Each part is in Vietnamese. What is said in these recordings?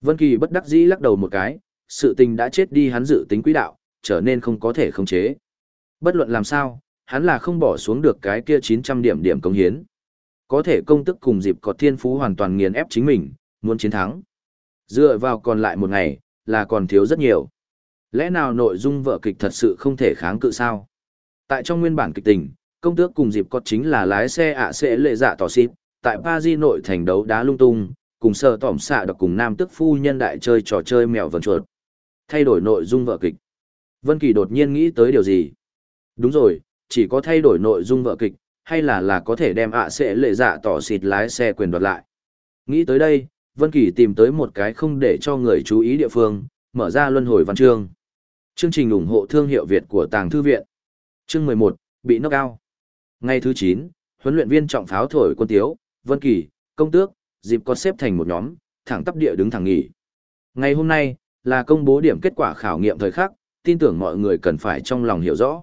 Vân Kỳ bất đắc dĩ lắc đầu một cái, sự tình đã chết đi hắn dự tính quỹ đạo, trở nên không có thể khống chế. Bất luận làm sao, hắn là không bỏ xuống được cái kia 900 điểm điểm công hiến. Có thể công tức cùng dịp có thiên phú hoàn toàn nghiền ép chính mình, muốn chiến thắng. Dựa vào còn lại một ngày, là còn thiếu rất nhiều. Lẽ nào nội dung vở kịch thật sự không thể kháng cự sao? Tại trong nguyên bản kịch tình, công tước cùng dịp có chính là lái xe ạ sẽ lệ dạ tỏ xịp, tại Paris nội thành đấu đá lung tung, cùng sợ tỏm xạ đọc cùng nam tức phu nhân đại chơi trò chơi mèo vần chuột. Thay đổi nội dung vở kịch. Vân Kỳ đột nhiên nghĩ tới điều gì? Đúng rồi, chỉ có thay đổi nội dung vở kịch, hay là là có thể đem ạ sẽ lệ dạ tỏ xịt lái xe quyền đoạt lại. Nghĩ tới đây, Vân Kỳ tìm tới một cái không để cho người chú ý địa phương, mở ra luân hồi văn chương. Chương trình ủng hộ thương hiệu Việt của Tàng Thư Viện. Chương 11, bị knock out. Ngày thứ 9, huấn luyện viên trọng pháo thổi quân tiếu, Vân Kỳ, công tước, dịp có xếp thành một nhóm, thẳng tắp địa đứng thẳng nghỉ. Ngày hôm nay, là công bố điểm kết quả khảo nghiệm thời khắc, tin tưởng mọi người cần phải trong lòng hiểu rõ.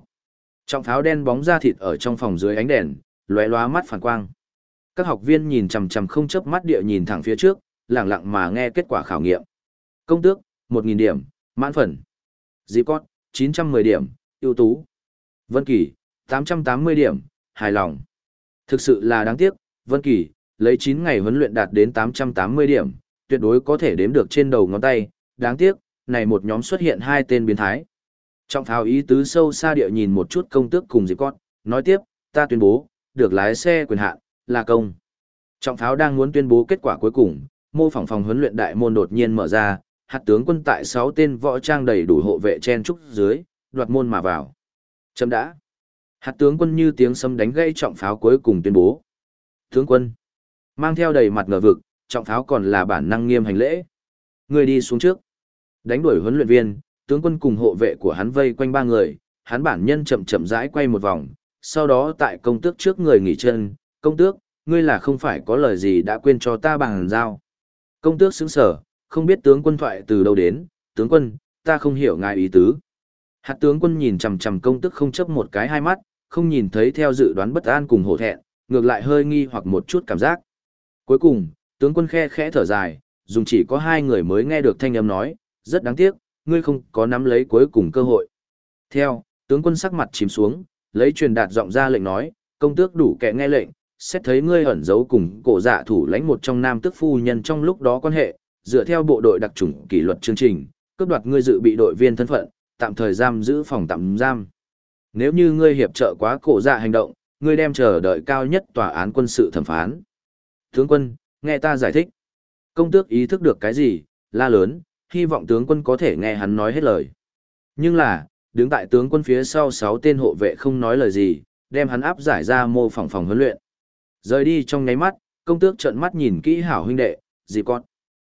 Trọng pháo đen bóng ra thịt ở trong phòng dưới ánh đèn, lóe lóa mắt phản quang. Các học viên nhìn chằm chằm không chớp mắt địa nhìn thẳng phía trước, lặng lặng mà nghe kết quả khảo nghiệm. Công tước, 1000 điểm, mãn phần. Dịp cót, 910 điểm, ưu tú. Vân Kỳ, 880 điểm, hài lòng. Thực sự là đáng tiếc, Vân Kỳ, lấy 9 ngày huấn luyện đạt đến 880 điểm, tuyệt đối có thể đếm được trên đầu ngón tay, đáng tiếc, này một nhóm xuất hiện hai tên biến thái. Trọng tháo ý tứ sâu xa địa nhìn một chút công tước cùng dịp con, nói tiếp, ta tuyên bố, được lái xe quyền hạn, là công. Trọng tháo đang muốn tuyên bố kết quả cuối cùng, mô phỏng phòng huấn luyện đại môn đột nhiên mở ra, hạt tướng quân tại 6 tên võ trang đầy đủ hộ vệ chen trúc dưới, đoạt môn mà vào. Chấm đã. Hạt tướng quân như tiếng sấm đánh gây trọng pháo cuối cùng tuyên bố. Tướng quân. Mang theo đầy mặt ngờ vực, trọng pháo còn là bản năng nghiêm hành lễ. Người đi xuống trước. Đánh đuổi huấn luyện viên, tướng quân cùng hộ vệ của hắn vây quanh ba người, hắn bản nhân chậm chậm rãi quay một vòng, sau đó tại công tước trước người nghỉ chân, công tước, ngươi là không phải có lời gì đã quên cho ta bằng giao. Công tước sững sở, không biết tướng quân thoại từ đâu đến, tướng quân, ta không hiểu ngài ý tứ. Hạt tướng quân nhìn chằm chằm công tước không chấp một cái hai mắt, không nhìn thấy theo dự đoán bất an cùng hổ thẹn, ngược lại hơi nghi hoặc một chút cảm giác. Cuối cùng, tướng quân khe khẽ thở dài, dùng chỉ có hai người mới nghe được thanh âm nói, rất đáng tiếc, ngươi không có nắm lấy cuối cùng cơ hội. Theo, tướng quân sắc mặt chìm xuống, lấy truyền đạt giọng ra lệnh nói, công tước đủ kẻ nghe lệnh, xét thấy ngươi ẩn giấu cùng cổ dạ thủ lãnh một trong nam tước phu nhân trong lúc đó quan hệ, dựa theo bộ đội đặc chủng kỷ luật chương trình, cướp đoạt ngươi dự bị đội viên thân phận, tạm thời giam giữ phòng tạm giam. Nếu như ngươi hiệp trợ quá cổ dạ hành động, ngươi đem chờ đợi cao nhất tòa án quân sự thẩm phán. Tướng quân, nghe ta giải thích. Công tước ý thức được cái gì, la lớn, hy vọng tướng quân có thể nghe hắn nói hết lời. Nhưng là, đứng tại tướng quân phía sau sáu tên hộ vệ không nói lời gì, đem hắn áp giải ra mô phỏng phòng huấn luyện. Rời đi trong nháy mắt, công tước trợn mắt nhìn kỹ hảo huynh đệ, dịp con.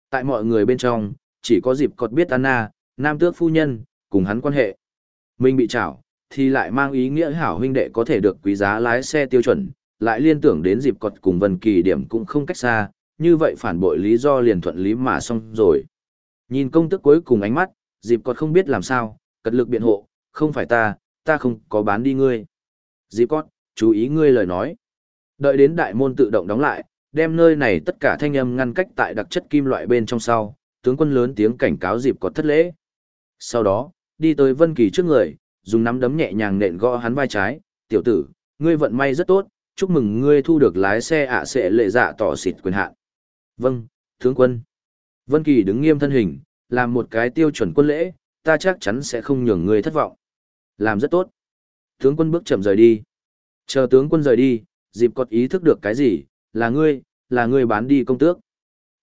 Tại mọi người bên trong, chỉ có dịp cọt biết Anna, nam tước phu nhân, cùng hắn quan hệ. Mình bị trảo, thì lại mang ý nghĩa hảo huynh đệ có thể được quý giá lái xe tiêu chuẩn, lại liên tưởng đến dịp cọt cùng vân kỳ điểm cũng không cách xa, như vậy phản bội lý do liền thuận lý mà xong rồi. Nhìn công tức cuối cùng ánh mắt, dịp cọt không biết làm sao, cật lực biện hộ, không phải ta, ta không có bán đi ngươi. Dịp cọt, chú ý ngươi lời nói. Đợi đến đại môn tự động đóng lại, đem nơi này tất cả thanh âm ngăn cách tại đặc chất kim loại bên trong sau, tướng quân lớn tiếng cảnh cáo dịp cọt thất lễ. Sau đó, đi tới Vân Kỳ trước người, dùng nắm đấm nhẹ nhàng nện gõ hắn vai trái, "Tiểu tử, ngươi vận may rất tốt, chúc mừng ngươi thu được lái xe ạ sẽ lệ dạ tỏ xịt quyền hạn." "Vâng, tướng quân." Vân Kỳ đứng nghiêm thân hình, làm một cái tiêu chuẩn quân lễ, ta chắc chắn sẽ không nhường ngươi thất vọng. Làm rất tốt. Tướng quân bước chậm rời đi. Chờ tướng quân rời đi, dịp cọt ý thức được cái gì, là ngươi, là ngươi bán đi công tước.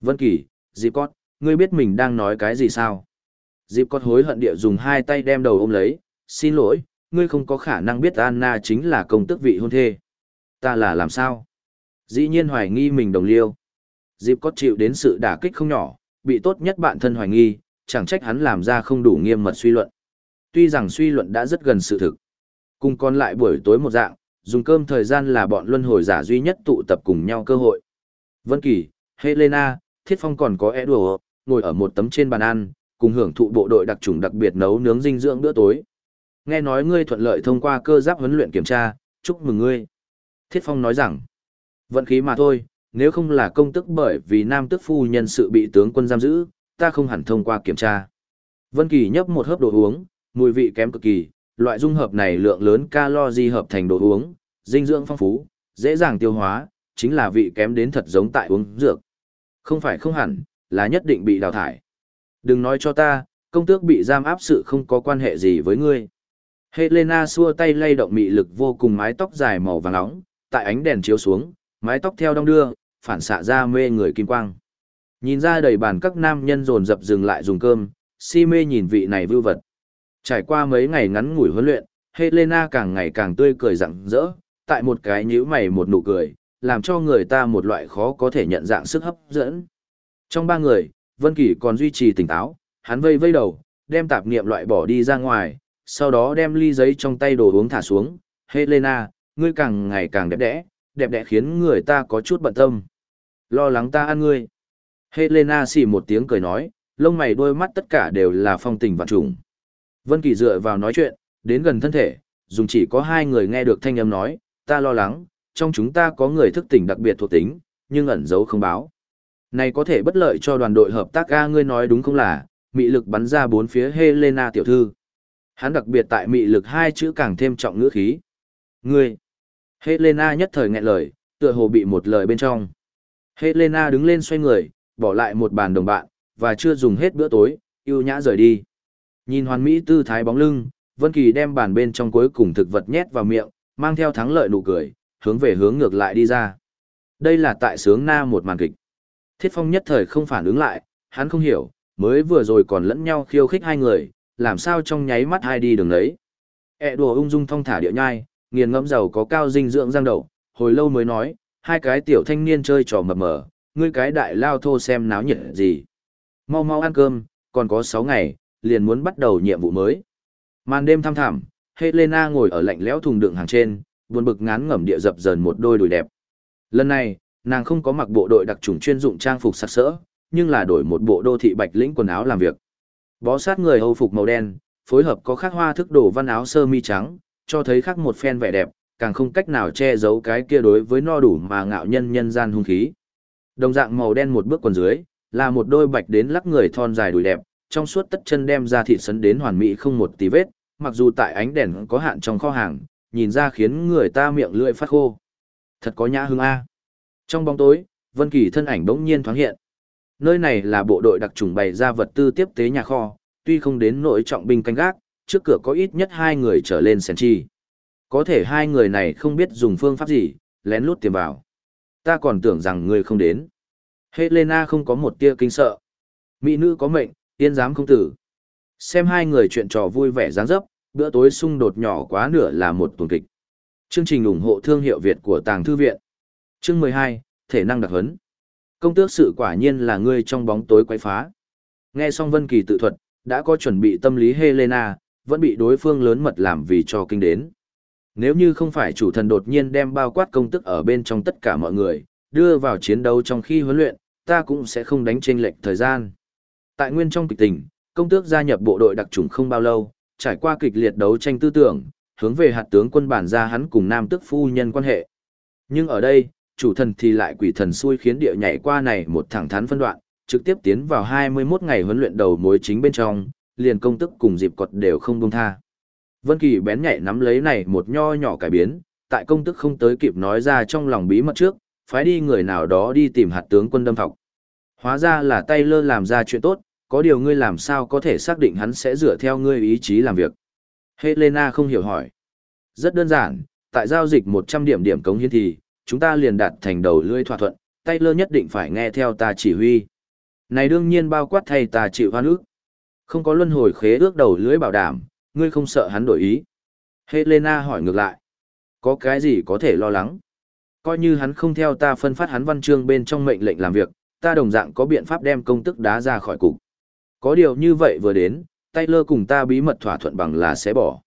Vân Kỳ, dịp cọt, ngươi biết mình đang nói cái gì sao? Dịp cọt hối hận địa dùng hai tay đem đầu ôm lấy, xin lỗi, ngươi không có khả năng biết Anna chính là công tước vị hôn thê. Ta là làm sao? Dĩ nhiên hoài nghi mình đồng liêu. Dịp có chịu đến sự đả kích không nhỏ, bị tốt nhất bạn thân hoài nghi, chẳng trách hắn làm ra không đủ nghiêm mật suy luận. Tuy rằng suy luận đã rất gần sự thực. Cùng còn lại buổi tối một dạng, dùng cơm thời gian là bọn luân hồi giả duy nhất tụ tập cùng nhau cơ hội. Vân Kỳ, Helena, Thiết Phong còn có Edward, ngồi ở một tấm trên bàn ăn, cùng hưởng thụ bộ đội đặc trùng đặc biệt nấu nướng dinh dưỡng bữa tối. Nghe nói ngươi thuận lợi thông qua cơ giáp huấn luyện kiểm tra, chúc mừng ngươi. Thiết Phong nói rằng, vận khí mà thôi, nếu không là công tức bởi vì nam tức phu nhân sự bị tướng quân giam giữ, ta không hẳn thông qua kiểm tra. Vân Kỳ nhấp một hớp đồ uống, mùi vị kém cực kỳ, loại dung hợp này lượng lớn calo di hợp thành đồ uống, dinh dưỡng phong phú, dễ dàng tiêu hóa, chính là vị kém đến thật giống tại uống dược. Không phải không hẳn, là nhất định bị đào thải. Đừng nói cho ta, công tước bị giam áp sự không có quan hệ gì với ngươi. Helena xua tay lay động mị lực vô cùng mái tóc dài màu vàng nóng, tại ánh đèn chiếu xuống, mái tóc theo đong đưa, phản xạ ra mê người kim quang. Nhìn ra đầy bàn các nam nhân dồn dập dừng lại dùng cơm, si mê nhìn vị này vưu vật. Trải qua mấy ngày ngắn ngủi huấn luyện, Helena càng ngày càng tươi cười rạng rỡ, tại một cái nhíu mày một nụ cười, làm cho người ta một loại khó có thể nhận dạng sức hấp dẫn. Trong ba người, Vân Kỳ còn duy trì tỉnh táo, hắn vây vây đầu, đem tạp niệm loại bỏ đi ra ngoài, sau đó đem ly giấy trong tay đồ uống thả xuống. Helena, ngươi càng ngày càng đẹp đẽ, đẹp đẽ khiến người ta có chút bận tâm. Lo lắng ta ăn ngươi. Helena xì một tiếng cười nói, lông mày đôi mắt tất cả đều là phong tình vạn trùng. Vân Kỳ dựa vào nói chuyện, đến gần thân thể, dùng chỉ có hai người nghe được thanh âm nói, ta lo lắng, trong chúng ta có người thức tỉnh đặc biệt thuộc tính, nhưng ẩn giấu không báo. Này có thể bất lợi cho đoàn đội hợp tác A ngươi nói đúng không là, mị lực bắn ra bốn phía Helena tiểu thư. Hắn đặc biệt tại mị lực hai chữ càng thêm trọng ngữ khí. Ngươi. Helena nhất thời nghẹn lời, tựa hồ bị một lời bên trong. Helena đứng lên xoay người, bỏ lại một bàn đồng bạn, và chưa dùng hết bữa tối, yêu nhã rời đi. Nhìn hoàn mỹ tư thái bóng lưng, Vân Kỳ đem bàn bên trong cuối cùng thực vật nhét vào miệng, mang theo thắng lợi nụ cười, hướng về hướng ngược lại đi ra. Đây là tại sướng na một màn kịch. Thiết Phong nhất thời không phản ứng lại, hắn không hiểu, mới vừa rồi còn lẫn nhau khiêu khích hai người, làm sao trong nháy mắt hai đi đường đấy. E đùa ung dung thong thả điệu nhai, nghiền ngẫm giàu có cao dinh dưỡng giang đậu, hồi lâu mới nói, hai cái tiểu thanh niên chơi trò mập mờ, ngươi cái đại lao thô xem náo nhiệt gì. Mau mau ăn cơm, còn có 6 ngày, liền muốn bắt đầu nhiệm vụ mới. Màn đêm thăm thẳm, Helena ngồi ở lạnh lẽo thùng đựng hàng trên, buồn bực ngán ngẩm địa dập dờn một đôi đùi đẹp. Lần này, nàng không có mặc bộ đội đặc trùng chuyên dụng trang phục sặc sỡ, nhưng là đổi một bộ đô thị bạch lĩnh quần áo làm việc. Bó sát người hầu phục màu đen, phối hợp có khắc hoa thức đồ văn áo sơ mi trắng, cho thấy khác một phen vẻ đẹp, càng không cách nào che giấu cái kia đối với no đủ mà ngạo nhân nhân gian hung khí. Đồng dạng màu đen một bước quần dưới, là một đôi bạch đến lắc người thon dài đùi đẹp, trong suốt tất chân đem ra thịt sấn đến hoàn mỹ không một tí vết, mặc dù tại ánh đèn có hạn trong kho hàng, nhìn ra khiến người ta miệng lưỡi phát khô. Thật có nhã hương a. Trong bóng tối, Vân Kỳ thân ảnh bỗng nhiên thoáng hiện. Nơi này là bộ đội đặc trùng bày ra vật tư tiếp tế nhà kho, tuy không đến nỗi trọng binh canh gác, trước cửa có ít nhất hai người trở lên sèn chi. Có thể hai người này không biết dùng phương pháp gì, lén lút tiềm vào. Ta còn tưởng rằng người không đến. Helena không có một tia kinh sợ. Mỹ nữ có mệnh, tiên dám không tử. Xem hai người chuyện trò vui vẻ dáng dấp, bữa tối xung đột nhỏ quá nửa là một tuần kịch. Chương trình ủng hộ thương hiệu Việt của Tàng Thư Viện. Chương 12, Thể năng đặc hấn. Công tước sự quả nhiên là ngươi trong bóng tối quay phá. Nghe xong Vân Kỳ tự thuật, đã có chuẩn bị tâm lý Helena, vẫn bị đối phương lớn mật làm vì cho kinh đến. Nếu như không phải chủ thần đột nhiên đem bao quát công tức ở bên trong tất cả mọi người, đưa vào chiến đấu trong khi huấn luyện, ta cũng sẽ không đánh chênh lệch thời gian. Tại nguyên trong kịch tình, công tước gia nhập bộ đội đặc trùng không bao lâu, trải qua kịch liệt đấu tranh tư tưởng, hướng về hạt tướng quân bản ra hắn cùng nam tước phu nhân quan hệ. Nhưng ở đây, chủ thần thì lại quỷ thần xui khiến địa nhảy qua này một thẳng thắn phân đoạn, trực tiếp tiến vào 21 ngày huấn luyện đầu mối chính bên trong, liền công tức cùng dịp cột đều không buông tha. Vân Kỳ bén nhạy nắm lấy này một nho nhỏ cải biến, tại công tức không tới kịp nói ra trong lòng bí mật trước, phái đi người nào đó đi tìm hạt tướng quân đâm thọc. Hóa ra là tay lơ làm ra chuyện tốt, có điều ngươi làm sao có thể xác định hắn sẽ dựa theo ngươi ý chí làm việc. Helena không hiểu hỏi. Rất đơn giản, tại giao dịch 100 điểm điểm cống hiến thì, chúng ta liền đạt thành đầu lưỡi thỏa thuận, tay lơ nhất định phải nghe theo ta chỉ huy. Này đương nhiên bao quát thay ta chịu hoan ước. Không có luân hồi khế ước đầu lưỡi bảo đảm, ngươi không sợ hắn đổi ý. Helena hỏi ngược lại. Có cái gì có thể lo lắng? Coi như hắn không theo ta phân phát hắn văn chương bên trong mệnh lệnh làm việc, ta đồng dạng có biện pháp đem công tức đá ra khỏi cục. Có điều như vậy vừa đến, Taylor cùng ta bí mật thỏa thuận bằng là sẽ bỏ.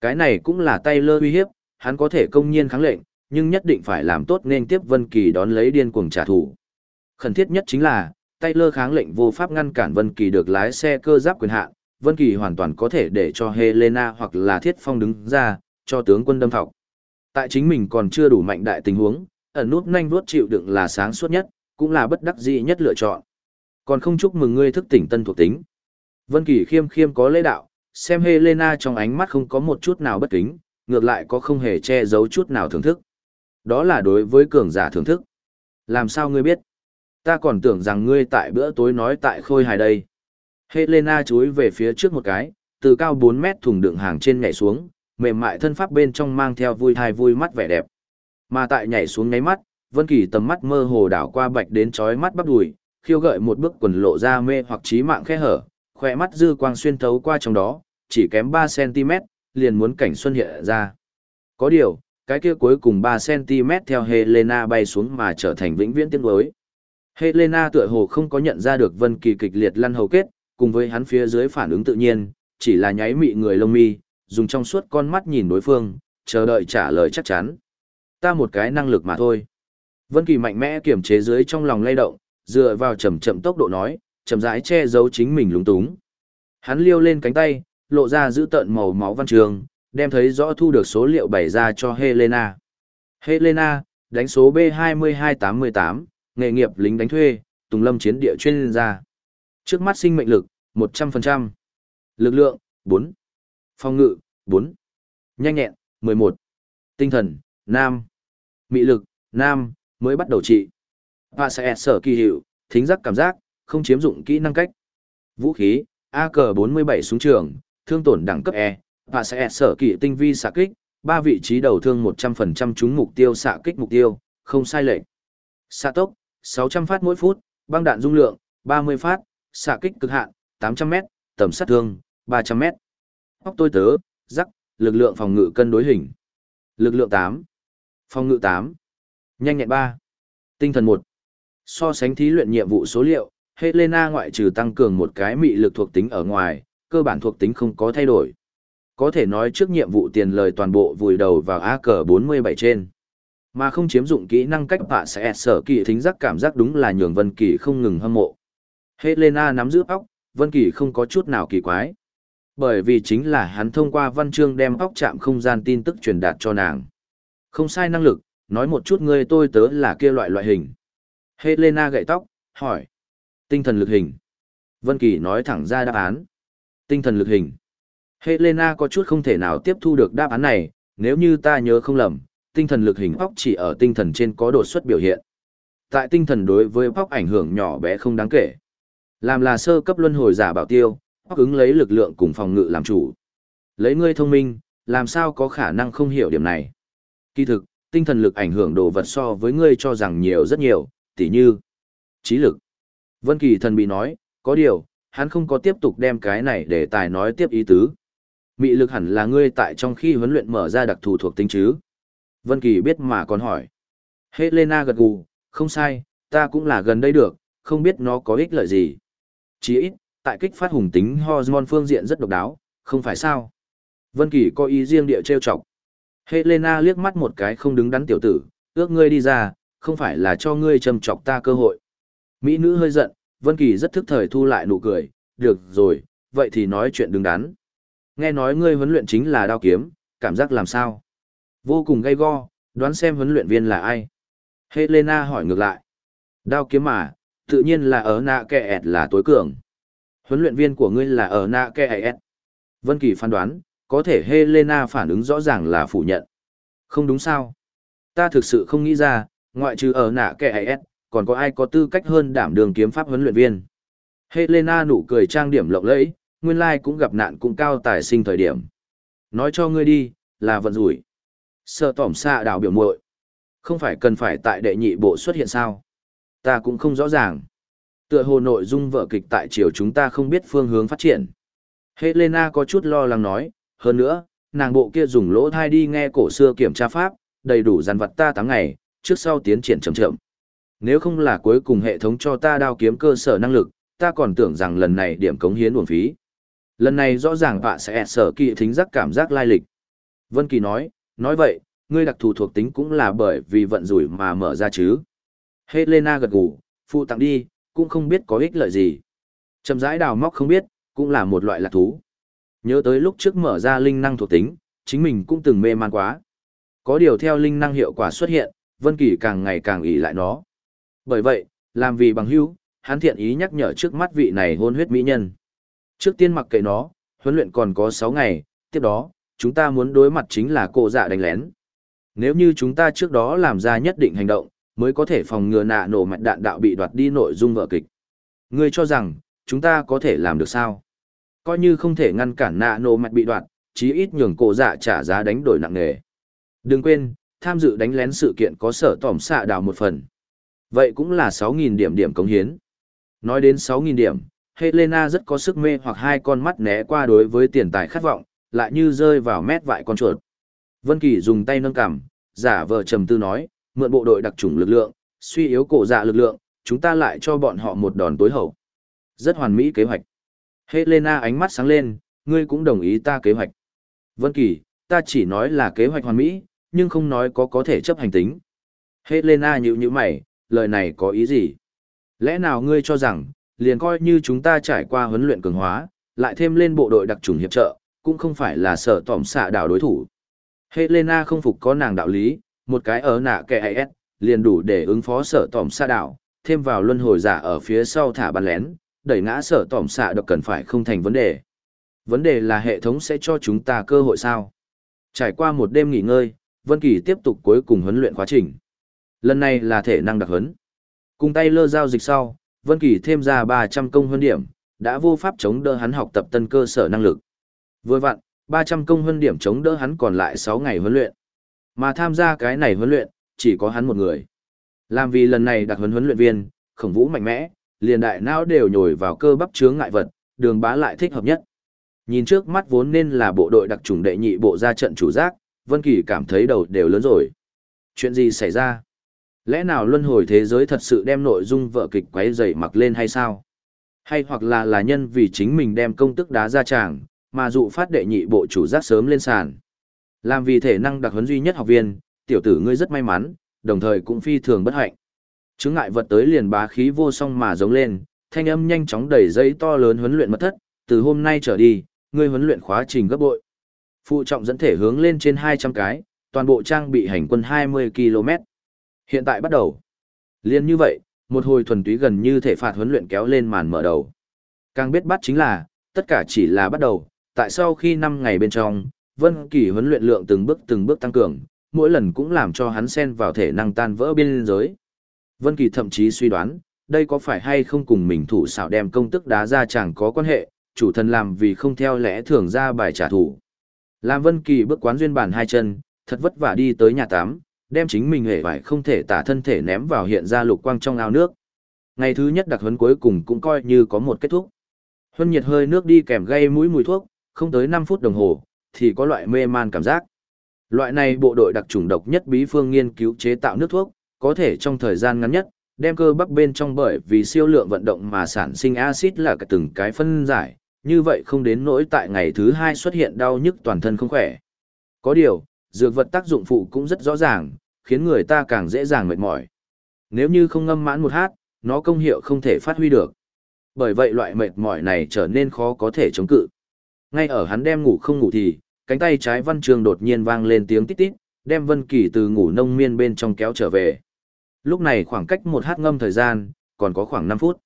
Cái này cũng là Taylor uy hiếp, hắn có thể công nhiên kháng lệnh, nhưng nhất định phải làm tốt nên tiếp Vân Kỳ đón lấy điên cuồng trả thù. Khẩn thiết nhất chính là, Taylor kháng lệnh vô pháp ngăn cản Vân Kỳ được lái xe cơ giáp quyền hạn, Vân Kỳ hoàn toàn có thể để cho Helena hoặc là Thiết Phong đứng ra, cho tướng quân đâm thọc. Tại chính mình còn chưa đủ mạnh đại tình huống, ẩn nút nhanh vuốt chịu đựng là sáng suốt nhất, cũng là bất đắc dĩ nhất lựa chọn. Còn không chúc mừng ngươi thức tỉnh tân thuộc tính. Vân Kỳ khiêm khiêm có lễ đạo, xem Helena trong ánh mắt không có một chút nào bất kính, ngược lại có không hề che giấu chút nào thưởng thức. Đó là đối với cường giả thưởng thức. Làm sao ngươi biết? Ta còn tưởng rằng ngươi tại bữa tối nói tại khôi hài đây. Helena chúi về phía trước một cái, từ cao 4 mét thùng đựng hàng trên nhảy xuống, mềm mại thân pháp bên trong mang theo vui thai vui mắt vẻ đẹp. Mà tại nhảy xuống ngáy mắt, Vân Kỳ tầm mắt mơ hồ đảo qua bạch đến chói mắt bắp đùi, khiêu gợi một bước quần lộ ra mê hoặc trí mạng khe hở, khỏe mắt dư quang xuyên thấu qua trong đó, chỉ kém 3cm, liền muốn cảnh xuân hiện ra. Có điều, cái kia cuối cùng 3cm theo Helena bay xuống mà trở thành vĩnh viễn tiếng đối. Helena tựa hồ không có nhận ra được Vân Kỳ kịch liệt lăn hầu kết, cùng với hắn phía dưới phản ứng tự nhiên, chỉ là nháy mị người lông mi, dùng trong suốt con mắt nhìn đối phương, chờ đợi trả lời chắc chắn. Ta một cái năng lực mà thôi. Vân Kỳ mạnh mẽ kiềm chế dưới trong lòng lay động, dựa vào chậm chậm tốc độ nói, chậm rãi che giấu chính mình lúng túng. Hắn liêu lên cánh tay, lộ ra giữ tợn màu máu văn trường, đem thấy rõ thu được số liệu bày ra cho Helena. Helena, đánh số B2288, nghề nghiệp lính đánh thuê, Tùng Lâm chiến địa chuyên gia. Trước mắt sinh mệnh lực, 100%. Lực lượng, 4. Phòng ngự, 4. Nhanh nhẹn, 11. Tinh thần, Nam. Mị lực, Nam, mới bắt đầu trị. Và sẽ sở kỳ hiệu, thính giác cảm giác, không chiếm dụng kỹ năng cách. Vũ khí, AK-47 súng trường, thương tổn đẳng cấp E, và sẽ sở kỳ tinh vi xạ kích, ba vị trí đầu thương 100% trúng mục tiêu xạ kích mục tiêu, không sai lệch. Xạ tốc, 600 phát mỗi phút, băng đạn dung lượng, 30 phát, xạ kích cực hạn, 800 m tầm sát thương, 300 m Hóc tôi tớ, rắc, lực lượng phòng ngự cân đối hình. Lực lượng 8. Phòng ngự 8. Nhanh nhẹn 3. Tinh thần 1. So sánh thí luyện nhiệm vụ số liệu, Helena ngoại trừ tăng cường một cái mị lực thuộc tính ở ngoài, cơ bản thuộc tính không có thay đổi. Có thể nói trước nhiệm vụ tiền lời toàn bộ vùi đầu vào AK-47 trên. Mà không chiếm dụng kỹ năng cách bạ sẽ sở kỳ thính giác cảm giác đúng là nhường Vân Kỳ không ngừng hâm mộ. Helena nắm giữ óc, Vân Kỳ không có chút nào kỳ quái. Bởi vì chính là hắn thông qua văn chương đem óc chạm không gian tin tức truyền đạt cho nàng. Không sai năng lực, nói một chút ngươi tôi tớ là kia loại loại hình. Helena gậy tóc, hỏi. Tinh thần lực hình. Vân Kỳ nói thẳng ra đáp án. Tinh thần lực hình. Helena có chút không thể nào tiếp thu được đáp án này, nếu như ta nhớ không lầm, tinh thần lực hình óc chỉ ở tinh thần trên có đột xuất biểu hiện. Tại tinh thần đối với óc ảnh hưởng nhỏ bé không đáng kể. Làm là sơ cấp luân hồi giả bảo tiêu, óc ứng lấy lực lượng cùng phòng ngự làm chủ. Lấy ngươi thông minh, làm sao có khả năng không hiểu điểm này. Kỳ thực, tinh thần lực ảnh hưởng đồ vật so với ngươi cho rằng nhiều rất nhiều, tỉ như trí lực. Vân Kỳ thần bị nói, có điều, hắn không có tiếp tục đem cái này để tài nói tiếp ý tứ. Mị lực hẳn là ngươi tại trong khi huấn luyện mở ra đặc thù thuộc tính chứ. Vân Kỳ biết mà còn hỏi. Helena gật gù, không sai, ta cũng là gần đây được, không biết nó có ích lợi gì. Chỉ ít, tại kích phát hùng tính hormone phương diện rất độc đáo, không phải sao. Vân Kỳ có ý riêng địa trêu chọc. Helena liếc mắt một cái không đứng đắn tiểu tử, ước ngươi đi ra, không phải là cho ngươi châm chọc ta cơ hội. Mỹ nữ hơi giận, Vân Kỳ rất thức thời thu lại nụ cười, được rồi, vậy thì nói chuyện đứng đắn. Nghe nói ngươi huấn luyện chính là đao kiếm, cảm giác làm sao? Vô cùng gay go, đoán xem huấn luyện viên là ai? Helena hỏi ngược lại. Đao kiếm mà, tự nhiên là ở nạ kẹ ẹt là tối cường. Huấn luyện viên của ngươi là ở nạ kẹ ẹt. Vân Kỳ phán đoán, có thể Helena phản ứng rõ ràng là phủ nhận. Không đúng sao? Ta thực sự không nghĩ ra, ngoại trừ ở nạ kẻ ẹt, còn có ai có tư cách hơn đảm đường kiếm pháp huấn luyện viên. Helena nụ cười trang điểm lộng lẫy, nguyên lai cũng gặp nạn cũng cao tài sinh thời điểm. Nói cho ngươi đi, là vận rủi. Sợ tỏm xạ đảo biểu muội Không phải cần phải tại đệ nhị bộ xuất hiện sao? Ta cũng không rõ ràng. Tựa hồ nội dung vở kịch tại chiều chúng ta không biết phương hướng phát triển. Helena có chút lo lắng nói, hơn nữa, nàng bộ kia dùng lỗ thai đi nghe cổ xưa kiểm tra pháp, đầy đủ dàn vật ta tám ngày, trước sau tiến triển chậm chậm. Nếu không là cuối cùng hệ thống cho ta đao kiếm cơ sở năng lực, ta còn tưởng rằng lần này điểm cống hiến uổng phí. Lần này rõ ràng họa sẽ sở kỳ thính giác cảm giác lai lịch. Vân Kỳ nói, nói vậy, ngươi đặc thù thuộc tính cũng là bởi vì vận rủi mà mở ra chứ. Helena gật gù, phụ tặng đi, cũng không biết có ích lợi gì. trầm rãi đào móc không biết, cũng là một loại lạc thú. Nhớ tới lúc trước mở ra linh năng thuộc tính, chính mình cũng từng mê man quá. Có điều theo linh năng hiệu quả xuất hiện, Vân Kỳ càng ngày càng ỷ lại nó. Bởi vậy, làm vì bằng hữu, hắn thiện ý nhắc nhở trước mắt vị này hôn huyết mỹ nhân. Trước tiên mặc kệ nó, huấn luyện còn có 6 ngày, tiếp đó, chúng ta muốn đối mặt chính là cô dạ đánh lén. Nếu như chúng ta trước đó làm ra nhất định hành động, mới có thể phòng ngừa nạ nổ mạch đạn đạo bị đoạt đi nội dung vở kịch. Ngươi cho rằng, chúng ta có thể làm được sao? Coi như không thể ngăn cản nạ nổ mạch bị đoạt, chí ít nhường cổ dạ trả giá đánh đổi nặng nề. Đừng quên, tham dự đánh lén sự kiện có sở tỏm xạ đào một phần. Vậy cũng là 6.000 điểm điểm cống hiến. Nói đến 6.000 điểm, Helena rất có sức mê hoặc hai con mắt né qua đối với tiền tài khát vọng, lại như rơi vào mét vại con chuột. Vân Kỳ dùng tay nâng cằm, giả vờ trầm tư nói, mượn bộ đội đặc chủng lực lượng, suy yếu cổ dạ lực lượng, chúng ta lại cho bọn họ một đòn tối hậu. Rất hoàn mỹ kế hoạch. Helena ánh mắt sáng lên, ngươi cũng đồng ý ta kế hoạch. Vân Kỳ, ta chỉ nói là kế hoạch hoàn mỹ, nhưng không nói có có thể chấp hành tính. Helena nhíu nhíu mày, lời này có ý gì? Lẽ nào ngươi cho rằng, liền coi như chúng ta trải qua huấn luyện cường hóa, lại thêm lên bộ đội đặc trùng hiệp trợ, cũng không phải là sở tỏm xạ đảo đối thủ. Helena không phục có nàng đạo lý, một cái ở nạ kẻ AS, liền đủ để ứng phó sở tỏm xạ đảo, thêm vào luân hồi giả ở phía sau thả bắn lén, đẩy ngã sở tỏm xạ độc cần phải không thành vấn đề. Vấn đề là hệ thống sẽ cho chúng ta cơ hội sao? Trải qua một đêm nghỉ ngơi, Vân Kỳ tiếp tục cuối cùng huấn luyện quá trình. Lần này là thể năng đặc huấn. Cùng tay lơ giao dịch sau, Vân Kỳ thêm ra 300 công huấn điểm, đã vô pháp chống đỡ hắn học tập tân cơ sở năng lực. Vừa vặn, 300 công huân điểm chống đỡ hắn còn lại 6 ngày huấn luyện. Mà tham gia cái này huấn luyện, chỉ có hắn một người. Làm vì lần này đặc huấn huấn luyện viên, khổng vũ mạnh mẽ, liền đại não đều nhồi vào cơ bắp chướng ngại vật, đường bá lại thích hợp nhất. Nhìn trước mắt vốn nên là bộ đội đặc trùng đệ nhị bộ ra trận chủ giác, Vân Kỳ cảm thấy đầu đều lớn rồi. Chuyện gì xảy ra? Lẽ nào luân hồi thế giới thật sự đem nội dung vợ kịch quấy rầy mặc lên hay sao? Hay hoặc là là nhân vì chính mình đem công tức đá ra tràng, mà dụ phát đệ nhị bộ chủ giác sớm lên sàn. Làm vì thể năng đặc huấn duy nhất học viên, tiểu tử ngươi rất may mắn, đồng thời cũng phi thường bất hạnh. Chứng ngại vật tới liền bá khí vô song mà giống lên, thanh âm nhanh chóng đẩy dây to lớn huấn luyện mật thất, từ hôm nay trở đi, ngươi huấn luyện khóa trình gấp bội. Phụ trọng dẫn thể hướng lên trên 200 cái, toàn bộ trang bị hành quân 20 km. Hiện tại bắt đầu. Liên như vậy, một hồi thuần túy gần như thể phạt huấn luyện kéo lên màn mở đầu. Càng biết bắt chính là, tất cả chỉ là bắt đầu, tại sau khi 5 ngày bên trong, Vân Kỳ huấn luyện lượng từng bước từng bước tăng cường, mỗi lần cũng làm cho hắn xen vào thể năng tan vỡ biên giới. Vân Kỳ thậm chí suy đoán, đây có phải hay không cùng mình thủ xảo đem công tức đá ra chẳng có quan hệ, chủ thần làm vì không theo lẽ thường ra bài trả thù. Lam Vân Kỳ bước quán duyên bản hai chân, thật vất vả đi tới nhà tắm, đem chính mình hề vải không thể tả thân thể ném vào hiện ra lục quang trong ao nước. Ngày thứ nhất đặc huấn cuối cùng cũng coi như có một kết thúc. Huân nhiệt hơi nước đi kèm gây mũi mùi thuốc, không tới 5 phút đồng hồ, thì có loại mê man cảm giác. Loại này bộ đội đặc trùng độc nhất bí phương nghiên cứu chế tạo nước thuốc, có thể trong thời gian ngắn nhất, đem cơ bắp bên trong bởi vì siêu lượng vận động mà sản sinh axit là cả từng cái phân giải, như vậy không đến nỗi tại ngày thứ hai xuất hiện đau nhức toàn thân không khỏe. Có điều, dược vật tác dụng phụ cũng rất rõ ràng, khiến người ta càng dễ dàng mệt mỏi. Nếu như không ngâm mãn một hát, nó công hiệu không thể phát huy được. Bởi vậy loại mệt mỏi này trở nên khó có thể chống cự. Ngay ở hắn đem ngủ không ngủ thì, cánh tay trái văn trường đột nhiên vang lên tiếng tít tít, đem Vân Kỳ từ ngủ nông miên bên trong kéo trở về. Lúc này khoảng cách một hát ngâm thời gian, còn có khoảng 5 phút.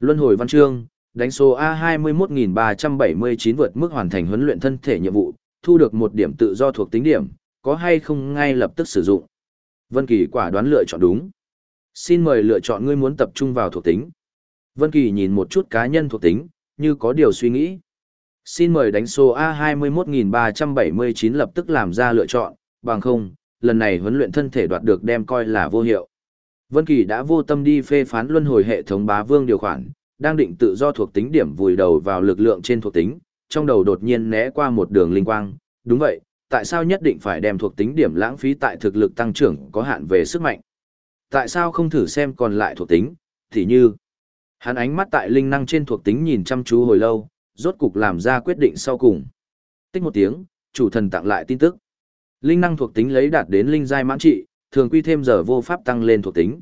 Luân hồi văn chương, đánh số A21379 vượt mức hoàn thành huấn luyện thân thể nhiệm vụ, thu được một điểm tự do thuộc tính điểm, có hay không ngay lập tức sử dụng. Vân Kỳ quả đoán lựa chọn đúng. Xin mời lựa chọn ngươi muốn tập trung vào thuộc tính. Vân Kỳ nhìn một chút cá nhân thuộc tính, như có điều suy nghĩ. Xin mời đánh số A21379 lập tức làm ra lựa chọn, bằng không, lần này huấn luyện thân thể đoạt được đem coi là vô hiệu. Vân Kỳ đã vô tâm đi phê phán luân hồi hệ thống bá vương điều khoản, đang định tự do thuộc tính điểm vùi đầu vào lực lượng trên thuộc tính, trong đầu đột nhiên né qua một đường linh quang, đúng vậy, tại sao nhất định phải đem thuộc tính điểm lãng phí tại thực lực tăng trưởng có hạn về sức mạnh? Tại sao không thử xem còn lại thuộc tính, thì như Hắn ánh mắt tại linh năng trên thuộc tính nhìn chăm chú hồi lâu, rốt cục làm ra quyết định sau cùng. Tích một tiếng, chủ thần tặng lại tin tức. Linh năng thuộc tính lấy đạt đến linh giai mãn trị, thường quy thêm giờ vô pháp tăng lên thuộc tính.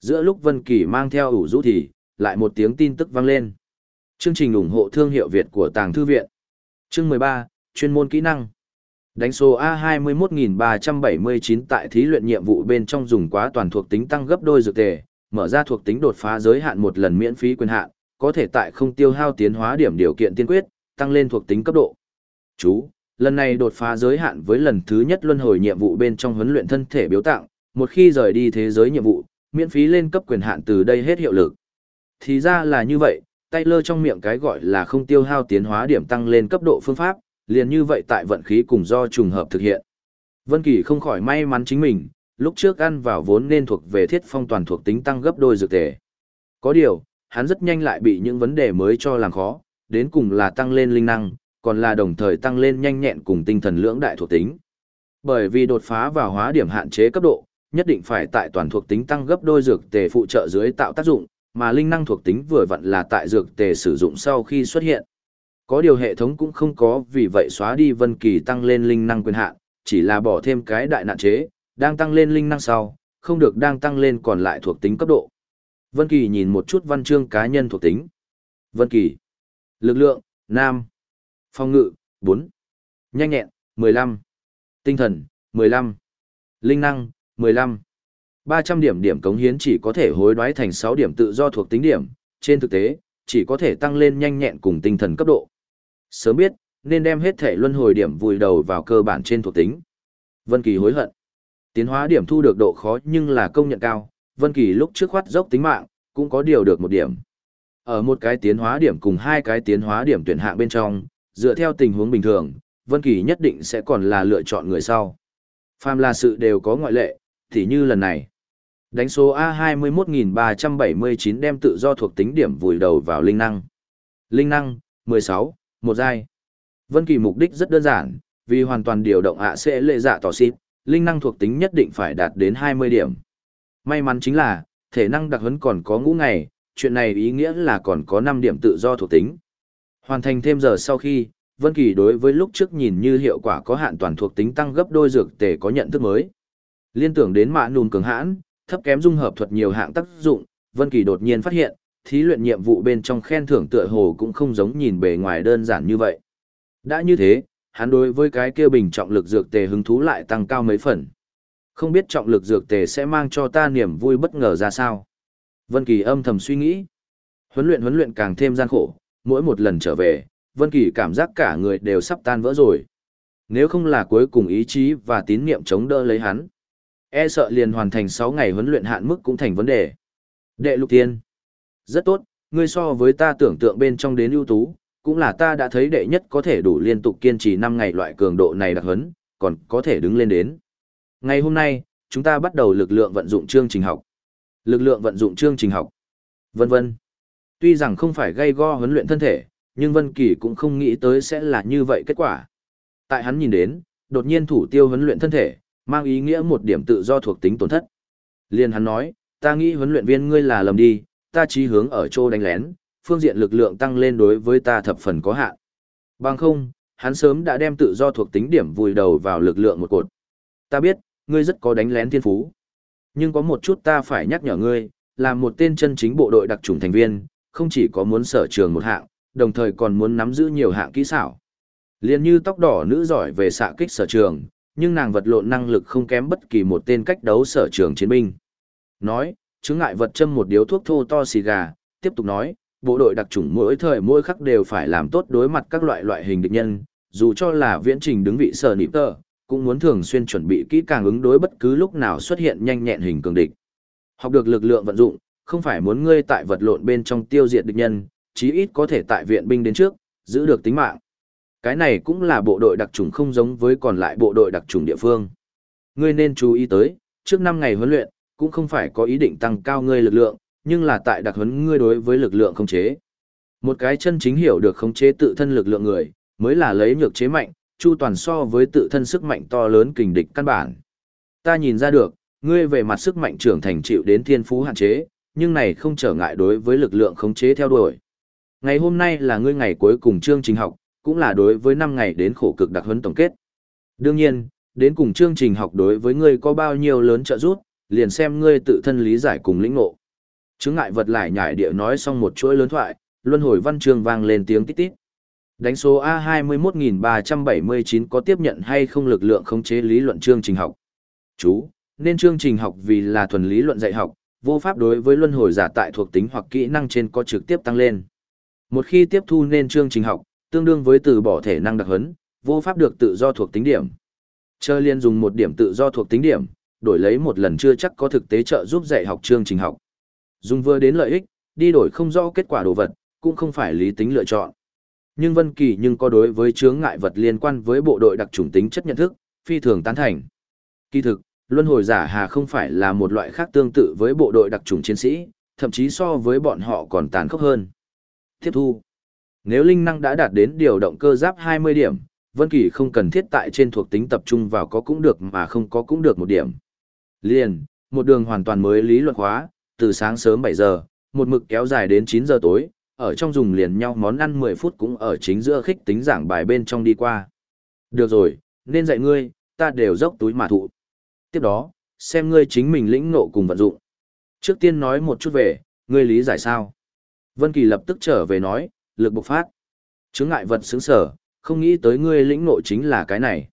Giữa lúc Vân Kỳ mang theo ủ rũ thì, lại một tiếng tin tức vang lên. Chương trình ủng hộ thương hiệu Việt của Tàng Thư Viện. Chương 13, chuyên môn kỹ năng. Đánh số A21379 tại thí luyện nhiệm vụ bên trong dùng quá toàn thuộc tính tăng gấp đôi dược tề, mở ra thuộc tính đột phá giới hạn một lần miễn phí quyền hạn, có thể tại không tiêu hao tiến hóa điểm điều kiện tiên quyết, tăng lên thuộc tính cấp độ. Chú, lần này đột phá giới hạn với lần thứ nhất luân hồi nhiệm vụ bên trong huấn luyện thân thể biếu tặng, một khi rời đi thế giới nhiệm vụ, miễn phí lên cấp quyền hạn từ đây hết hiệu lực. Thì ra là như vậy, Taylor trong miệng cái gọi là không tiêu hao tiến hóa điểm tăng lên cấp độ phương pháp, liền như vậy tại vận khí cùng do trùng hợp thực hiện. Vân Kỳ không khỏi may mắn chính mình, lúc trước ăn vào vốn nên thuộc về thiết phong toàn thuộc tính tăng gấp đôi dược tề. Có điều, hắn rất nhanh lại bị những vấn đề mới cho làm khó, đến cùng là tăng lên linh năng, còn là đồng thời tăng lên nhanh nhẹn cùng tinh thần lưỡng đại thuộc tính. Bởi vì đột phá vào hóa điểm hạn chế cấp độ, nhất định phải tại toàn thuộc tính tăng gấp đôi dược tề phụ trợ dưới tạo tác dụng, mà linh năng thuộc tính vừa vặn là tại dược tề sử dụng sau khi xuất hiện. Có điều hệ thống cũng không có vì vậy xóa đi Vân Kỳ tăng lên linh năng quyền hạn, chỉ là bỏ thêm cái đại nạn chế, đang tăng lên linh năng sau, không được đang tăng lên còn lại thuộc tính cấp độ. Vân Kỳ nhìn một chút văn chương cá nhân thuộc tính. Vân Kỳ. Lực lượng, nam. Phòng ngự, 4. Nhanh nhẹn, 15. Tinh thần, 15. Linh năng, 15. 300 điểm điểm cống hiến chỉ có thể hối đoái thành 6 điểm tự do thuộc tính điểm, trên thực tế, chỉ có thể tăng lên nhanh nhẹn cùng tinh thần cấp độ. Sớm biết, nên đem hết thể luân hồi điểm vùi đầu vào cơ bản trên thuộc tính. Vân Kỳ hối hận. Tiến hóa điểm thu được độ khó nhưng là công nhận cao, Vân Kỳ lúc trước khoát dốc tính mạng, cũng có điều được một điểm. Ở một cái tiến hóa điểm cùng hai cái tiến hóa điểm tuyển hạng bên trong, dựa theo tình huống bình thường, Vân Kỳ nhất định sẽ còn là lựa chọn người sau. Phàm là sự đều có ngoại lệ, thì như lần này. Đánh số A21379 đem tự do thuộc tính điểm vùi đầu vào linh năng. Linh năng, 16, một giai. Vân Kỳ mục đích rất đơn giản, vì hoàn toàn điều động ạ sẽ lệ dạ tỏ xít, linh năng thuộc tính nhất định phải đạt đến 20 điểm. May mắn chính là, thể năng đặc huấn còn có ngũ ngày, chuyện này ý nghĩa là còn có 5 điểm tự do thuộc tính. Hoàn thành thêm giờ sau khi, Vân Kỳ đối với lúc trước nhìn như hiệu quả có hạn toàn thuộc tính tăng gấp đôi dược tề có nhận thức mới. Liên tưởng đến mạ nùm cường hãn, thấp kém dung hợp thuật nhiều hạng tác dụng, Vân Kỳ đột nhiên phát hiện, thí luyện nhiệm vụ bên trong khen thưởng tựa hồ cũng không giống nhìn bề ngoài đơn giản như vậy. Đã như thế, hắn đối với cái kia bình trọng lực dược tề hứng thú lại tăng cao mấy phần. Không biết trọng lực dược tề sẽ mang cho ta niềm vui bất ngờ ra sao. Vân Kỳ âm thầm suy nghĩ. Huấn luyện huấn luyện càng thêm gian khổ, mỗi một lần trở về, Vân Kỳ cảm giác cả người đều sắp tan vỡ rồi. Nếu không là cuối cùng ý chí và tín niệm chống đỡ lấy hắn, e sợ liền hoàn thành 6 ngày huấn luyện hạn mức cũng thành vấn đề. Đệ lục tiên. Rất tốt, ngươi so với ta tưởng tượng bên trong đến ưu tú, cũng là ta đã thấy đệ nhất có thể đủ liên tục kiên trì 5 ngày loại cường độ này đặc huấn, còn có thể đứng lên đến. Ngày hôm nay, chúng ta bắt đầu lực lượng vận dụng chương trình học. Lực lượng vận dụng chương trình học. Vân vân. Tuy rằng không phải gây go huấn luyện thân thể, nhưng Vân Kỳ cũng không nghĩ tới sẽ là như vậy kết quả. Tại hắn nhìn đến, đột nhiên thủ tiêu huấn luyện thân thể, mang ý nghĩa một điểm tự do thuộc tính tổn thất. Liên hắn nói, ta nghĩ huấn luyện viên ngươi là lầm đi, ta chí hướng ở chỗ đánh lén, phương diện lực lượng tăng lên đối với ta thập phần có hạn. Bằng không, hắn sớm đã đem tự do thuộc tính điểm vùi đầu vào lực lượng một cột. Ta biết, ngươi rất có đánh lén thiên phú. Nhưng có một chút ta phải nhắc nhở ngươi, là một tên chân chính bộ đội đặc trùng thành viên, không chỉ có muốn sở trường một hạng, đồng thời còn muốn nắm giữ nhiều hạng kỹ xảo. Liên như tóc đỏ nữ giỏi về xạ kích sở trường, nhưng nàng vật lộn năng lực không kém bất kỳ một tên cách đấu sở trường chiến binh. Nói, chứng ngại vật châm một điếu thuốc thô to xì gà, tiếp tục nói, bộ đội đặc chủng mỗi thời mỗi khắc đều phải làm tốt đối mặt các loại loại hình địch nhân, dù cho là viễn trình đứng vị sở nịp tờ, cũng muốn thường xuyên chuẩn bị kỹ càng ứng đối bất cứ lúc nào xuất hiện nhanh nhẹn hình cường địch. Học được lực lượng vận dụng, không phải muốn ngươi tại vật lộn bên trong tiêu diệt địch nhân, chí ít có thể tại viện binh đến trước, giữ được tính mạng. Cái này cũng là bộ đội đặc trùng không giống với còn lại bộ đội đặc trùng địa phương. Ngươi nên chú ý tới, trước 5 ngày huấn luyện, cũng không phải có ý định tăng cao ngươi lực lượng, nhưng là tại đặc huấn ngươi đối với lực lượng không chế. Một cái chân chính hiểu được khống chế tự thân lực lượng người, mới là lấy nhược chế mạnh, chu toàn so với tự thân sức mạnh to lớn kình địch căn bản. Ta nhìn ra được, ngươi về mặt sức mạnh trưởng thành chịu đến thiên phú hạn chế, nhưng này không trở ngại đối với lực lượng khống chế theo đuổi. Ngày hôm nay là ngươi ngày cuối cùng chương trình học, cũng là đối với 5 ngày đến khổ cực đặc huấn tổng kết. Đương nhiên, đến cùng chương trình học đối với ngươi có bao nhiêu lớn trợ giúp, liền xem ngươi tự thân lý giải cùng lĩnh ngộ. Chứng ngại vật lại nhảy địa nói xong một chuỗi lớn thoại, luân hồi văn chương vang lên tiếng tít tít. Đánh số A21379 có tiếp nhận hay không lực lượng khống chế lý luận chương trình học. Chú, nên chương trình học vì là thuần lý luận dạy học, vô pháp đối với luân hồi giả tại thuộc tính hoặc kỹ năng trên có trực tiếp tăng lên. Một khi tiếp thu nên chương trình học, tương đương với từ bỏ thể năng đặc huấn, vô pháp được tự do thuộc tính điểm. chơi liên dùng một điểm tự do thuộc tính điểm, đổi lấy một lần chưa chắc có thực tế trợ giúp dạy học chương trình học. Dùng vừa đến lợi ích, đi đổi không rõ kết quả đồ vật, cũng không phải lý tính lựa chọn. Nhưng Vân Kỳ nhưng có đối với chướng ngại vật liên quan với bộ đội đặc chủng tính chất nhận thức, phi thường tán thành. Kỳ thực, luân hồi giả hà không phải là một loại khác tương tự với bộ đội đặc chủng chiến sĩ, thậm chí so với bọn họ còn tàn khốc hơn. Tiếp thu. Nếu linh năng đã đạt đến điều động cơ giáp 20 điểm, Vân Kỳ không cần thiết tại trên thuộc tính tập trung vào có cũng được mà không có cũng được một điểm. Liền, một đường hoàn toàn mới lý luận hóa, từ sáng sớm 7 giờ, một mực kéo dài đến 9 giờ tối, ở trong dùng liền nhau món ăn 10 phút cũng ở chính giữa khích tính giảng bài bên trong đi qua. Được rồi, nên dạy ngươi, ta đều dốc túi mà thụ. Tiếp đó, xem ngươi chính mình lĩnh ngộ cùng vận dụng. Trước tiên nói một chút về, ngươi lý giải sao? Vân Kỳ lập tức trở về nói, lực bộc phát. Chứng ngại vật sướng sở, không nghĩ tới ngươi lĩnh ngộ chính là cái này.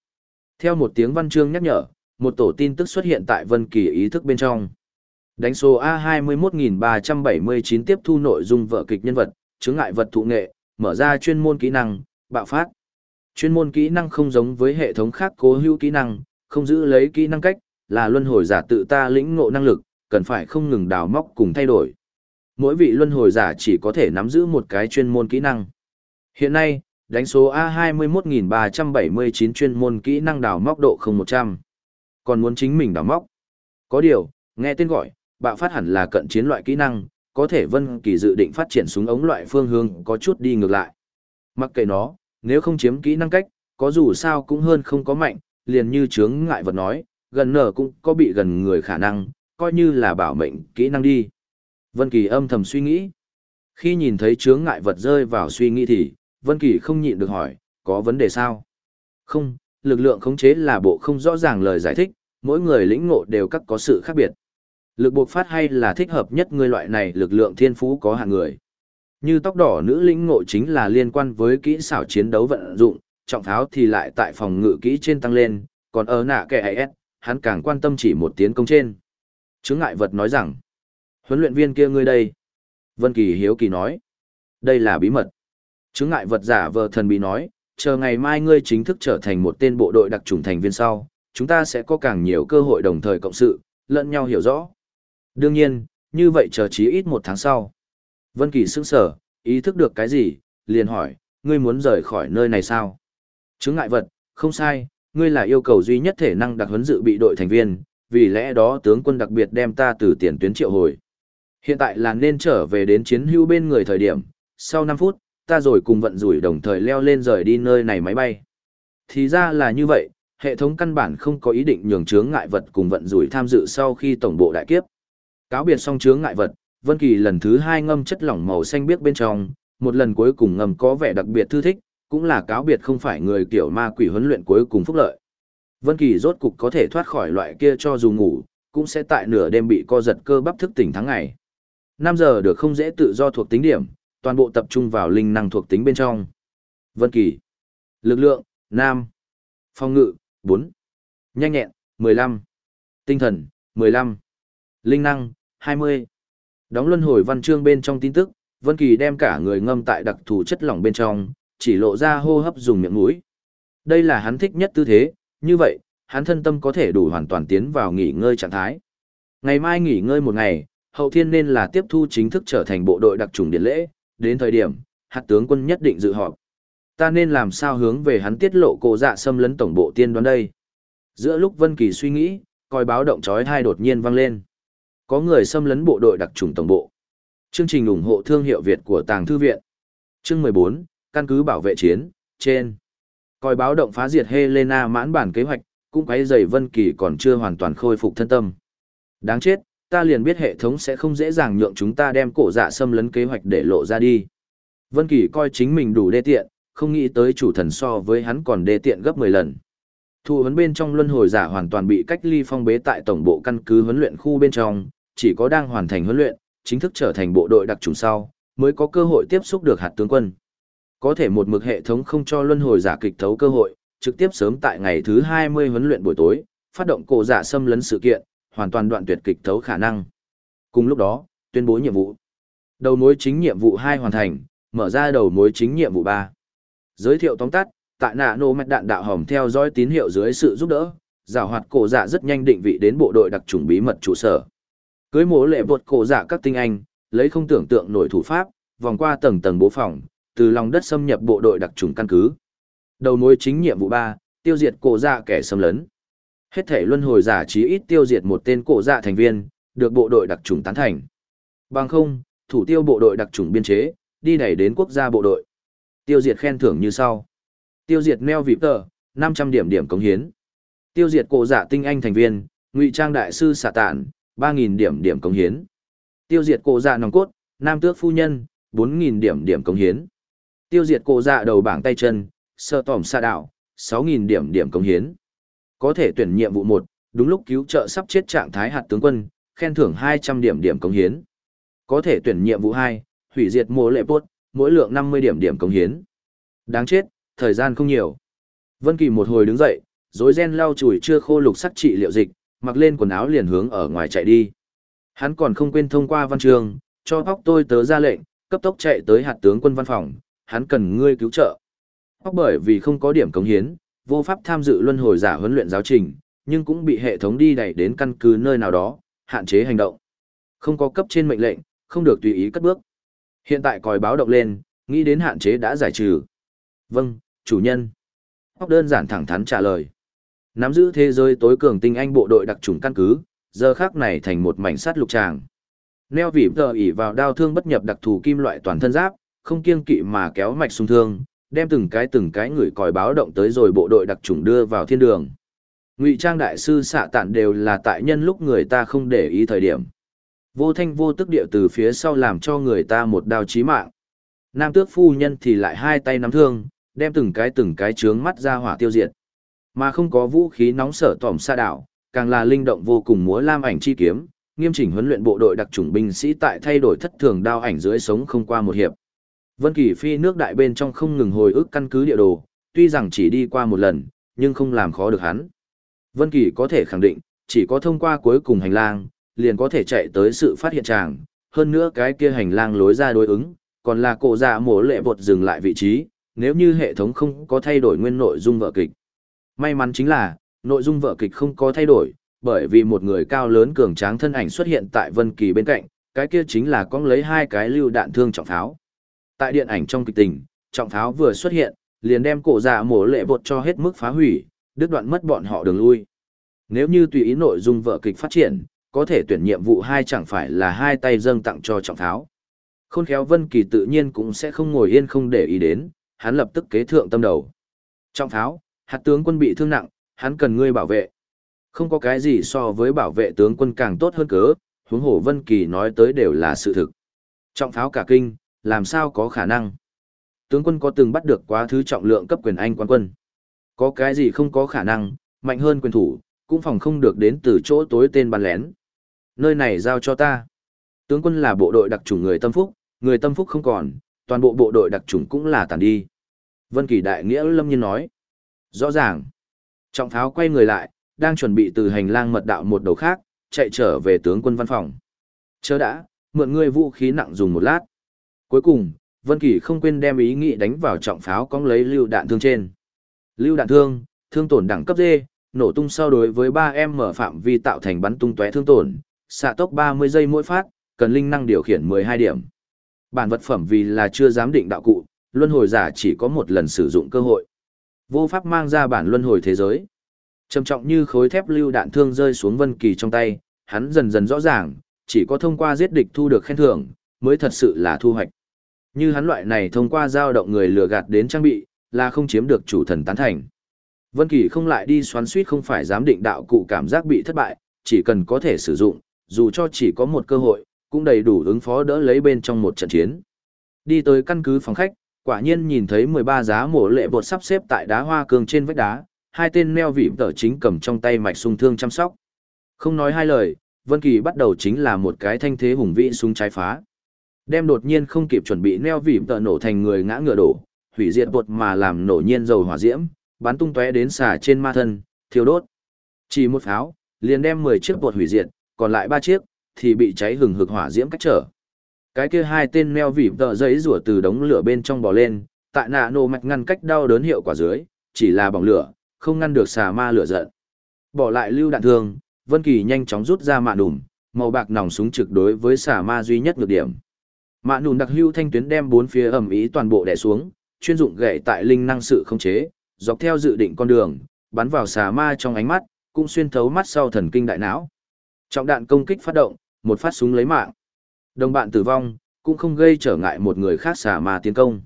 Theo một tiếng văn chương nhắc nhở, một tổ tin tức xuất hiện tại Vân Kỳ ý thức bên trong. Đánh số A21379 tiếp thu nội dung vở kịch nhân vật, chứng ngại vật thụ nghệ, mở ra chuyên môn kỹ năng, bạo phát. Chuyên môn kỹ năng không giống với hệ thống khác cố hữu kỹ năng, không giữ lấy kỹ năng cách, là luân hồi giả tự ta lĩnh ngộ năng lực, cần phải không ngừng đào móc cùng thay đổi. Mỗi vị luân hồi giả chỉ có thể nắm giữ một cái chuyên môn kỹ năng. Hiện nay, đánh số A21379 chuyên môn kỹ năng đào móc độ 0100. Còn muốn chính mình đào móc. Có điều, nghe tên gọi, bạo phát hẳn là cận chiến loại kỹ năng, có thể Vân Kỳ dự định phát triển súng ống loại phương hướng có chút đi ngược lại. Mặc kệ nó, nếu không chiếm kỹ năng cách, có dù sao cũng hơn không có mạnh, liền như chướng ngại vật nói, gần nở cũng có bị gần người khả năng, coi như là bảo mệnh kỹ năng đi. Vân Kỳ âm thầm suy nghĩ. Khi nhìn thấy chướng ngại vật rơi vào suy nghĩ thì, Vân Kỳ không nhịn được hỏi, có vấn đề sao? Không, lực lượng khống chế là bộ không rõ ràng lời giải thích, mỗi người lĩnh ngộ đều các có sự khác biệt. Lực buộc phát hay là thích hợp nhất người loại này lực lượng thiên phú có hạng người. Như tóc đỏ nữ lĩnh ngộ chính là liên quan với kỹ xảo chiến đấu vận dụng, trọng tháo thì lại tại phòng ngự kỹ trên tăng lên, còn ở nạ kẻ ấy hắn càng quan tâm chỉ một tiến công trên. Chứng ngại vật nói rằng, huấn luyện viên kia ngươi đây. Vân Kỳ hiếu kỳ nói, đây là bí mật. Chứng ngại vật giả vờ thần bí nói, chờ ngày mai ngươi chính thức trở thành một tên bộ đội đặc trùng thành viên sau, chúng ta sẽ có càng nhiều cơ hội đồng thời cộng sự, lẫn nhau hiểu rõ. Đương nhiên, như vậy chờ chí ít một tháng sau. Vân Kỳ sững sờ, ý thức được cái gì, liền hỏi, ngươi muốn rời khỏi nơi này sao? Chứng ngại vật, không sai, ngươi là yêu cầu duy nhất thể năng đặc huấn dự bị đội thành viên, vì lẽ đó tướng quân đặc biệt đem ta từ tiền tuyến triệu hồi. Hiện tại là nên trở về đến chiến hữu bên người thời điểm, sau 5 phút, ta rồi cùng vận rủi đồng thời leo lên rời đi nơi này máy bay. Thì ra là như vậy, hệ thống căn bản không có ý định nhường chướng ngại vật cùng vận rủi tham dự sau khi tổng bộ đại kiếp. Cáo biệt xong chướng ngại vật, Vân Kỳ lần thứ hai ngâm chất lỏng màu xanh biếc bên trong, một lần cuối cùng ngầm có vẻ đặc biệt thư thích, cũng là cáo biệt không phải người kiểu ma quỷ huấn luyện cuối cùng phúc lợi. Vân Kỳ rốt cục có thể thoát khỏi loại kia cho dù ngủ, cũng sẽ tại nửa đêm bị co giật cơ bắp thức tỉnh tháng ngày. 5 giờ được không dễ tự do thuộc tính điểm, toàn bộ tập trung vào linh năng thuộc tính bên trong. Vân Kỳ. Lực lượng, Nam. Phòng ngự, 4. Nhanh nhẹn, 15. Tinh thần, 15. Linh năng, 20. Đóng luân hồi văn chương bên trong tin tức, Vân Kỳ đem cả người ngâm tại đặc thù chất lỏng bên trong, chỉ lộ ra hô hấp dùng miệng mũi. Đây là hắn thích nhất tư thế, như vậy, hắn thân tâm có thể đủ hoàn toàn tiến vào nghỉ ngơi trạng thái. Ngày mai nghỉ ngơi một ngày, hậu thiên nên là tiếp thu chính thức trở thành bộ đội đặc trùng điện lễ, đến thời điểm, hạt tướng quân nhất định dự họp. Ta nên làm sao hướng về hắn tiết lộ cổ dạ xâm lấn tổng bộ tiên đoán đây? Giữa lúc Vân Kỳ suy nghĩ, coi báo động chói tai đột nhiên vang lên. Có người xâm lấn bộ đội đặc trùng tổng bộ. Chương trình ủng hộ thương hiệu Việt của Tàng Thư Viện. Chương 14, căn cứ bảo vệ chiến, trên. Coi báo động phá diệt Helena mãn bản kế hoạch, cũng quấy dày Vân Kỳ còn chưa hoàn toàn khôi phục thân tâm. Đáng chết, ta liền biết hệ thống sẽ không dễ dàng nhượng chúng ta đem cổ dạ xâm lấn kế hoạch để lộ ra đi. Vân Kỳ coi chính mình đủ đê tiện, không nghĩ tới chủ thần so với hắn còn đê tiện gấp 10 lần. Thu huấn bên trong luân hồi giả hoàn toàn bị cách ly phong bế tại tổng bộ căn cứ huấn luyện khu bên trong, chỉ có đang hoàn thành huấn luyện, chính thức trở thành bộ đội đặc chủng sau, mới có cơ hội tiếp xúc được hạt tướng quân. Có thể một mực hệ thống không cho luân hồi giả kịch thấu cơ hội, trực tiếp sớm tại ngày thứ 20 huấn luyện buổi tối, phát động cổ giả xâm lấn sự kiện, hoàn toàn đoạn tuyệt kịch thấu khả năng. Cùng lúc đó, tuyên bố nhiệm vụ. Đầu mối chính nhiệm vụ 2 hoàn thành, mở ra đầu mối chính nhiệm vụ 3. Giới thiệu tóm tắt, tại nạ nô mạch đạn đạo hồng theo dõi tín hiệu dưới sự giúp đỡ, giảo hoạt cổ dạ rất nhanh định vị đến bộ đội đặc trùng bí mật trụ sở. Cưới mổ lệ bột cổ dạ các tinh anh, lấy không tưởng tượng nổi thủ pháp, vòng qua tầng tầng bố phòng, từ lòng đất xâm nhập bộ đội đặc trùng căn cứ. Đầu mối chính nhiệm vụ 3, tiêu diệt cổ dạ kẻ xâm lấn. Hết thể luân hồi giả chí ít tiêu diệt một tên cổ dạ thành viên, được bộ đội đặc trùng tán thành. Bằng không, thủ tiêu bộ đội đặc trùng biên chế, đi đẩy đến quốc gia bộ đội. Tiêu diệt khen thưởng như sau. Tiêu diệt neo vịp tờ, 500 điểm điểm cống hiến. Tiêu diệt cổ dạ tinh anh thành viên, ngụy trang đại sư xạ tản, 3.000 điểm điểm cống hiến. Tiêu diệt cổ dạ nòng cốt, nam tước phu nhân, 4.000 điểm điểm cống hiến. Tiêu diệt cổ dạ đầu bảng tay chân, sơ tỏm xa đảo, 6.000 điểm điểm cống hiến. Có thể tuyển nhiệm vụ 1, đúng lúc cứu trợ sắp chết trạng thái hạt tướng quân, khen thưởng 200 điểm điểm cống hiến. Có thể tuyển nhiệm vụ 2, hủy diệt mô lệ bốt, mỗi lượng 50 điểm điểm cống hiến. Đáng chết, thời gian không nhiều. Vân Kỳ một hồi đứng dậy, rối ren lau chùi chưa khô lục sắc trị liệu dịch, mặc lên quần áo liền hướng ở ngoài chạy đi. Hắn còn không quên thông qua văn trường, cho Hóc tôi tớ ra lệnh, cấp tốc chạy tới hạt tướng quân văn phòng, hắn cần ngươi cứu trợ. Hóc bởi vì không có điểm cống hiến, vô pháp tham dự luân hồi giả huấn luyện giáo trình, nhưng cũng bị hệ thống đi đẩy đến căn cứ nơi nào đó, hạn chế hành động. Không có cấp trên mệnh lệnh, không được tùy ý cất bước. Hiện tại còi báo động lên, nghĩ đến hạn chế đã giải trừ. Vâng, chủ nhân. Hóc đơn giản thẳng thắn trả lời. Nắm giữ thế giới tối cường tinh anh bộ đội đặc trùng căn cứ, giờ khác này thành một mảnh sắt lục tràng. Neo vỉ tờ ỉ vào đao thương bất nhập đặc thù kim loại toàn thân giáp, không kiêng kỵ mà kéo mạch sung thương, đem từng cái từng cái người còi báo động tới rồi bộ đội đặc trùng đưa vào thiên đường. Ngụy trang đại sư xạ tản đều là tại nhân lúc người ta không để ý thời điểm. Vô thanh vô tức địa từ phía sau làm cho người ta một đao chí mạng. Nam tước phu nhân thì lại hai tay nắm thương, đem từng cái từng cái trướng mắt ra hỏa tiêu diệt. Mà không có vũ khí nóng sở tỏm xa đảo, càng là linh động vô cùng múa lam ảnh chi kiếm, nghiêm chỉnh huấn luyện bộ đội đặc chủng binh sĩ tại thay đổi thất thường đao ảnh dưới sống không qua một hiệp. Vân Kỳ phi nước đại bên trong không ngừng hồi ức căn cứ địa đồ, tuy rằng chỉ đi qua một lần, nhưng không làm khó được hắn. Vân Kỳ có thể khẳng định, chỉ có thông qua cuối cùng hành lang, liền có thể chạy tới sự phát hiện tràng, hơn nữa cái kia hành lang lối ra đối ứng, còn là cổ dạ mổ lệ bột dừng lại vị trí, nếu như hệ thống không có thay đổi nguyên nội dung vở kịch. May mắn chính là, nội dung vở kịch không có thay đổi, bởi vì một người cao lớn cường tráng thân ảnh xuất hiện tại Vân Kỳ bên cạnh, cái kia chính là con lấy hai cái lưu đạn thương trọng pháo. Tại điện ảnh trong kịch tình, trọng pháo vừa xuất hiện, liền đem cổ dạ mổ lệ bột cho hết mức phá hủy, đứt đoạn mất bọn họ đường lui. Nếu như tùy ý nội dung vở kịch phát triển, có thể tuyển nhiệm vụ hai chẳng phải là hai tay dâng tặng cho trọng pháo. Khôn khéo Vân Kỳ tự nhiên cũng sẽ không ngồi yên không để ý đến, hắn lập tức kế thượng tâm đầu. Trọng pháo, hạt tướng quân bị thương nặng, hắn cần ngươi bảo vệ. Không có cái gì so với bảo vệ tướng quân càng tốt hơn cớ, huống hồ Vân Kỳ nói tới đều là sự thực. Trọng pháo cả kinh, làm sao có khả năng? Tướng quân có từng bắt được quá thứ trọng lượng cấp quyền anh quan quân. Có cái gì không có khả năng, mạnh hơn quyền thủ, cũng phòng không được đến từ chỗ tối tên bắn lén. Nơi này giao cho ta. Tướng quân là bộ đội đặc chủng người tâm phúc, người tâm phúc không còn, toàn bộ bộ đội đặc chủng cũng là tàn đi. Vân Kỳ đại nghĩa lâm nhiên nói. Rõ ràng. Trọng tháo quay người lại, đang chuẩn bị từ hành lang mật đạo một đầu khác, chạy trở về tướng quân văn phòng. Chớ đã, mượn ngươi vũ khí nặng dùng một lát. Cuối cùng, Vân Kỳ không quên đem ý nghĩ đánh vào trọng pháo cong lấy lưu đạn thương trên. Lưu đạn thương, thương tổn đẳng cấp D, nổ tung sau đối với 3M mở phạm vi tạo thành bắn tung tóe thương tổn, xạ tốc 30 giây mỗi phát, cần linh năng điều khiển 12 điểm. Bản vật phẩm vì là chưa giám định đạo cụ, luân hồi giả chỉ có một lần sử dụng cơ hội. Vô pháp mang ra bản luân hồi thế giới. Trầm trọng như khối thép lưu đạn thương rơi xuống Vân Kỳ trong tay, hắn dần dần rõ ràng, chỉ có thông qua giết địch thu được khen thưởng, mới thật sự là thu hoạch. Như hắn loại này thông qua giao động người lừa gạt đến trang bị, là không chiếm được chủ thần tán thành. Vân Kỳ không lại đi xoắn xuýt không phải dám định đạo cụ cảm giác bị thất bại, chỉ cần có thể sử dụng, dù cho chỉ có một cơ hội, cũng đầy đủ ứng phó đỡ lấy bên trong một trận chiến. Đi tới căn cứ phòng khách, quả nhiên nhìn thấy 13 giá mổ lệ bột sắp xếp tại đá hoa cương trên vách đá, hai tên neo vị tờ chính cầm trong tay mạch sung thương chăm sóc. Không nói hai lời, Vân Kỳ bắt đầu chính là một cái thanh thế hùng vĩ súng trái phá. Đem đột nhiên không kịp chuẩn bị neo vị tờ nổ thành người ngã ngựa đổ, hủy diệt bột mà làm nổ nhiên dầu hỏa diễm, bắn tung tóe đến xả trên ma thân, thiêu đốt. Chỉ một pháo, liền đem 10 chiếc bột hủy diệt, còn lại 3 chiếc, thì bị cháy hừng hực hỏa diễm cách trở. Cái kia hai tên meo vỉ tờ giấy rủa từ đống lửa bên trong bò lên, tại nạ nổ mạch ngăn cách đau đớn hiệu quả dưới, chỉ là bỏng lửa, không ngăn được xà ma lửa giận. Bỏ lại lưu đạn thương, Vân Kỳ nhanh chóng rút ra mạ đùm, màu bạc nòng súng trực đối với xà ma duy nhất nhược điểm. Mạ đùm đặc hưu thanh tuyến đem bốn phía ẩm ý toàn bộ đè xuống, chuyên dụng gậy tại linh năng sự không chế, dọc theo dự định con đường, bắn vào xà ma trong ánh mắt, cũng xuyên thấu mắt sau thần kinh đại não. Trọng đạn công kích phát động, một phát súng lấy mạng. Đồng bạn tử vong, cũng không gây trở ngại một người khác xả mà tiến công.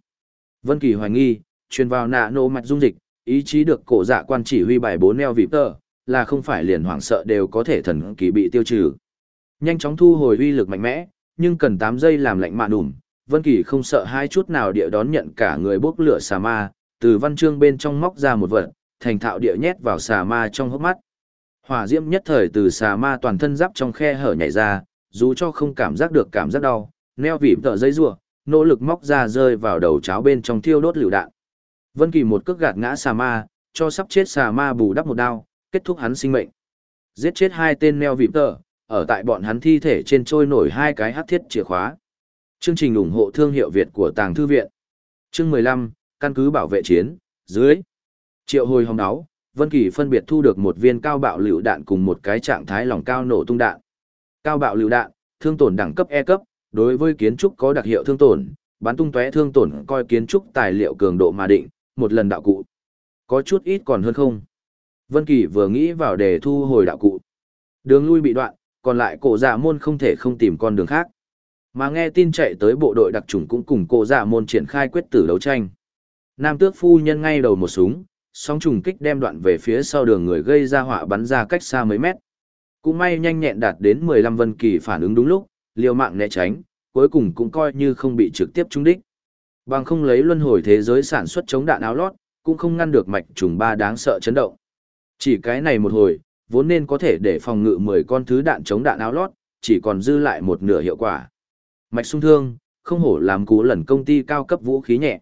Vân Kỳ hoài nghi, truyền vào nạ nô mạch dung dịch, ý chí được cổ dạ quan chỉ huy bài bốn neo vịp tờ, là không phải liền hoảng sợ đều có thể thần kỳ bị tiêu trừ. Nhanh chóng thu hồi uy lực mạnh mẽ, nhưng cần 8 giây làm lạnh mạ đùm. Vân Kỳ không sợ hai chút nào địa đón nhận cả người bốc lửa xà ma, từ văn chương bên trong móc ra một vật, thành thạo địa nhét vào xà ma trong hốc mắt. Hỏa diễm nhất thời từ xà ma toàn thân giáp trong khe hở nhảy ra, dù cho không cảm giác được cảm giác đau, neo vỉm tợ giấy rùa, nỗ lực móc ra rơi vào đầu cháo bên trong thiêu đốt lựu đạn. Vân Kỳ một cước gạt ngã xà ma, cho sắp chết xà ma bù đắp một đao, kết thúc hắn sinh mệnh. Giết chết hai tên neo vỉm tợ, ở tại bọn hắn thi thể trên trôi nổi hai cái hắc thiết chìa khóa. Chương trình ủng hộ thương hiệu Việt của Tàng Thư Viện. Chương 15, căn cứ bảo vệ chiến, dưới. Triệu hồi hồng đáo, Vân Kỳ phân biệt thu được một viên cao bạo lựu đạn cùng một cái trạng thái lỏng cao nổ tung đạn. Cao bạo lựu đạn, thương tổn đẳng cấp E cấp, đối với kiến trúc có đặc hiệu thương tổn, bắn tung tóe thương tổn coi kiến trúc tài liệu cường độ mà định, một lần đạo cụ. Có chút ít còn hơn không? Vân Kỳ vừa nghĩ vào để thu hồi đạo cụ. Đường lui bị đoạn, còn lại cổ dạ môn không thể không tìm con đường khác. Mà nghe tin chạy tới bộ đội đặc chủng cũng cùng cổ dạ môn triển khai quyết tử đấu tranh. Nam tước phu nhân ngay đầu một súng, song trùng kích đem đoạn về phía sau đường người gây ra họa bắn ra cách xa mấy mét. Cũng may nhanh nhẹn đạt đến 15 vân kỳ phản ứng đúng lúc, liều mạng né tránh, cuối cùng cũng coi như không bị trực tiếp trúng đích. Bằng không lấy luân hồi thế giới sản xuất chống đạn áo lót, cũng không ngăn được mạch trùng ba đáng sợ chấn động. Chỉ cái này một hồi, vốn nên có thể để phòng ngự 10 con thứ đạn chống đạn áo lót, chỉ còn dư lại một nửa hiệu quả. Mạch sung thương, không hổ làm cú lần công ty cao cấp vũ khí nhẹ.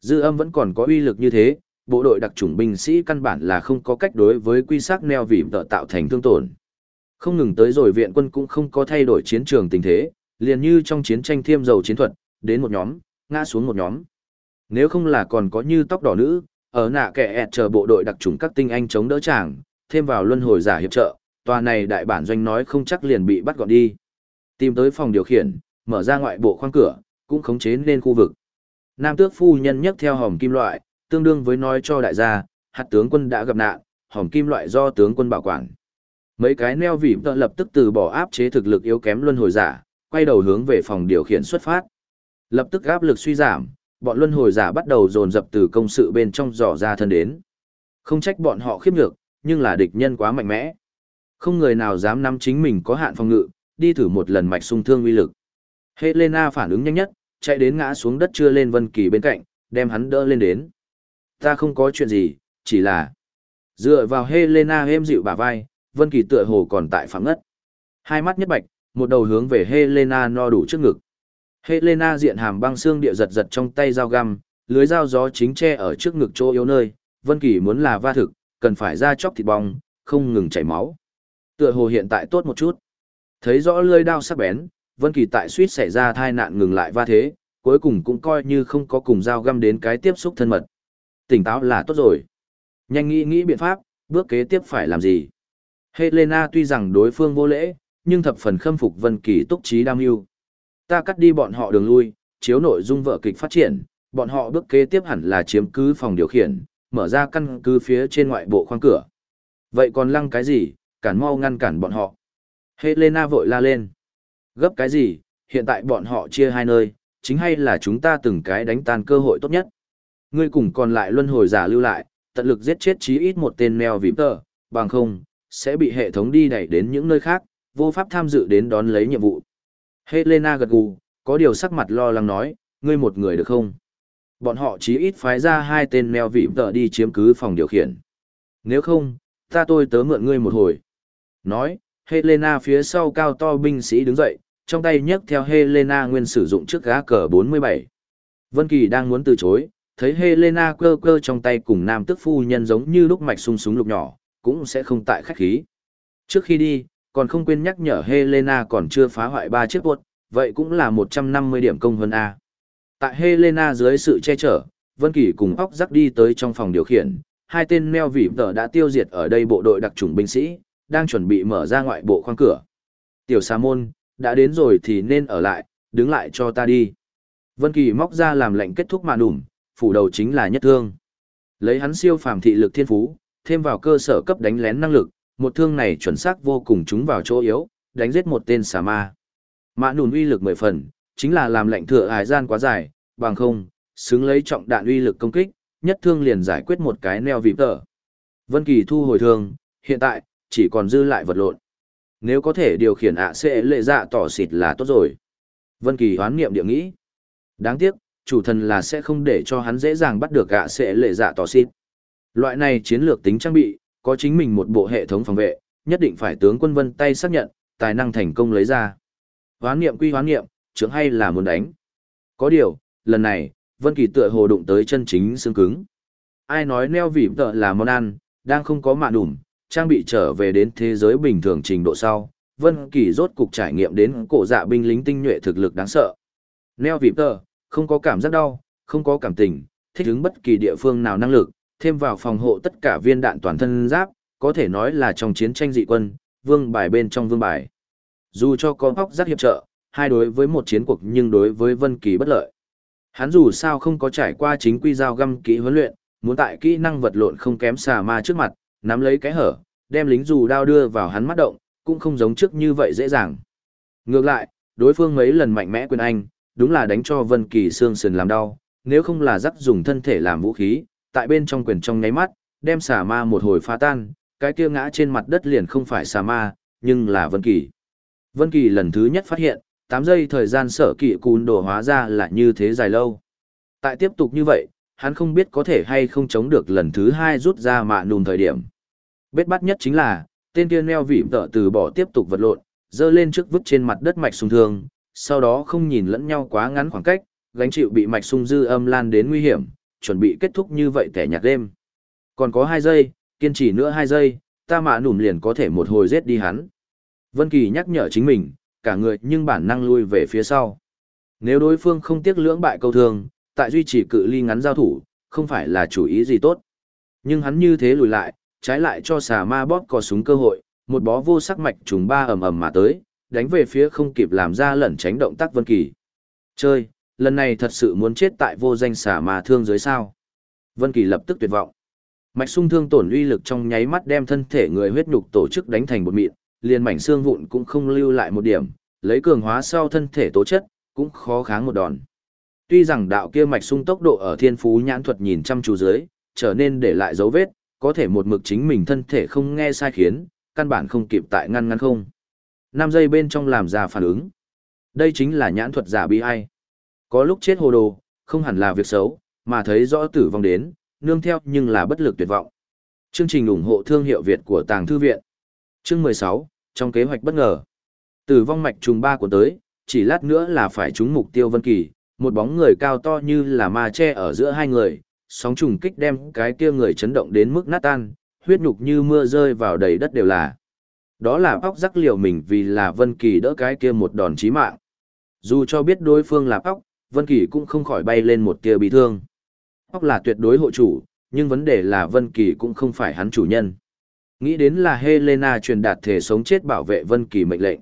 Dư âm vẫn còn có uy lực như thế, bộ đội đặc chủng binh sĩ căn bản là không có cách đối với quy sắc neo vì tợ tạo thành thương tổn. Không ngừng tới rồi viện quân cũng không có thay đổi chiến trường tình thế, liền như trong chiến tranh thiêm dầu chiến thuật, đến một nhóm, ngã xuống một nhóm. Nếu không là còn có như tóc đỏ nữ, ở nạ kẻ ẹt chờ bộ đội đặc trùng các tinh anh chống đỡ chàng, thêm vào luân hồi giả hiệp trợ, tòa này đại bản doanh nói không chắc liền bị bắt gọn đi. Tìm tới phòng điều khiển, mở ra ngoại bộ khoang cửa, cũng khống chế lên khu vực. Nam tước phu nhân nhấc theo hòm kim loại, tương đương với nói cho đại gia, hạt tướng quân đã gặp nạn, hòm kim loại do tướng quân bảo quản. Mấy cái neo vỉ tợ lập tức từ bỏ áp chế thực lực yếu kém luân hồi giả, quay đầu hướng về phòng điều khiển xuất phát. Lập tức áp lực suy giảm, bọn luân hồi giả bắt đầu dồn dập từ công sự bên trong dò ra thân đến. Không trách bọn họ khiếp nhược, nhưng là địch nhân quá mạnh mẽ. Không người nào dám nắm chính mình có hạn phòng ngự, đi thử một lần mạch sung thương uy lực. Helena phản ứng nhanh nhất, chạy đến ngã xuống đất chưa lên Vân Kỳ bên cạnh, đem hắn đỡ lên đến. Ta không có chuyện gì, chỉ là... Dựa vào Helena êm dịu bả vai, Vân Kỳ tựa hồ còn tại phạm ngất. Hai mắt nhất bạch, một đầu hướng về Helena no đủ trước ngực. Helena diện hàm băng xương địa giật giật trong tay dao găm, lưới dao gió chính che ở trước ngực chỗ yếu nơi, Vân Kỳ muốn là va thực, cần phải ra chóc thịt bong, không ngừng chảy máu. Tựa hồ hiện tại tốt một chút. Thấy rõ lưỡi dao sắc bén, Vân Kỳ tại suýt xảy ra tai nạn ngừng lại va thế, cuối cùng cũng coi như không có cùng dao găm đến cái tiếp xúc thân mật. Tỉnh táo là tốt rồi. Nhanh nghĩ nghĩ biện pháp, bước kế tiếp phải làm gì. Helena tuy rằng đối phương vô lễ, nhưng thập phần khâm phục Vân Kỳ túc trí đam mưu. Ta cắt đi bọn họ đường lui, chiếu nội dung vở kịch phát triển, bọn họ bước kế tiếp hẳn là chiếm cứ phòng điều khiển, mở ra căn cứ phía trên ngoại bộ khoang cửa. Vậy còn lăng cái gì, cản mau ngăn cản bọn họ. Helena vội la lên. Gấp cái gì, hiện tại bọn họ chia hai nơi, chính hay là chúng ta từng cái đánh tan cơ hội tốt nhất. Ngươi cùng còn lại luân hồi giả lưu lại, tận lực giết chết chí ít một tên mèo vím tờ, bằng không, sẽ bị hệ thống đi đẩy đến những nơi khác, vô pháp tham dự đến đón lấy nhiệm vụ. Helena gật gù, có điều sắc mặt lo lắng nói, ngươi một người được không? Bọn họ chí ít phái ra hai tên mèo vị tờ đi chiếm cứ phòng điều khiển. Nếu không, ta tôi tớ mượn ngươi một hồi. Nói, Helena phía sau cao to binh sĩ đứng dậy, trong tay nhấc theo Helena nguyên sử dụng trước gá cờ 47. Vân Kỳ đang muốn từ chối, thấy Helena cơ cơ trong tay cùng nam tức phu nhân giống như lúc mạch sung súng lục nhỏ, cũng sẽ không tại khách khí. Trước khi đi, còn không quên nhắc nhở Helena còn chưa phá hoại ba chiếc bột, vậy cũng là 150 điểm công hơn A. Tại Helena dưới sự che chở, Vân Kỳ cùng óc rắc đi tới trong phòng điều khiển, hai tên meo vỉ tờ đã tiêu diệt ở đây bộ đội đặc trùng binh sĩ, đang chuẩn bị mở ra ngoại bộ khoang cửa. Tiểu Sa môn, đã đến rồi thì nên ở lại, đứng lại cho ta đi. Vân Kỳ móc ra làm lệnh kết thúc màn đủm, phủ đầu chính là nhất thương. Lấy hắn siêu phàm thị lực thiên phú, thêm vào cơ sở cấp đánh lén năng lực, một thương này chuẩn xác vô cùng trúng vào chỗ yếu, đánh giết một tên xà ma. Mã nùn uy lực mười phần, chính là làm lệnh thừa hải gian quá dài, bằng không, xứng lấy trọng đạn uy lực công kích, nhất thương liền giải quyết một cái neo vịp tờ. Vân Kỳ thu hồi thương, hiện tại, chỉ còn dư lại vật lộn. Nếu có thể điều khiển ạ sẽ lệ dạ tỏ xịt là tốt rồi. Vân Kỳ hoán niệm địa nghĩ. Đáng tiếc, chủ thần là sẽ không để cho hắn dễ dàng bắt được ạ sẽ lệ dạ tỏ xịt. Loại này chiến lược tính trang bị, có chính mình một bộ hệ thống phòng vệ, nhất định phải tướng quân vân tay xác nhận, tài năng thành công lấy ra. Hoán niệm quy hoán niệm, trưởng hay là muốn đánh. Có điều, lần này, Vân Kỳ tựa hồ đụng tới chân chính xương cứng. Ai nói neo vỉ tợ là món ăn, đang không có mạ đủm, trang bị trở về đến thế giới bình thường trình độ sau, Vân Kỳ rốt cục trải nghiệm đến cổ dạ binh lính tinh nhuệ thực lực đáng sợ. Neo vỉ tợ, không có cảm giác đau, không có cảm tình, thích ứng bất kỳ địa phương nào năng lực, thêm vào phòng hộ tất cả viên đạn toàn thân giáp, có thể nói là trong chiến tranh dị quân, vương bài bên trong vương bài. Dù cho có góc giác hiệp trợ, hai đối với một chiến cuộc nhưng đối với Vân Kỳ bất lợi. Hắn dù sao không có trải qua chính quy giao găm kỹ huấn luyện, muốn tại kỹ năng vật lộn không kém xà ma trước mặt, nắm lấy cái hở, đem lính dù đao đưa vào hắn mắt động, cũng không giống trước như vậy dễ dàng. Ngược lại, đối phương mấy lần mạnh mẽ quyền anh, đúng là đánh cho Vân Kỳ xương sườn làm đau, nếu không là giáp dùng thân thể làm vũ khí, tại bên trong quyền trong nháy mắt, đem xà ma một hồi phá tan, cái kia ngã trên mặt đất liền không phải xà ma, nhưng là Vân Kỳ. Vân Kỳ lần thứ nhất phát hiện, 8 giây thời gian sở kỵ cún đồ hóa ra là như thế dài lâu. Tại tiếp tục như vậy, hắn không biết có thể hay không chống được lần thứ hai rút ra mạ nùm thời điểm. Bết bắt nhất chính là, tên kia neo vỉm tợ từ bỏ tiếp tục vật lộn, dơ lên trước vứt trên mặt đất mạch sung thương, sau đó không nhìn lẫn nhau quá ngắn khoảng cách, gánh chịu bị mạch sung dư âm lan đến nguy hiểm, chuẩn bị kết thúc như vậy tẻ nhạt đêm. Còn có 2 giây, kiên trì nữa 2 giây, ta mạ nùm liền có thể một hồi giết đi hắn. Vân Kỳ nhắc nhở chính mình, cả người nhưng bản năng lui về phía sau. Nếu đối phương không tiếc lưỡng bại câu thương, tại duy trì cự ly ngắn giao thủ, không phải là chủ ý gì tốt. Nhưng hắn như thế lùi lại, trái lại cho xà ma bóp có súng cơ hội, một bó vô sắc mạch trùng ba ầm ầm mà tới, đánh về phía không kịp làm ra lẩn tránh động tác Vân Kỳ. Chơi, lần này thật sự muốn chết tại vô danh xả mà thương dưới sao. Vân Kỳ lập tức tuyệt vọng. Mạch sung thương tổn uy lực trong nháy mắt đem thân thể người huyết nhục tổ chức đánh thành bột mịn, liền mảnh xương vụn cũng không lưu lại một điểm, lấy cường hóa sau thân thể tố chất, cũng khó kháng một đòn. Tuy rằng đạo kia mạch sung tốc độ ở thiên phú nhãn thuật nhìn chăm chú dưới, trở nên để lại dấu vết, có thể một mực chính mình thân thể không nghe sai khiến, căn bản không kịp tại ngăn ngăn không. 5 giây bên trong làm ra phản ứng. Đây chính là nhãn thuật giả bi ai. Có lúc chết hồ đồ, không hẳn là việc xấu, mà thấy rõ tử vong đến, nương theo nhưng là bất lực tuyệt vọng. Chương trình ủng hộ thương hiệu Việt của Tàng Thư Viện. Chương 16, trong kế hoạch bất ngờ. Tử vong mạch trùng ba của tới, chỉ lát nữa là phải trúng mục tiêu Vân Kỳ, một bóng người cao to như là ma che ở giữa hai người, sóng trùng kích đem cái kia người chấn động đến mức nát tan, huyết nhục như mưa rơi vào đầy đất đều là. Đó là óc rắc liều mình vì là Vân Kỳ đỡ cái kia một đòn chí mạng. Dù cho biết đối phương là óc, Vân Kỳ cũng không khỏi bay lên một tia bị thương. Óc là tuyệt đối hộ chủ, nhưng vấn đề là Vân Kỳ cũng không phải hắn chủ nhân. Nghĩ đến là Helena truyền đạt thể sống chết bảo vệ Vân Kỳ mệnh lệnh.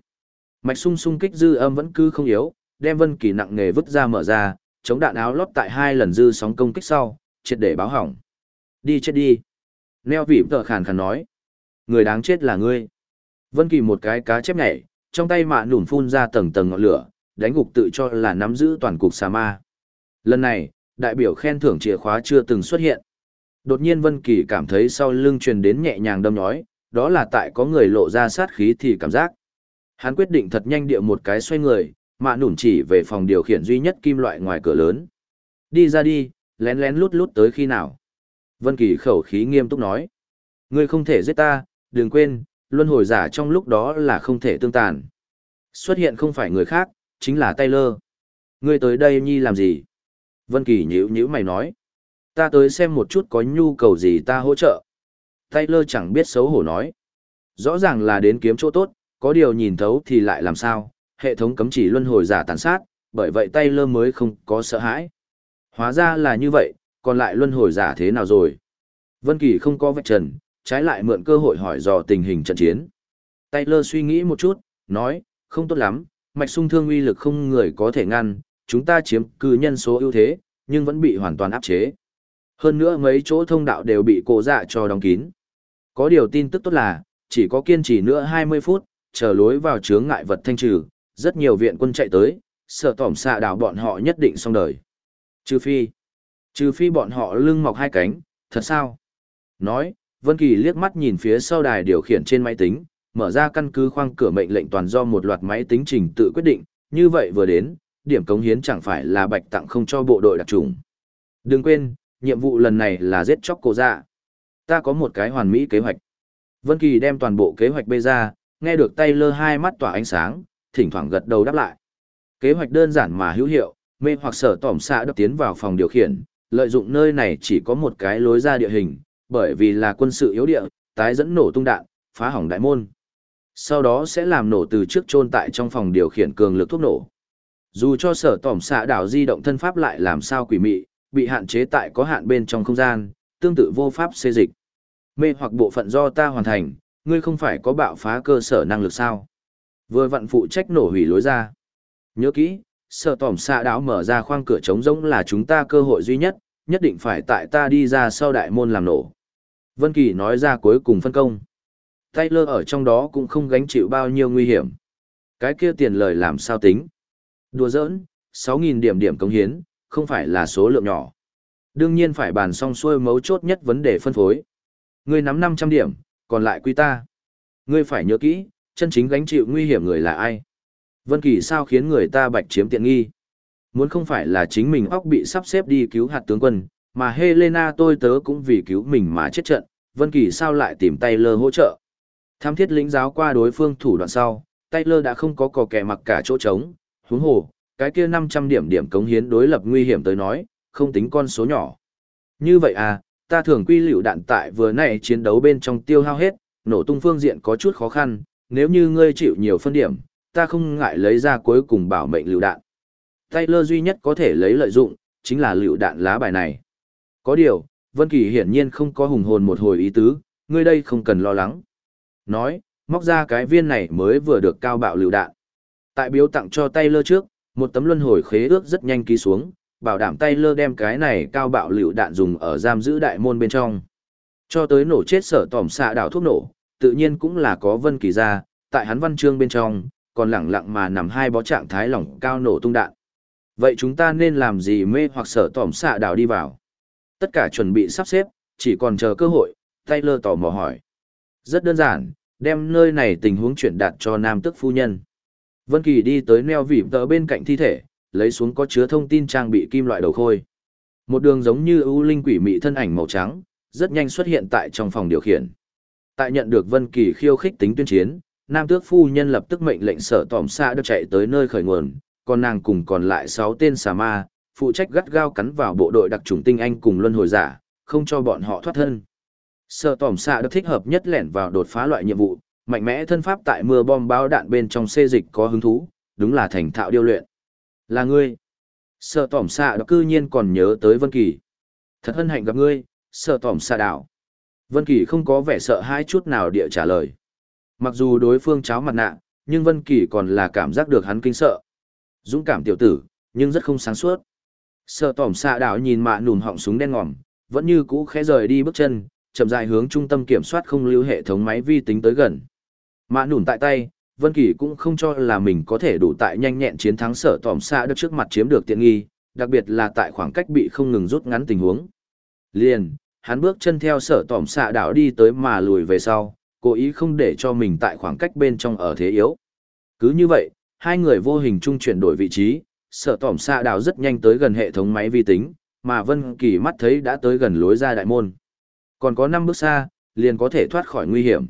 Mạch sung sung kích dư âm vẫn cứ không yếu, đem Vân Kỳ nặng nghề vứt ra mở ra, chống đạn áo lót tại hai lần dư sóng công kích sau, triệt để báo hỏng. Đi chết đi. Neo vỉ tờ khàn khàn nói. Người đáng chết là ngươi. Vân Kỳ một cái cá chép nhảy, trong tay mạ nủm phun ra tầng tầng ngọn lửa, đánh gục tự cho là nắm giữ toàn cục xà ma. Lần này, đại biểu khen thưởng chìa khóa chưa từng xuất hiện. Đột nhiên Vân Kỳ cảm thấy sau lưng truyền đến nhẹ nhàng đâm nhói, đó là tại có người lộ ra sát khí thì cảm giác. Hắn quyết định thật nhanh địa một cái xoay người, mạ nủn chỉ về phòng điều khiển duy nhất kim loại ngoài cửa lớn. Đi ra đi, lén lén lút lút tới khi nào. Vân Kỳ khẩu khí nghiêm túc nói. Ngươi không thể giết ta, đừng quên, luân hồi giả trong lúc đó là không thể tương tàn. Xuất hiện không phải người khác, chính là Taylor. Ngươi tới đây nhi làm gì? Vân Kỳ nhíu nhíu mày nói. Ta tới xem một chút có nhu cầu gì ta hỗ trợ. Taylor chẳng biết xấu hổ nói. Rõ ràng là đến kiếm chỗ tốt, có điều nhìn thấu thì lại làm sao, hệ thống cấm chỉ luân hồi giả tàn sát, bởi vậy Taylor mới không có sợ hãi. Hóa ra là như vậy, còn lại luân hồi giả thế nào rồi? Vân Kỳ không có vạch trần, trái lại mượn cơ hội hỏi dò tình hình trận chiến. Taylor suy nghĩ một chút, nói, không tốt lắm, mạch sung thương uy lực không người có thể ngăn, chúng ta chiếm cư nhân số ưu thế, nhưng vẫn bị hoàn toàn áp chế. Hơn nữa mấy chỗ thông đạo đều bị cổ dạ cho đóng kín. Có điều tin tức tốt là, chỉ có kiên trì nữa 20 phút, chờ lối vào chướng ngại vật thanh trừ, rất nhiều viện quân chạy tới, sợ tỏm xạ đảo bọn họ nhất định xong đời. Trừ phi, trừ phi bọn họ lưng mọc hai cánh, thật sao? Nói, Vân Kỳ liếc mắt nhìn phía sau đài điều khiển trên máy tính, mở ra căn cứ khoang cửa mệnh lệnh toàn do một loạt máy tính trình tự quyết định, như vậy vừa đến, điểm cống hiến chẳng phải là bạch tặng không cho bộ đội đặc trùng. Đừng quên, nhiệm vụ lần này là giết chóc cổ dạ. Ta có một cái hoàn mỹ kế hoạch. Vân Kỳ đem toàn bộ kế hoạch bê ra, nghe được tay lơ hai mắt tỏa ánh sáng, thỉnh thoảng gật đầu đáp lại. Kế hoạch đơn giản mà hữu hiệu, mê hoặc sở tỏm xạ đập tiến vào phòng điều khiển, lợi dụng nơi này chỉ có một cái lối ra địa hình, bởi vì là quân sự yếu địa, tái dẫn nổ tung đạn, phá hỏng đại môn. Sau đó sẽ làm nổ từ trước chôn tại trong phòng điều khiển cường lực thuốc nổ. Dù cho sở tỏm xạ đảo di động thân pháp lại làm sao quỷ mị, bị hạn chế tại có hạn bên trong không gian, tương tự vô pháp xê dịch. Mê hoặc bộ phận do ta hoàn thành, ngươi không phải có bạo phá cơ sở năng lực sao? Vừa vặn phụ trách nổ hủy lối ra. Nhớ kỹ, sở tỏm xạ đảo mở ra khoang cửa trống rỗng là chúng ta cơ hội duy nhất, nhất định phải tại ta đi ra sau đại môn làm nổ. Vân Kỳ nói ra cuối cùng phân công. Taylor ở trong đó cũng không gánh chịu bao nhiêu nguy hiểm. Cái kia tiền lời làm sao tính? Đùa giỡn, 6.000 điểm điểm công hiến, không phải là số lượng nhỏ. Đương nhiên phải bàn xong xuôi mấu chốt nhất vấn đề phân phối. Ngươi nắm 500 điểm, còn lại quy ta. Ngươi phải nhớ kỹ, chân chính gánh chịu nguy hiểm người là ai. Vân Kỳ sao khiến người ta bạch chiếm tiện nghi. Muốn không phải là chính mình óc bị sắp xếp đi cứu hạt tướng quân, mà Helena tôi tớ cũng vì cứu mình mà chết trận, Vân Kỳ sao lại tìm Taylor hỗ trợ. Tham thiết lĩnh giáo qua đối phương thủ đoạn sau, Taylor đã không có cò kẻ mặc cả chỗ trống, huống hồ, cái kia 500 điểm điểm cống hiến đối lập nguy hiểm tới nói, không tính con số nhỏ. Như vậy à, ta thường quy liệu đạn tại vừa nãy chiến đấu bên trong tiêu hao hết, nổ tung phương diện có chút khó khăn, nếu như ngươi chịu nhiều phân điểm, ta không ngại lấy ra cuối cùng bảo mệnh liệu đạn. Taylor duy nhất có thể lấy lợi dụng, chính là liệu đạn lá bài này. Có điều, Vân Kỳ hiển nhiên không có hùng hồn một hồi ý tứ, ngươi đây không cần lo lắng. Nói, móc ra cái viên này mới vừa được cao bạo lựu đạn. Tại biếu tặng cho Taylor trước, một tấm luân hồi khế ước rất nhanh ký xuống, bảo đảm Taylor đem cái này cao bạo lựu đạn dùng ở giam giữ đại môn bên trong. Cho tới nổ chết sở tỏm xạ đảo thuốc nổ, tự nhiên cũng là có Vân Kỳ ra, tại hắn văn chương bên trong, còn lẳng lặng mà nằm hai bó trạng thái lỏng cao nổ tung đạn. Vậy chúng ta nên làm gì mê hoặc sở tỏm xạ đảo đi vào? Tất cả chuẩn bị sắp xếp, chỉ còn chờ cơ hội, Taylor tò mò hỏi. Rất đơn giản, đem nơi này tình huống chuyển đạt cho nam tức phu nhân. Vân Kỳ đi tới neo vỉm tờ bên cạnh thi thể, lấy xuống có chứa thông tin trang bị kim loại đầu khôi. Một đường giống như ưu linh quỷ mị thân ảnh màu trắng, rất nhanh xuất hiện tại trong phòng điều khiển. Tại nhận được Vân Kỳ khiêu khích tính tuyên chiến, Nam Tước phu nhân lập tức mệnh lệnh sở tòm xa được chạy tới nơi khởi nguồn, còn nàng cùng còn lại 6 tên xà ma, phụ trách gắt gao cắn vào bộ đội đặc chủng tinh anh cùng luân hồi giả, không cho bọn họ thoát thân. Sở tòm xạ được thích hợp nhất lẻn vào đột phá loại nhiệm vụ, mạnh mẽ thân pháp tại mưa bom bao đạn bên trong xê dịch có hứng thú, đúng là thành thạo điêu luyện. Là ngươi. Sở tòm xạ đó cư nhiên còn nhớ tới Vân Kỳ. Thật hân hạnh gặp ngươi, sở tòm xạ đảo. Vân Kỳ không có vẻ sợ hãi chút nào địa trả lời. Mặc dù đối phương cháo mặt nạ, nhưng Vân Kỳ còn là cảm giác được hắn kinh sợ. Dũng cảm tiểu tử, nhưng rất không sáng suốt. Sở tòm xạ đảo nhìn mạ nùn họng súng đen ngòm, vẫn như cũ khẽ rời đi bước chân, chậm rãi hướng trung tâm kiểm soát không lưu hệ thống máy vi tính tới gần. Mã nủn tại tay, Vân Kỳ cũng không cho là mình có thể đủ tại nhanh nhẹn chiến thắng sở tòm xạ được trước mặt chiếm được tiện nghi, đặc biệt là tại khoảng cách bị không ngừng rút ngắn tình huống. Liền, hắn bước chân theo sở tòm xạ đảo đi tới mà lùi về sau, cố ý không để cho mình tại khoảng cách bên trong ở thế yếu. Cứ như vậy, hai người vô hình chung chuyển đổi vị trí, sở tòm xạ đảo rất nhanh tới gần hệ thống máy vi tính, mà Vân Kỳ mắt thấy đã tới gần lối ra đại môn. Còn có 5 bước xa, liền có thể thoát khỏi nguy hiểm.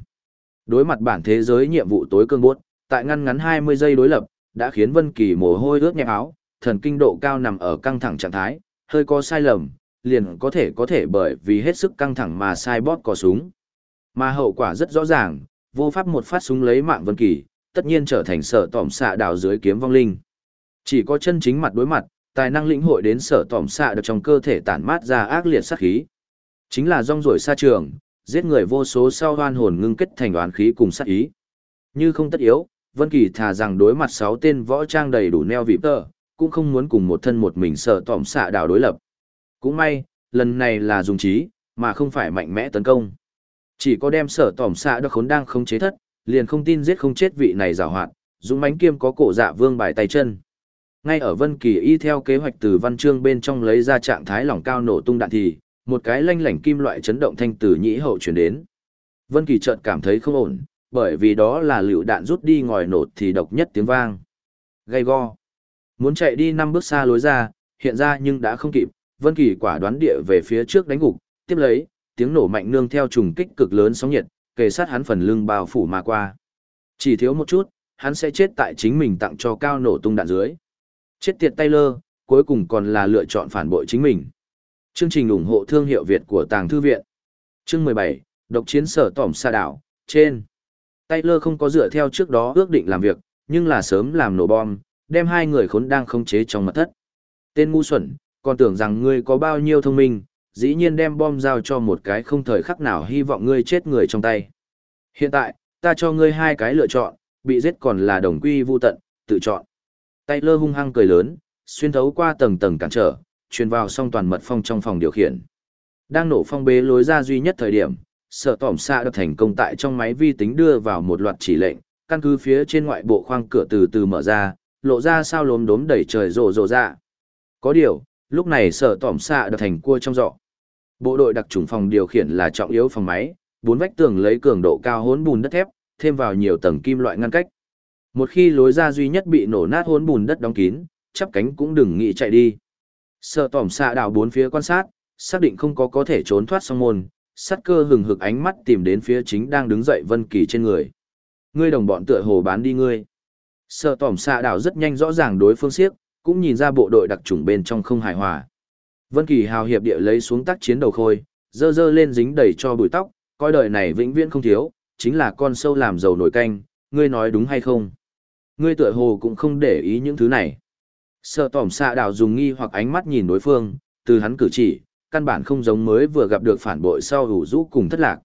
Đối mặt bản thế giới nhiệm vụ tối cương bốt, tại ngăn ngắn 20 giây đối lập, đã khiến Vân Kỳ mồ hôi ướt nhẹp áo, thần kinh độ cao nằm ở căng thẳng trạng thái, hơi có sai lầm, liền có thể có thể bởi vì hết sức căng thẳng mà sai bót cò súng. Mà hậu quả rất rõ ràng, vô pháp một phát súng lấy mạng Vân Kỳ, tất nhiên trở thành sở tỏm xạ đào dưới kiếm vong linh. Chỉ có chân chính mặt đối mặt, tài năng lĩnh hội đến sở tỏm xạ được trong cơ thể tản mát ra ác liệt sát khí. Chính là rong rổi xa trường, giết người vô số sau hoan hồn ngưng kết thành đoán khí cùng sát ý. Như không tất yếu, Vân Kỳ thà rằng đối mặt sáu tên võ trang đầy đủ neo vịp tờ, cũng không muốn cùng một thân một mình sở tỏm xạ đảo đối lập. Cũng may, lần này là dùng trí, mà không phải mạnh mẽ tấn công. Chỉ có đem sở tỏm xạ được khốn đang không chế thất, liền không tin giết không chết vị này giảo hoạt, dũng mãnh kiêm có cổ dạ vương bài tay chân. Ngay ở Vân Kỳ y theo kế hoạch từ văn chương bên trong lấy ra trạng thái lỏng cao nổ tung đạn thì, một cái lanh lảnh kim loại chấn động thanh từ nhĩ hậu truyền đến. Vân Kỳ chợt cảm thấy không ổn, bởi vì đó là lựu đạn rút đi ngòi nổ thì độc nhất tiếng vang. Gay go. Muốn chạy đi năm bước xa lối ra, hiện ra nhưng đã không kịp, Vân Kỳ quả đoán địa về phía trước đánh gục, tiếp lấy, tiếng nổ mạnh nương theo trùng kích cực lớn sóng nhiệt, kề sát hắn phần lưng bao phủ mà qua. Chỉ thiếu một chút, hắn sẽ chết tại chính mình tặng cho cao nổ tung đạn dưới. Chết tiệt Taylor, cuối cùng còn là lựa chọn phản bội chính mình. Chương trình ủng hộ thương hiệu Việt của Tàng Thư Viện. Chương 17, Độc chiến sở tỏm xa đảo, trên. Taylor không có dựa theo trước đó ước định làm việc, nhưng là sớm làm nổ bom, đem hai người khốn đang không chế trong mật thất. Tên ngu xuẩn, còn tưởng rằng ngươi có bao nhiêu thông minh, dĩ nhiên đem bom giao cho một cái không thời khắc nào hy vọng ngươi chết người trong tay. Hiện tại, ta cho ngươi hai cái lựa chọn, bị giết còn là đồng quy vu tận, tự chọn. Taylor hung hăng cười lớn, xuyên thấu qua tầng tầng cản trở, truyền vào song toàn mật phong trong phòng điều khiển. Đang nổ phong bế lối ra duy nhất thời điểm, sở tỏm xạ được thành công tại trong máy vi tính đưa vào một loạt chỉ lệnh, căn cứ phía trên ngoại bộ khoang cửa từ từ mở ra, lộ ra sao lốm đốm đẩy trời rồ rồ ra. Có điều, lúc này sở tỏm xạ được thành cua trong rọ. Bộ đội đặc trùng phòng điều khiển là trọng yếu phòng máy, bốn vách tường lấy cường độ cao hỗn bùn đất thép, thêm vào nhiều tầng kim loại ngăn cách. Một khi lối ra duy nhất bị nổ nát hỗn bùn đất đóng kín, chắp cánh cũng đừng nghĩ chạy đi. Sở tỏm xạ đảo bốn phía quan sát, xác định không có có thể trốn thoát song môn, sắt cơ hừng hực ánh mắt tìm đến phía chính đang đứng dậy Vân Kỳ trên người. Ngươi đồng bọn tựa hồ bán đi ngươi. Sở tỏm xạ đảo rất nhanh rõ ràng đối phương siếc, cũng nhìn ra bộ đội đặc trùng bên trong không hài hòa. Vân Kỳ hào hiệp địa lấy xuống tác chiến đầu khôi, dơ dơ lên dính đầy cho bụi tóc, coi đời này vĩnh viễn không thiếu, chính là con sâu làm dầu nổi canh, ngươi nói đúng hay không? Ngươi tựa hồ cũng không để ý những thứ này. Sợ tỏm xạ đảo dùng nghi hoặc ánh mắt nhìn đối phương, từ hắn cử chỉ, căn bản không giống mới vừa gặp được phản bội sau hủ rũ cùng thất lạc.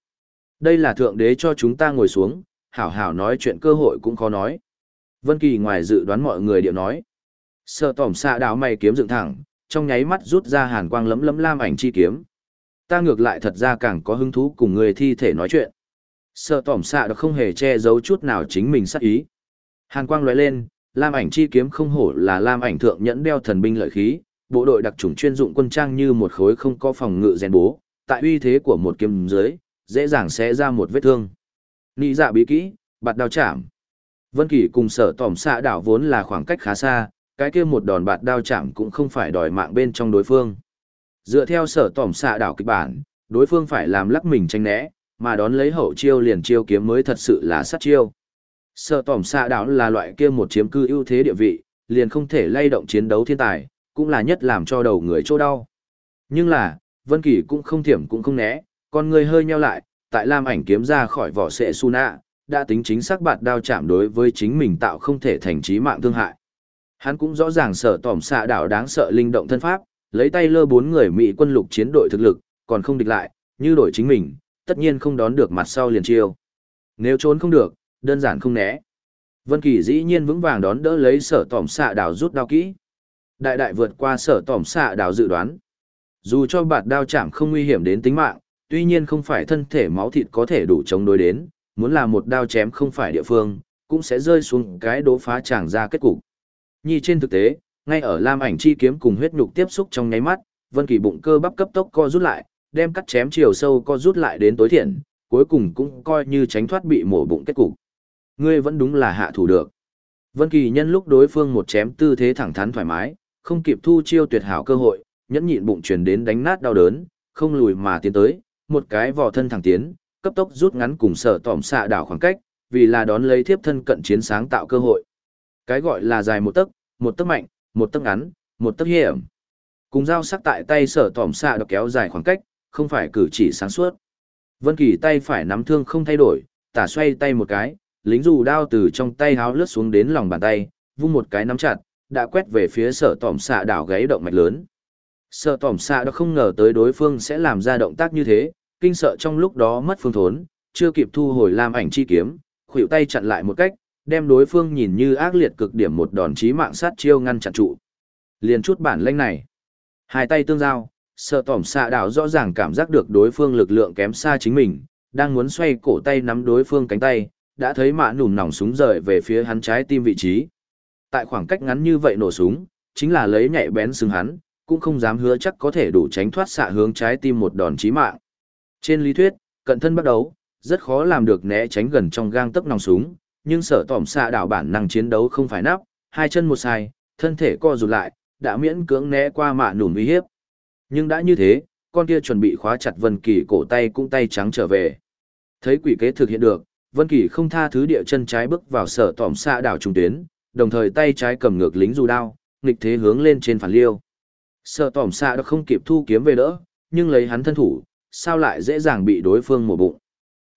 Đây là thượng đế cho chúng ta ngồi xuống, hảo hảo nói chuyện cơ hội cũng khó nói. Vân Kỳ ngoài dự đoán mọi người điệu nói. Sợ tỏm xạ đảo mày kiếm dựng thẳng, trong nháy mắt rút ra hàn quang lấm lấm lam ảnh chi kiếm. Ta ngược lại thật ra càng có hứng thú cùng người thi thể nói chuyện. Sợ tỏm xạ đã không hề che giấu chút nào chính mình sát ý. Hàn quang lóe lên, lam ảnh chi kiếm không hổ là lam ảnh thượng nhẫn đeo thần binh lợi khí, bộ đội đặc trùng chuyên dụng quân trang như một khối không có phòng ngự rèn bố, tại uy thế của một kiếm dưới, dễ dàng sẽ ra một vết thương. Nị dạ bí kỹ, bạt đao chạm. Vân Kỳ cùng sở tỏm xạ đảo vốn là khoảng cách khá xa, cái kia một đòn bạt đao chạm cũng không phải đòi mạng bên trong đối phương. Dựa theo sở tỏm xạ đảo kịch bản, đối phương phải làm lắc mình tranh né, mà đón lấy hậu chiêu liền chiêu kiếm mới thật sự là sát chiêu. Sở tỏm xạ đảo là loại kia một chiếm cư ưu thế địa vị, liền không thể lay động chiến đấu thiên tài, cũng là nhất làm cho đầu người chỗ đau. Nhưng là, Vân Kỳ cũng không thiểm cũng không né, con người hơi nheo lại, tại Lam ảnh kiếm ra khỏi vỏ sệ su nạ, đã tính chính xác bạt đao chạm đối với chính mình tạo không thể thành chí mạng thương hại. Hắn cũng rõ ràng sở tỏm xạ đảo đáng sợ linh động thân pháp, lấy tay lơ bốn người Mỹ quân lục chiến đội thực lực, còn không địch lại, như đổi chính mình, tất nhiên không đón được mặt sau liền chiêu. Nếu trốn không được, đơn giản không né. Vân Kỳ dĩ nhiên vững vàng đón đỡ lấy sở tỏm xạ đảo rút đao kỹ. Đại đại vượt qua sở tỏm xạ đảo dự đoán. Dù cho bạt đao chạm không nguy hiểm đến tính mạng, tuy nhiên không phải thân thể máu thịt có thể đủ chống đối đến, muốn là một đao chém không phải địa phương, cũng sẽ rơi xuống cái đố phá chàng ra kết cục. Nhi trên thực tế, ngay ở lam ảnh chi kiếm cùng huyết nhục tiếp xúc trong nháy mắt, Vân Kỳ bụng cơ bắp cấp tốc co rút lại, đem cắt chém chiều sâu co rút lại đến tối thiện, cuối cùng cũng coi như tránh thoát bị mổ bụng kết cục. Ngươi vẫn đúng là hạ thủ được. Vân Kỳ nhân lúc đối phương một chém tư thế thẳng thắn thoải mái, không kịp thu chiêu tuyệt hảo cơ hội, nhẫn nhịn bụng truyền đến đánh nát đau đớn, không lùi mà tiến tới, một cái vò thân thẳng tiến, cấp tốc rút ngắn cùng sở tỏm xạ đảo khoảng cách, vì là đón lấy tiếp thân cận chiến sáng tạo cơ hội. Cái gọi là dài một tấc, một tấc mạnh, một tấc ngắn, một tấc hiểm. Cùng dao sắc tại tay sở tỏm xạ đọc kéo dài khoảng cách, không phải cử chỉ sáng suốt. Vân Kỳ tay phải nắm thương không thay đổi, tả xoay tay một cái, lính dù đao từ trong tay háo lướt xuống đến lòng bàn tay, vung một cái nắm chặt, đã quét về phía sở tỏm xạ đảo gáy động mạch lớn. Sở tỏm xạ đã không ngờ tới đối phương sẽ làm ra động tác như thế, kinh sợ trong lúc đó mất phương thốn, chưa kịp thu hồi lam ảnh chi kiếm, khuỷu tay chặn lại một cách, đem đối phương nhìn như ác liệt cực điểm một đòn chí mạng sát chiêu ngăn chặn trụ. Liền chút bản lĩnh này. Hai tay tương giao, sợ tỏm xạ đảo rõ ràng cảm giác được đối phương lực lượng kém xa chính mình, đang muốn xoay cổ tay nắm đối phương cánh tay, đã thấy mạ nùm nòng súng rời về phía hắn trái tim vị trí. Tại khoảng cách ngắn như vậy nổ súng, chính là lấy nhạy bén xứng hắn, cũng không dám hứa chắc có thể đủ tránh thoát xạ hướng trái tim một đòn chí mạng. Trên lý thuyết, cận thân bắt đầu, rất khó làm được né tránh gần trong gang tấc nòng súng, nhưng sở tỏm xạ đảo bản năng chiến đấu không phải nắp, hai chân một sai, thân thể co rụt lại, đã miễn cưỡng né qua mạ nùm uy hiếp. Nhưng đã như thế, con kia chuẩn bị khóa chặt Vân Kỳ cổ tay cũng tay trắng trở về. Thấy quỷ kế thực hiện được, Vân Kỳ không tha thứ địa chân trái bước vào sở tỏm xạ đảo trung tuyến, đồng thời tay trái cầm ngược lính dù đao, nghịch thế hướng lên trên phản liêu. Sở tỏm xạ đã không kịp thu kiếm về đỡ, nhưng lấy hắn thân thủ, sao lại dễ dàng bị đối phương mổ bụng.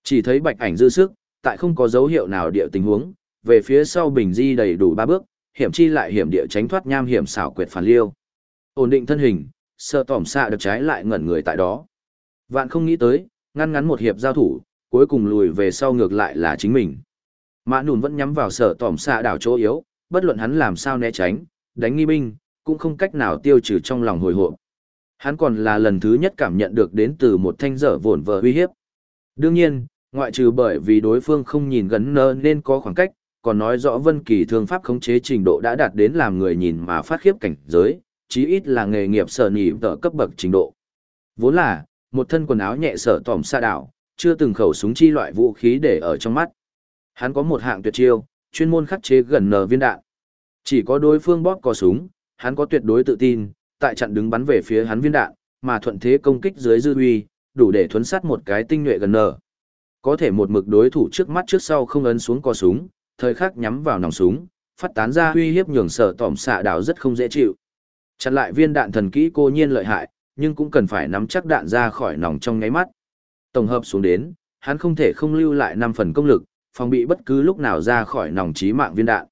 Chỉ thấy bạch ảnh dư sức, tại không có dấu hiệu nào địa tình huống, về phía sau bình di đầy đủ ba bước, hiểm chi lại hiểm địa tránh thoát nham hiểm xảo quyệt phản liêu. Ổn định thân hình, sở tỏm xạ được trái lại ngẩn người tại đó. Vạn không nghĩ tới, ngăn ngắn một hiệp giao thủ, cuối cùng lùi về sau ngược lại là chính mình. Mã nùn vẫn nhắm vào sở tỏm xạ đảo chỗ yếu, bất luận hắn làm sao né tránh, đánh nghi binh, cũng không cách nào tiêu trừ trong lòng hồi hộp. Hắn còn là lần thứ nhất cảm nhận được đến từ một thanh dở vồn vờ uy hiếp. Đương nhiên, ngoại trừ bởi vì đối phương không nhìn gần nơ nên có khoảng cách, còn nói rõ Vân Kỳ thương pháp khống chế trình độ đã đạt đến làm người nhìn mà phát khiếp cảnh giới, chí ít là nghề nghiệp sở nhị tở cấp bậc trình độ. Vốn là, một thân quần áo nhẹ sở tỏm xa đảo, chưa từng khẩu súng chi loại vũ khí để ở trong mắt. Hắn có một hạng tuyệt chiêu, chuyên môn khắc chế gần nở viên đạn. Chỉ có đối phương bóp có súng, hắn có tuyệt đối tự tin, tại trận đứng bắn về phía hắn viên đạn, mà thuận thế công kích dưới dư uy, đủ để thuấn sát một cái tinh nhuệ gần nở. Có thể một mực đối thủ trước mắt trước sau không ấn xuống có súng, thời khắc nhắm vào nòng súng, phát tán ra uy hiếp nhường sở tỏm xạ đảo rất không dễ chịu. Chặn lại viên đạn thần kỹ cô nhiên lợi hại, nhưng cũng cần phải nắm chắc đạn ra khỏi nòng trong nháy mắt. Tổng hợp xuống đến, hắn không thể không lưu lại 5 phần công lực, phòng bị bất cứ lúc nào ra khỏi nòng chí mạng viên đạn.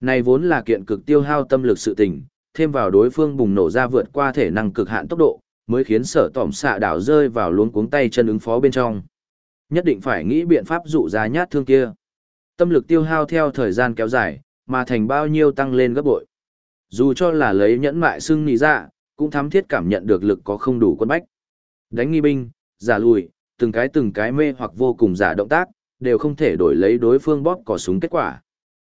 Này vốn là kiện cực tiêu hao tâm lực sự tình, thêm vào đối phương bùng nổ ra vượt qua thể năng cực hạn tốc độ, mới khiến sở tỏm xạ đảo rơi vào luống cuống tay chân ứng phó bên trong. Nhất định phải nghĩ biện pháp dụ ra nhát thương kia. Tâm lực tiêu hao theo thời gian kéo dài, mà thành bao nhiêu tăng lên gấp bội. Dù cho là lấy nhẫn mại xưng nì ra, cũng thám thiết cảm nhận được lực có không đủ quân bách. Đánh nghi binh, giả lùi, từng cái từng cái mê hoặc vô cùng giả động tác, đều không thể đổi lấy đối phương bóp cò súng kết quả.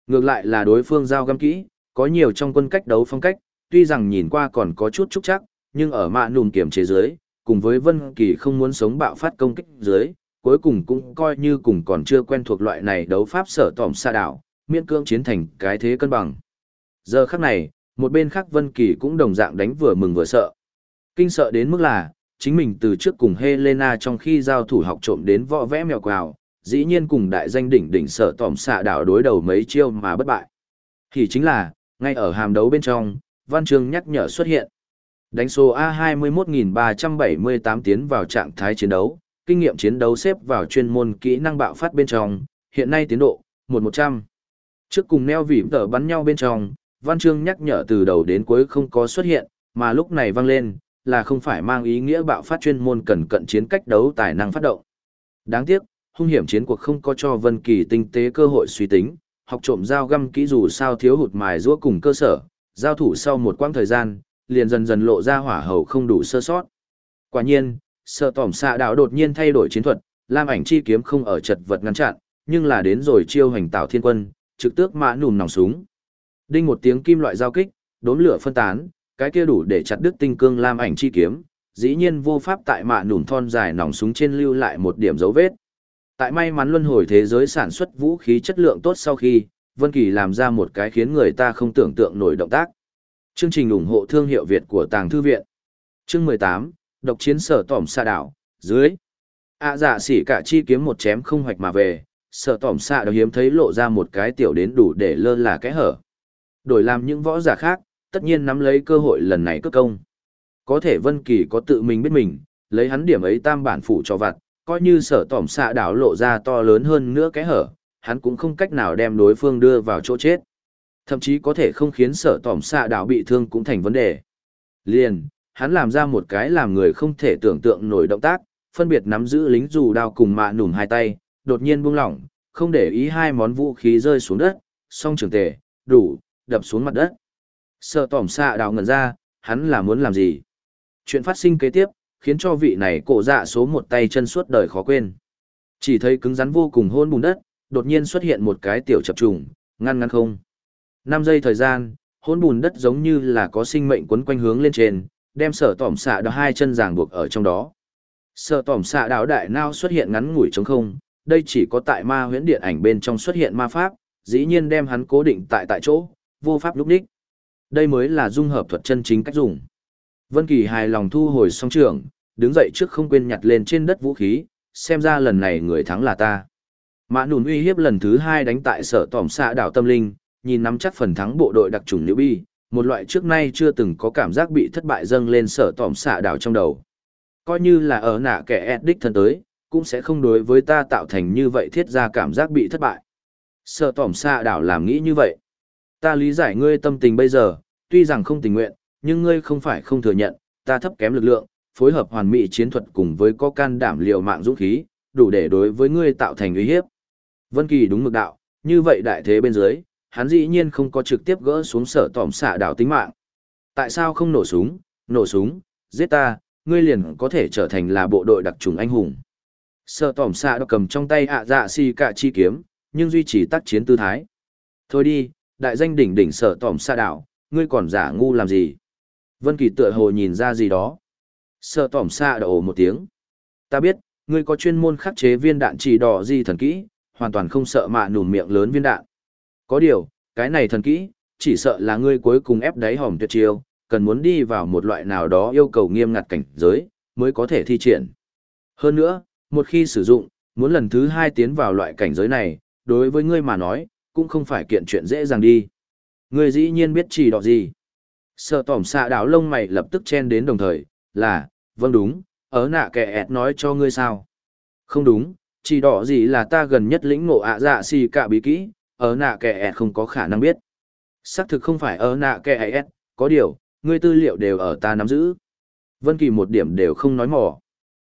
Ngược lại là đối phương giao găm kỹ, có nhiều trong quân cách đấu phong cách, tuy rằng nhìn qua còn có chút trúc chắc, nhưng ở mạ nùm kiểm chế dưới, cùng với Vân Kỳ không muốn sống bạo phát công kích dưới, cuối cùng cũng coi như cùng còn chưa quen thuộc loại này đấu pháp sở tỏm xa đảo, miễn cưỡng chiến thành cái thế cân bằng. Giờ khắc này, một bên khác Vân Kỳ cũng đồng dạng đánh vừa mừng vừa sợ. Kinh sợ đến mức là, chính mình từ trước cùng Helena trong khi giao thủ học trộm đến võ vẽ mèo quào, dĩ nhiên cùng đại danh đỉnh đỉnh sở tòm xạ đảo đối đầu mấy chiêu mà bất bại. Thì chính là, ngay ở hàm đấu bên trong, Văn Trương nhắc nhở xuất hiện. Đánh số A21378 tiến vào trạng thái chiến đấu, kinh nghiệm chiến đấu xếp vào chuyên môn kỹ năng bạo phát bên trong, hiện nay tiến độ, 1100. Trước cùng neo vỉ tờ bắn nhau bên trong, Văn Trương nhắc nhở từ đầu đến cuối không có xuất hiện, mà lúc này vang lên, là không phải mang ý nghĩa bạo phát chuyên môn cần cận chiến cách đấu tài năng phát động. Đáng tiếc, hung hiểm chiến cuộc không có cho Vân Kỳ tinh tế cơ hội suy tính, học trộm giao găm kỹ dù sao thiếu hụt mài giũa cùng cơ sở, giao thủ sau một quãng thời gian, liền dần dần lộ ra hỏa hầu không đủ sơ sót. Quả nhiên, sợ tỏm xạ đạo đột nhiên thay đổi chiến thuật, Lam ảnh chi kiếm không ở chật vật ngăn chặn, nhưng là đến rồi chiêu hành tạo thiên quân, trực tước mã nùm nòng súng. Đinh một tiếng kim loại giao kích, đốm lửa phân tán, cái kia đủ để chặt đứt tinh cương lam ảnh chi kiếm, dĩ nhiên vô pháp tại mạ nùm thon dài nòng súng trên lưu lại một điểm dấu vết. Tại may mắn luân hồi thế giới sản xuất vũ khí chất lượng tốt sau khi, Vân Kỳ làm ra một cái khiến người ta không tưởng tượng nổi động tác. Chương trình ủng hộ thương hiệu Việt của Tàng Thư Viện. Chương 18, Độc chiến sở tỏm xa đảo, dưới. ạ dạ xỉ cả chi kiếm một chém không hoạch mà về, sở tỏm xa đảo hiếm thấy lộ ra một cái tiểu đến đủ để lơ là cái hở. Đổi làm những võ giả khác, tất nhiên nắm lấy cơ hội lần này cất công. Có thể Vân Kỳ có tự mình biết mình, lấy hắn điểm ấy tam bản phủ cho vặt, coi như sở tỏm xạ đảo lộ ra to lớn hơn nữa cái hở, hắn cũng không cách nào đem đối phương đưa vào chỗ chết. Thậm chí có thể không khiến sở tỏm xạ đảo bị thương cũng thành vấn đề. Liền, hắn làm ra một cái làm người không thể tưởng tượng nổi động tác, phân biệt nắm giữ lính dù đao cùng mạ nủm hai tay, đột nhiên buông lỏng, không để ý hai món vũ khí rơi xuống đất, song trường tề, đủ, đập xuống mặt đất. Sở tỏm xạ đảo ngẩn ra, hắn là muốn làm gì? Chuyện phát sinh kế tiếp, khiến cho vị này cổ dạ số một tay chân suốt đời khó quên. Chỉ thấy cứng rắn vô cùng hôn bùn đất, đột nhiên xuất hiện một cái tiểu chập trùng, ngăn ngăn không. 5 giây thời gian, hôn bùn đất giống như là có sinh mệnh quấn quanh hướng lên trên, đem sở tỏm xạ đào hai chân ràng buộc ở trong đó. Sở tỏm xạ đào đại nao xuất hiện ngắn ngủi trống không, đây chỉ có tại ma huyễn điện ảnh bên trong xuất hiện ma pháp, dĩ nhiên đem hắn cố định tại tại chỗ, vô pháp lúc đích. Đây mới là dung hợp thuật chân chính cách dùng. Vân Kỳ hài lòng thu hồi song trường, đứng dậy trước không quên nhặt lên trên đất vũ khí, xem ra lần này người thắng là ta. Mã nùn uy hiếp lần thứ hai đánh tại sở tòm xạ đảo tâm linh, nhìn nắm chắc phần thắng bộ đội đặc trùng nữ bi, một loại trước nay chưa từng có cảm giác bị thất bại dâng lên sở tòm xạ đảo trong đầu. Coi như là ở nạ kẻ ed đích thân tới, cũng sẽ không đối với ta tạo thành như vậy thiết ra cảm giác bị thất bại. Sở tòm xạ đảo làm nghĩ như vậy. Ta lý giải ngươi tâm tình bây giờ, tuy rằng không tình nguyện, nhưng ngươi không phải không thừa nhận, ta thấp kém lực lượng, phối hợp hoàn mỹ chiến thuật cùng với có can đảm liều mạng dũng khí, đủ để đối với ngươi tạo thành uy hiếp. Vân Kỳ đúng mực đạo, như vậy đại thế bên dưới, hắn dĩ nhiên không có trực tiếp gỡ xuống sở tỏm xạ đảo tính mạng. Tại sao không nổ súng, nổ súng, giết ta, ngươi liền có thể trở thành là bộ đội đặc trùng anh hùng. Sở tỏm xạ đã cầm trong tay ạ dạ si cả chi kiếm, nhưng duy trì tác chiến tư thái. Thôi đi, đại danh đỉnh đỉnh sở tỏm xa đảo, ngươi còn giả ngu làm gì? Vân Kỳ tựa hồ nhìn ra gì đó. Sở tỏm xa đảo một tiếng. Ta biết, ngươi có chuyên môn khắc chế viên đạn chỉ đỏ gì thần kỹ, hoàn toàn không sợ mạ nùm miệng lớn viên đạn. Có điều, cái này thần kỹ, chỉ sợ là ngươi cuối cùng ép đáy hòm tuyệt chiêu, cần muốn đi vào một loại nào đó yêu cầu nghiêm ngặt cảnh giới, mới có thể thi triển. Hơn nữa, một khi sử dụng, muốn lần thứ hai tiến vào loại cảnh giới này, đối với ngươi mà nói, cũng không phải kiện chuyện dễ dàng đi. người dĩ nhiên biết chỉ đỏ gì. Sợ tỏm xạ đảo lông mày lập tức chen đến đồng thời, là, vâng đúng, ở nạ kẻ ẹt nói cho ngươi sao. Không đúng, chỉ đỏ gì là ta gần nhất lĩnh ngộ ạ dạ xì cả bí kỹ, ở nạ kẻ ẹt không có khả năng biết. Xác thực không phải ở nạ kẻ ẹt, có điều, ngươi tư liệu đều ở ta nắm giữ. Vân Kỳ một điểm đều không nói mỏ.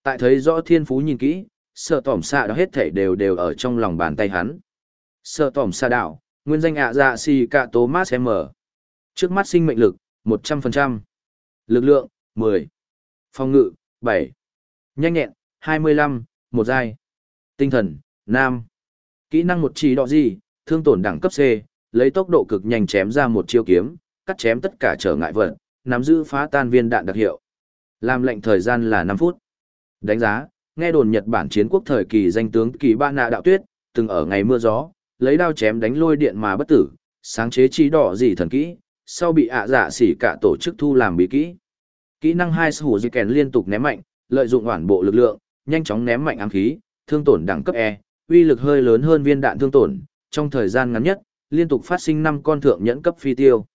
Tại thấy rõ thiên phú nhìn kỹ, sợ tỏm xạ đó hết thảy đều đều ở trong lòng bàn tay hắn. Sợ tỏm xa đạo, nguyên danh ạ dạ si cả Thomas M. Trước mắt sinh mệnh lực, 100%. Lực lượng, 10. Phòng ngự, 7. Nhanh nhẹn, 25, một giai. Tinh thần, nam. Kỹ năng một chỉ đỏ gì, thương tổn đẳng cấp C, lấy tốc độ cực nhanh chém ra một chiêu kiếm, cắt chém tất cả trở ngại vật, nắm giữ phá tan viên đạn đặc hiệu. Làm lệnh thời gian là 5 phút. Đánh giá, nghe đồn Nhật Bản chiến quốc thời kỳ danh tướng Kỳ Ba Nạ Đạo Tuyết, từng ở ngày mưa gió, lấy đao chém đánh lôi điện mà bất tử, sáng chế trí đỏ gì thần kỹ, sau bị ạ dạ xỉ cả tổ chức thu làm bí kỹ. Kỹ năng hai hữu di kèn liên tục ném mạnh, lợi dụng hoàn bộ lực lượng, nhanh chóng ném mạnh ám khí, thương tổn đẳng cấp E, uy lực hơi lớn hơn viên đạn thương tổn, trong thời gian ngắn nhất, liên tục phát sinh 5 con thượng nhẫn cấp phi tiêu.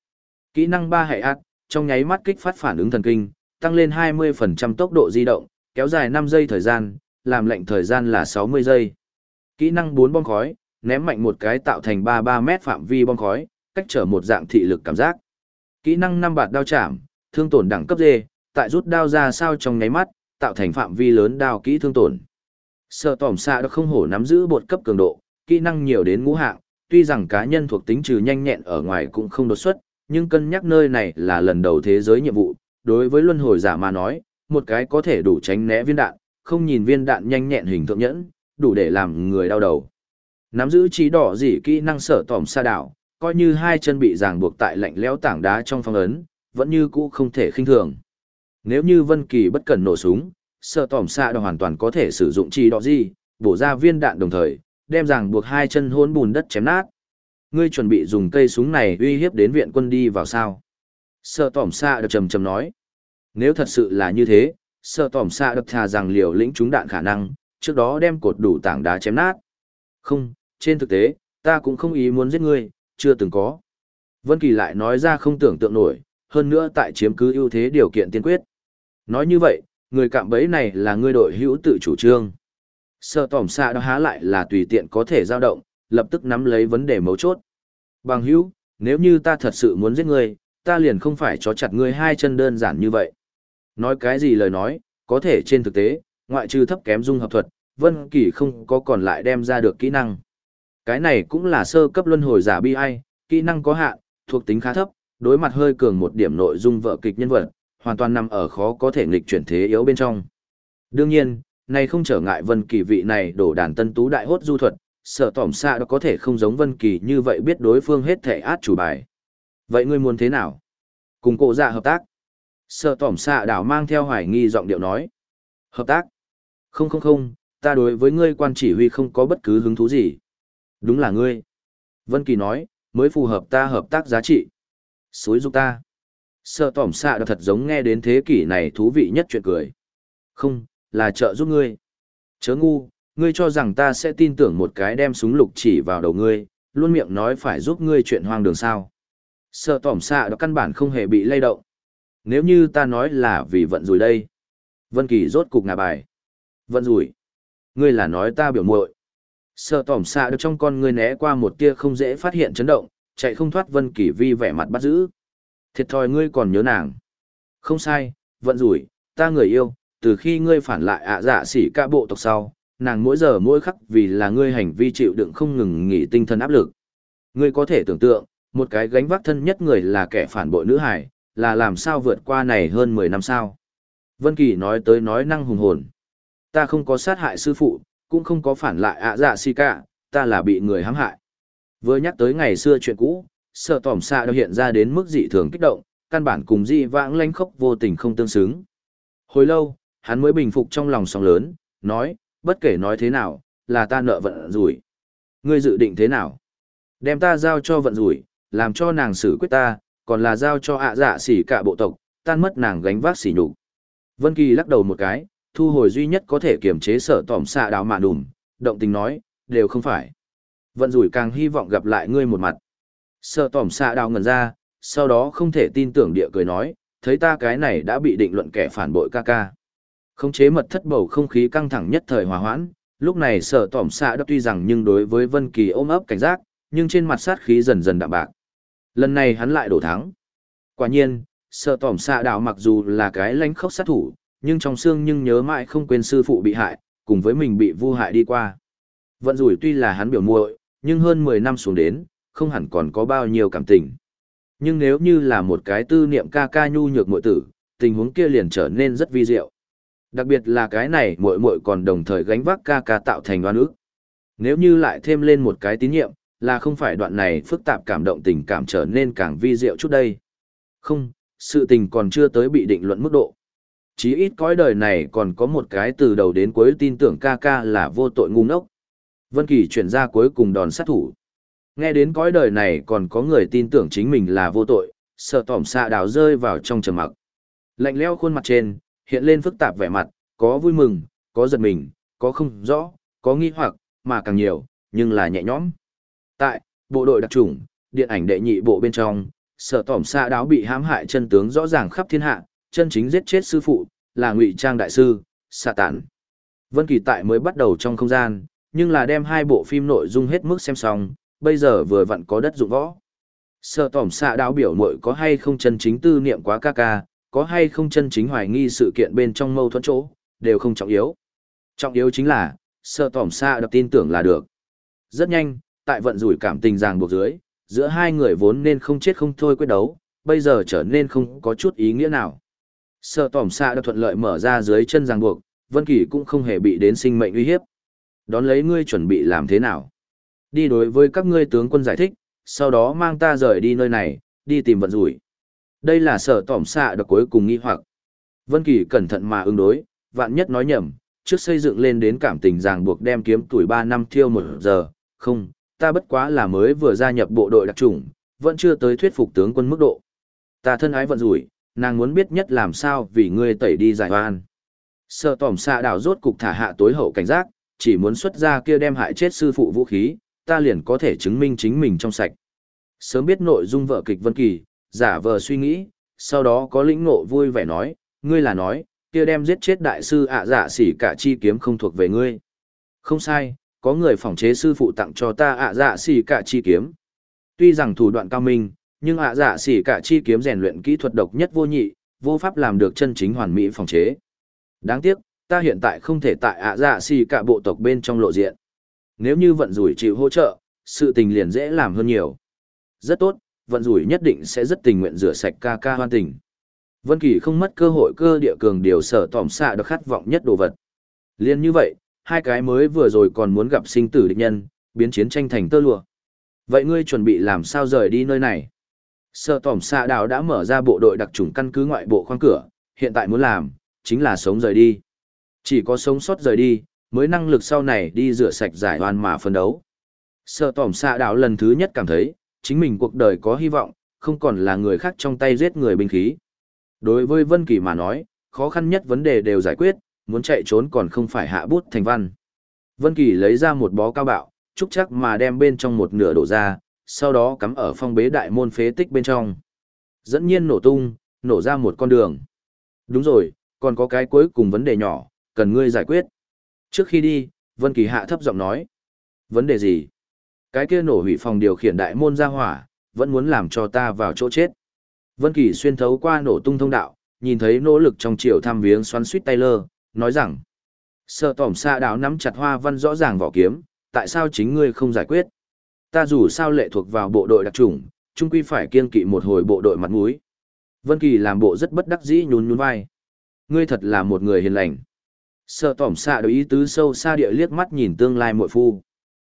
Kỹ năng 3 hệ ác, trong nháy mắt kích phát phản ứng thần kinh, tăng lên 20% tốc độ di động, kéo dài 5 giây thời gian, làm lệnh thời gian là 60 giây. Kỹ năng 4 bom khói, ném mạnh một cái tạo thành 33 mét phạm vi bom khói, cách trở một dạng thị lực cảm giác. Kỹ năng 5 bạt đao chạm, thương tổn đẳng cấp D, tại rút đao ra sao trong nháy mắt, tạo thành phạm vi lớn đao kỹ thương tổn. Sở tỏm xạ đã không hổ nắm giữ bột cấp cường độ, kỹ năng nhiều đến ngũ hạng, tuy rằng cá nhân thuộc tính trừ nhanh nhẹn ở ngoài cũng không đột xuất, nhưng cân nhắc nơi này là lần đầu thế giới nhiệm vụ, đối với luân hồi giả mà nói, một cái có thể đủ tránh né viên đạn, không nhìn viên đạn nhanh nhẹn hình thượng nhẫn, đủ để làm người đau đầu. Nắm giữ trí đỏ dị kỹ năng sở tỏm xa đảo, coi như hai chân bị ràng buộc tại lạnh lẽo tảng đá trong phong ấn, vẫn như cũ không thể khinh thường. Nếu như Vân Kỳ bất cần nổ súng, sở tỏm xa đảo hoàn toàn có thể sử dụng trí đỏ dị, bổ ra viên đạn đồng thời, đem ràng buộc hai chân hôn bùn đất chém nát. Ngươi chuẩn bị dùng cây súng này uy hiếp đến viện quân đi vào sao? Sở tỏm xa đập trầm trầm nói. Nếu thật sự là như thế, sở tỏm xa đập thà rằng liều lĩnh trúng đạn khả năng, trước đó đem cột đủ tảng đá chém nát. Không, trên thực tế, ta cũng không ý muốn giết ngươi, chưa từng có. Vân Kỳ lại nói ra không tưởng tượng nổi, hơn nữa tại chiếm cứ ưu thế điều kiện tiên quyết. Nói như vậy, người cạm bẫy này là ngươi đội hữu tự chủ trương. Sở tỏm xa đó há lại là tùy tiện có thể dao động, lập tức nắm lấy vấn đề mấu chốt. Bằng hữu, nếu như ta thật sự muốn giết ngươi, ta liền không phải chó chặt ngươi hai chân đơn giản như vậy. Nói cái gì lời nói, có thể trên thực tế, ngoại trừ thấp kém dung hợp thuật, Vân Kỳ không có còn lại đem ra được kỹ năng. Cái này cũng là sơ cấp luân hồi giả bi ai, kỹ năng có hạn, thuộc tính khá thấp, đối mặt hơi cường một điểm nội dung vợ kịch nhân vật, hoàn toàn nằm ở khó có thể nghịch chuyển thế yếu bên trong. Đương nhiên, này không trở ngại Vân Kỳ vị này đổ đàn tân tú đại hốt du thuật, sợ tỏm xa đó có thể không giống Vân Kỳ như vậy biết đối phương hết thể át chủ bài. Vậy ngươi muốn thế nào? Cùng cổ dạ hợp tác. Sợ tỏm xạ đảo mang theo hoài nghi giọng điệu nói. Hợp tác? Không không không, ta đối với ngươi quan chỉ huy không có bất cứ hứng thú gì. Đúng là ngươi. Vân Kỳ nói, mới phù hợp ta hợp tác giá trị. Xối giúp ta. Sợ tỏm xạ thật giống nghe đến thế kỷ này thú vị nhất chuyện cười. Không, là trợ giúp ngươi. Chớ ngu, ngươi cho rằng ta sẽ tin tưởng một cái đem súng lục chỉ vào đầu ngươi, luôn miệng nói phải giúp ngươi chuyện hoang đường sao. Sợ tỏm xạ đó căn bản không hề bị lay động. Nếu như ta nói là vì vận rủi đây. Vân Kỳ rốt cục ngà bài. Vận rủi. Ngươi là nói ta biểu muội. Sợ tỏm xạ được trong con người né qua một tia không dễ phát hiện chấn động, chạy không thoát Vân Kỳ vi vẻ mặt bắt giữ. Thiệt thòi ngươi còn nhớ nàng. Không sai, vận rủi, ta người yêu, từ khi ngươi phản lại ạ dạ xỉ ca bộ tộc sau, nàng mỗi giờ mỗi khắc vì là ngươi hành vi chịu đựng không ngừng nghỉ tinh thần áp lực. Ngươi có thể tưởng tượng, một cái gánh vác thân nhất người là kẻ phản bội nữ hải, là làm sao vượt qua này hơn 10 năm sao. Vân Kỳ nói tới nói năng hùng hồn. Ta không có sát hại sư phụ, cũng không có phản lại ạ dạ xỉ cả, ta là bị người hãm hại. Vừa nhắc tới ngày xưa chuyện cũ, sợ tỏm xạ đã hiện ra đến mức dị thường kích động, căn bản cùng dị vãng lánh khốc vô tình không tương xứng. Hồi lâu, hắn mới bình phục trong lòng sóng lớn, nói, bất kể nói thế nào, là ta nợ vận rủi. Ngươi dự định thế nào? Đem ta giao cho vận rủi, làm cho nàng xử quyết ta, còn là giao cho ạ dạ xỉ cả bộ tộc, tan mất nàng gánh vác xỉ nhục. Vân Kỳ lắc đầu một cái, thu hồi duy nhất có thể kiềm chế sở tỏm xạ đào mạ đùm, động tình nói, đều không phải. Vận rủi càng hy vọng gặp lại ngươi một mặt. Sở tỏm xạ đào ngần ra, sau đó không thể tin tưởng địa cười nói, thấy ta cái này đã bị định luận kẻ phản bội ca ca. Khống chế mật thất bầu không khí căng thẳng nhất thời hòa hoãn, lúc này sở tỏm xạ đã tuy rằng nhưng đối với Vân Kỳ ôm ấp cảnh giác, nhưng trên mặt sát khí dần dần đạm bạc. Lần này hắn lại đổ thắng. Quả nhiên, sở tỏm xạ đạo mặc dù là cái lãnh khốc sát thủ, nhưng trong xương nhưng nhớ mãi không quên sư phụ bị hại, cùng với mình bị vu hại đi qua. Vận rủi tuy là hắn biểu muội, nhưng hơn 10 năm xuống đến, không hẳn còn có bao nhiêu cảm tình. Nhưng nếu như là một cái tư niệm ca ca nhu nhược muội tử, tình huống kia liền trở nên rất vi diệu. Đặc biệt là cái này muội muội còn đồng thời gánh vác ca ca tạo thành đoan ức. Nếu như lại thêm lên một cái tín nhiệm, là không phải đoạn này phức tạp cảm động tình cảm trở nên càng vi diệu chút đây. Không, sự tình còn chưa tới bị định luận mức độ. Chí ít cõi đời này còn có một cái từ đầu đến cuối tin tưởng ca ca là vô tội ngu ngốc. Vân Kỳ chuyển ra cuối cùng đòn sát thủ. Nghe đến cõi đời này còn có người tin tưởng chính mình là vô tội, sợ tỏm xạ đào rơi vào trong trầm mặc. Lạnh lẽo khuôn mặt trên, hiện lên phức tạp vẻ mặt, có vui mừng, có giật mình, có không rõ, có nghi hoặc, mà càng nhiều, nhưng là nhẹ nhõm. Tại, bộ đội đặc trùng, điện ảnh đệ nhị bộ bên trong, sở tỏm xa đáo bị hãm hại chân tướng rõ ràng khắp thiên hạ, chân chính giết chết sư phụ, là ngụy trang đại sư, xạ tản. Vân Kỳ tại mới bắt đầu trong không gian, nhưng là đem hai bộ phim nội dung hết mức xem xong, bây giờ vừa vặn có đất dụng võ. Sở tỏm xạ đáo biểu muội có hay không chân chính tư niệm quá ca ca, có hay không chân chính hoài nghi sự kiện bên trong mâu thuẫn chỗ, đều không trọng yếu. Trọng yếu chính là, sợ tỏm xạ đập tin tưởng là được. Rất nhanh, tại vận rủi cảm tình ràng buộc dưới, giữa hai người vốn nên không chết không thôi quyết đấu, bây giờ trở nên không có chút ý nghĩa nào. Sợ tỏm xạ đã thuận lợi mở ra dưới chân ràng buộc, Vân Kỳ cũng không hề bị đến sinh mệnh uy hiếp. Đón lấy ngươi chuẩn bị làm thế nào? Đi đối với các ngươi tướng quân giải thích, sau đó mang ta rời đi nơi này, đi tìm vận rủi. Đây là sở tỏm xạ được cuối cùng nghi hoặc. Vân Kỳ cẩn thận mà ứng đối, vạn nhất nói nhầm, trước xây dựng lên đến cảm tình ràng buộc đem kiếm tuổi 3 năm thiêu một giờ, không, ta bất quá là mới vừa gia nhập bộ đội đặc chủng, vẫn chưa tới thuyết phục tướng quân mức độ. Ta thân ái vận rủi, nàng muốn biết nhất làm sao vì ngươi tẩy đi giải oan. Sở tỏm xạ đảo rốt cục thả hạ tối hậu cảnh giác, chỉ muốn xuất ra kia đem hại chết sư phụ vũ khí, ta liền có thể chứng minh chính mình trong sạch. Sớm biết nội dung vợ kịch Vân Kỳ, giả vờ suy nghĩ, sau đó có lĩnh ngộ vui vẻ nói, ngươi là nói, kia đem giết chết đại sư ạ dạ xỉ cả chi kiếm không thuộc về ngươi. Không sai, có người phỏng chế sư phụ tặng cho ta ạ dạ xỉ cả chi kiếm. Tuy rằng thủ đoạn cao minh, nhưng ạ dạ xỉ cả chi kiếm rèn luyện kỹ thuật độc nhất vô nhị, vô pháp làm được chân chính hoàn mỹ phòng chế. Đáng tiếc, ta hiện tại không thể tại ạ dạ xỉ cả bộ tộc bên trong lộ diện. Nếu như vận rủi chịu hỗ trợ, sự tình liền dễ làm hơn nhiều. Rất tốt, vận rủi nhất định sẽ rất tình nguyện rửa sạch ca ca hoan tình. Vân Kỳ không mất cơ hội cơ địa cường điều sở tỏm xạ được khát vọng nhất đồ vật. liền như vậy, hai cái mới vừa rồi còn muốn gặp sinh tử địch nhân, biến chiến tranh thành tơ lụa. Vậy ngươi chuẩn bị làm sao rời đi nơi này? Sở tỏm xạ đảo đã mở ra bộ đội đặc trùng căn cứ ngoại bộ khoang cửa, hiện tại muốn làm, chính là sống rời đi. Chỉ có sống sót rời đi, mới năng lực sau này đi rửa sạch giải oan mà phân đấu. Sở tỏm xạ đảo lần thứ nhất cảm thấy, chính mình cuộc đời có hy vọng, không còn là người khác trong tay giết người binh khí. Đối với Vân Kỳ mà nói, khó khăn nhất vấn đề đều giải quyết, muốn chạy trốn còn không phải hạ bút thành văn. Vân Kỳ lấy ra một bó cao bạo, trúc chắc mà đem bên trong một nửa đổ ra, sau đó cắm ở phong bế đại môn phế tích bên trong. Dẫn nhiên nổ tung, nổ ra một con đường. Đúng rồi, còn có cái cuối cùng vấn đề nhỏ, cần ngươi giải quyết. Trước khi đi, Vân Kỳ hạ thấp giọng nói. Vấn đề gì? Cái kia nổ hủy phòng điều khiển đại môn ra hỏa, vẫn muốn làm cho ta vào chỗ chết. Vân Kỳ xuyên thấu qua nổ tung thông đạo, nhìn thấy nỗ lực trong chiều thăm viếng xoắn suýt Taylor, nói rằng. Sợ tỏm xa đáo nắm chặt hoa văn rõ ràng vỏ kiếm, tại sao chính ngươi không giải quyết? Ta dù sao lệ thuộc vào bộ đội đặc trùng, chung quy phải kiên kỵ một hồi bộ đội mặt mũi. Vân Kỳ làm bộ rất bất đắc dĩ nhún nhún vai. Ngươi thật là một người hiền lành. Sợ tỏm Sa đối ý tứ sâu xa địa liếc mắt nhìn tương lai muội phu.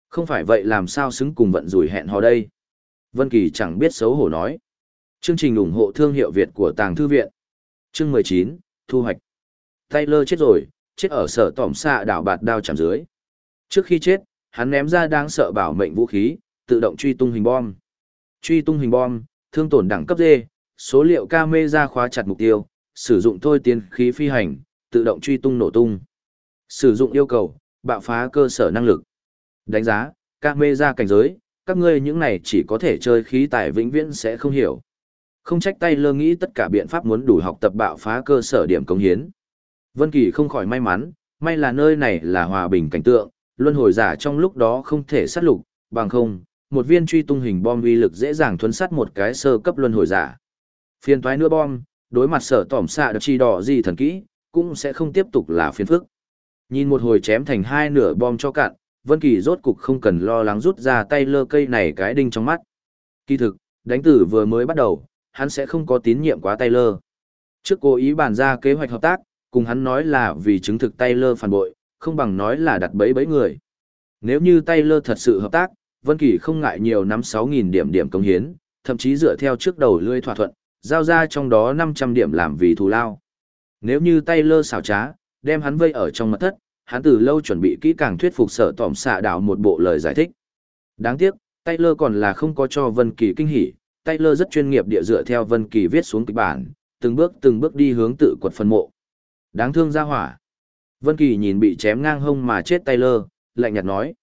Không phải vậy làm sao xứng cùng vận rủi hẹn hò đây? Vân Kỳ chẳng biết xấu hổ nói. Chương trình ủng hộ thương hiệu Việt của Tàng Thư Viện. Chương 19, Thu hoạch. Taylor chết rồi, chết ở sở tỏm xạ đảo bạt đao chạm dưới. Trước khi chết, hắn ném ra đáng sợ bảo mệnh vũ khí, tự động truy tung hình bom. Truy tung hình bom, thương tổn đẳng cấp D, số liệu camera khóa chặt mục tiêu, sử dụng thôi tiến khí phi hành, tự động truy tung nổ tung. Sử dụng yêu cầu, bạo phá cơ sở năng lực. Đánh giá, camera cảnh giới, các ngươi những này chỉ có thể chơi khí tài vĩnh viễn sẽ không hiểu. Không trách tay lơ nghĩ tất cả biện pháp muốn đủ học tập bạo phá cơ sở điểm công hiến. Vân Kỳ không khỏi may mắn, may là nơi này là hòa bình cảnh tượng, luân hồi giả trong lúc đó không thể sát lục, bằng không, một viên truy tung hình bom uy lực dễ dàng thuấn sát một cái sơ cấp luân hồi giả. Phiên thoái nữa bom, đối mặt sở tỏm xạ được chi đỏ gì thần kỹ, cũng sẽ không tiếp tục là phiền phức. Nhìn một hồi chém thành hai nửa bom cho cạn, Vân Kỳ rốt cục không cần lo lắng rút ra tay lơ cây này cái đinh trong mắt. Kỳ thực, đánh tử vừa mới bắt đầu, hắn sẽ không có tín nhiệm quá Taylor. Trước cố ý bàn ra kế hoạch hợp tác, cùng hắn nói là vì chứng thực Taylor phản bội, không bằng nói là đặt bẫy bẫy người. Nếu như Taylor thật sự hợp tác, Vân Kỳ không ngại nhiều nắm 6.000 điểm điểm công hiến, thậm chí dựa theo trước đầu lưỡi thỏa thuận, giao ra trong đó 500 điểm làm vì thù lao. Nếu như Taylor xảo trá, đem hắn vây ở trong mật thất, hắn từ lâu chuẩn bị kỹ càng thuyết phục sở tỏm xạ đảo một bộ lời giải thích. Đáng tiếc, Taylor còn là không có cho Vân Kỳ kinh hỉ, Taylor rất chuyên nghiệp địa dựa theo Vân Kỳ viết xuống kịch bản, từng bước từng bước đi hướng tự quật phân mộ. Đáng thương ra hỏa. Vân Kỳ nhìn bị chém ngang hông mà chết Taylor, lạnh nhạt nói: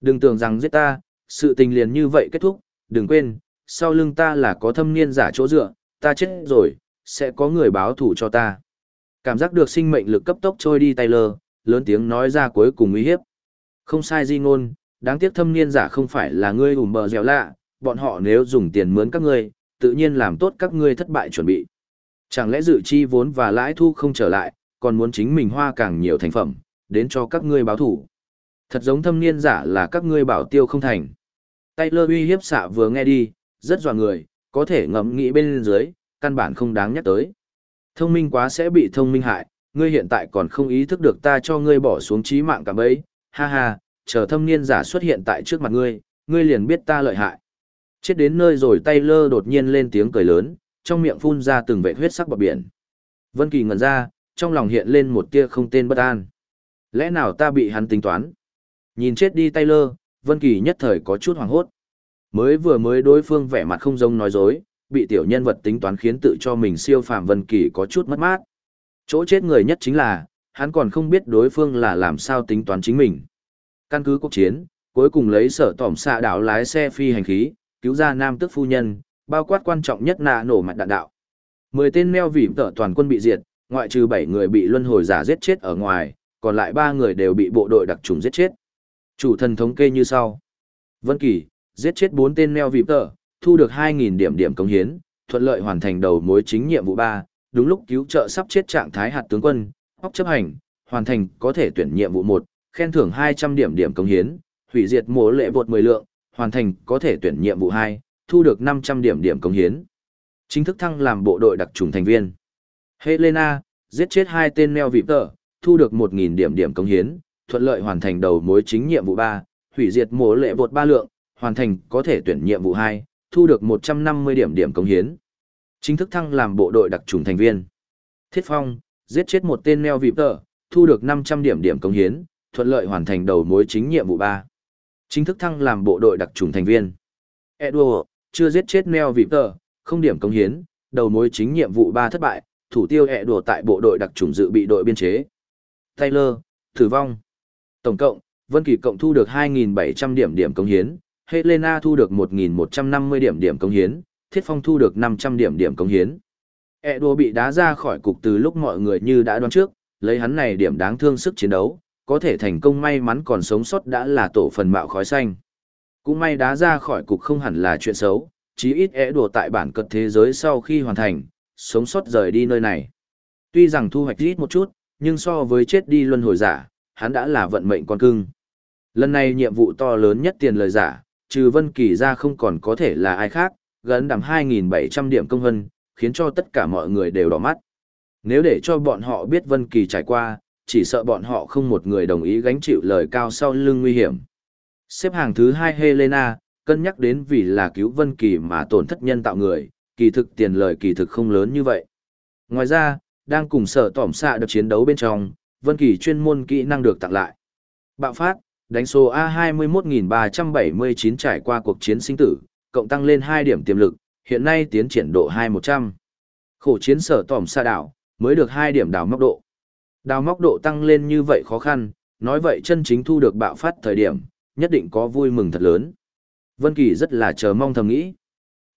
"Đừng tưởng rằng giết ta, sự tình liền như vậy kết thúc, đừng quên, sau lưng ta là có thâm niên giả chỗ dựa, ta chết rồi, sẽ có người báo thù cho ta." Cảm giác được sinh mệnh lực cấp tốc trôi đi Taylor, lớn tiếng nói ra cuối cùng uy hiếp. Không sai di ngôn, đáng tiếc thâm niên giả không phải là ngươi ủm bờ dẻo lạ, bọn họ nếu dùng tiền mướn các ngươi, tự nhiên làm tốt các ngươi thất bại chuẩn bị. Chẳng lẽ dự chi vốn và lãi thu không trở lại, còn muốn chính mình hoa càng nhiều thành phẩm, đến cho các ngươi báo thủ. Thật giống thâm niên giả là các ngươi bảo tiêu không thành. Taylor uy hiếp xạ vừa nghe đi, rất dọa người, có thể ngẫm nghĩ bên dưới, căn bản không đáng nhắc tới. Thông minh quá sẽ bị thông minh hại, ngươi hiện tại còn không ý thức được ta cho ngươi bỏ xuống trí mạng cả bấy, ha ha, chờ thâm niên giả xuất hiện tại trước mặt ngươi, ngươi liền biết ta lợi hại. Chết đến nơi rồi Taylor đột nhiên lên tiếng cười lớn, trong miệng phun ra từng vệt huyết sắc bọt biển. Vân Kỳ ngẩn ra, trong lòng hiện lên một tia không tên bất an. Lẽ nào ta bị hắn tính toán? Nhìn chết đi Taylor, Vân Kỳ nhất thời có chút hoảng hốt. Mới vừa mới đối phương vẻ mặt không giống nói dối, bị tiểu nhân vật tính toán khiến tự cho mình siêu phàm Vân Kỳ có chút mất mát. Chỗ chết người nhất chính là, hắn còn không biết đối phương là làm sao tính toán chính mình. Căn cứ cuộc chiến, cuối cùng lấy sở tỏm xạ đảo lái xe phi hành khí, cứu ra nam tức phu nhân, bao quát quan trọng nhất nạ nổ mặt đạn đạo. Mười tên meo vỉm tở toàn quân bị diệt, ngoại trừ bảy người bị luân hồi giả giết chết ở ngoài, còn lại ba người đều bị bộ đội đặc trùng giết chết. Chủ thần thống kê như sau. Vân Kỳ, giết chết 4 tên neo vịp tờ, thu được 2.000 điểm điểm công hiến, thuận lợi hoàn thành đầu mối chính nhiệm vụ 3, đúng lúc cứu trợ sắp chết trạng thái hạt tướng quân, hóc chấp hành, hoàn thành có thể tuyển nhiệm vụ 1, khen thưởng 200 điểm điểm công hiến, hủy diệt mổ lệ bột 10 lượng, hoàn thành có thể tuyển nhiệm vụ 2, thu được 500 điểm điểm công hiến. Chính thức thăng làm bộ đội đặc trùng thành viên. Helena, giết chết hai tên neo vịp tờ, thu được 1.000 điểm điểm công hiến, thuận lợi hoàn thành đầu mối chính nhiệm vụ 3, hủy diệt mổ lệ vột 3 lượng, hoàn thành có thể tuyển nhiệm vụ 2, thu được 150 điểm điểm công hiến. Chính thức thăng làm bộ đội đặc trùng thành viên. Thiết Phong, giết chết một tên neo vịp tờ, thu được 500 điểm điểm công hiến, thuận lợi hoàn thành đầu mối chính nhiệm vụ 3. Chính thức thăng làm bộ đội đặc trùng thành viên. Edward, chưa giết chết neo vịp tờ, không điểm công hiến, đầu mối chính nhiệm vụ 3 thất bại, thủ tiêu Edward tại bộ đội đặc trùng dự bị đội biên chế. Taylor, tử vong. Tổng cộng, Vân Kỳ cộng thu được 2.700 điểm điểm công hiến, Helena thu được 1.150 điểm điểm công hiến, Thiết Phong thu được 500 điểm điểm công hiến. Edo bị đá ra khỏi cục từ lúc mọi người như đã đoán trước, lấy hắn này điểm đáng thương sức chiến đấu, có thể thành công may mắn còn sống sót đã là tổ phần mạo khói xanh. Cũng may đá ra khỏi cục không hẳn là chuyện xấu, chí ít Edo tại bản cật thế giới sau khi hoàn thành, sống sót rời đi nơi này. Tuy rằng thu hoạch ít một chút, nhưng so với chết đi luân hồi giả, hắn đã là vận mệnh con cưng. Lần này nhiệm vụ to lớn nhất tiền lời giả, trừ Vân Kỳ ra không còn có thể là ai khác, gần đẳng 2.700 điểm công hân, khiến cho tất cả mọi người đều đỏ mắt. Nếu để cho bọn họ biết Vân Kỳ trải qua, chỉ sợ bọn họ không một người đồng ý gánh chịu lời cao sau lưng nguy hiểm. Xếp hàng thứ hai Helena, cân nhắc đến vì là cứu Vân Kỳ mà tổn thất nhân tạo người, kỳ thực tiền lời kỳ thực không lớn như vậy. Ngoài ra, đang cùng sở tỏm xạ được chiến đấu bên trong, Vân Kỳ chuyên môn kỹ năng được tặng lại. Bạo phát, đánh số A21379 trải qua cuộc chiến sinh tử, cộng tăng lên 2 điểm tiềm lực, hiện nay tiến triển độ 2100. Khổ chiến sở tỏm xa đảo, mới được 2 điểm đào móc độ. Đào móc độ tăng lên như vậy khó khăn, nói vậy chân chính thu được bạo phát thời điểm, nhất định có vui mừng thật lớn. Vân Kỳ rất là chờ mong thầm nghĩ.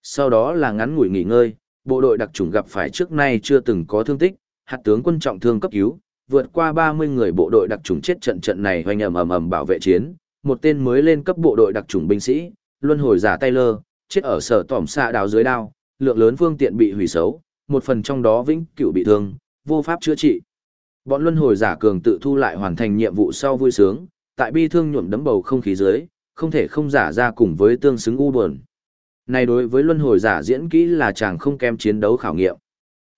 Sau đó là ngắn ngủi nghỉ ngơi, bộ đội đặc chủng gặp phải trước nay chưa từng có thương tích, hạt tướng quân trọng thương cấp cứu, vượt qua 30 người bộ đội đặc chủng chết trận trận này hoành ầm ầm ầm bảo vệ chiến, một tên mới lên cấp bộ đội đặc chủng binh sĩ, luân hồi giả Taylor, chết ở sở tỏm xạ đào dưới đao, lượng lớn phương tiện bị hủy xấu, một phần trong đó vĩnh cửu bị thương, vô pháp chữa trị. Bọn luân hồi giả cường tự thu lại hoàn thành nhiệm vụ sau vui sướng, tại bi thương nhuộm đấm bầu không khí dưới, không thể không giả ra cùng với tương xứng u buồn. Này đối với luân hồi giả diễn kỹ là chàng không kém chiến đấu khảo nghiệm.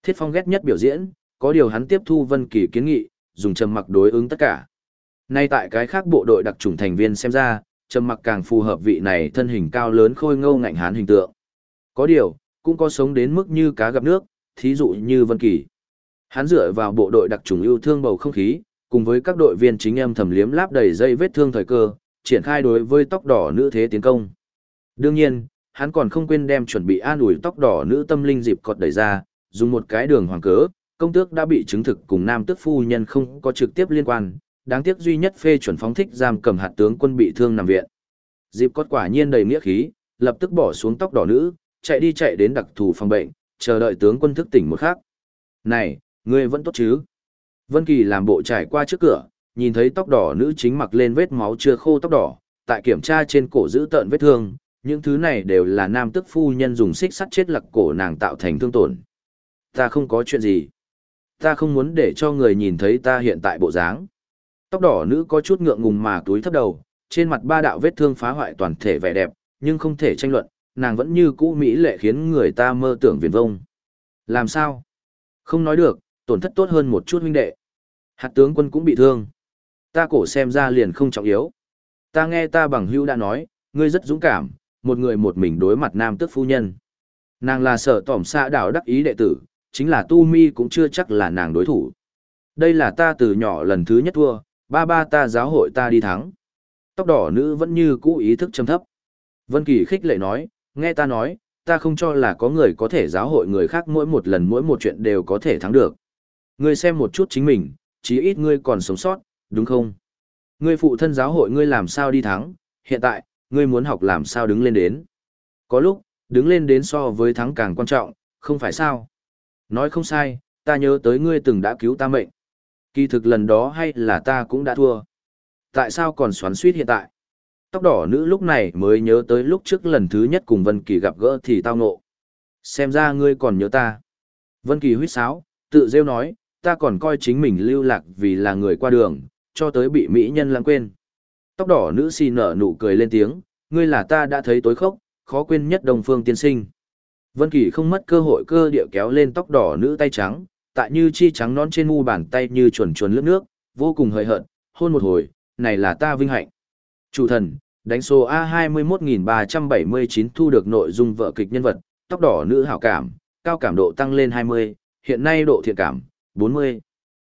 Thiết Phong ghét nhất biểu diễn, có điều hắn tiếp thu Vân Kỳ kiến nghị, dùng trầm mặc đối ứng tất cả. Nay tại cái khác bộ đội đặc chủng thành viên xem ra, trầm mặc càng phù hợp vị này thân hình cao lớn khôi ngô ngạnh hán hình tượng. Có điều, cũng có sống đến mức như cá gặp nước, thí dụ như Vân Kỳ. Hắn dựa vào bộ đội đặc trùng yêu thương bầu không khí, cùng với các đội viên chính em thầm liếm láp đầy dây vết thương thời cơ, triển khai đối với tóc đỏ nữ thế tiến công. Đương nhiên, hắn còn không quên đem chuẩn bị an ủi tóc đỏ nữ tâm linh dịp cọt đẩy ra, dùng một cái đường hoàng cớ, công tước đã bị chứng thực cùng nam tước phu nhân không có trực tiếp liên quan, đáng tiếc duy nhất phê chuẩn phóng thích giam cầm hạt tướng quân bị thương nằm viện. Dịp cốt quả nhiên đầy nghĩa khí, lập tức bỏ xuống tóc đỏ nữ, chạy đi chạy đến đặc thù phòng bệnh, chờ đợi tướng quân thức tỉnh một khắc. Này, ngươi vẫn tốt chứ? Vân Kỳ làm bộ trải qua trước cửa, nhìn thấy tóc đỏ nữ chính mặc lên vết máu chưa khô tóc đỏ, tại kiểm tra trên cổ giữ tợn vết thương, những thứ này đều là nam tức phu nhân dùng xích sắt chết lặc cổ nàng tạo thành thương tổn. Ta không có chuyện gì. Ta không muốn để cho người nhìn thấy ta hiện tại bộ dáng. Tóc đỏ nữ có chút ngượng ngùng mà túi thấp đầu, trên mặt ba đạo vết thương phá hoại toàn thể vẻ đẹp, nhưng không thể tranh luận, nàng vẫn như cũ mỹ lệ khiến người ta mơ tưởng viền vông. Làm sao? Không nói được, tổn thất tốt hơn một chút huynh đệ. Hạt tướng quân cũng bị thương. Ta cổ xem ra liền không trọng yếu. Ta nghe ta bằng hữu đã nói, ngươi rất dũng cảm, một người một mình đối mặt nam tước phu nhân. Nàng là sở tỏm xa đảo đắc ý đệ tử, chính là tu mi cũng chưa chắc là nàng đối thủ. Đây là ta từ nhỏ lần thứ nhất thua, ba ba ta giáo hội ta đi thắng. Tóc đỏ nữ vẫn như cũ ý thức châm thấp. Vân Kỳ khích lệ nói, nghe ta nói, ta không cho là có người có thể giáo hội người khác mỗi một lần mỗi một chuyện đều có thể thắng được. Ngươi xem một chút chính mình, chí ít ngươi còn sống sót, đúng không? Ngươi phụ thân giáo hội ngươi làm sao đi thắng, hiện tại, ngươi muốn học làm sao đứng lên đến. Có lúc, đứng lên đến so với thắng càng quan trọng, không phải sao? Nói không sai, ta nhớ tới ngươi từng đã cứu ta mệnh. Kỳ thực lần đó hay là ta cũng đã thua. Tại sao còn xoắn suýt hiện tại? Tóc đỏ nữ lúc này mới nhớ tới lúc trước lần thứ nhất cùng Vân Kỳ gặp gỡ thì tao ngộ. Xem ra ngươi còn nhớ ta. Vân Kỳ huýt sáo, tự rêu nói, ta còn coi chính mình lưu lạc vì là người qua đường, cho tới bị mỹ nhân lãng quên. Tóc đỏ nữ xì nở nụ cười lên tiếng, ngươi là ta đã thấy tối khốc, khó quên nhất đồng phương tiên sinh. Vân Kỳ không mất cơ hội cơ địa kéo lên tóc đỏ nữ tay trắng, tại như chi trắng non trên mu bàn tay như chuồn chuồn lướt nước, vô cùng hời hợt, hôn một hồi, này là ta vinh hạnh. Chủ thần, đánh số A21379 thu được nội dung vợ kịch nhân vật, tóc đỏ nữ hảo cảm, cao cảm độ tăng lên 20, hiện nay độ thiện cảm, 40.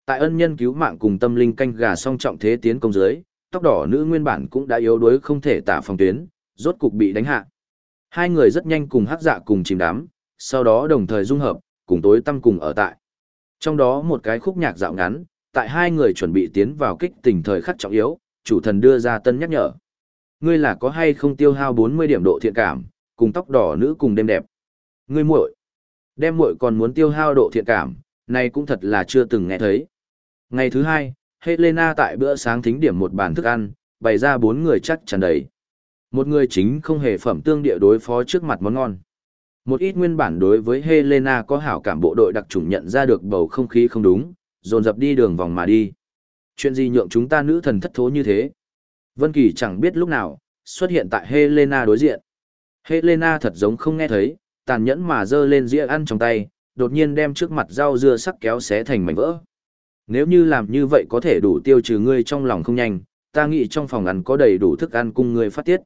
Tại ân nhân cứu mạng cùng tâm linh canh gà song trọng thế tiến công dưới, tóc đỏ nữ nguyên bản cũng đã yếu đuối không thể tả phòng tuyến, rốt cục bị đánh hạ. Hai người rất nhanh cùng hắc dạ cùng chìm đắm, sau đó đồng thời dung hợp, cùng tối tâm cùng ở tại. Trong đó một cái khúc nhạc dạo ngắn, tại hai người chuẩn bị tiến vào kích tình thời khắc trọng yếu, chủ thần đưa ra tân nhắc nhở. Ngươi là có hay không tiêu hao 40 điểm độ thiện cảm, cùng tóc đỏ nữ cùng đêm đẹp. Ngươi muội, đem muội còn muốn tiêu hao độ thiện cảm, này cũng thật là chưa từng nghe thấy. Ngày thứ hai, Helena tại bữa sáng thính điểm một bàn thức ăn, bày ra bốn người chắc chắn đầy. Một người chính không hề phẩm tương địa đối phó trước mặt món ngon. Một ít nguyên bản đối với Helena có hảo cảm bộ đội đặc trùng nhận ra được bầu không khí không đúng, dồn dập đi đường vòng mà đi. Chuyện gì nhượng chúng ta nữ thần thất thố như thế? Vân Kỳ chẳng biết lúc nào, xuất hiện tại Helena đối diện. Helena thật giống không nghe thấy, tàn nhẫn mà giơ lên dĩa ăn trong tay, đột nhiên đem trước mặt rau dưa sắc kéo xé thành mảnh vỡ. Nếu như làm như vậy có thể đủ tiêu trừ ngươi trong lòng không nhanh, ta nghĩ trong phòng ăn có đầy đủ thức ăn cung ngươi phát tiết.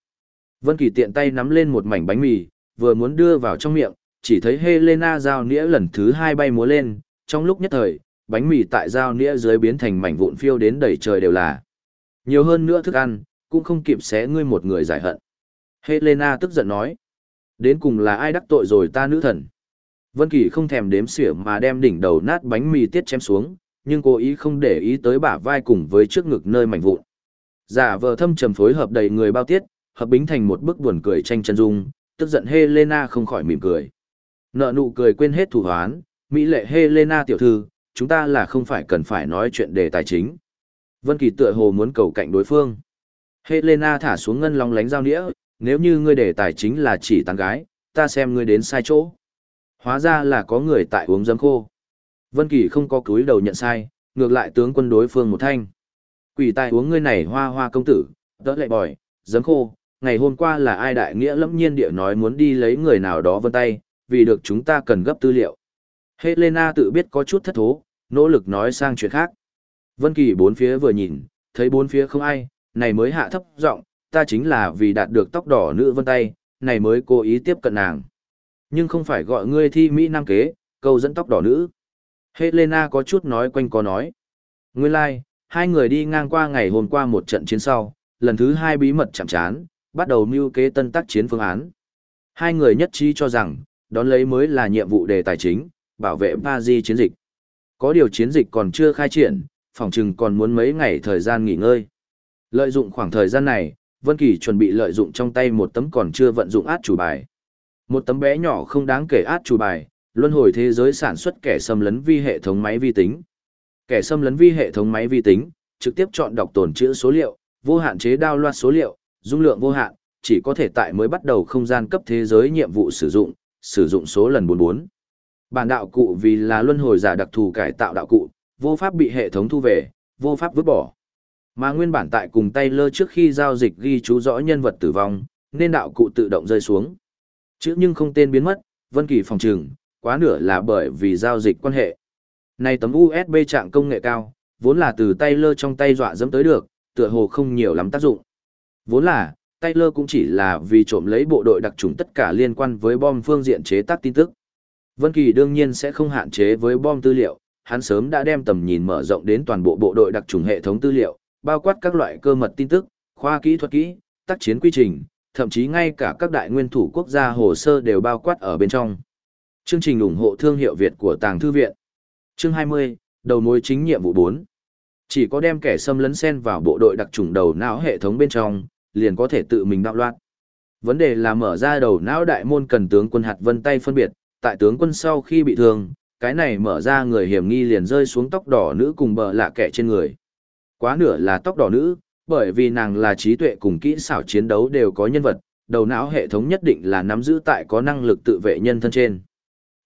Vân Kỳ tiện tay nắm lên một mảnh bánh mì, vừa muốn đưa vào trong miệng, chỉ thấy Helena giao nĩa lần thứ hai bay múa lên, trong lúc nhất thời, bánh mì tại giao nĩa dưới biến thành mảnh vụn phiêu đến đầy trời đều là. Nhiều hơn nữa thức ăn, cũng không kịp xé ngươi một người giải hận. Helena tức giận nói, đến cùng là ai đắc tội rồi ta nữ thần. Vân Kỳ không thèm đếm xỉa mà đem đỉnh đầu nát bánh mì tiết chém xuống, nhưng cố ý không để ý tới bả vai cùng với trước ngực nơi mảnh vụn. Giả vờ thâm trầm phối hợp đầy người bao tiết, hợp bính thành một bức buồn cười tranh chân dung, tức giận Helena không khỏi mỉm cười. Nợ nụ cười quên hết thủ hoán, mỹ lệ Helena tiểu thư, chúng ta là không phải cần phải nói chuyện đề tài chính. Vân Kỳ tựa hồ muốn cầu cạnh đối phương. Helena thả xuống ngân long lánh giao nĩa, nếu như ngươi đề tài chính là chỉ tán gái, ta xem ngươi đến sai chỗ. Hóa ra là có người tại uống dấm khô. Vân Kỳ không có cúi đầu nhận sai, ngược lại tướng quân đối phương một thanh. Quỷ tài uống ngươi này hoa hoa công tử, đỡ lại bòi, dấm khô, ngày hôm qua là ai đại nghĩa lẫm nhiên địa nói muốn đi lấy người nào đó vân tay, vì được chúng ta cần gấp tư liệu. Helena tự biết có chút thất thố, nỗ lực nói sang chuyện khác. Vân Kỳ bốn phía vừa nhìn, thấy bốn phía không ai, này mới hạ thấp giọng, ta chính là vì đạt được tóc đỏ nữ vân tay, này mới cố ý tiếp cận nàng. Nhưng không phải gọi ngươi thi mỹ nam kế, câu dẫn tóc đỏ nữ. Helena có chút nói quanh có nói. Nguyên lai, like, hai người đi ngang qua ngày hôm qua một trận chiến sau, lần thứ hai bí mật chạm chán, bắt đầu mưu kế tân tác chiến phương án. Hai người nhất trí cho rằng, đón lấy mới là nhiệm vụ đề tài chính, bảo vệ Paris chiến dịch. Có điều chiến dịch còn chưa khai triển, phòng trừng còn muốn mấy ngày thời gian nghỉ ngơi. Lợi dụng khoảng thời gian này, Vân Kỳ chuẩn bị lợi dụng trong tay một tấm còn chưa vận dụng át chủ bài. Một tấm bé nhỏ không đáng kể át chủ bài, luân hồi thế giới sản xuất kẻ xâm lấn vi hệ thống máy vi tính. Kẻ xâm lấn vi hệ thống máy vi tính, trực tiếp chọn đọc tồn trữ số liệu, vô hạn chế đao loạt số liệu, dung lượng vô hạn, chỉ có thể tại mới bắt đầu không gian cấp thế giới nhiệm vụ sử dụng, sử dụng số lần 44. Bản đạo cụ vì là luân hồi giả đặc thù cải tạo đạo cụ, vô pháp bị hệ thống thu về, vô pháp vứt bỏ. Mà nguyên bản tại cùng tay lơ trước khi giao dịch ghi chú rõ nhân vật tử vong, nên đạo cụ tự động rơi xuống. Chữ nhưng không tên biến mất, Vân Kỳ phòng trừng, quá nửa là bởi vì giao dịch quan hệ. Này tấm USB trạng công nghệ cao, vốn là từ tay lơ trong tay dọa dẫm tới được, tựa hồ không nhiều lắm tác dụng. Vốn là, Taylor cũng chỉ là vì trộm lấy bộ đội đặc trùng tất cả liên quan với bom phương diện chế tác tin tức. Vân Kỳ đương nhiên sẽ không hạn chế với bom tư liệu, hắn sớm đã đem tầm nhìn mở rộng đến toàn bộ bộ đội đặc trùng hệ thống tư liệu, bao quát các loại cơ mật tin tức, khoa kỹ thuật kỹ, tác chiến quy trình, thậm chí ngay cả các đại nguyên thủ quốc gia hồ sơ đều bao quát ở bên trong. Chương trình ủng hộ thương hiệu Việt của Tàng Thư Viện Chương 20, đầu mối chính nhiệm vụ 4 Chỉ có đem kẻ xâm lấn xen vào bộ đội đặc trùng đầu não hệ thống bên trong, liền có thể tự mình đạo loạn. Vấn đề là mở ra đầu não đại môn cần tướng quân hạt vân tay phân biệt, tại tướng quân sau khi bị thương, cái này mở ra người hiểm nghi liền rơi xuống tóc đỏ nữ cùng bờ lạ kẻ trên người. Quá nửa là tóc đỏ nữ, Bởi vì nàng là trí tuệ cùng kỹ xảo chiến đấu đều có nhân vật, đầu não hệ thống nhất định là nắm giữ tại có năng lực tự vệ nhân thân trên.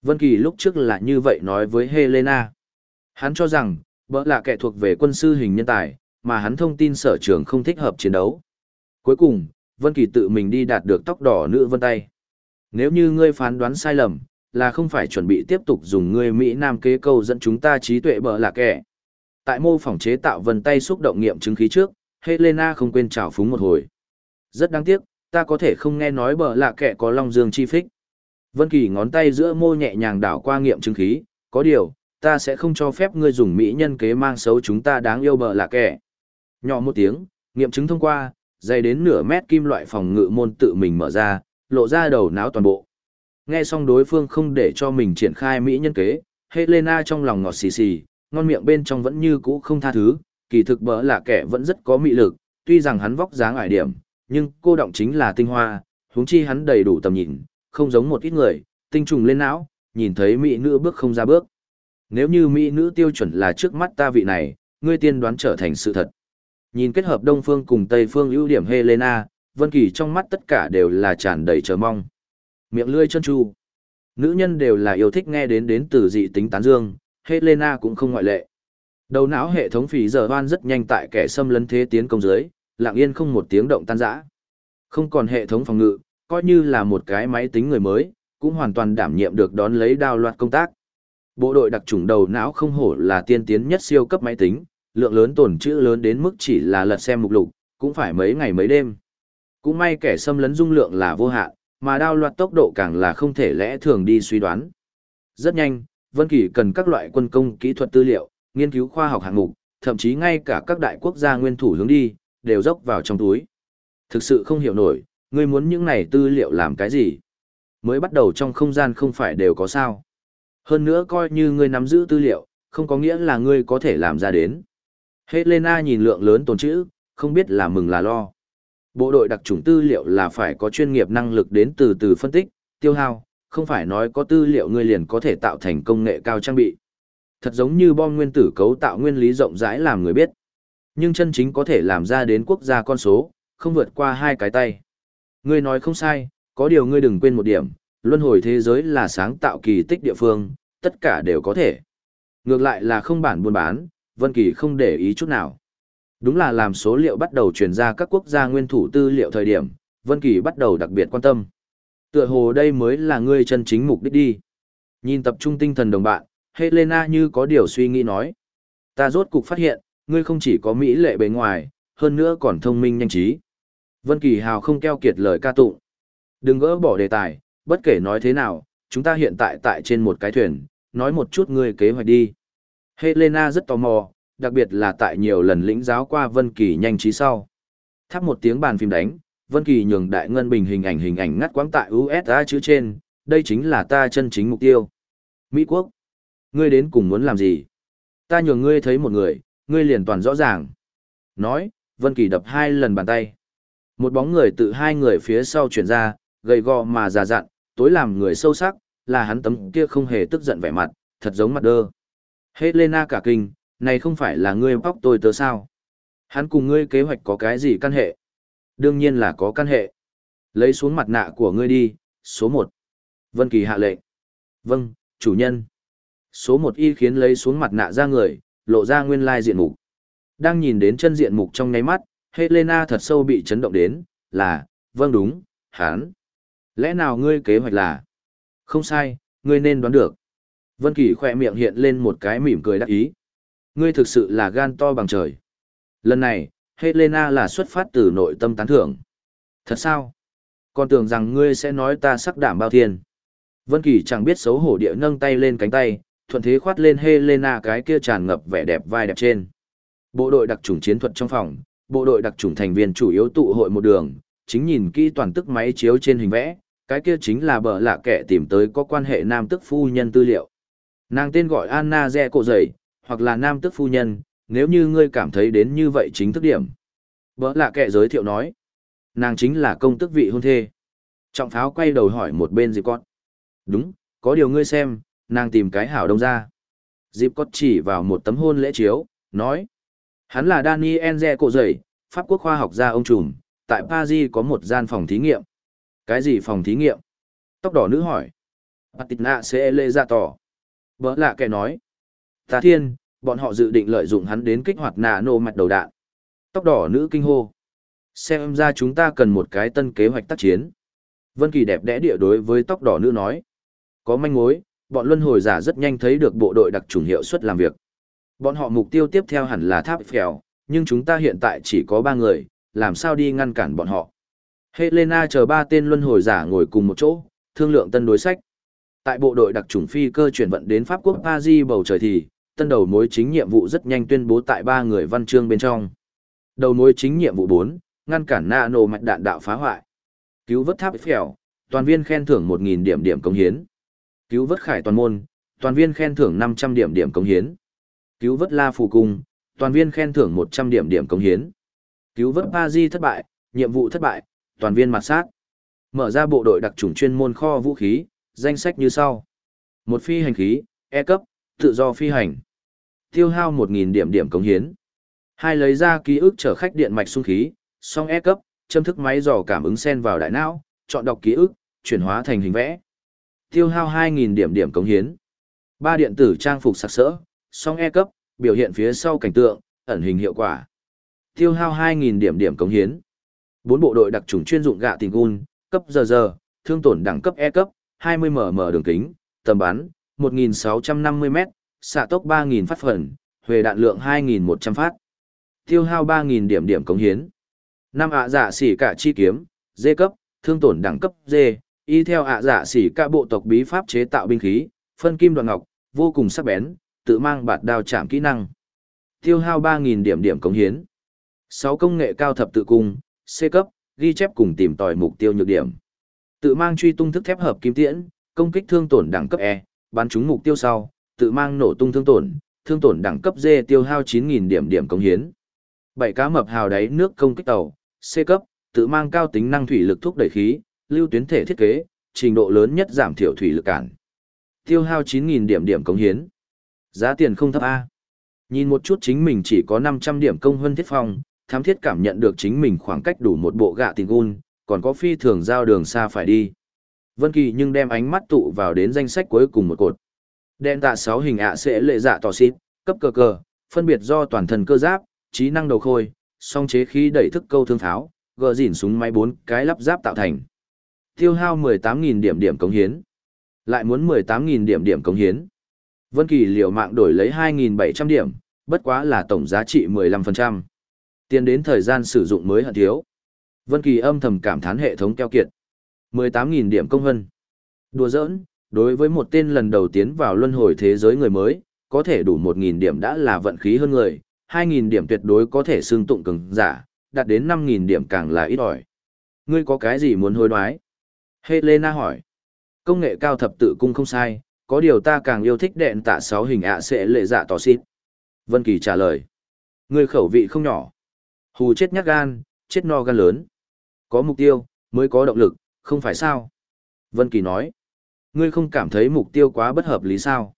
Vân Kỳ lúc trước là như vậy nói với Helena. Hắn cho rằng, bỡ là kẻ thuộc về quân sư hình nhân tài, mà hắn thông tin sở trường không thích hợp chiến đấu. Cuối cùng, Vân Kỳ tự mình đi đạt được tóc đỏ nữ vân tay. Nếu như ngươi phán đoán sai lầm, là không phải chuẩn bị tiếp tục dùng ngươi Mỹ Nam kế câu dẫn chúng ta trí tuệ bợ là kẻ. Tại mô phỏng chế tạo vân tay xúc động nghiệm chứng khí trước, Helena không quên trào phúng một hồi. Rất đáng tiếc, ta có thể không nghe nói bợ là kẻ có long dương chi phích. Vân Kỳ ngón tay giữa môi nhẹ nhàng đảo qua nghiệm chứng khí, có điều, ta sẽ không cho phép ngươi dùng mỹ nhân kế mang xấu chúng ta đáng yêu bờ là kẻ. Nhỏ một tiếng, nghiệm chứng thông qua, dày đến nửa mét kim loại phòng ngự môn tự mình mở ra, lộ ra đầu não toàn bộ. Nghe xong đối phương không để cho mình triển khai mỹ nhân kế, Helena trong lòng ngọt xì xì, ngon miệng bên trong vẫn như cũ không tha thứ, kỳ thực bỡ là kẻ vẫn rất có mị lực, tuy rằng hắn vóc dáng ải điểm, nhưng cô động chính là tinh hoa, huống chi hắn đầy đủ tầm nhìn, không giống một ít người, tinh trùng lên não, nhìn thấy mỹ nữ bước không ra bước. Nếu như mỹ nữ tiêu chuẩn là trước mắt ta vị này, ngươi tiên đoán trở thành sự thật. Nhìn kết hợp Đông Phương cùng Tây Phương ưu điểm Helena, Vân Kỳ trong mắt tất cả đều là tràn đầy chờ mong. Miệng lưỡi chân chu. Nữ nhân đều là yêu thích nghe đến đến từ dị tính tán dương, Helena cũng không ngoại lệ. Đầu não hệ thống phì giờ oan rất nhanh tại kẻ xâm lấn thế tiến công dưới, lặng yên không một tiếng động tan rã. Không còn hệ thống phòng ngự, coi như là một cái máy tính người mới, cũng hoàn toàn đảm nhiệm được đón lấy đao loạt công tác. Bộ đội đặc trùng đầu não không hổ là tiên tiến nhất siêu cấp máy tính, lượng lớn tổn chữ lớn đến mức chỉ là lật xem mục lục, cũng phải mấy ngày mấy đêm. Cũng may kẻ xâm lấn dung lượng là vô hạn, mà đao loạt tốc độ càng là không thể lẽ thường đi suy đoán. Rất nhanh, Vân Kỳ cần các loại quân công kỹ thuật tư liệu, nghiên cứu khoa học hạng mục, thậm chí ngay cả các đại quốc gia nguyên thủ hướng đi, đều dốc vào trong túi. Thực sự không hiểu nổi, ngươi muốn những này tư liệu làm cái gì? Mới bắt đầu trong không gian không phải đều có sao. Hơn nữa coi như ngươi nắm giữ tư liệu, không có nghĩa là ngươi có thể làm ra đến. Helena nhìn lượng lớn tồn chữ, không biết là mừng là lo. Bộ đội đặc trùng tư liệu là phải có chuyên nghiệp năng lực đến từ từ phân tích, tiêu hao, không phải nói có tư liệu ngươi liền có thể tạo thành công nghệ cao trang bị. Thật giống như bom nguyên tử cấu tạo nguyên lý rộng rãi làm người biết. Nhưng chân chính có thể làm ra đến quốc gia con số, không vượt qua hai cái tay. Ngươi nói không sai, có điều ngươi đừng quên một điểm, luân hồi thế giới là sáng tạo kỳ tích địa phương, tất cả đều có thể. Ngược lại là không bản buôn bán, Vân Kỳ không để ý chút nào. Đúng là làm số liệu bắt đầu truyền ra các quốc gia nguyên thủ tư liệu thời điểm, Vân Kỳ bắt đầu đặc biệt quan tâm. Tựa hồ đây mới là ngươi chân chính mục đích đi. Nhìn tập trung tinh thần đồng bạn, Helena như có điều suy nghĩ nói. Ta rốt cục phát hiện, ngươi không chỉ có mỹ lệ bề ngoài, hơn nữa còn thông minh nhanh trí. Vân Kỳ Hào không keo kiệt lời ca tụng. Đừng gỡ bỏ đề tài, bất kể nói thế nào, chúng ta hiện tại tại trên một cái thuyền, nói một chút ngươi kế hoạch đi. Helena rất tò mò, đặc biệt là tại nhiều lần lĩnh giáo qua Vân Kỳ nhanh trí sau. Thắp một tiếng bàn phim đánh, Vân Kỳ nhường đại ngân bình hình ảnh hình ảnh ngắt quãng tại USA chữ trên, đây chính là ta chân chính mục tiêu. Mỹ quốc, ngươi đến cùng muốn làm gì? Ta nhường ngươi thấy một người, ngươi liền toàn rõ ràng. Nói, Vân Kỳ đập hai lần bàn tay. Một bóng người tự hai người phía sau chuyển ra, gầy gò mà già dặn, tối làm người sâu sắc, là hắn tấm kia không hề tức giận vẻ mặt, thật giống mặt đơ. Helena cả kinh, này không phải là ngươi bóc tôi tớ sao? Hắn cùng ngươi kế hoạch có cái gì căn hệ? Đương nhiên là có căn hệ. Lấy xuống mặt nạ của ngươi đi, số 1. Vân Kỳ hạ lệnh. Vâng, chủ nhân. Số 1 y khiến lấy xuống mặt nạ ra người, lộ ra nguyên lai diện mục. Đang nhìn đến chân diện mục trong ngáy mắt, Helena thật sâu bị chấn động đến, là, vâng đúng, hắn. Lẽ nào ngươi kế hoạch là? Không sai, ngươi nên đoán được. Vân Kỳ khỏe miệng hiện lên một cái mỉm cười đắc ý. Ngươi thực sự là gan to bằng trời. Lần này, Helena là xuất phát từ nội tâm tán thưởng. Thật sao? Con tưởng rằng ngươi sẽ nói ta sắc đảm bao thiên. Vân Kỳ chẳng biết xấu hổ địa nâng tay lên cánh tay, thuận thế khoát lên Helena cái kia tràn ngập vẻ đẹp vai đẹp trên. Bộ đội đặc chủng chiến thuật trong phòng, bộ đội đặc chủng thành viên chủ yếu tụ hội một đường, chính nhìn kỹ toàn tức máy chiếu trên hình vẽ, cái kia chính là bờ lạ kẻ tìm tới có quan hệ nam tức phu nhân tư liệu. Nàng tên gọi Anna Dẹ Cổ Dày, hoặc là nam tức phu nhân, nếu như ngươi cảm thấy đến như vậy chính thức điểm. vợ lạ kệ giới thiệu nói, nàng chính là công tức vị hôn thê. Trọng pháo quay đầu hỏi một bên dịp con. Đúng, có điều ngươi xem, nàng tìm cái hảo đông ra. Dịp con chỉ vào một tấm hôn lễ chiếu, nói. Hắn là Daniel Dẹ Cổ Dày, Pháp quốc khoa học gia ông trùm, tại Paris có một gian phòng thí nghiệm. Cái gì phòng thí nghiệm? Tóc đỏ nữ hỏi. Patina sẽ lê ra tỏ. Bỡ lạ kẻ nói. tà thiên, bọn họ dự định lợi dụng hắn đến kích hoạt nạ nô mạch đầu đạn. Tóc đỏ nữ kinh hô. Xem ra chúng ta cần một cái tân kế hoạch tác chiến. Vân Kỳ đẹp đẽ địa đối với tóc đỏ nữ nói. Có manh mối, bọn luân hồi giả rất nhanh thấy được bộ đội đặc trùng hiệu suất làm việc. Bọn họ mục tiêu tiếp theo hẳn là tháp phèo, nhưng chúng ta hiện tại chỉ có ba người, làm sao đi ngăn cản bọn họ. Helena chờ ba tên luân hồi giả ngồi cùng một chỗ, thương lượng tân đối sách. Tại bộ đội đặc chủng phi cơ chuyển vận đến Pháp quốc Paris bầu trời thì, tân đầu mối chính nhiệm vụ rất nhanh tuyên bố tại ba người văn chương bên trong. Đầu mối chính nhiệm vụ 4, ngăn cản nano mạch đạn đạo phá hoại. Cứu vớt tháp phèo, toàn viên khen thưởng 1.000 điểm điểm công hiến. Cứu vớt khải toàn môn, toàn viên khen thưởng 500 điểm điểm công hiến. Cứu vớt La Phù Cung, toàn viên khen thưởng 100 điểm điểm công hiến. Cứu vớt Paris thất bại, nhiệm vụ thất bại, toàn viên mặt sát. Mở ra bộ đội đặc chủng chuyên môn kho vũ khí, danh sách như sau. Một phi hành khí, E cấp, tự do phi hành. Tiêu hao 1.000 điểm điểm cống hiến. Hai lấy ra ký ức chở khách điện mạch xung khí, song E cấp, châm thức máy dò cảm ứng sen vào đại não, chọn đọc ký ức, chuyển hóa thành hình vẽ. Tiêu hao 2.000 điểm điểm cống hiến. Ba điện tử trang phục sặc sỡ, song E cấp, biểu hiện phía sau cảnh tượng, ẩn hình hiệu quả. Tiêu hao 2.000 điểm điểm cống hiến. Bốn bộ đội đặc trùng chuyên dụng gạ tình gun, cấp giờ giờ, thương tổn đẳng cấp E cấp, 20 mm đường kính, tầm bắn, 1.650 m xạ tốc 3.000 phát phần, huề đạn lượng 2.100 phát. Tiêu hao 3.000 điểm điểm cống hiến. Năm ạ dạ xỉ cả chi kiếm, D cấp, thương tổn đẳng cấp D, y theo ạ dạ xỉ cả bộ tộc bí pháp chế tạo binh khí, phân kim đoạn ngọc, vô cùng sắc bén, tự mang bạt đao chạm kỹ năng. Tiêu hao 3.000 điểm điểm cống hiến. 6 công nghệ cao thập tự cung, C cấp, ghi chép cùng tìm tòi mục tiêu nhược điểm. Tự mang truy tung thức thép hợp kim tiễn, công kích thương tổn đẳng cấp E, bắn trúng mục tiêu sau, tự mang nổ tung thương tổn, thương tổn đẳng cấp D tiêu hao 9.000 điểm điểm công hiến. Bảy cá mập hào đáy nước công kích tàu, C cấp, tự mang cao tính năng thủy lực thúc đẩy khí, lưu tuyến thể thiết kế, trình độ lớn nhất giảm thiểu thủy lực cản. Tiêu hao 9.000 điểm điểm công hiến. Giá tiền không thấp A. Nhìn một chút chính mình chỉ có 500 điểm công hơn thiết phong, thám thiết cảm nhận được chính mình khoảng cách đủ một bộ gạ tình gun, còn có phi thường giao đường xa phải đi. Vân Kỳ nhưng đem ánh mắt tụ vào đến danh sách cuối cùng một cột. Đen tạ 6 hình ạ sẽ lệ dạ tỏ xít, cấp cơ cơ, phân biệt do toàn thân cơ giáp, trí năng đầu khôi, song chế khí đẩy thức câu thương tháo, gờ dỉn súng máy bốn cái lắp giáp tạo thành. Tiêu hao 18.000 điểm điểm cống hiến. Lại muốn 18.000 điểm điểm cống hiến. Vân Kỳ liều mạng đổi lấy 2.700 điểm, bất quá là tổng giá trị 15%. Tiền đến thời gian sử dụng mới hận thiếu. Vân Kỳ âm thầm cảm thán hệ thống keo kiệt. 18.000 điểm công hân. Đùa giỡn, đối với một tên lần đầu tiến vào luân hồi thế giới người mới, có thể đủ 1.000 điểm đã là vận khí hơn người, 2.000 điểm tuyệt đối có thể xương tụng cường giả, đạt đến 5.000 điểm càng là ít ỏi. Ngươi có cái gì muốn hối đoái? Helena hỏi. Công nghệ cao thập tự cung không sai, có điều ta càng yêu thích đệ tạ sáu hình ạ sẽ lệ dạ tỏ xít. Vân Kỳ trả lời. Ngươi khẩu vị không nhỏ. Hù chết nhát gan, chết no gan lớn. Có mục tiêu, mới có động lực, không phải sao? Vân Kỳ nói. Ngươi không cảm thấy mục tiêu quá bất hợp lý sao?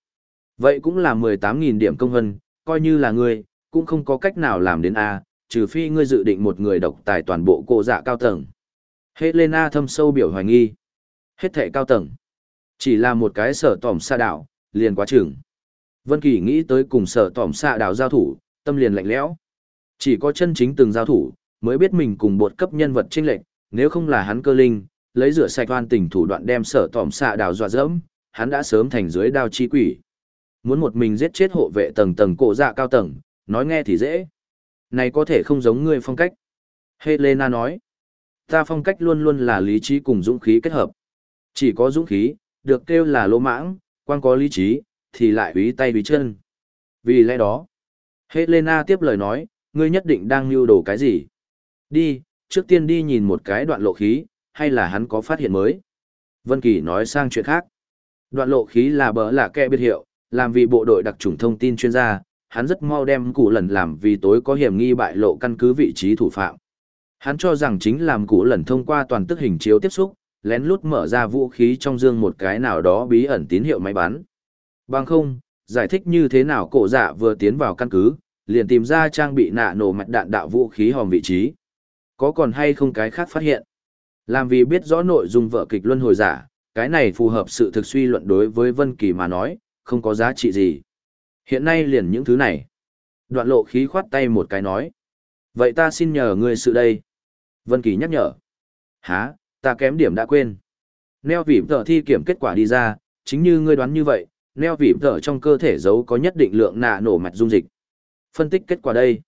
Vậy cũng là 18.000 điểm công hân, coi như là ngươi, cũng không có cách nào làm đến A, trừ phi ngươi dự định một người độc tài toàn bộ cô dạ cao tầng. Helena thâm sâu biểu hoài nghi. Hết thệ cao tầng. Chỉ là một cái sở tỏm xa đảo, liền quá chừng. Vân Kỳ nghĩ tới cùng sở tỏm xa đảo giao thủ, tâm liền lạnh lẽo. Chỉ có chân chính từng giao thủ, mới biết mình cùng bột cấp nhân vật chênh lệch, nếu không là hắn cơ linh, lấy rửa sạch oan tình thủ đoạn đem sở tỏm xạ đào dọa dẫm, hắn đã sớm thành dưới đao chi quỷ. Muốn một mình giết chết hộ vệ tầng tầng cổ dạ cao tầng, nói nghe thì dễ. Này có thể không giống ngươi phong cách. Helena nói, ta phong cách luôn luôn là lý trí cùng dũng khí kết hợp. Chỉ có dũng khí, được kêu là lỗ mãng, quan có lý trí, thì lại úy tay úy chân. Vì lẽ đó, Helena tiếp lời nói, ngươi nhất định đang lưu đồ cái gì? Đi, trước tiên đi nhìn một cái đoạn lộ khí, hay là hắn có phát hiện mới? Vân Kỳ nói sang chuyện khác. Đoạn lộ khí là bỡ là kẻ biệt hiệu, làm vì bộ đội đặc trùng thông tin chuyên gia, hắn rất mau đem cụ lần làm vì tối có hiểm nghi bại lộ căn cứ vị trí thủ phạm. Hắn cho rằng chính làm cụ lần thông qua toàn tức hình chiếu tiếp xúc, lén lút mở ra vũ khí trong dương một cái nào đó bí ẩn tín hiệu máy bắn. Bằng không, giải thích như thế nào cổ dạ vừa tiến vào căn cứ, liền tìm ra trang bị nạ nổ mạch đạn đạo vũ khí hòm vị trí. Có còn hay không cái khác phát hiện? Làm vì biết rõ nội dung vợ kịch luân hồi giả, cái này phù hợp sự thực suy luận đối với Vân Kỳ mà nói, không có giá trị gì. Hiện nay liền những thứ này. Đoạn lộ khí khoát tay một cái nói. Vậy ta xin nhờ ngươi sự đây. Vân Kỳ nhắc nhở. Hả, ta kém điểm đã quên. Neo vỉm tờ thi kiểm kết quả đi ra, chính như ngươi đoán như vậy, neo vỉm tờ trong cơ thể giấu có nhất định lượng nạ nổ mạch dung dịch. Phân tích kết quả đây.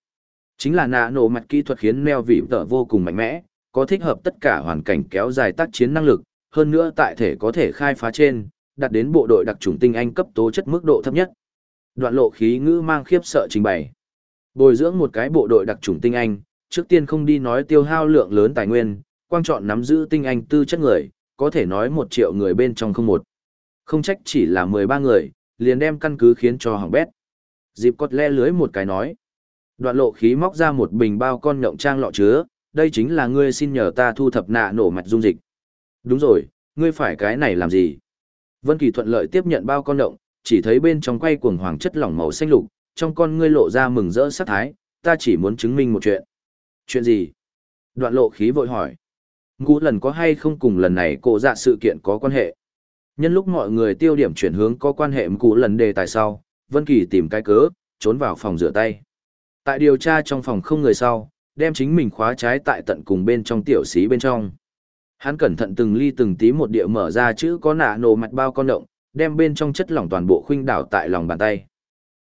Chính là nạ nổ mặt kỹ thuật khiến neo vị tờ vô cùng mạnh mẽ, có thích hợp tất cả hoàn cảnh kéo dài tác chiến năng lực, hơn nữa tại thể có thể khai phá trên, đạt đến bộ đội đặc trùng tinh anh cấp tố chất mức độ thấp nhất. Đoạn lộ khí ngữ mang khiếp sợ trình bày. Bồi dưỡng một cái bộ đội đặc trùng tinh anh, trước tiên không đi nói tiêu hao lượng lớn tài nguyên, quan trọng nắm giữ tinh anh tư chất người, có thể nói một triệu người bên trong không một. Không trách chỉ là 13 người, liền đem căn cứ khiến cho hỏng bét. Dịp cột le lưới một cái nói. Đoạn lộ khí móc ra một bình bao con nhộng trang lọ chứa, đây chính là ngươi xin nhờ ta thu thập nạ nổ mạch dung dịch. Đúng rồi, ngươi phải cái này làm gì? Vân Kỳ thuận lợi tiếp nhận bao con nhộng chỉ thấy bên trong quay cuồng hoàng chất lỏng màu xanh lục, trong con ngươi lộ ra mừng rỡ sắc thái, ta chỉ muốn chứng minh một chuyện. Chuyện gì? Đoạn lộ khí vội hỏi. Ngũ lần có hay không cùng lần này cổ dạ sự kiện có quan hệ? Nhân lúc mọi người tiêu điểm chuyển hướng có quan hệ cũ lần đề tài sau, Vân Kỳ tìm cái cớ, trốn vào phòng rửa tay. Tại điều tra trong phòng không người sau, đem chính mình khóa trái tại tận cùng bên trong tiểu xí bên trong. Hắn cẩn thận từng ly từng tí một địa mở ra chữ có nạ nổ mạch bao con động, đem bên trong chất lỏng toàn bộ khuynh đảo tại lòng bàn tay.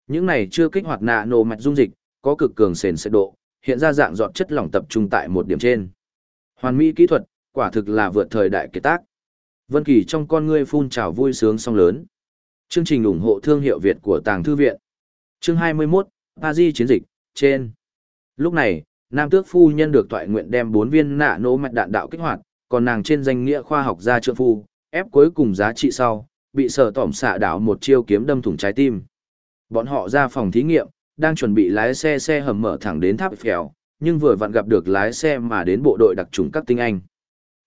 Những này chưa kích hoạt nạ nổ mạch dung dịch, có cực cường sền sệt độ, hiện ra dạng giọt chất lỏng tập trung tại một điểm trên. Hoàn mỹ kỹ thuật, quả thực là vượt thời đại kế tác. Vân Kỳ trong con ngươi phun trào vui sướng song lớn. Chương trình ủng hộ thương hiệu Việt của Tàng thư viện. Chương 21, Paris chiến dịch, trên. Lúc này, Nam Tước phu nhân được toại nguyện đem bốn viên nạ nổ mạch đạn đạo kích hoạt, còn nàng trên danh nghĩa khoa học gia trượng phu, ép cuối cùng giá trị sau, bị sở tỏm xạ đảo một chiêu kiếm đâm thủng trái tim. Bọn họ ra phòng thí nghiệm, đang chuẩn bị lái xe xe hầm mở thẳng đến tháp phèo, nhưng vừa vặn gặp được lái xe mà đến bộ đội đặc trùng các tinh anh.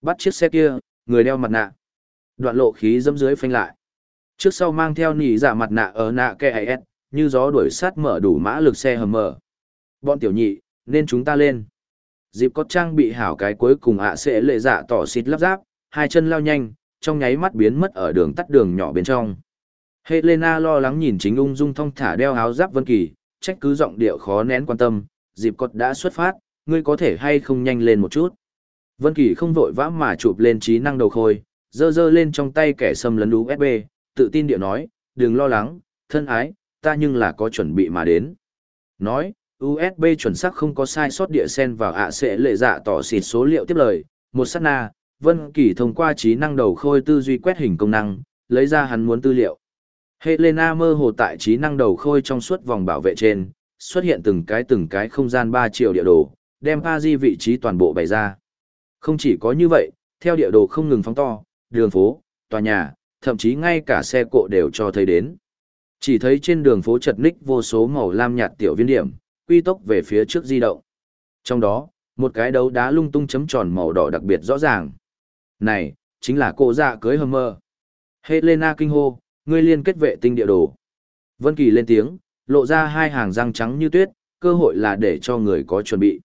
Bắt chiếc xe kia, người đeo mặt nạ. Đoạn lộ khí dâm dưới phanh lại. Trước sau mang theo nỉ giả mặt nạ ở nạ kẻ S, như gió đuổi sát mở đủ mã lực xe hầm mở. Bọn tiểu nhị, nên chúng ta lên. Dịp có trang bị hảo cái cuối cùng ạ sẽ lệ dạ tỏ xịt lắp ráp, hai chân lao nhanh, trong nháy mắt biến mất ở đường tắt đường nhỏ bên trong. Helena lo lắng nhìn chính ung dung thong thả đeo áo giáp Vân Kỳ, trách cứ giọng điệu khó nén quan tâm, dịp cột đã xuất phát, ngươi có thể hay không nhanh lên một chút. Vân Kỳ không vội vã mà chụp lên trí năng đầu khôi, giơ giơ lên trong tay kẻ xâm lấn USB, tự tin điệu nói, đừng lo lắng, thân ái, ta nhưng là có chuẩn bị mà đến. Nói, USB chuẩn xác không có sai sót địa sen vào ạ sẽ lệ dạ tỏ xịt số liệu tiếp lời, một sát na, Vân Kỳ thông qua trí năng đầu khôi tư duy quét hình công năng, lấy ra hắn muốn tư liệu. Helena mơ hồ tại trí năng đầu khôi trong suốt vòng bảo vệ trên, xuất hiện từng cái từng cái không gian 3 triệu địa đồ, đem Paris vị trí toàn bộ bày ra. Không chỉ có như vậy, theo địa đồ không ngừng phóng to, đường phố, tòa nhà, thậm chí ngay cả xe cộ đều cho thấy đến. Chỉ thấy trên đường phố chật ních vô số màu lam nhạt tiểu viên điểm, quy tốc về phía trước di động. Trong đó, một cái đấu đá lung tung chấm tròn màu đỏ đặc biệt rõ ràng. Này, chính là cô dạ cưới hầm mơ. Helena kinh hô, ngươi liên kết vệ tinh địa đồ. Vân Kỳ lên tiếng, lộ ra hai hàng răng trắng như tuyết, cơ hội là để cho người có chuẩn bị.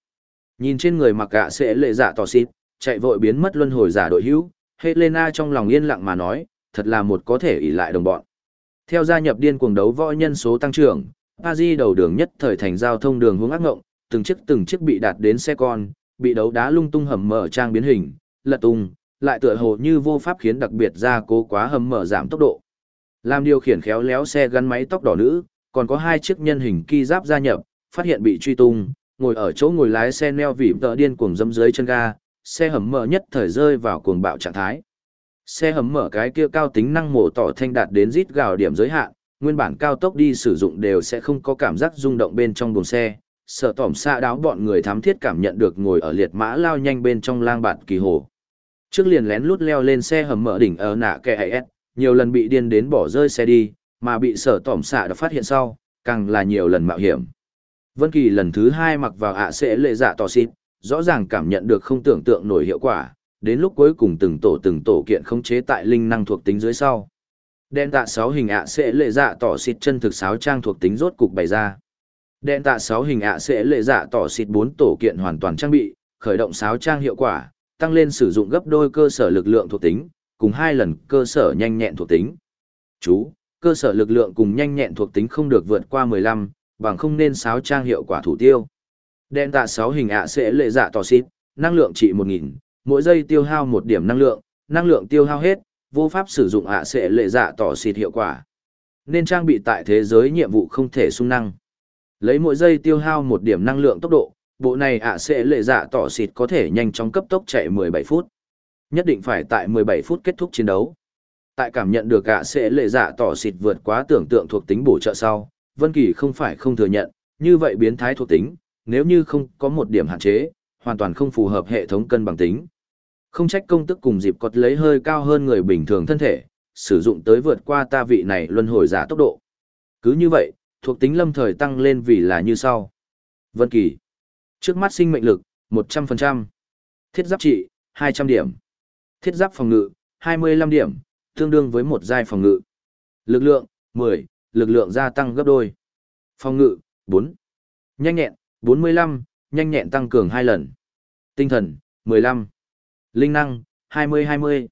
Nhìn trên người mặc gạ sẽ lệ dạ tỏ xịt, chạy vội biến mất luân hồi giả đội hữu, Helena trong lòng yên lặng mà nói, thật là một có thể ỷ lại đồng bọn. Theo gia nhập điên cuồng đấu võ nhân số tăng trưởng, Paris đầu đường nhất thời thành giao thông đường hướng ác ngộng, từng chiếc từng chiếc bị đạt đến xe con, bị đấu đá lung tung hầm mở trang biến hình, lật tung, lại tựa hồ như vô pháp khiến đặc biệt ra cố quá hầm mở giảm tốc độ. Làm điều khiển khéo léo xe gắn máy tóc đỏ nữ, còn có hai chiếc nhân hình ki giáp gia nhập, phát hiện bị truy tung, ngồi ở chỗ ngồi lái xe neo vỉ tợ điên cuồng dâm dưới chân ga, xe hầm mở nhất thời rơi vào cuồng bạo trạng thái. Xe hầm mở cái kia cao tính năng mổ tỏ thanh đạt đến rít gào điểm giới hạn, nguyên bản cao tốc đi sử dụng đều sẽ không có cảm giác rung động bên trong buồng xe. Sợ tỏm xa đáo bọn người thám thiết cảm nhận được ngồi ở liệt mã lao nhanh bên trong lang bạt kỳ hồ. Trước liền lén lút leo lên xe hầm mở đỉnh ở nạ kẻ hay nhiều lần bị điên đến bỏ rơi xe đi, mà bị sở tỏm xạ đã phát hiện sau, càng là nhiều lần mạo hiểm. Vân Kỳ lần thứ hai mặc vào ạ sẽ lệ dạ tỏ xịt, rõ ràng cảm nhận được không tưởng tượng nổi hiệu quả, đến lúc cuối cùng từng tổ từng tổ kiện không chế tại linh năng thuộc tính dưới sau. Đen tạ 6 hình ạ sẽ lệ dạ tỏ xịt chân thực sáo trang thuộc tính rốt cục bày ra. đen tạ 6 hình ạ sẽ lệ dạ tỏ xịt 4 tổ kiện hoàn toàn trang bị, khởi động sáu trang hiệu quả, tăng lên sử dụng gấp đôi cơ sở lực lượng thuộc tính, cùng hai lần cơ sở nhanh nhẹn thuộc tính. Chú, cơ sở lực lượng cùng nhanh nhẹn thuộc tính không được vượt qua 15, bằng không nên sáu trang hiệu quả thủ tiêu. đen tạ 6 hình ạ sẽ lệ dạ tỏ xịt, năng lượng trị 1.000, mỗi giây tiêu hao 1 điểm năng lượng, năng lượng tiêu hao hết, vô pháp sử dụng ạ sẽ lệ dạ tỏ xịt hiệu quả. Nên trang bị tại thế giới nhiệm vụ không thể sung năng. Lấy mỗi giây tiêu hao một điểm năng lượng tốc độ, bộ này ạ sẽ lệ dạ tỏ xịt có thể nhanh chóng cấp tốc chạy 17 phút. Nhất định phải tại 17 phút kết thúc chiến đấu. Tại cảm nhận được ạ sẽ lệ dạ tỏ xịt vượt quá tưởng tượng thuộc tính bổ trợ sau, Vân Kỳ không phải không thừa nhận, như vậy biến thái thuộc tính, nếu như không có một điểm hạn chế, hoàn toàn không phù hợp hệ thống cân bằng tính. Không trách công tức cùng dịp cọt lấy hơi cao hơn người bình thường thân thể, sử dụng tới vượt qua ta vị này luân hồi giả tốc độ. Cứ như vậy, thuộc tính lâm thời tăng lên vì là như sau. Vân Kỳ. Trước mắt sinh mệnh lực, 100%. Thiết giáp trị, 200 điểm. Thiết giáp phòng ngự, 25 điểm, tương đương với một giai phòng ngự. Lực lượng, 10, lực lượng gia tăng gấp đôi. Phòng ngự, 4. Nhanh nhẹn, 45, nhanh nhẹn tăng cường 2 lần. Tinh thần, 15. Linh năng, 20-20.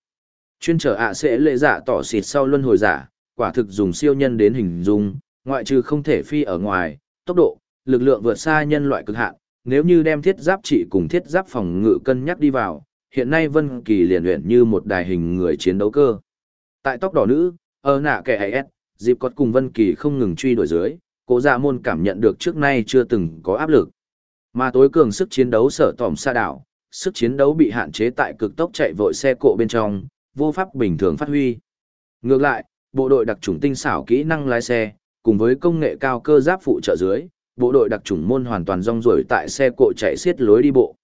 Chuyên trở ạ sẽ lệ giả tỏ xịt sau luân hồi giả, quả thực dùng siêu nhân đến hình dung, ngoại trừ không thể phi ở ngoài, tốc độ, lực lượng vượt xa nhân loại cực hạn, nếu như đem thiết giáp trị cùng thiết giáp phòng ngự cân nhắc đi vào, hiện nay Vân Kỳ liền luyện như một đài hình người chiến đấu cơ. Tại tóc đỏ nữ, ở nạ kẻ ấy dịp cọt cùng Vân Kỳ không ngừng truy đuổi dưới, cố dạ môn cảm nhận được trước nay chưa từng có áp lực. Mà tối cường sức chiến đấu sở tỏm xa đảo, sức chiến đấu bị hạn chế tại cực tốc chạy vội xe cộ bên trong, vô pháp bình thường phát huy. Ngược lại, bộ đội đặc trùng tinh xảo kỹ năng lái xe, cùng với công nghệ cao cơ giáp phụ trợ dưới, bộ đội đặc trùng môn hoàn toàn rong ruổi tại xe cộ chạy xiết lối đi bộ.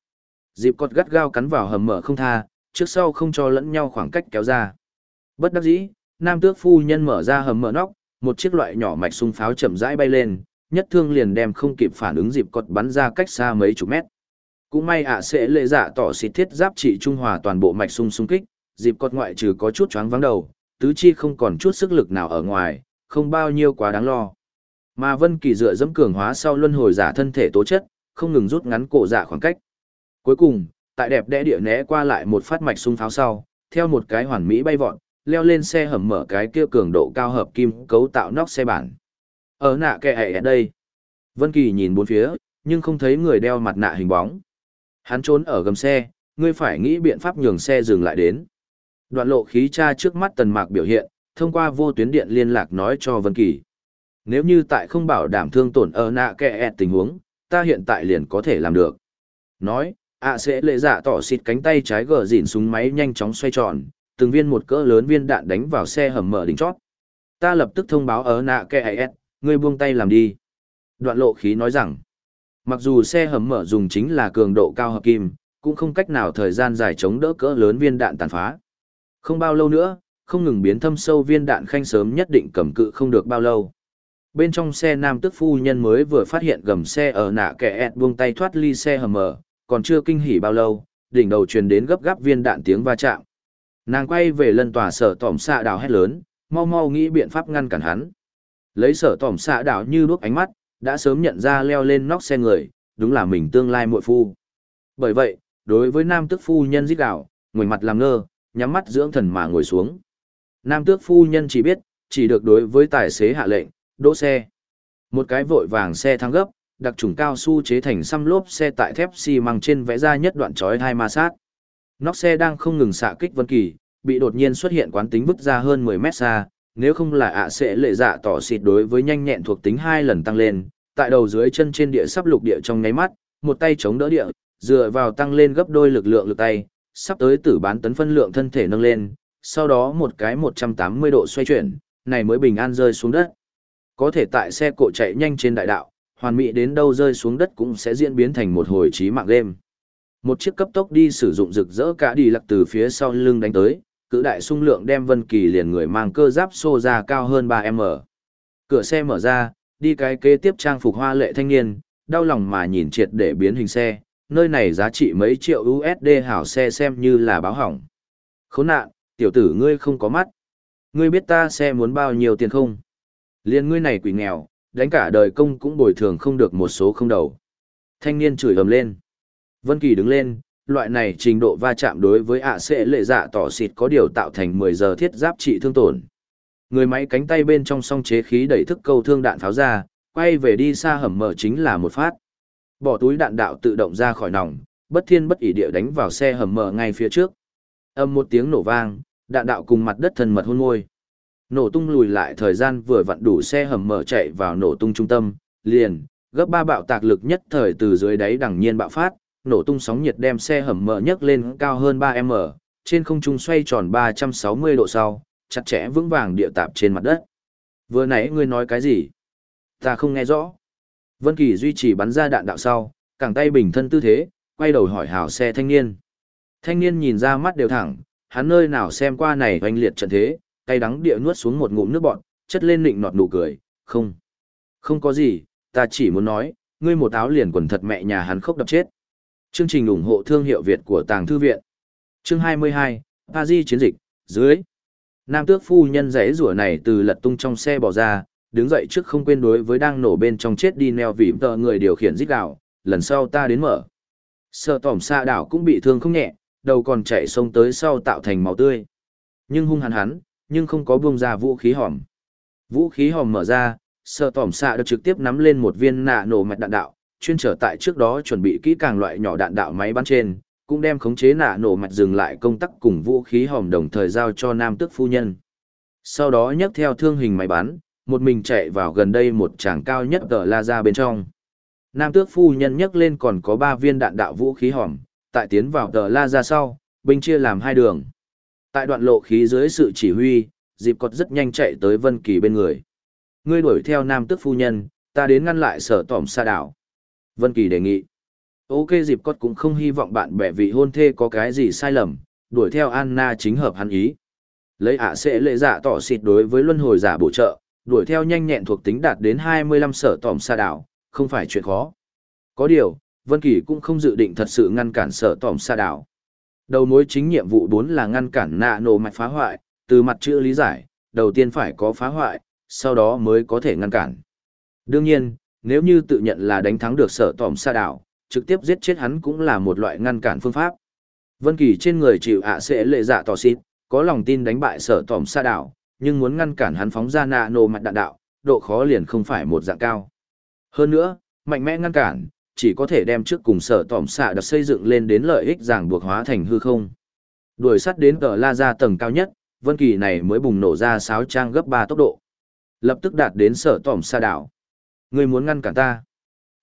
Dịp cột gắt gao cắn vào hầm mở không tha, trước sau không cho lẫn nhau khoảng cách kéo ra. Bất đắc dĩ, nam tước phu nhân mở ra hầm mở nóc, một chiếc loại nhỏ mạch súng pháo chậm rãi bay lên, nhất thương liền đem không kịp phản ứng dịp cột bắn ra cách xa mấy chục mét. Cũng may ạ sẽ lệ dạ tỏ xịt thiết giáp trị trung hòa toàn bộ mạch sung xung kích, dịp cọt ngoại trừ có chút choáng vắng đầu, tứ chi không còn chút sức lực nào ở ngoài, không bao nhiêu quá đáng lo. Mà Vân Kỳ dựa dẫm cường hóa sau luân hồi giả thân thể tố chất, không ngừng rút ngắn cổ dạ khoảng cách. Cuối cùng, tại đẹp đẽ địa né qua lại một phát mạch xung pháo sau, theo một cái hoàn mỹ bay vọt, leo lên xe hầm mở cái kia cường độ cao hợp kim cấu tạo nóc xe bản. Ở nạ kệ hệ đây. Vân Kỳ nhìn bốn phía, nhưng không thấy người đeo mặt nạ hình bóng. Hắn trốn ở gầm xe, ngươi phải nghĩ biện pháp nhường xe dừng lại đến. Đoạn lộ khí tra trước mắt tần mạc biểu hiện, thông qua vô tuyến điện liên lạc nói cho Vân Kỳ. Nếu như tại không bảo đảm thương tổn ở nạ kẻ ẹt tình huống, ta hiện tại liền có thể làm được. Nói, ạ sẽ lệ dạ tỏ xịt cánh tay trái gờ dịn súng máy nhanh chóng xoay tròn, từng viên một cỡ lớn viên đạn đánh vào xe hầm mở đỉnh chót. Ta lập tức thông báo ở nạ kẻ ẹt, ngươi buông tay làm đi. Đoạn lộ khí nói rằng, mặc dù xe hầm mở dùng chính là cường độ cao hợp kim, cũng không cách nào thời gian dài chống đỡ cỡ lớn viên đạn tàn phá. Không bao lâu nữa, không ngừng biến thâm sâu viên đạn khanh sớm nhất định cầm cự không được bao lâu. Bên trong xe nam tức phu nhân mới vừa phát hiện gầm xe ở nạ kẻ ẹt buông tay thoát ly xe hầm mở, còn chưa kinh hỉ bao lâu, đỉnh đầu truyền đến gấp gáp viên đạn tiếng va chạm. Nàng quay về lân tòa sở tỏm xạ đảo hét lớn, mau mau nghĩ biện pháp ngăn cản hắn. Lấy sở tỏm xạ đảo như đuốc ánh mắt, đã sớm nhận ra leo lên nóc xe người, đúng là mình tương lai muội phu. Bởi vậy, đối với nam tước phu nhân giết đảo, ngồi mặt làm ngơ, nhắm mắt dưỡng thần mà ngồi xuống. Nam tước phu nhân chỉ biết, chỉ được đối với tài xế hạ lệnh, đỗ xe. Một cái vội vàng xe thắng gấp, đặc trùng cao su chế thành xăm lốp xe tại thép xi măng trên vẽ ra nhất đoạn chói hai ma sát. Nóc xe đang không ngừng xạ kích Vân Kỳ, bị đột nhiên xuất hiện quán tính vứt ra hơn 10 mét xa, nếu không là ạ sẽ lệ dạ tỏ xịt đối với nhanh nhẹn thuộc tính hai lần tăng lên, tại đầu dưới chân trên địa sắp lục địa trong nháy mắt, một tay chống đỡ địa, dựa vào tăng lên gấp đôi lực lượng lực tay, sắp tới tử bán tấn phân lượng thân thể nâng lên, sau đó một cái 180 độ xoay chuyển, này mới bình an rơi xuống đất. Có thể tại xe cộ chạy nhanh trên đại đạo, hoàn mỹ đến đâu rơi xuống đất cũng sẽ diễn biến thành một hồi trí mạng game. Một chiếc cấp tốc đi sử dụng rực rỡ cả đi lặc từ phía sau lưng đánh tới, cự đại sung lượng đem Vân Kỳ liền người mang cơ giáp xô ra cao hơn 3m. Cửa xe mở ra, đi cái kế tiếp trang phục hoa lệ thanh niên, đau lòng mà nhìn triệt để biến hình xe, nơi này giá trị mấy triệu USD hảo xe xem như là báo hỏng. Khốn nạn, tiểu tử ngươi không có mắt. Ngươi biết ta xe muốn bao nhiêu tiền không? Liên ngươi này quỷ nghèo, đánh cả đời công cũng bồi thường không được một số không đầu. Thanh niên chửi ầm lên. Vân Kỳ đứng lên, loại này trình độ va chạm đối với ạ sẽ lệ dạ tỏ xịt có điều tạo thành 10 giờ thiết giáp trị thương tổn. Người máy cánh tay bên trong song chế khí đẩy thức câu thương đạn pháo ra, quay về đi xa hầm mở chính là một phát. Bỏ túi đạn đạo tự động ra khỏi nòng, bất thiên bất ỷ địa đánh vào xe hầm mở ngay phía trước. Âm một tiếng nổ vang, đạn đạo cùng mặt đất thân mật hôn môi. Nổ tung lùi lại thời gian vừa vặn đủ xe hầm mở chạy vào nổ tung trung tâm, liền, gấp ba bạo tạc lực nhất thời từ dưới đáy đằng nhiên bạo phát, nổ tung sóng nhiệt đem xe hầm mở nhấc lên cao hơn 3m, trên không trung xoay tròn 360 độ sau, chặt chẽ vững vàng địa tạp trên mặt đất. Vừa nãy ngươi nói cái gì? Ta không nghe rõ. Vân Kỳ duy trì bắn ra đạn đạo sau, cẳng tay bình thân tư thế, quay đầu hỏi hào xe thanh niên. Thanh niên nhìn ra mắt đều thẳng, hắn nơi nào xem qua này oanh liệt trận thế, tay đắng địa nuốt xuống một ngụm nước bọt, chất lên nịnh nọt nụ cười, không. Không có gì, ta chỉ muốn nói, ngươi một áo liền quần thật mẹ nhà hắn khóc đập chết. Chương trình ủng hộ thương hiệu Việt của Tàng Thư Viện. Chương 22, Paris chiến dịch, dưới. Nam tước phu nhân rẽ rủa này từ lật tung trong xe bỏ ra, đứng dậy trước không quên đối với đang nổ bên trong chết đi neo vỉm tờ người điều khiển giết gạo, lần sau ta đến mở. Sợ tỏm xa đảo cũng bị thương không nhẹ, đầu còn chạy sông tới sau tạo thành máu tươi. Nhưng hung hăng hắn, nhưng không có buông ra vũ khí hòm. Vũ khí hòm mở ra, sợ tỏm xạ được trực tiếp nắm lên một viên nạ nổ mạch đạn đạo, chuyên trở tại trước đó chuẩn bị kỹ càng loại nhỏ đạn đạo máy bắn trên, cũng đem khống chế nạ nổ mạch dừng lại công tắc cùng vũ khí hòm đồng thời giao cho nam tước phu nhân. Sau đó nhấc theo thương hình máy bắn, một mình chạy vào gần đây một tràng cao nhất tờ la ra bên trong. Nam tước phu nhân nhấc lên còn có ba viên đạn đạo vũ khí hòm, tại tiến vào tờ la ra sau, binh chia làm hai đường. Tại đoạn lộ khí dưới sự chỉ huy, dịp cọt rất nhanh chạy tới Vân Kỳ bên người. Ngươi đuổi theo nam tước phu nhân, ta đến ngăn lại sở tỏm xa đảo. Vân Kỳ đề nghị. Ok dịp Cốt cũng không hy vọng bạn bè vị hôn thê có cái gì sai lầm, đuổi theo Anna chính hợp hắn ý. Lấy ạ sẽ lệ dạ tỏ xịt đối với luân hồi giả bổ trợ, đuổi theo nhanh nhẹn thuộc tính đạt đến 25 sở tòm xa đảo, không phải chuyện khó. Có điều, Vân Kỳ cũng không dự định thật sự ngăn cản sở tòm xa đảo. Đầu mối chính nhiệm vụ 4 là ngăn cản nạ nổ mạch phá hoại, từ mặt chữ lý giải, đầu tiên phải có phá hoại, sau đó mới có thể ngăn cản. Đương nhiên, nếu như tự nhận là đánh thắng được sở tòm xa đảo, trực tiếp giết chết hắn cũng là một loại ngăn cản phương pháp. Vân Kỳ trên người chịu ạ sẽ lệ dạ tỏ xịt, có lòng tin đánh bại sở tòm xa đảo, nhưng muốn ngăn cản hắn phóng ra nạ nổ mặt đạn đạo, độ khó liền không phải một dạng cao. Hơn nữa, mạnh mẽ ngăn cản, chỉ có thể đem trước cùng sở tòm xạ đặt xây dựng lên đến lợi ích ràng buộc hóa thành hư không. Đuổi sắt đến cờ la ra tầng cao nhất, vân kỳ này mới bùng nổ ra sáo trang gấp 3 tốc độ. Lập tức đạt đến sở tòm xa đảo. Ngươi muốn ngăn cản ta.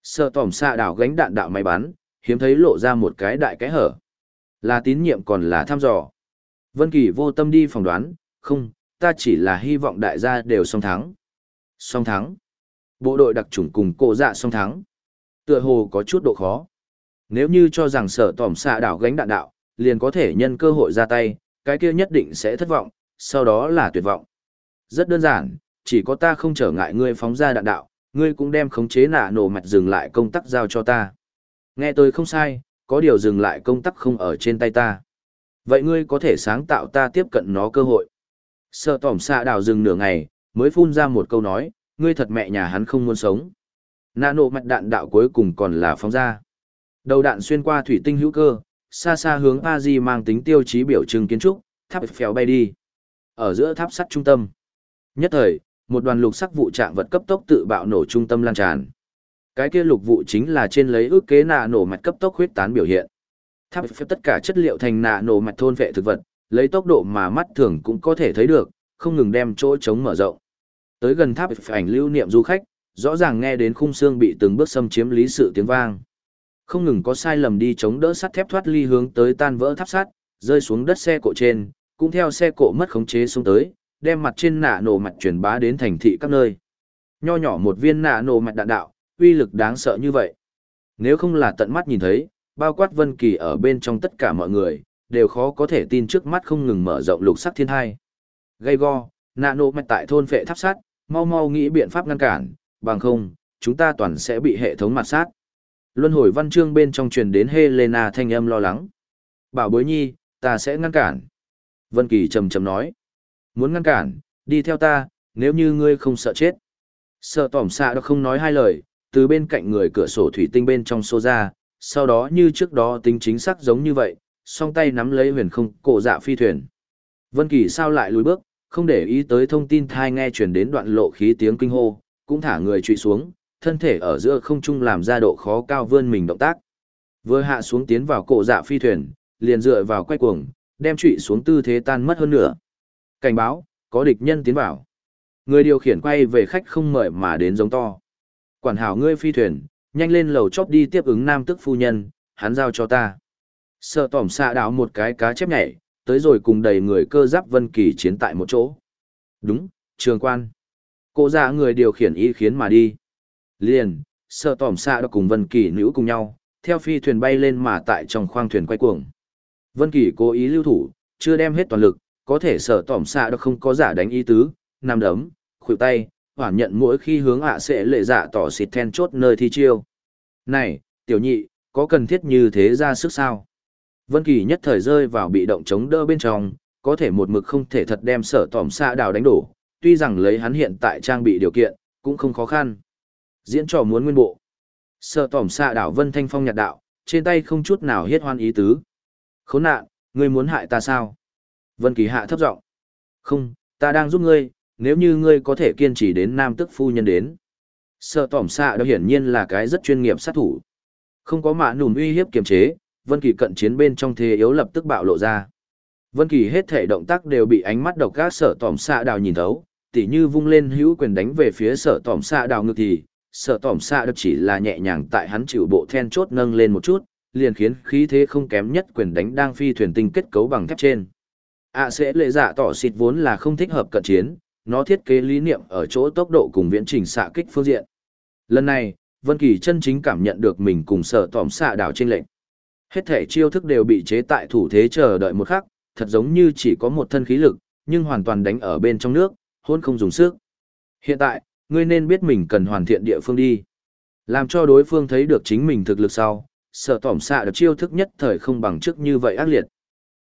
Sở tỏm xạ đảo gánh đạn đạo máy bắn, hiếm thấy lộ ra một cái đại cái hở. Là tín nhiệm còn là thăm dò. Vân Kỳ vô tâm đi phỏng đoán, không, ta chỉ là hy vọng đại gia đều song thắng. Song thắng. Bộ đội đặc chủng cùng cô dạ song thắng tựa hồ có chút độ khó. Nếu như cho rằng sở tỏm xạ đảo gánh đạn đạo, liền có thể nhân cơ hội ra tay, cái kia nhất định sẽ thất vọng, sau đó là tuyệt vọng. Rất đơn giản, chỉ có ta không trở ngại ngươi phóng ra đạn đạo, ngươi cũng đem khống chế nạ nổ mạch dừng lại công tắc giao cho ta. Nghe tôi không sai, có điều dừng lại công tắc không ở trên tay ta. Vậy ngươi có thể sáng tạo ta tiếp cận nó cơ hội. Sở tỏm xạ đào dừng nửa ngày, mới phun ra một câu nói, ngươi thật mẹ nhà hắn không muốn sống. Nano mạch đạn đạo cuối cùng còn là phóng ra. Đầu đạn xuyên qua thủy tinh hữu cơ, xa xa hướng Paris mang tính tiêu chí biểu trưng kiến trúc, tháp phèo bay đi. Ở giữa tháp sắt trung tâm. Nhất thời, một đoàn lục sắc vụ trạng vật cấp tốc tự bạo nổ trung tâm lan tràn. Cái kia lục vụ chính là trên lấy ước kế nạ nổ mạch cấp tốc huyết tán biểu hiện. Tháp phép tất cả chất liệu thành nạ nổ mạch thôn vệ thực vật, lấy tốc độ mà mắt thường cũng có thể thấy được, không ngừng đem chỗ trống mở rộng. Tới gần tháp ảnh lưu niệm du khách, rõ ràng nghe đến khung xương bị từng bước xâm chiếm lý sự tiếng vang. Không ngừng có sai lầm đi chống đỡ sắt thép thoát ly hướng tới tan vỡ tháp sắt, rơi xuống đất xe cộ trên, cũng theo xe cộ mất khống chế xuống tới, đem mặt trên nạ nổ mạch truyền bá đến thành thị các nơi. Nho nhỏ một viên nạ nổ mạch đạn đạo, uy lực đáng sợ như vậy. Nếu không là tận mắt nhìn thấy, bao quát Vân Kỳ ở bên trong tất cả mọi người, đều khó có thể tin trước mắt không ngừng mở rộng lục sắc thiên hai. Gây go, nạ nổ mạch tại thôn phệ tháp sắt, mau mau nghĩ biện pháp ngăn cản, bằng không, chúng ta toàn sẽ bị hệ thống mặt sát. Luân hồi văn chương bên trong truyền đến Helena thanh âm lo lắng. Bảo bối nhi, ta sẽ ngăn cản. Vân Kỳ trầm trầm nói. Muốn ngăn cản, đi theo ta, nếu như ngươi không sợ chết. Sợ tỏm xạ đã không nói hai lời, từ bên cạnh người cửa sổ thủy tinh bên trong xô ra, sau đó như trước đó tính chính xác giống như vậy, song tay nắm lấy huyền không cổ dạ phi thuyền. Vân Kỳ sao lại lùi bước, không để ý tới thông tin thai nghe truyền đến đoạn lộ khí tiếng kinh hô, cũng thả người trụy xuống, thân thể ở giữa không trung làm ra độ khó cao vươn mình động tác. Vừa hạ xuống tiến vào cổ dạ phi thuyền, liền dựa vào quay cuồng, đem trụy xuống tư thế tan mất hơn nữa. Cảnh báo, có địch nhân tiến vào. Người điều khiển quay về khách không mời mà đến giống to. Quản hảo ngươi phi thuyền, nhanh lên lầu chóp đi tiếp ứng nam tức phu nhân, hắn giao cho ta. Sợ tỏm xạ đảo một cái cá chép nhảy, tới rồi cùng đầy người cơ giáp vân kỳ chiến tại một chỗ. Đúng, trường quan. Cô ra người điều khiển ý khiến mà đi. Liền, sợ tỏm xạ đã cùng vân kỳ nữ cùng nhau, theo phi thuyền bay lên mà tại trong khoang thuyền quay cuồng. Vân kỳ cố ý lưu thủ, chưa đem hết toàn lực, có thể sợ tỏm xạ đã không có giả đánh ý tứ, nằm đấm, khuỷu tay, hoàn nhận mỗi khi hướng ạ sẽ lệ dạ tỏ xịt then chốt nơi thi chiêu. Này, tiểu nhị, có cần thiết như thế ra sức sao? Vân Kỳ nhất thời rơi vào bị động chống đỡ bên trong, có thể một mực không thể thật đem sở tỏm xạ đào đánh đổ, tuy rằng lấy hắn hiện tại trang bị điều kiện, cũng không khó khăn. Diễn trò muốn nguyên bộ. Sở tỏm xạ đảo Vân Thanh Phong nhạt đạo, trên tay không chút nào hiết hoan ý tứ. Khốn nạn, ngươi muốn hại ta sao? Vân Kỳ hạ thấp giọng. Không, ta đang giúp ngươi, nếu như ngươi có thể kiên trì đến nam tức phu nhân đến. Sở tỏm xạ đó hiển nhiên là cái rất chuyên nghiệp sát thủ. Không có mạ nùm uy hiếp kiềm chế, Vân Kỳ cận chiến bên trong thế yếu lập tức bạo lộ ra. Vân Kỳ hết thể động tác đều bị ánh mắt độc ác sở tỏm xạ đào nhìn thấu, tỉ như vung lên hữu quyền đánh về phía sở tỏm xạ đào ngược thì, sở tỏm xạ đập chỉ là nhẹ nhàng tại hắn chịu bộ then chốt nâng lên một chút, liền khiến khí thế không kém nhất quyền đánh đang phi thuyền tinh kết cấu bằng thép trên ạ sẽ lệ dạ tỏ xịt vốn là không thích hợp cận chiến, nó thiết kế lý niệm ở chỗ tốc độ cùng viễn trình xạ kích phương diện. Lần này, Vân Kỳ chân chính cảm nhận được mình cùng sở tỏm xạ đào n lệnh. Hết thể chiêu thức đều bị chế tại thủ thế chờ đợi một khắc, thật giống như chỉ có một thân khí lực, nhưng hoàn toàn đánh ở bên trong nước, hôn không dùng sức. Hiện tại, ngươi nên biết mình cần hoàn thiện địa phương đi. Làm cho đối phương thấy được chính mình thực lực sau, sợ tỏm xạ được chiêu thức nhất thời không bằng trước như vậy ác liệt.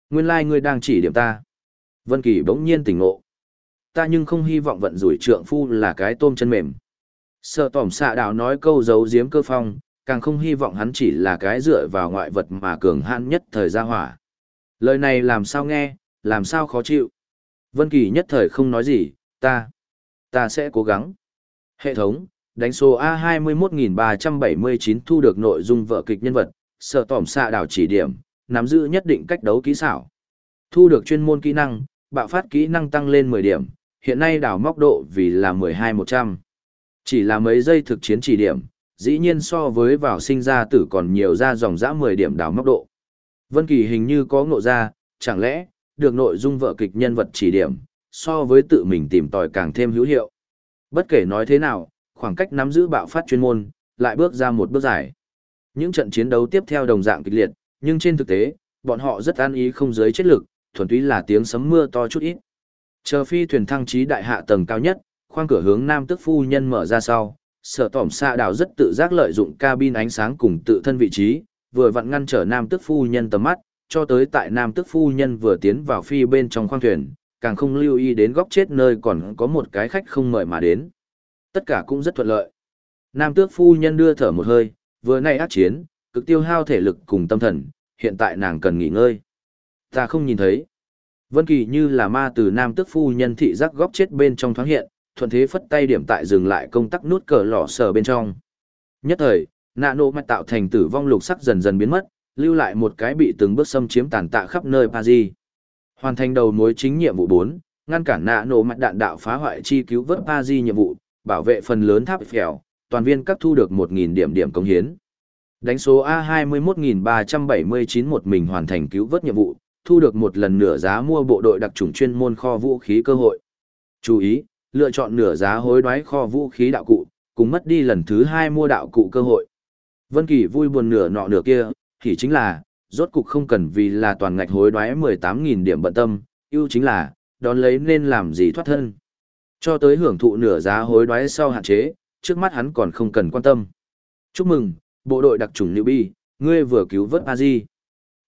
Nguyên lai ngươi đang chỉ điểm ta. Vân Kỳ bỗng nhiên tỉnh ngộ. Ta nhưng không hy vọng vận rủi trượng phu là cái tôm chân mềm. Sợ tỏm xạ đạo nói câu giấu giếm cơ phong, càng không hy vọng hắn chỉ là cái dựa vào ngoại vật mà cường hãn nhất thời gia hỏa. Lời này làm sao nghe, làm sao khó chịu. Vân Kỳ nhất thời không nói gì, ta, ta sẽ cố gắng. Hệ thống, đánh số A21379 thu được nội dung vở kịch nhân vật, sợ tỏm xạ đảo chỉ điểm, nắm giữ nhất định cách đấu kỹ xảo. Thu được chuyên môn kỹ năng, bạo phát kỹ năng tăng lên 10 điểm, hiện nay đảo móc độ vì là 12-100. Chỉ là mấy giây thực chiến chỉ điểm, dĩ nhiên so với vào sinh ra tử còn nhiều ra dòng dã 10 điểm đào móc độ. Vân Kỳ hình như có ngộ ra, chẳng lẽ, được nội dung vợ kịch nhân vật chỉ điểm, so với tự mình tìm tòi càng thêm hữu hiệu. Bất kể nói thế nào, khoảng cách nắm giữ bạo phát chuyên môn, lại bước ra một bước dài. Những trận chiến đấu tiếp theo đồng dạng kịch liệt, nhưng trên thực tế, bọn họ rất an ý không giới chết lực, thuần túy là tiếng sấm mưa to chút ít. Chờ phi thuyền thăng trí đại hạ tầng cao nhất, khoang cửa hướng nam tức phu nhân mở ra sau, sở tỏm xạ Đảo rất tự giác lợi dụng cabin ánh sáng cùng tự thân vị trí, vừa vặn ngăn trở nam tức phu nhân tầm mắt, cho tới tại nam tức phu nhân vừa tiến vào phi bên trong khoang thuyền, càng không lưu ý đến góc chết nơi còn có một cái khách không mời mà đến. Tất cả cũng rất thuận lợi. Nam tước phu nhân đưa thở một hơi, vừa nay ác chiến, cực tiêu hao thể lực cùng tâm thần, hiện tại nàng cần nghỉ ngơi. Ta không nhìn thấy. Vân Kỳ như là ma từ nam tước phu nhân thị giác góc chết bên trong thoáng hiện, thuận thế phất tay điểm tại dừng lại công tắc nút cờ lọ sờ bên trong. Nhất thời, nano mặt mạch tạo thành tử vong lục sắc dần dần biến mất, lưu lại một cái bị từng bước xâm chiếm tàn tạ khắp nơi Paris. Hoàn thành đầu mối chính nhiệm vụ 4, ngăn cản nano mặt mạch đạn đạo phá hoại chi cứu vớt Paris nhiệm vụ, bảo vệ phần lớn tháp phèo, toàn viên các thu được 1.000 điểm điểm công hiến. Đánh số A21379 một mình hoàn thành cứu vớt nhiệm vụ, thu được một lần nửa giá mua bộ đội đặc trùng chuyên môn kho vũ khí cơ hội. Chú ý, lựa chọn nửa giá hối đoái kho vũ khí đạo cụ, cùng mất đi lần thứ hai mua đạo cụ cơ hội. Vân Kỳ vui buồn nửa nọ nửa kia, thì chính là, rốt cục không cần vì là toàn ngạch hối đoái 18.000 điểm bận tâm, ưu chính là, đón lấy nên làm gì thoát thân. Cho tới hưởng thụ nửa giá hối đoái sau hạn chế, trước mắt hắn còn không cần quan tâm. Chúc mừng, bộ đội đặc trùng New Bi, ngươi vừa cứu vớt A-Z.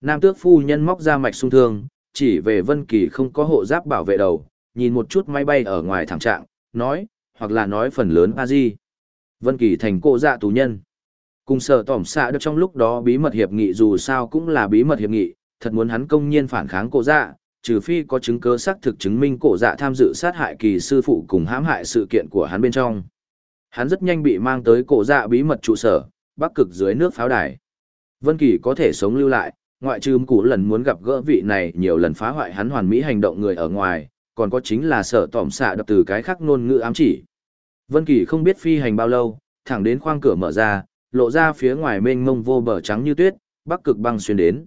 Nam tước phu nhân móc ra mạch sung thương, chỉ về Vân Kỳ không có hộ giáp bảo vệ đầu, nhìn một chút máy bay ở ngoài thẳng trạng, nói, hoặc là nói phần lớn a di vân kỳ thành cô dạ tù nhân. Cùng sở tỏm xạ được trong lúc đó bí mật hiệp nghị dù sao cũng là bí mật hiệp nghị thật muốn hắn công nhiên phản kháng cô dạ trừ phi có chứng cứ xác thực chứng minh cổ dạ tham dự sát hại kỳ sư phụ cùng hãm hại sự kiện của hắn bên trong. Hắn rất nhanh bị mang tới cổ dạ bí mật trụ sở bắc cực dưới nước pháo đài. Vân kỳ có thể sống lưu lại ngoại trừ cụ lần muốn gặp gỡ vị này nhiều lần phá hoại hắn hoàn mỹ hành động người ở ngoài, còn có chính là sở tỏm xạ đập từ cái khác ngôn ngữ ám chỉ. Vân kỳ không biết phi hành bao lâu, thẳng đến khoang cửa mở ra, lộ ra phía ngoài mênh mông vô bờ trắng như tuyết, bắc cực băng xuyên đến.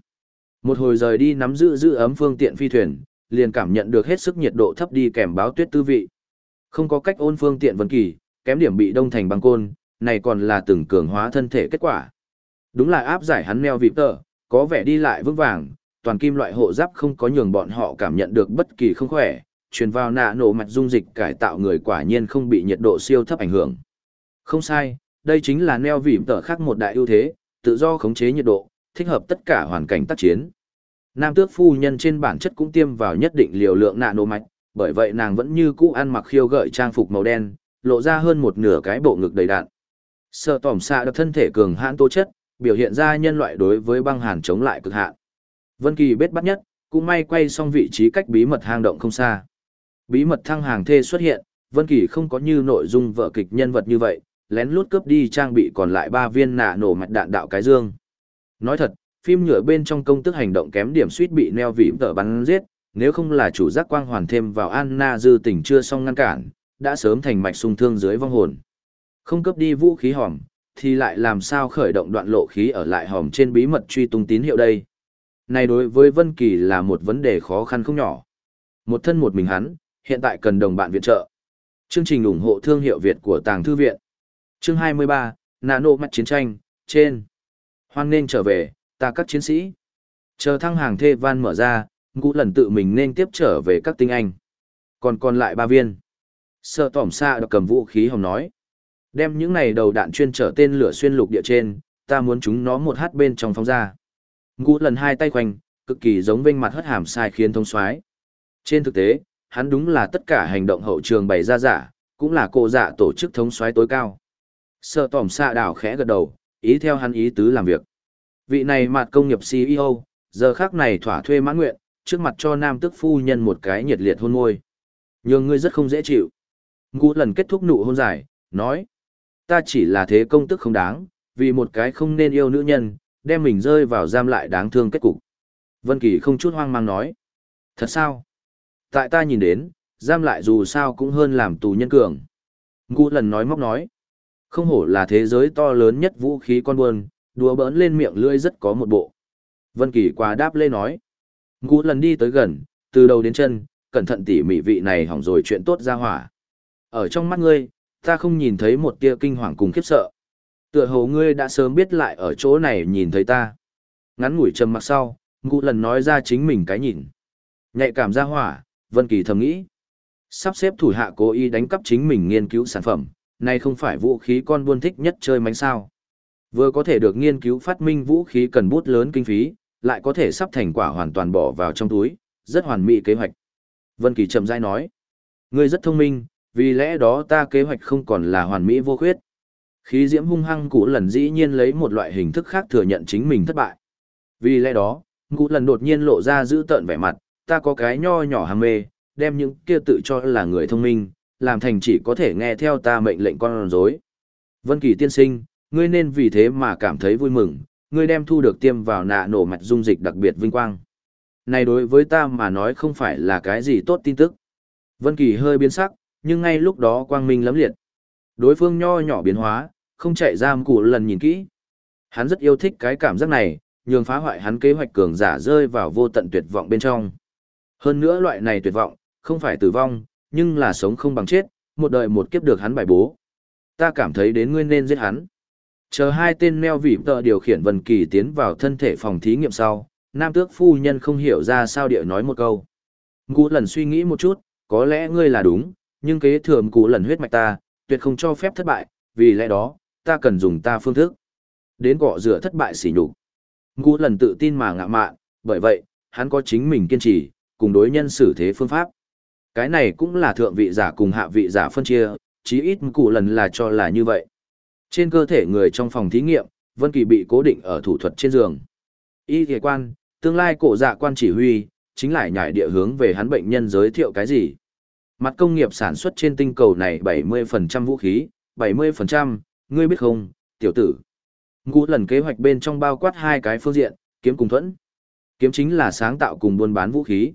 Một hồi rời đi nắm giữ giữ ấm phương tiện phi thuyền, liền cảm nhận được hết sức nhiệt độ thấp đi kèm báo tuyết tư vị. Không có cách ôn phương tiện vân kỳ, kém điểm bị đông thành băng côn, này còn là từng cường hóa thân thể kết quả. Đúng là áp giải hắn neo vịp tờ có vẻ đi lại vững vàng toàn kim loại hộ giáp không có nhường bọn họ cảm nhận được bất kỳ không khỏe truyền vào nạ nổ mạch dung dịch cải tạo người quả nhiên không bị nhiệt độ siêu thấp ảnh hưởng. Không sai, đây chính là neo vỉm tở khác một đại ưu thế, tự do khống chế nhiệt độ, thích hợp tất cả hoàn cảnh tác chiến. Nam tước phu nhân trên bản chất cũng tiêm vào nhất định liều lượng nạ nổ mạch, bởi vậy nàng vẫn như cũ ăn mặc khiêu gợi trang phục màu đen, lộ ra hơn một nửa cái bộ ngực đầy đạn. Sợ tỏm xạ được thân thể cường hãn tố chất, biểu hiện ra nhân loại đối với băng hàn chống lại cực hạn. Vân Kỳ biết bắt nhất, cũng may quay xong vị trí cách bí mật hang động không xa. Bí mật thăng hàng thê xuất hiện, Vân Kỳ không có như nội dung vở kịch nhân vật như vậy, lén lút cướp đi trang bị còn lại ba viên nạ nổ mạch đạn đạo cái dương. Nói thật, phim nhựa bên trong công tức hành động kém điểm suýt bị neo vĩ tờ bắn giết, nếu không là chủ giác quang hoàn thêm vào Anna dư tình chưa xong ngăn cản, đã sớm thành mạch xung thương dưới vong hồn. Không cướp đi vũ khí hỏng, thì lại làm sao khởi động đoạn lộ khí ở lại hòm trên bí mật truy tung tín hiệu đây. Này đối với Vân Kỳ là một vấn đề khó khăn không nhỏ. Một thân một mình hắn, hiện tại cần đồng bạn viện trợ. Chương trình ủng hộ thương hiệu Việt của Tàng Thư Viện. Chương 23, Nano mắt chiến tranh, trên. Hoan nên trở về, ta các chiến sĩ. Chờ thăng hàng thê van mở ra, ngũ lần tự mình nên tiếp trở về các tinh anh. Còn còn lại ba viên. Sợ tỏm xa đọc cầm vũ khí hồng nói. Đem những này đầu đạn chuyên trở tên lửa xuyên lục địa trên, ta muốn chúng nó một hát bên trong phóng ra. Ngũ lần hai tay khoanh, cực kỳ giống vinh mặt hất hàm sai khiến thông soái. Trên thực tế, hắn đúng là tất cả hành động hậu trường bày ra giả, cũng là cô dạ tổ chức thống soái tối cao. Sợ tỏm xạ đảo khẽ gật đầu, ý theo hắn ý tứ làm việc. Vị này mặt công nghiệp CEO, giờ khác này thỏa thuê mãn nguyện, trước mặt cho nam tức phu nhân một cái nhiệt liệt hôn môi. Nhưng ngươi rất không dễ chịu. Ngũ lần kết thúc nụ hôn dài, nói. Ta chỉ là thế công tức không đáng, vì một cái không nên yêu nữ nhân, đem mình rơi vào giam lại đáng thương kết cục. Vân Kỳ không chút hoang mang nói. Thật sao? Tại ta nhìn đến, giam lại dù sao cũng hơn làm tù nhân cường. Ngũ lần nói móc nói. Không hổ là thế giới to lớn nhất vũ khí con buồn, đùa bỡn lên miệng lưỡi rất có một bộ. Vân Kỳ qua đáp lê nói. Ngũ lần đi tới gần, từ đầu đến chân, cẩn thận tỉ mỉ vị này hỏng rồi chuyện tốt ra hỏa. Ở trong mắt ngươi, ta không nhìn thấy một tia kinh hoàng cùng khiếp sợ. Tựa hồ ngươi đã sớm biết lại ở chỗ này nhìn thấy ta. Ngắn ngủi trầm mặc sau, ngụ lần nói ra chính mình cái nhìn. Nhạy cảm ra hỏa, Vân Kỳ thầm nghĩ. Sắp xếp thủ hạ cố ý đánh cắp chính mình nghiên cứu sản phẩm, này không phải vũ khí con buôn thích nhất chơi mánh sao. Vừa có thể được nghiên cứu phát minh vũ khí cần bút lớn kinh phí, lại có thể sắp thành quả hoàn toàn bỏ vào trong túi, rất hoàn mỹ kế hoạch. Vân Kỳ chậm rãi nói, ngươi rất thông minh, vì lẽ đó ta kế hoạch không còn là hoàn mỹ vô khuyết. Khí diễm hung hăng cũ lần dĩ nhiên lấy một loại hình thức khác thừa nhận chính mình thất bại. Vì lẽ đó, ngũ lần đột nhiên lộ ra giữ tợn vẻ mặt, ta có cái nho nhỏ ham mê, đem những kia tự cho là người thông minh, làm thành chỉ có thể nghe theo ta mệnh lệnh con rối. Vân Kỳ tiên sinh, ngươi nên vì thế mà cảm thấy vui mừng, ngươi đem thu được tiêm vào nạ nổ mạch dung dịch đặc biệt vinh quang. Này đối với ta mà nói không phải là cái gì tốt tin tức. Vân Kỳ hơi biến sắc, nhưng ngay lúc đó quang minh lấm liệt. Đối phương nho nhỏ biến hóa, không chạy giam cụ lần nhìn kỹ. Hắn rất yêu thích cái cảm giác này, nhường phá hoại hắn kế hoạch cường giả rơi vào vô tận tuyệt vọng bên trong. Hơn nữa loại này tuyệt vọng, không phải tử vong, nhưng là sống không bằng chết, một đời một kiếp được hắn bài bố. Ta cảm thấy đến ngươi nên giết hắn. Chờ hai tên meo vỉ tờ điều khiển Vân Kỳ tiến vào thân thể phòng thí nghiệm sau, nam tước phu nhân không hiểu ra sao địa nói một câu. Ngũ lần suy nghĩ một chút, có lẽ ngươi là đúng, nhưng kế thừa cụ lần huyết mạch ta, tuyệt không cho phép thất bại, vì lẽ đó, ta cần dùng ta phương thức. Đến cọ rửa thất bại xỉ nhục. Ngũ lần tự tin mà ngạ mạn, bởi vậy, hắn có chính mình kiên trì, cùng đối nhân xử thế phương pháp. Cái này cũng là thượng vị giả cùng hạ vị giả phân chia, chí ít cụ lần là cho là như vậy. Trên cơ thể người trong phòng thí nghiệm, Vân Kỳ bị cố định ở thủ thuật trên giường. Y kỳ quan, tương lai cổ dạ quan chỉ huy, chính lại nhảy địa hướng về hắn bệnh nhân giới thiệu cái gì. Mặt công nghiệp sản xuất trên tinh cầu này 70% vũ khí, 70%, ngươi biết không, tiểu tử. Ngũ lần kế hoạch bên trong bao quát hai cái phương diện, kiếm cùng thuẫn. Kiếm chính là sáng tạo cùng buôn bán vũ khí.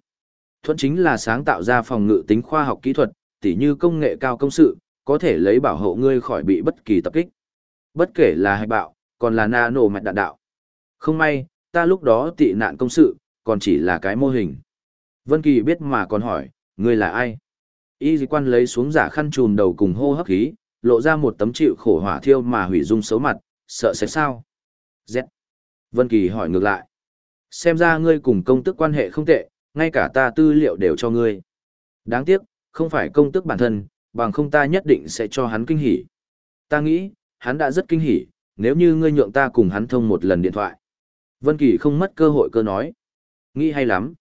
Thuẫn chính là sáng tạo ra phòng ngự tính khoa học kỹ thuật, tỉ như công nghệ cao công sự, có thể lấy bảo hộ ngươi khỏi bị bất kỳ tập kích. Bất kể là hạch bạo, còn là nano mạch đạn đạo. Không may, ta lúc đó tị nạn công sự, còn chỉ là cái mô hình. Vân Kỳ biết mà còn hỏi, ngươi là ai? Y quan lấy xuống giả khăn trùm đầu cùng hô hấp khí, lộ ra một tấm chịu khổ hỏa thiêu mà hủy dung xấu mặt, sợ sẽ sao? Z. Vân Kỳ hỏi ngược lại. Xem ra ngươi cùng công tức quan hệ không tệ, ngay cả ta tư liệu đều cho ngươi. Đáng tiếc, không phải công tức bản thân, bằng không ta nhất định sẽ cho hắn kinh hỉ. Ta nghĩ, hắn đã rất kinh hỉ, nếu như ngươi nhượng ta cùng hắn thông một lần điện thoại. Vân Kỳ không mất cơ hội cơ nói. Nghĩ hay lắm.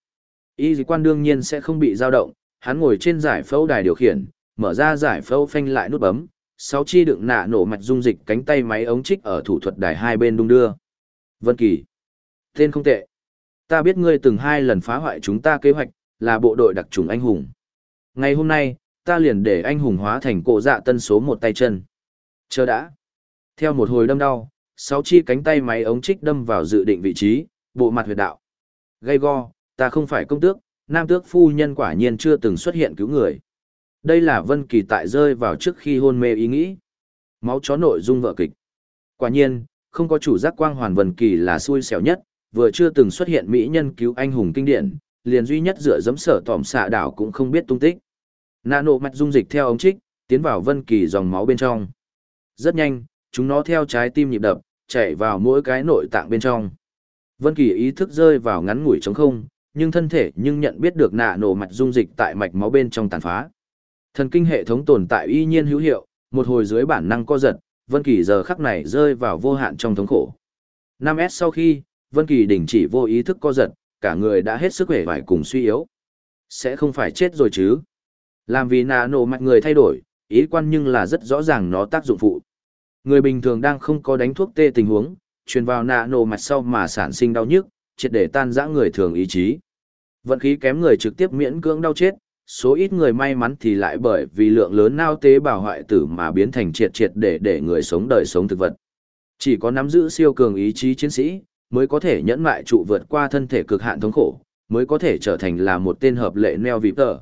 Y dì quan đương nhiên sẽ không bị dao động, hắn ngồi trên giải phẫu đài điều khiển, mở ra giải phẫu phanh lại nút bấm, sáu chi đựng nạ nổ mạch dung dịch cánh tay máy ống trích ở thủ thuật đài hai bên đung đưa. Vân Kỳ. Tên không tệ. Ta biết ngươi từng hai lần phá hoại chúng ta kế hoạch, là bộ đội đặc trùng anh hùng. Ngày hôm nay, ta liền để anh hùng hóa thành cổ dạ tân số một tay chân. Chờ đã. Theo một hồi đâm đau, sáu chi cánh tay máy ống trích đâm vào dự định vị trí, bộ mặt huyệt đạo. Gây go, ta không phải công tước, nam tước phu nhân quả nhiên chưa từng xuất hiện cứu người. Đây là Vân Kỳ tại rơi vào trước khi hôn mê ý nghĩ. Máu chó nội dung vợ kịch. Quả nhiên, không có chủ giác quang hoàn Vân Kỳ là xui xẻo nhất, vừa chưa từng xuất hiện mỹ nhân cứu anh hùng kinh điển, liền duy nhất dựa dẫm sở tỏm xạ đảo cũng không biết tung tích. Nano mạch dung dịch theo ống trích, tiến vào Vân Kỳ dòng máu bên trong. Rất nhanh, chúng nó theo trái tim nhịp đập, chạy vào mỗi cái nội tạng bên trong. Vân Kỳ ý thức rơi vào ngắn ngủi trống không, nhưng thân thể nhưng nhận biết được nạ nổ mạch dung dịch tại mạch máu bên trong tàn phá. Thần kinh hệ thống tồn tại y nhiên hữu hiệu, một hồi dưới bản năng co giật, Vân Kỳ giờ khắc này rơi vào vô hạn trong thống khổ. 5S sau khi, Vân Kỳ đình chỉ vô ý thức co giật, cả người đã hết sức hề vải cùng suy yếu. Sẽ không phải chết rồi chứ? Làm vì nạ nổ mạch người thay đổi, ý quan nhưng là rất rõ ràng nó tác dụng phụ. Người bình thường đang không có đánh thuốc tê tình huống, truyền vào nạ nổ mạch sau mà sản sinh đau nhức, triệt để tan rã người thường ý chí. Vận khí kém người trực tiếp miễn cưỡng đau chết, số ít người may mắn thì lại bởi vì lượng lớn nao tế bào hoại tử mà biến thành triệt triệt để để người sống đời sống thực vật. Chỉ có nắm giữ siêu cường ý chí chiến sĩ, mới có thể nhẫn mại trụ vượt qua thân thể cực hạn thống khổ, mới có thể trở thành là một tên hợp lệ neo vịp tờ.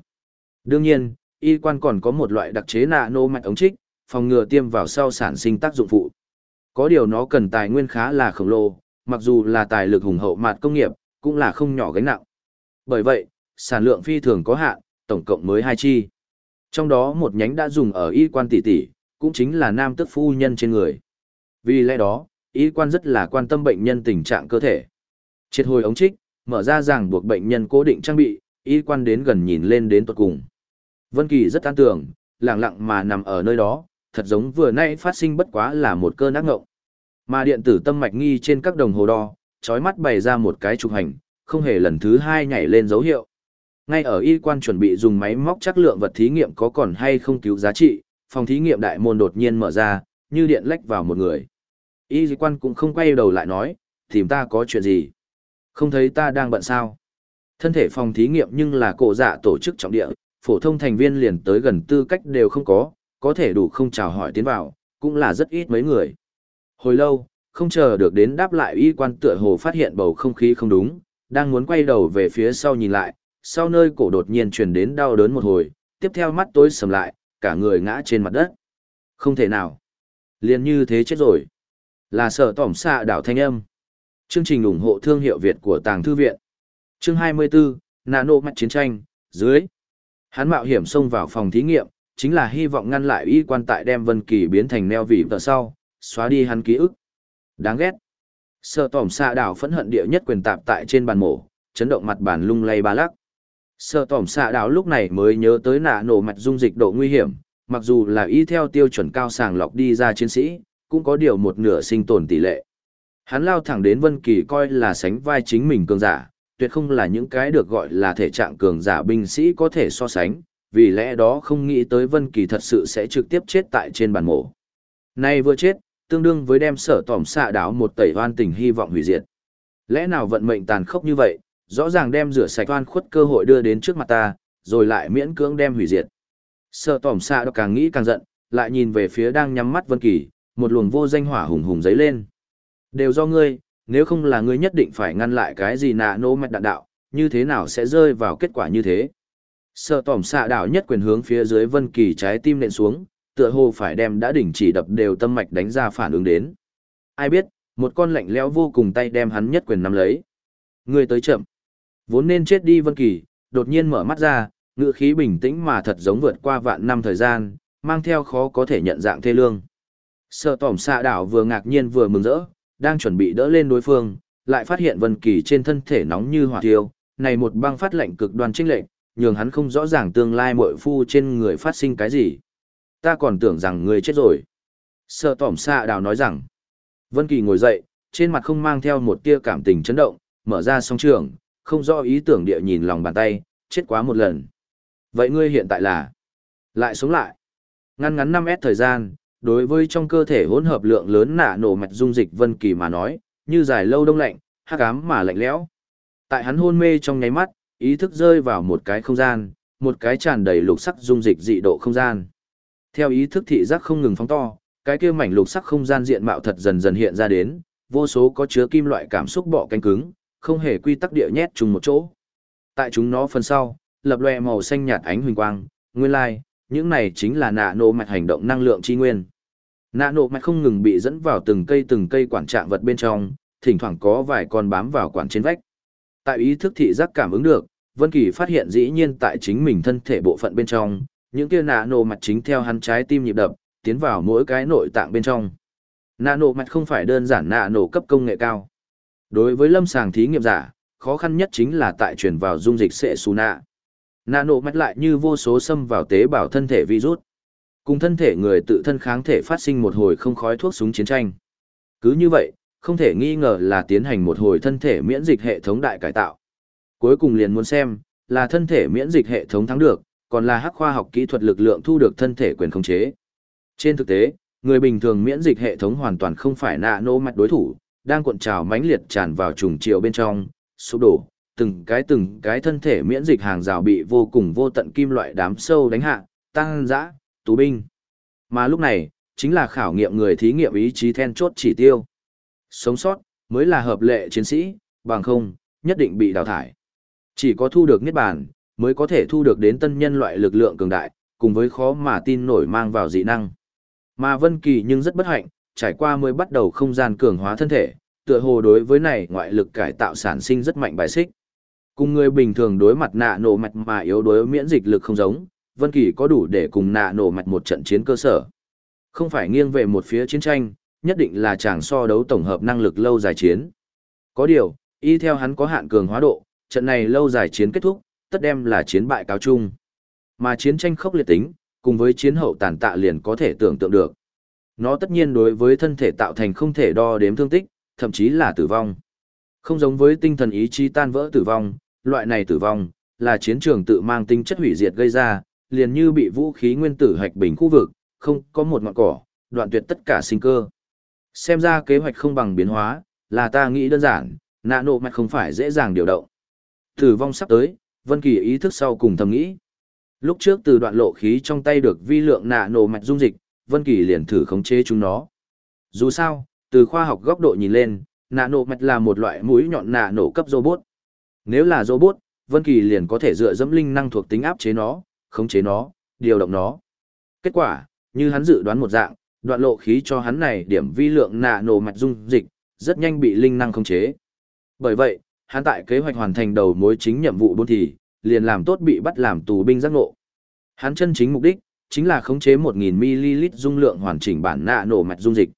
Đương nhiên, y quan còn có một loại đặc chế nạ nô mạch ống trích, phòng ngừa tiêm vào sau sản sinh tác dụng phụ. Có điều nó cần tài nguyên khá là khổng lồ, mặc dù là tài lực hùng hậu mạt công nghiệp, cũng là không nhỏ gánh nặng. Bởi vậy, sản lượng phi thường có hạn, tổng cộng mới hai chi. Trong đó một nhánh đã dùng ở y quan tỷ tỷ, cũng chính là nam tức phu nhân trên người. Vì lẽ đó, y quan rất là quan tâm bệnh nhân tình trạng cơ thể. Triệt hồi ống trích, mở ra ràng buộc bệnh nhân cố định trang bị, y quan đến gần nhìn lên đến tuột cùng. Vân Kỳ rất an tưởng, lặng lặng mà nằm ở nơi đó, thật giống vừa nãy phát sinh bất quá là một cơn ác ngộng. Mà điện tử tâm mạch nghi trên các đồng hồ đo, chói mắt bày ra một cái trục hành, không hề lần thứ hai nhảy lên dấu hiệu. Ngay ở y quan chuẩn bị dùng máy móc chắc lượng vật thí nghiệm có còn hay không cứu giá trị, phòng thí nghiệm đại môn đột nhiên mở ra, như điện lách vào một người. Y quan cũng không quay đầu lại nói, tìm ta có chuyện gì? Không thấy ta đang bận sao? Thân thể phòng thí nghiệm nhưng là cổ dạ tổ chức trọng địa, phổ thông thành viên liền tới gần tư cách đều không có, có thể đủ không chào hỏi tiến vào, cũng là rất ít mấy người. Hồi lâu, không chờ được đến đáp lại y quan tựa hồ phát hiện bầu không khí không đúng, đang muốn quay đầu về phía sau nhìn lại, sau nơi cổ đột nhiên truyền đến đau đớn một hồi, tiếp theo mắt tối sầm lại, cả người ngã trên mặt đất. Không thể nào. liền như thế chết rồi. Là sợ tỏm xạ đảo thanh âm. Chương trình ủng hộ thương hiệu Việt của Tàng Thư Viện. Chương 24, Nano Mạch Chiến tranh, dưới. Hắn mạo hiểm xông vào phòng thí nghiệm, chính là hy vọng ngăn lại y quan tại đem Vân Kỳ biến thành neo vị vợ sau, xóa đi hắn ký ức. Đáng ghét. Sợ tỏm xạ đảo phẫn hận địa nhất quyền tạp tại trên bàn mổ, chấn động mặt bàn lung lay ba lắc. Sợ tỏm xạ đảo lúc này mới nhớ tới nạ nổ mạch dung dịch độ nguy hiểm, mặc dù là y theo tiêu chuẩn cao sàng lọc đi ra chiến sĩ, cũng có điều một nửa sinh tồn tỷ lệ. Hắn lao thẳng đến Vân Kỳ coi là sánh vai chính mình cường giả, tuyệt không là những cái được gọi là thể trạng cường giả binh sĩ có thể so sánh, vì lẽ đó không nghĩ tới Vân Kỳ thật sự sẽ trực tiếp chết tại trên bàn mổ. Nay vừa chết, tương đương với đem sở tỏm xạ đảo một tẩy hoan tình hy vọng hủy diệt. Lẽ nào vận mệnh tàn khốc như vậy, rõ ràng đem rửa sạch oan khuất cơ hội đưa đến trước mặt ta, rồi lại miễn cưỡng đem hủy diệt. Sở tỏm xạ càng nghĩ càng giận, lại nhìn về phía đang nhắm mắt Vân Kỳ, một luồng vô danh hỏa hùng hùng giấy lên. Đều do ngươi, nếu không là ngươi nhất định phải ngăn lại cái gì nạ nô mạch đạn đạo, như thế nào sẽ rơi vào kết quả như thế. Sở tỏm xạ đảo nhất quyền hướng phía dưới Vân Kỳ trái tim nện xuống, tựa hồ phải đem đã đỉnh chỉ đập đều tâm mạch đánh ra phản ứng đến. Ai biết, một con lạnh lẽo vô cùng tay đem hắn nhất quyền nắm lấy. Người tới chậm. Vốn nên chết đi Vân Kỳ, đột nhiên mở mắt ra, ngữ khí bình tĩnh mà thật giống vượt qua vạn năm thời gian, mang theo khó có thể nhận dạng thê lương. Sở tỏm xạ đảo vừa ngạc nhiên vừa mừng rỡ, đang chuẩn bị đỡ lên đối phương, lại phát hiện Vân Kỳ trên thân thể nóng như hỏa thiêu, này một băng phát lạnh cực đoan chênh lệch, nhường hắn không rõ ràng tương lai muội phu trên người phát sinh cái gì. Ta còn tưởng rằng ngươi chết rồi. sợ tỏm xạ đào nói rằng. Vân Kỳ ngồi dậy, trên mặt không mang theo một tia cảm tình chấn động, mở ra song trường, không rõ ý tưởng địa nhìn lòng bàn tay, chết quá một lần. Vậy ngươi hiện tại là? Lại sống lại. Ngăn ngắn 5S thời gian, đối với trong cơ thể hỗn hợp lượng lớn nạ nổ mạch dung dịch Vân Kỳ mà nói, như dài lâu đông lạnh, hắc ám mà lạnh lẽo. Tại hắn hôn mê trong nháy mắt, ý thức rơi vào một cái không gian, một cái tràn đầy lục sắc dung dịch dị độ không gian. Theo ý thức thị giác không ngừng phóng to, cái kia mảnh lục sắc không gian diện mạo thật dần dần hiện ra đến, vô số có chứa kim loại cảm xúc bọ cánh cứng, không hề quy tắc địa nhét chung một chỗ. Tại chúng nó phần sau, lập lòe màu xanh nhạt ánh huỳnh quang, nguyên lai, like, những này chính là nạ nổ mạch hành động năng lượng chi nguyên. Nạ nổ mạch không ngừng bị dẫn vào từng cây từng cây quản trạng vật bên trong, thỉnh thoảng có vài con bám vào quản trên vách. Tại ý thức thị giác cảm ứng được, Vân Kỳ phát hiện dĩ nhiên tại chính mình thân thể bộ phận bên trong, những kia nạ nổ mạch chính theo hắn trái tim nhịp đập, tiến vào mỗi cái nội tạng bên trong. Nạ nổ mạch không phải đơn giản nạ nổ cấp công nghệ cao. Đối với lâm sàng thí nghiệm giả, khó khăn nhất chính là tại truyền vào dung dịch sệ su nạ. Nạ nổ mạch lại như vô số xâm vào tế bào thân thể virus. Cùng thân thể người tự thân kháng thể phát sinh một hồi không khói thuốc súng chiến tranh. Cứ như vậy, không thể nghi ngờ là tiến hành một hồi thân thể miễn dịch hệ thống đại cải tạo. Cuối cùng liền muốn xem, là thân thể miễn dịch hệ thống thắng được, còn là hắc khoa học kỹ thuật lực lượng thu được thân thể quyền khống chế. Trên thực tế, người bình thường miễn dịch hệ thống hoàn toàn không phải nạ nô mạch đối thủ, đang cuộn trào mãnh liệt tràn vào trùng chiều bên trong, sụp đổ, từng cái từng cái thân thể miễn dịch hàng rào bị vô cùng vô tận kim loại đám sâu đánh hạ, tăng dã, tú binh. Mà lúc này, chính là khảo nghiệm người thí nghiệm ý chí then chốt chỉ tiêu. Sống sót, mới là hợp lệ chiến sĩ, bằng không, nhất định bị đào thải. Chỉ có thu được niết bàn, mới có thể thu được đến tân nhân loại lực lượng cường đại, cùng với khó mà tin nổi mang vào dị năng. Mà Vân Kỳ nhưng rất bất hạnh, trải qua mới bắt đầu không gian cường hóa thân thể, tựa hồ đối với này ngoại lực cải tạo sản sinh rất mạnh bài xích. Cùng người bình thường đối mặt nạ nổ mạch mà yếu đối miễn dịch lực không giống, Vân Kỳ có đủ để cùng nạ nổ mạch một trận chiến cơ sở. Không phải nghiêng về một phía chiến tranh, nhất định là chàng so đấu tổng hợp năng lực lâu dài chiến. Có điều, y theo hắn có hạn cường hóa độ, trận này lâu dài chiến kết thúc, tất đem là chiến bại cáo chung. Mà chiến tranh khốc liệt tính, cùng với chiến hậu tàn tạ liền có thể tưởng tượng được. Nó tất nhiên đối với thân thể tạo thành không thể đo đếm thương tích, thậm chí là tử vong. Không giống với tinh thần ý chí tan vỡ tử vong, loại này tử vong, là chiến trường tự mang tính chất hủy diệt gây ra, liền như bị vũ khí nguyên tử hạch bình khu vực, không có một ngọn cỏ, đoạn tuyệt tất cả sinh cơ. Xem ra kế hoạch không bằng biến hóa, là ta nghĩ đơn giản, nạ nộ mạch không phải dễ dàng điều động. Tử vong sắp tới, Vân Kỳ ý thức sau cùng thầm nghĩ. Lúc trước từ đoạn lộ khí trong tay được vi lượng nạ nổ mạch dung dịch, Vân Kỳ liền thử khống chế chúng nó. Dù sao, từ khoa học góc độ nhìn lên, nạ nổ mạch là một loại mũi nhọn nạ nổ cấp robot. Nếu là robot, Vân Kỳ liền có thể dựa dẫm linh năng thuộc tính áp chế nó, khống chế nó, điều động nó. Kết quả, như hắn dự đoán một dạng, đoạn lộ khí cho hắn này điểm vi lượng nạ nổ mạch dung dịch, rất nhanh bị linh năng khống chế. Bởi vậy, hắn tại kế hoạch hoàn thành đầu mối chính nhiệm vụ bốn thì, liền làm tốt bị bắt làm tù binh giác ngộ. Hắn chân chính mục đích, chính là khống chế 1000ml dung lượng hoàn chỉnh bản nạ nổ mạch dung dịch.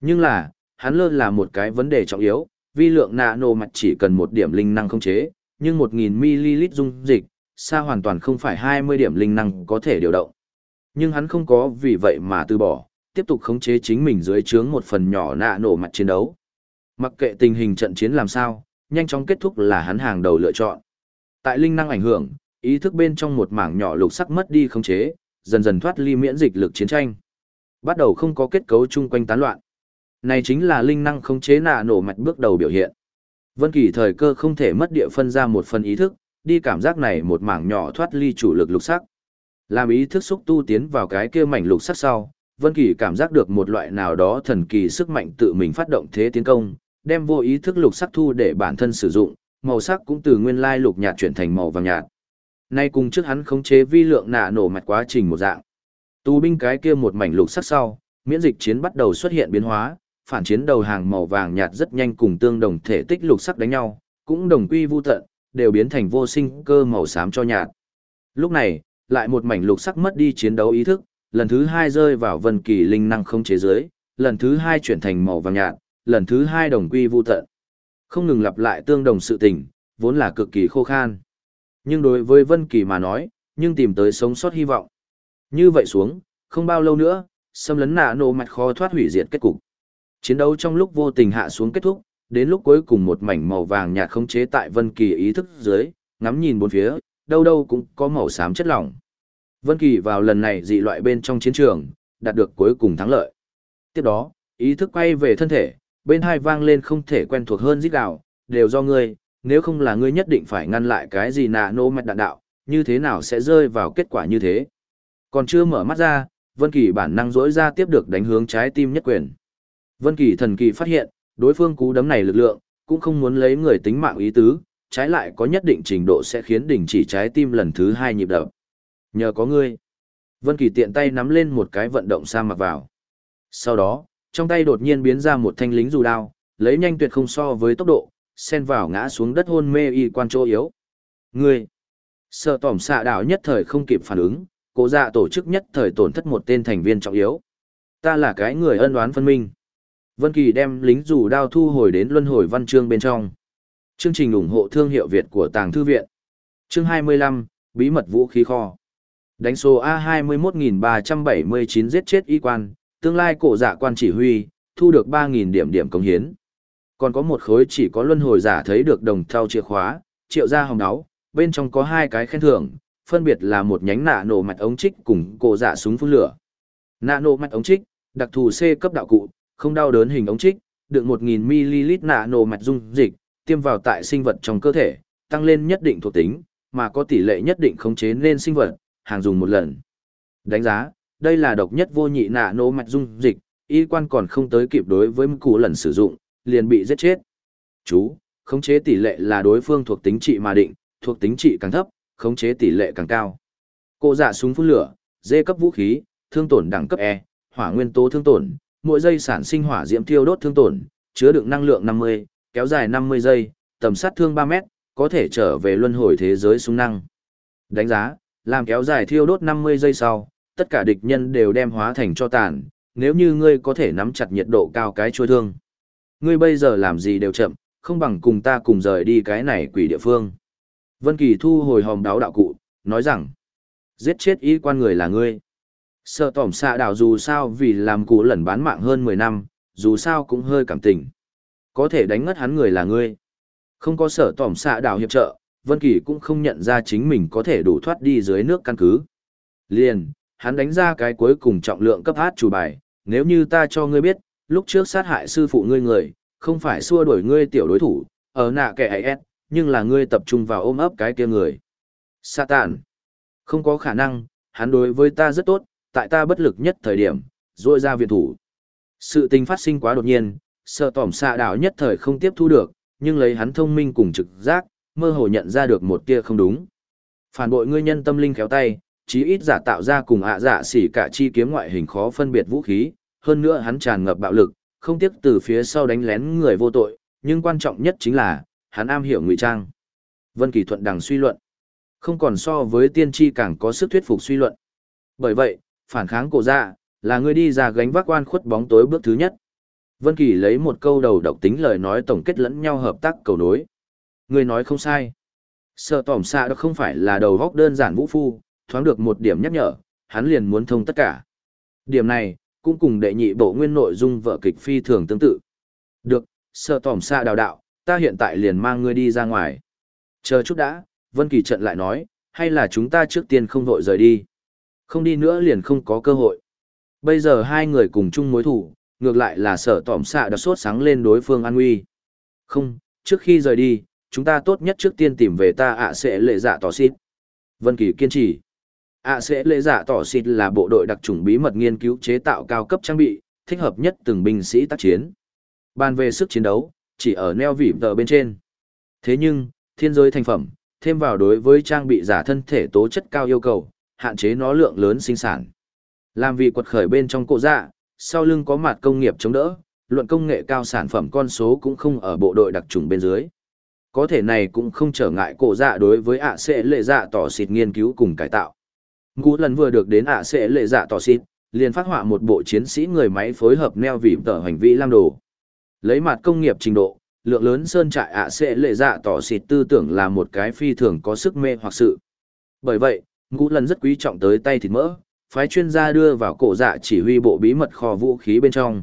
Nhưng là, hắn lơ là một cái vấn đề trọng yếu, vi lượng nạ nổ mạch chỉ cần một điểm linh năng khống chế, nhưng 1000ml dung dịch, xa hoàn toàn không phải 20 điểm linh năng có thể điều động. Nhưng hắn không có vì vậy mà từ bỏ, tiếp tục khống chế chính mình dưới trướng một phần nhỏ nạ nổ mạch chiến đấu. Mặc kệ tình hình trận chiến làm sao, nhanh chóng kết thúc là hắn hàng đầu lựa chọn. Tại linh năng ảnh hưởng, ý thức bên trong một mảng nhỏ lục sắc mất đi khống chế, dần dần thoát ly miễn dịch lực chiến tranh. Bắt đầu không có kết cấu chung quanh tán loạn. Này chính là linh năng khống chế nạ nổ mạch bước đầu biểu hiện. Vân Kỳ thời cơ không thể mất địa phân ra một phần ý thức, đi cảm giác này một mảng nhỏ thoát ly chủ lực lục sắc. Làm ý thức xúc tu tiến vào cái kia mảnh lục sắc sau, Vân Kỳ cảm giác được một loại nào đó thần kỳ sức mạnh tự mình phát động thế tiến công, đem vô ý thức lục sắc thu để bản thân sử dụng, màu sắc cũng từ nguyên lai lục nhạt chuyển thành màu vàng nhạt. Nay cùng trước hắn khống chế vi lượng nạ nổ mạch quá trình một dạng. Tù binh cái kia một mảnh lục sắc sau, miễn dịch chiến bắt đầu xuất hiện biến hóa, phản chiến đầu hàng màu vàng nhạt rất nhanh cùng tương đồng thể tích lục sắc đánh nhau, cũng đồng quy vu tận, đều biến thành vô sinh cơ màu xám cho nhạt. Lúc này, lại một mảnh lục sắc mất đi chiến đấu ý thức, lần thứ hai rơi vào vân kỳ linh năng không chế giới, lần thứ hai chuyển thành màu vàng nhạt, lần thứ hai đồng quy vu tận. Không ngừng lặp lại tương đồng sự tình, vốn là cực kỳ khô khan. Nhưng đối với Vân Kỳ mà nói, nhưng tìm tới sống sót hy vọng. Như vậy xuống, không bao lâu nữa, xâm lấn nạ nổ mạch khó thoát hủy diệt kết cục. Chiến đấu trong lúc vô tình hạ xuống kết thúc, đến lúc cuối cùng một mảnh màu vàng nhạt không chế tại Vân Kỳ ý thức dưới, ngắm nhìn bốn phía, đâu đâu cũng có màu xám chất lỏng. Vân Kỳ vào lần này dị loại bên trong chiến trường, đạt được cuối cùng thắng lợi. Tiếp đó, ý thức quay về thân thể, bên hai vang lên không thể quen thuộc hơn rít gạo đều do ngươi, nếu không là ngươi nhất định phải ngăn lại cái gì nạ nô mạch đạn đạo, như thế nào sẽ rơi vào kết quả như thế. Còn chưa mở mắt ra, Vân Kỳ bản năng rỗi ra tiếp được đánh hướng trái tim nhất quyền. Vân Kỳ thần kỳ phát hiện, đối phương cú đấm này lực lượng, cũng không muốn lấy người tính mạng ý tứ, trái lại có nhất định trình độ sẽ khiến đình chỉ trái tim lần thứ hai nhịp đập. Nhờ có ngươi. Vân Kỳ tiện tay nắm lên một cái vận động sa mặc vào. Sau đó, trong tay đột nhiên biến ra một thanh lính dù đao, lấy nhanh tuyệt không so với tốc độ, xen vào ngã xuống đất hôn mê y quan chỗ yếu. người Sợ tỏm xạ đảo nhất thời không kịp phản ứng, cố dạ tổ chức nhất thời tổn thất một tên thành viên trọng yếu. Ta là cái người ân oán phân minh. Vân Kỳ đem lính dù đao thu hồi đến luân hồi văn chương bên trong. Chương trình ủng hộ thương hiệu Việt của Tàng Thư Viện. Chương 25, Bí mật vũ khí kho. Đánh số A21379 giết chết y quan, tương lai cổ giả quan chỉ huy, thu được 3.000 điểm điểm công hiến. Còn có một khối chỉ có luân hồi giả thấy được đồng thau chìa khóa, triệu gia hồng áo, bên trong có hai cái khen thưởng, phân biệt là một nhánh nạ nổ mạch ống trích cùng cổ giả súng phun lửa. Nạ nổ mạch ống trích, đặc thù C cấp đạo cụ, không đau đớn hình ống trích, đựng 1000ml nạ nổ mạch dung dịch, tiêm vào tại sinh vật trong cơ thể, tăng lên nhất định thuộc tính, mà có tỷ lệ nhất định khống chế nên sinh vật, hàng dùng một lần. Đánh giá, đây là độc nhất vô nhị nạ nổ mạch dung dịch, y quan còn không tới kịp đối với cụ lần sử dụng, liền bị giết chết. Chú, khống chế tỷ lệ là đối phương thuộc tính trị mà định, thuộc tính trị càng thấp, khống chế tỷ lệ càng cao. Cô dạ súng phun lửa, dê cấp vũ khí, thương tổn đẳng cấp E, hỏa nguyên tố thương tổn, mỗi giây sản sinh hỏa diễm thiêu đốt thương tổn, chứa đựng năng lượng 50, kéo dài 50 giây, tầm sát thương 3 mét, có thể trở về luân hồi thế giới súng năng. Đánh giá, làm kéo dài thiêu đốt 50 giây sau, tất cả địch nhân đều đem hóa thành cho tàn, nếu như ngươi có thể nắm chặt nhiệt độ cao cái chuôi thương. Ngươi bây giờ làm gì đều chậm, không bằng cùng ta cùng rời đi cái này quỷ địa phương. Vân Kỳ thu hồi hòm đáo đạo cụ, nói rằng, giết chết y quan người là ngươi. Sợ tỏm xạ đảo dù sao vì làm cụ lẩn bán mạng hơn 10 năm, dù sao cũng hơi cảm tình. Có thể đánh ngất hắn người là ngươi. Không có sở tỏm xạ đảo hiệp trợ, Vân Kỳ cũng không nhận ra chính mình có thể đủ thoát đi dưới nước căn cứ. Liền, hắn đánh ra cái cuối cùng trọng lượng cấp hát chủ bài, nếu như ta cho ngươi biết, lúc trước sát hại sư phụ ngươi người, không phải xua đuổi ngươi tiểu đối thủ, ở nạ kẻ hay ép, nhưng là ngươi tập trung vào ôm ấp cái kia người. Satan. Không có khả năng, hắn đối với ta rất tốt, tại ta bất lực nhất thời điểm, rôi ra viện thủ. Sự tình phát sinh quá đột nhiên, sợ tỏm xạ đảo nhất thời không tiếp thu được, nhưng lấy hắn thông minh cùng trực giác, mơ hồ nhận ra được một tia không đúng. Phản bội ngươi nhân tâm linh khéo tay, chí ít giả tạo ra cùng ạ dạ xỉ cả chi kiếm ngoại hình khó phân biệt vũ khí, hơn nữa hắn tràn ngập bạo lực, không tiếc từ phía sau đánh lén người vô tội, nhưng quan trọng nhất chính là, hắn am hiểu ngụy trang. Vân Kỳ Thuận đằng suy luận, không còn so với tiên tri càng có sức thuyết phục suy luận. Bởi vậy, phản kháng cổ dạ, là người đi ra gánh vác quan khuất bóng tối bước thứ nhất. Vân Kỳ lấy một câu đầu độc tính lời nói tổng kết lẫn nhau hợp tác cầu nối. Người nói không sai. Sợ tỏm xạ đó không phải là đầu góc đơn giản vũ phu, thoáng được một điểm nhắc nhở, hắn liền muốn thông tất cả. Điểm này, cũng cùng đệ nhị bộ nguyên nội dung vợ kịch phi thường tương tự. Được, sợ tỏm xa đào đạo, ta hiện tại liền mang ngươi đi ra ngoài. Chờ chút đã, Vân Kỳ trận lại nói, hay là chúng ta trước tiên không vội rời đi. Không đi nữa liền không có cơ hội. Bây giờ hai người cùng chung mối thủ, ngược lại là sở tỏm xạ đã sốt sáng lên đối phương an nguy. Không, trước khi rời đi, chúng ta tốt nhất trước tiên tìm về ta ạ sẽ lệ dạ tỏ xít. Vân Kỳ kiên trì ạ sẽ lệ giả tỏ xịt là bộ đội đặc trùng bí mật nghiên cứu chế tạo cao cấp trang bị, thích hợp nhất từng binh sĩ tác chiến. Bàn về sức chiến đấu, chỉ ở neo vỉ tờ bên trên. Thế nhưng, thiên giới thành phẩm, thêm vào đối với trang bị giả thân thể tố chất cao yêu cầu, hạn chế nó lượng lớn sinh sản. Làm vì quật khởi bên trong cổ dạ, sau lưng có mặt công nghiệp chống đỡ, luận công nghệ cao sản phẩm con số cũng không ở bộ đội đặc trùng bên dưới. Có thể này cũng không trở ngại cổ dạ đối với ạ sẽ lệ dạ tỏ xịt nghiên cứu cùng cải tạo. Ngũ lần vừa được đến ạ sẽ lệ dạ tỏ xịt, liền phát họa một bộ chiến sĩ người máy phối hợp neo vì tờ hành vi lam đồ. Lấy mặt công nghiệp trình độ, lượng lớn sơn trại ạ sẽ lệ dạ tỏ xịt tư tưởng là một cái phi thường có sức mê hoặc sự. Bởi vậy, ngũ lần rất quý trọng tới tay thịt mỡ, phái chuyên gia đưa vào cổ dạ chỉ huy bộ bí mật kho vũ khí bên trong.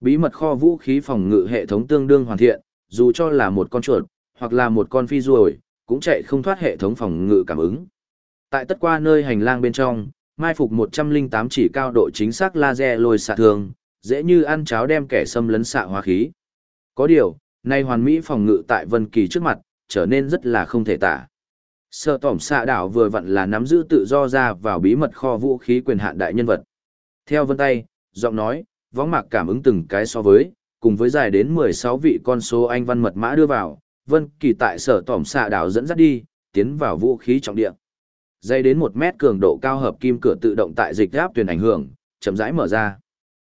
Bí mật kho vũ khí phòng ngự hệ thống tương đương hoàn thiện, dù cho là một con chuột, hoặc là một con phi ruồi, cũng chạy không thoát hệ thống phòng ngự cảm ứng. Tại tất qua nơi hành lang bên trong, mai phục 108 chỉ cao độ chính xác laser lôi xạ thường, dễ như ăn cháo đem kẻ xâm lấn xạ hóa khí. Có điều, nay hoàn mỹ phòng ngự tại Vân Kỳ trước mặt, trở nên rất là không thể tả. Sở tỏm xạ đảo vừa vặn là nắm giữ tự do ra vào bí mật kho vũ khí quyền hạn đại nhân vật. Theo vân tay, giọng nói, võng mạc cảm ứng từng cái so với, cùng với dài đến 16 vị con số anh văn mật mã đưa vào, vân kỳ tại sở tỏm xạ đảo dẫn dắt đi, tiến vào vũ khí trọng địa. Dây đến một mét cường độ cao hợp kim cửa tự động tại dịch áp tuyển ảnh hưởng, chậm rãi mở ra.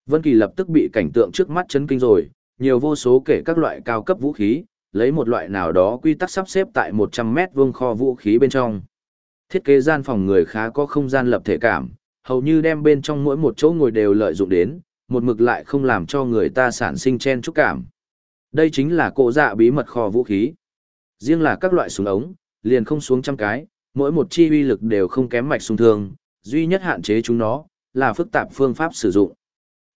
Vân Kỳ lập tức bị cảnh tượng trước mắt chấn kinh rồi, nhiều vô số kể các loại cao cấp vũ khí, lấy một loại nào đó quy tắc sắp xếp tại 100 mét vuông kho vũ khí bên trong. Thiết kế gian phòng người khá có không gian lập thể cảm, hầu như đem bên trong mỗi một chỗ ngồi đều lợi dụng đến, một mực lại không làm cho người ta sản sinh chen chúc cảm. Đây chính là cổ dạ bí mật kho vũ khí. Riêng là các loại súng ống, liền không xuống trăm cái, mỗi một chi uy lực đều không kém mạch sung thương, duy nhất hạn chế chúng nó là phức tạp phương pháp sử dụng.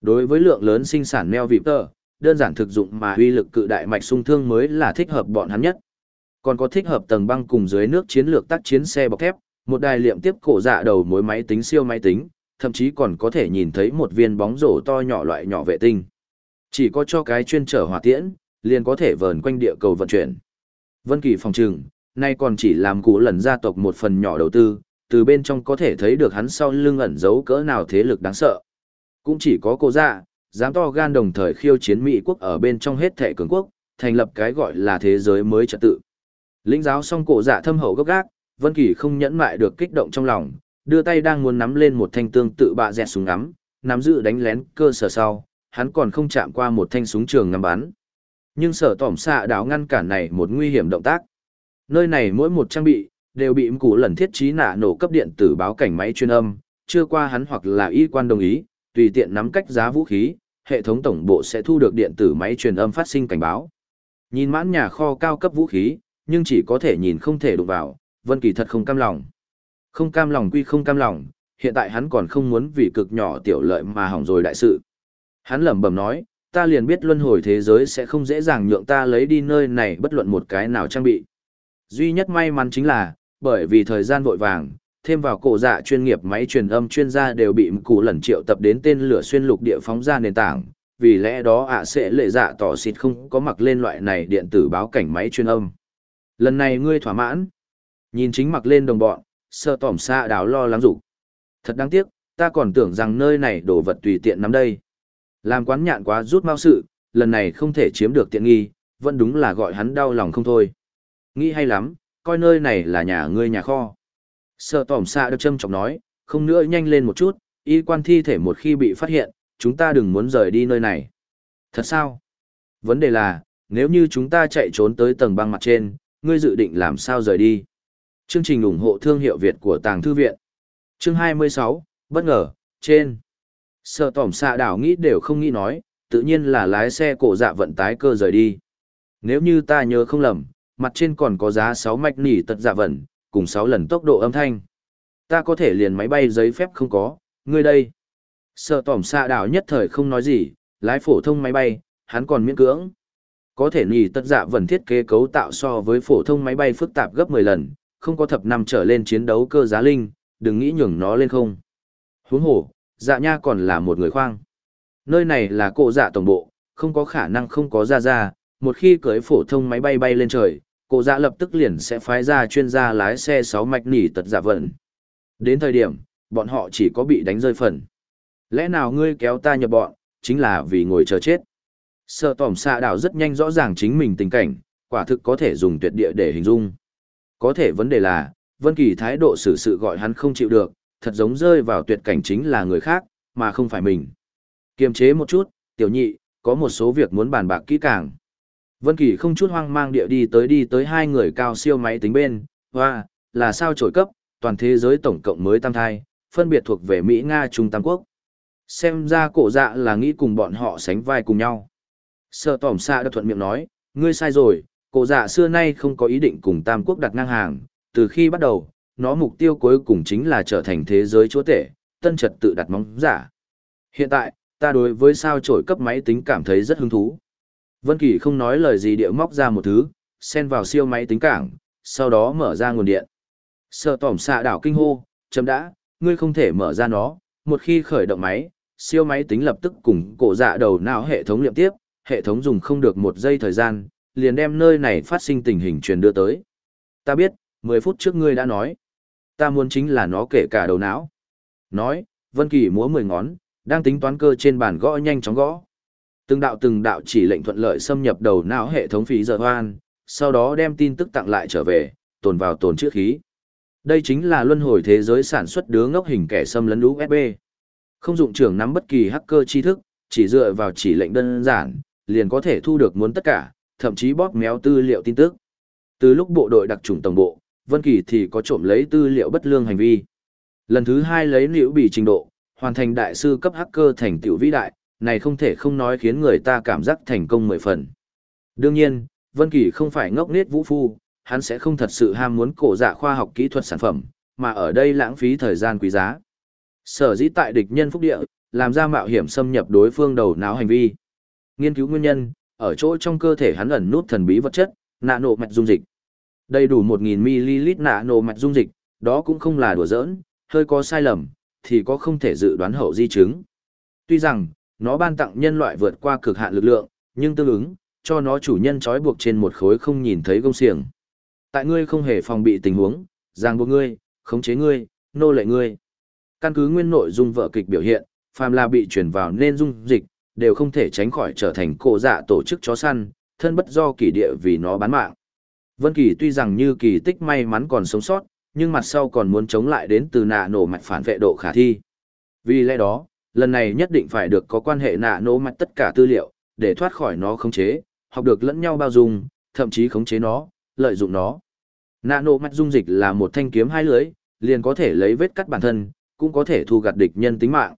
Đối với lượng lớn sinh sản neo vịp tờ, đơn giản thực dụng mà uy lực cự đại mạch sung thương mới là thích hợp bọn hắn nhất. Còn có thích hợp tầng băng cùng dưới nước chiến lược tác chiến xe bọc thép, một đài liệm tiếp cổ dạ đầu mối máy tính siêu máy tính, thậm chí còn có thể nhìn thấy một viên bóng rổ to nhỏ loại nhỏ vệ tinh. Chỉ có cho cái chuyên trở hỏa tiễn, liền có thể vờn quanh địa cầu vận chuyển. Vân Kỳ phòng trừng, nay còn chỉ làm cụ lần gia tộc một phần nhỏ đầu tư, từ bên trong có thể thấy được hắn sau lưng ẩn giấu cỡ nào thế lực đáng sợ. Cũng chỉ có cô dạ, dám to gan đồng thời khiêu chiến Mỹ quốc ở bên trong hết thể cường quốc, thành lập cái gọi là thế giới mới trật tự. Lĩnh giáo xong cổ dạ thâm hậu gốc gác, Vân Kỳ không nhẫn mại được kích động trong lòng, đưa tay đang muốn nắm lên một thanh tương tự bạ dẹt súng ngắm, nắm giữ đánh lén cơ sở sau, hắn còn không chạm qua một thanh súng trường ngắm bắn. Nhưng sở tỏm xạ đáo ngăn cản này một nguy hiểm động tác. Nơi này mỗi một trang bị, đều bị cụ lần thiết trí nạ nổ cấp điện tử báo cảnh máy chuyên âm, chưa qua hắn hoặc là y quan đồng ý, tùy tiện nắm cách giá vũ khí, hệ thống tổng bộ sẽ thu được điện tử máy truyền âm phát sinh cảnh báo. Nhìn mãn nhà kho cao cấp vũ khí, nhưng chỉ có thể nhìn không thể đụng vào, Vân Kỳ thật không cam lòng. Không cam lòng quy không cam lòng, hiện tại hắn còn không muốn vì cực nhỏ tiểu lợi mà hỏng rồi đại sự. Hắn lẩm bẩm nói, ta liền biết luân hồi thế giới sẽ không dễ dàng nhượng ta lấy đi nơi này bất luận một cái nào trang bị. Duy nhất may mắn chính là, bởi vì thời gian vội vàng, thêm vào cổ dạ chuyên nghiệp máy truyền âm chuyên gia đều bị cụ lần triệu tập đến tên lửa xuyên lục địa phóng ra nền tảng, vì lẽ đó ạ sẽ lệ dạ tỏ xịt không có mặc lên loại này điện tử báo cảnh máy truyền âm. Lần này ngươi thỏa mãn. Nhìn chính mặc lên đồng bọn, sơ tỏm xa đào lo lắng rủ. Thật đáng tiếc, ta còn tưởng rằng nơi này đồ vật tùy tiện nắm đây. Làm quán nhạn quá rút mau sự, lần này không thể chiếm được tiện nghi, vẫn đúng là gọi hắn đau lòng không thôi. Nghĩ hay lắm, coi nơi này là nhà ngươi nhà kho. Sợ tỏm xạ được châm trọng nói, không nữa nhanh lên một chút, y quan thi thể một khi bị phát hiện, chúng ta đừng muốn rời đi nơi này. Thật sao? Vấn đề là, nếu như chúng ta chạy trốn tới tầng băng mặt trên, ngươi dự định làm sao rời đi? Chương trình ủng hộ thương hiệu Việt của Tàng Thư Viện. Chương 26, bất ngờ, trên. Sợ tỏm xạ đảo nghĩ đều không nghĩ nói, tự nhiên là lái xe cổ dạ vận tái cơ rời đi. Nếu như ta nhớ không lầm, mặt trên còn có giá 6 mạch nỉ tật dạ vận, cùng 6 lần tốc độ âm thanh. Ta có thể liền máy bay giấy phép không có, ngươi đây. Sợ tỏm xạ đảo nhất thời không nói gì, lái phổ thông máy bay, hắn còn miễn cưỡng. Có thể nỉ tật dạ vẩn thiết kế cấu tạo so với phổ thông máy bay phức tạp gấp 10 lần, không có thập năm trở lên chiến đấu cơ giá linh, đừng nghĩ nhường nó lên không. Huống hồ, dạ nha còn là một người khoang. Nơi này là cổ dạ tổng bộ, không có khả năng không có ra ra, một khi cưới phổ thông máy bay bay lên trời, Cô dạ lập tức liền sẽ phái ra chuyên gia lái xe 6 mạch nỉ tật giả vận. Đến thời điểm, bọn họ chỉ có bị đánh rơi phần. Lẽ nào ngươi kéo ta nhập bọn, chính là vì ngồi chờ chết. Sợ tỏm xạ đảo rất nhanh rõ ràng chính mình tình cảnh, quả thực có thể dùng tuyệt địa để hình dung. Có thể vấn đề là, Vân Kỳ thái độ xử sự gọi hắn không chịu được, thật giống rơi vào tuyệt cảnh chính là người khác, mà không phải mình. Kiềm chế một chút, tiểu nhị, có một số việc muốn bàn bạc kỹ càng. Vân Kỳ không chút hoang mang địa đi tới đi tới hai người cao siêu máy tính bên, hoa, là sao trổi cấp, toàn thế giới tổng cộng mới tam thai, phân biệt thuộc về Mỹ Nga Trung Tam Quốc. Xem ra cổ dạ là nghĩ cùng bọn họ sánh vai cùng nhau. Sở tỏm xạ đã thuận miệng nói, ngươi sai rồi, cổ dạ xưa nay không có ý định cùng Tam Quốc đặt ngang hàng, từ khi bắt đầu, nó mục tiêu cuối cùng chính là trở thành thế giới chúa tể, tân trật tự đặt móng giả. Hiện tại, ta đối với sao trổi cấp máy tính cảm thấy rất hứng thú. Vân Kỳ không nói lời gì địa móc ra một thứ, xen vào siêu máy tính cảng, sau đó mở ra nguồn điện. Sợ tỏm xạ đảo kinh hô, chấm đã, ngươi không thể mở ra nó, một khi khởi động máy, siêu máy tính lập tức cùng cổ dạ đầu não hệ thống liên tiếp, hệ thống dùng không được một giây thời gian, liền đem nơi này phát sinh tình hình truyền đưa tới. Ta biết, 10 phút trước ngươi đã nói. Ta muốn chính là nó kể cả đầu não. Nói, Vân Kỳ múa 10 ngón, đang tính toán cơ trên bàn gõ nhanh chóng gõ. Từng đạo từng đạo chỉ lệnh thuận lợi xâm nhập đầu não hệ thống phí giờ hoan, sau đó đem tin tức tặng lại trở về, tồn vào tồn trước khí. Đây chính là luân hồi thế giới sản xuất đứa ngốc hình kẻ xâm lấn USB. Không dụng trưởng nắm bất kỳ hacker tri thức, chỉ dựa vào chỉ lệnh đơn giản, liền có thể thu được muốn tất cả, thậm chí bóp méo tư liệu tin tức. Từ lúc bộ đội đặc trùng tổng bộ, Vân Kỳ thì có trộm lấy tư liệu bất lương hành vi. Lần thứ hai lấy liễu bị trình độ, hoàn thành đại sư cấp hacker thành tựu vĩ đại, này không thể không nói khiến người ta cảm giác thành công mười phần. Đương nhiên, Vân Kỳ không phải ngốc nghếch vũ phu, hắn sẽ không thật sự ham muốn cổ dạ khoa học kỹ thuật sản phẩm, mà ở đây lãng phí thời gian quý giá. Sở dĩ tại địch nhân phúc địa, làm ra mạo hiểm xâm nhập đối phương đầu não hành vi. Nghiên cứu nguyên nhân, ở chỗ trong cơ thể hắn ẩn nút thần bí vật chất, nano mạch dung dịch. Đầy đủ 1000ml nano mạch dung dịch, đó cũng không là đùa giỡn, hơi có sai lầm, thì có không thể dự đoán hậu di chứng. Tuy rằng, nó ban tặng nhân loại vượt qua cực hạn lực lượng, nhưng tương ứng, cho nó chủ nhân trói buộc trên một khối không nhìn thấy gông xiềng. Tại ngươi không hề phòng bị tình huống, giang buộc ngươi, khống chế ngươi, nô lệ ngươi. Căn cứ nguyên nội dung vợ kịch biểu hiện, phàm là bị chuyển vào nên dung dịch, đều không thể tránh khỏi trở thành cổ dạ tổ chức chó săn, thân bất do kỳ địa vì nó bán mạng. Vân Kỳ tuy rằng như kỳ tích may mắn còn sống sót, nhưng mặt sau còn muốn chống lại đến từ nạ nổ mạch phản vệ độ khả thi. Vì lẽ đó, lần này nhất định phải được có quan hệ nạ nổ mạch tất cả tư liệu, để thoát khỏi nó khống chế, học được lẫn nhau bao dung, thậm chí khống chế nó, lợi dụng nó. Nạ nổ mạch dung dịch là một thanh kiếm hai lưỡi, liền có thể lấy vết cắt bản thân, cũng có thể thu gặt địch nhân tính mạng.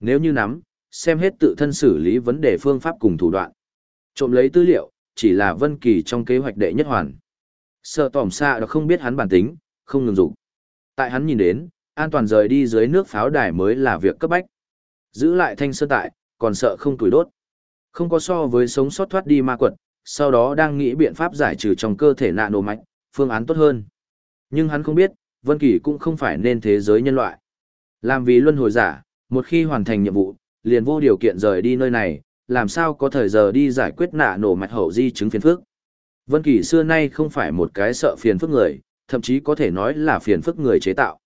Nếu như nắm, xem hết tự thân xử lý vấn đề phương pháp cùng thủ đoạn. Trộm lấy tư liệu, chỉ là Vân Kỳ trong kế hoạch đệ nhất hoàn. Sợ tỏm xa đã không biết hắn bản tính, không ngừng dụng. Tại hắn nhìn đến, an toàn rời đi dưới nước pháo đài mới là việc cấp bách. Giữ lại thanh sơn tại, còn sợ không tuổi đốt. Không có so với sống sót thoát đi ma quật, sau đó đang nghĩ biện pháp giải trừ trong cơ thể nạ nổ mạch, phương án tốt hơn. Nhưng hắn không biết, Vân Kỳ cũng không phải nên thế giới nhân loại. Làm vì luân hồi giả, một khi hoàn thành nhiệm vụ, liền vô điều kiện rời đi nơi này, làm sao có thời giờ đi giải quyết nạ nổ mạch hậu di chứng phiền phức. Vân Kỳ xưa nay không phải một cái sợ phiền phức người, thậm chí có thể nói là phiền phức người chế tạo.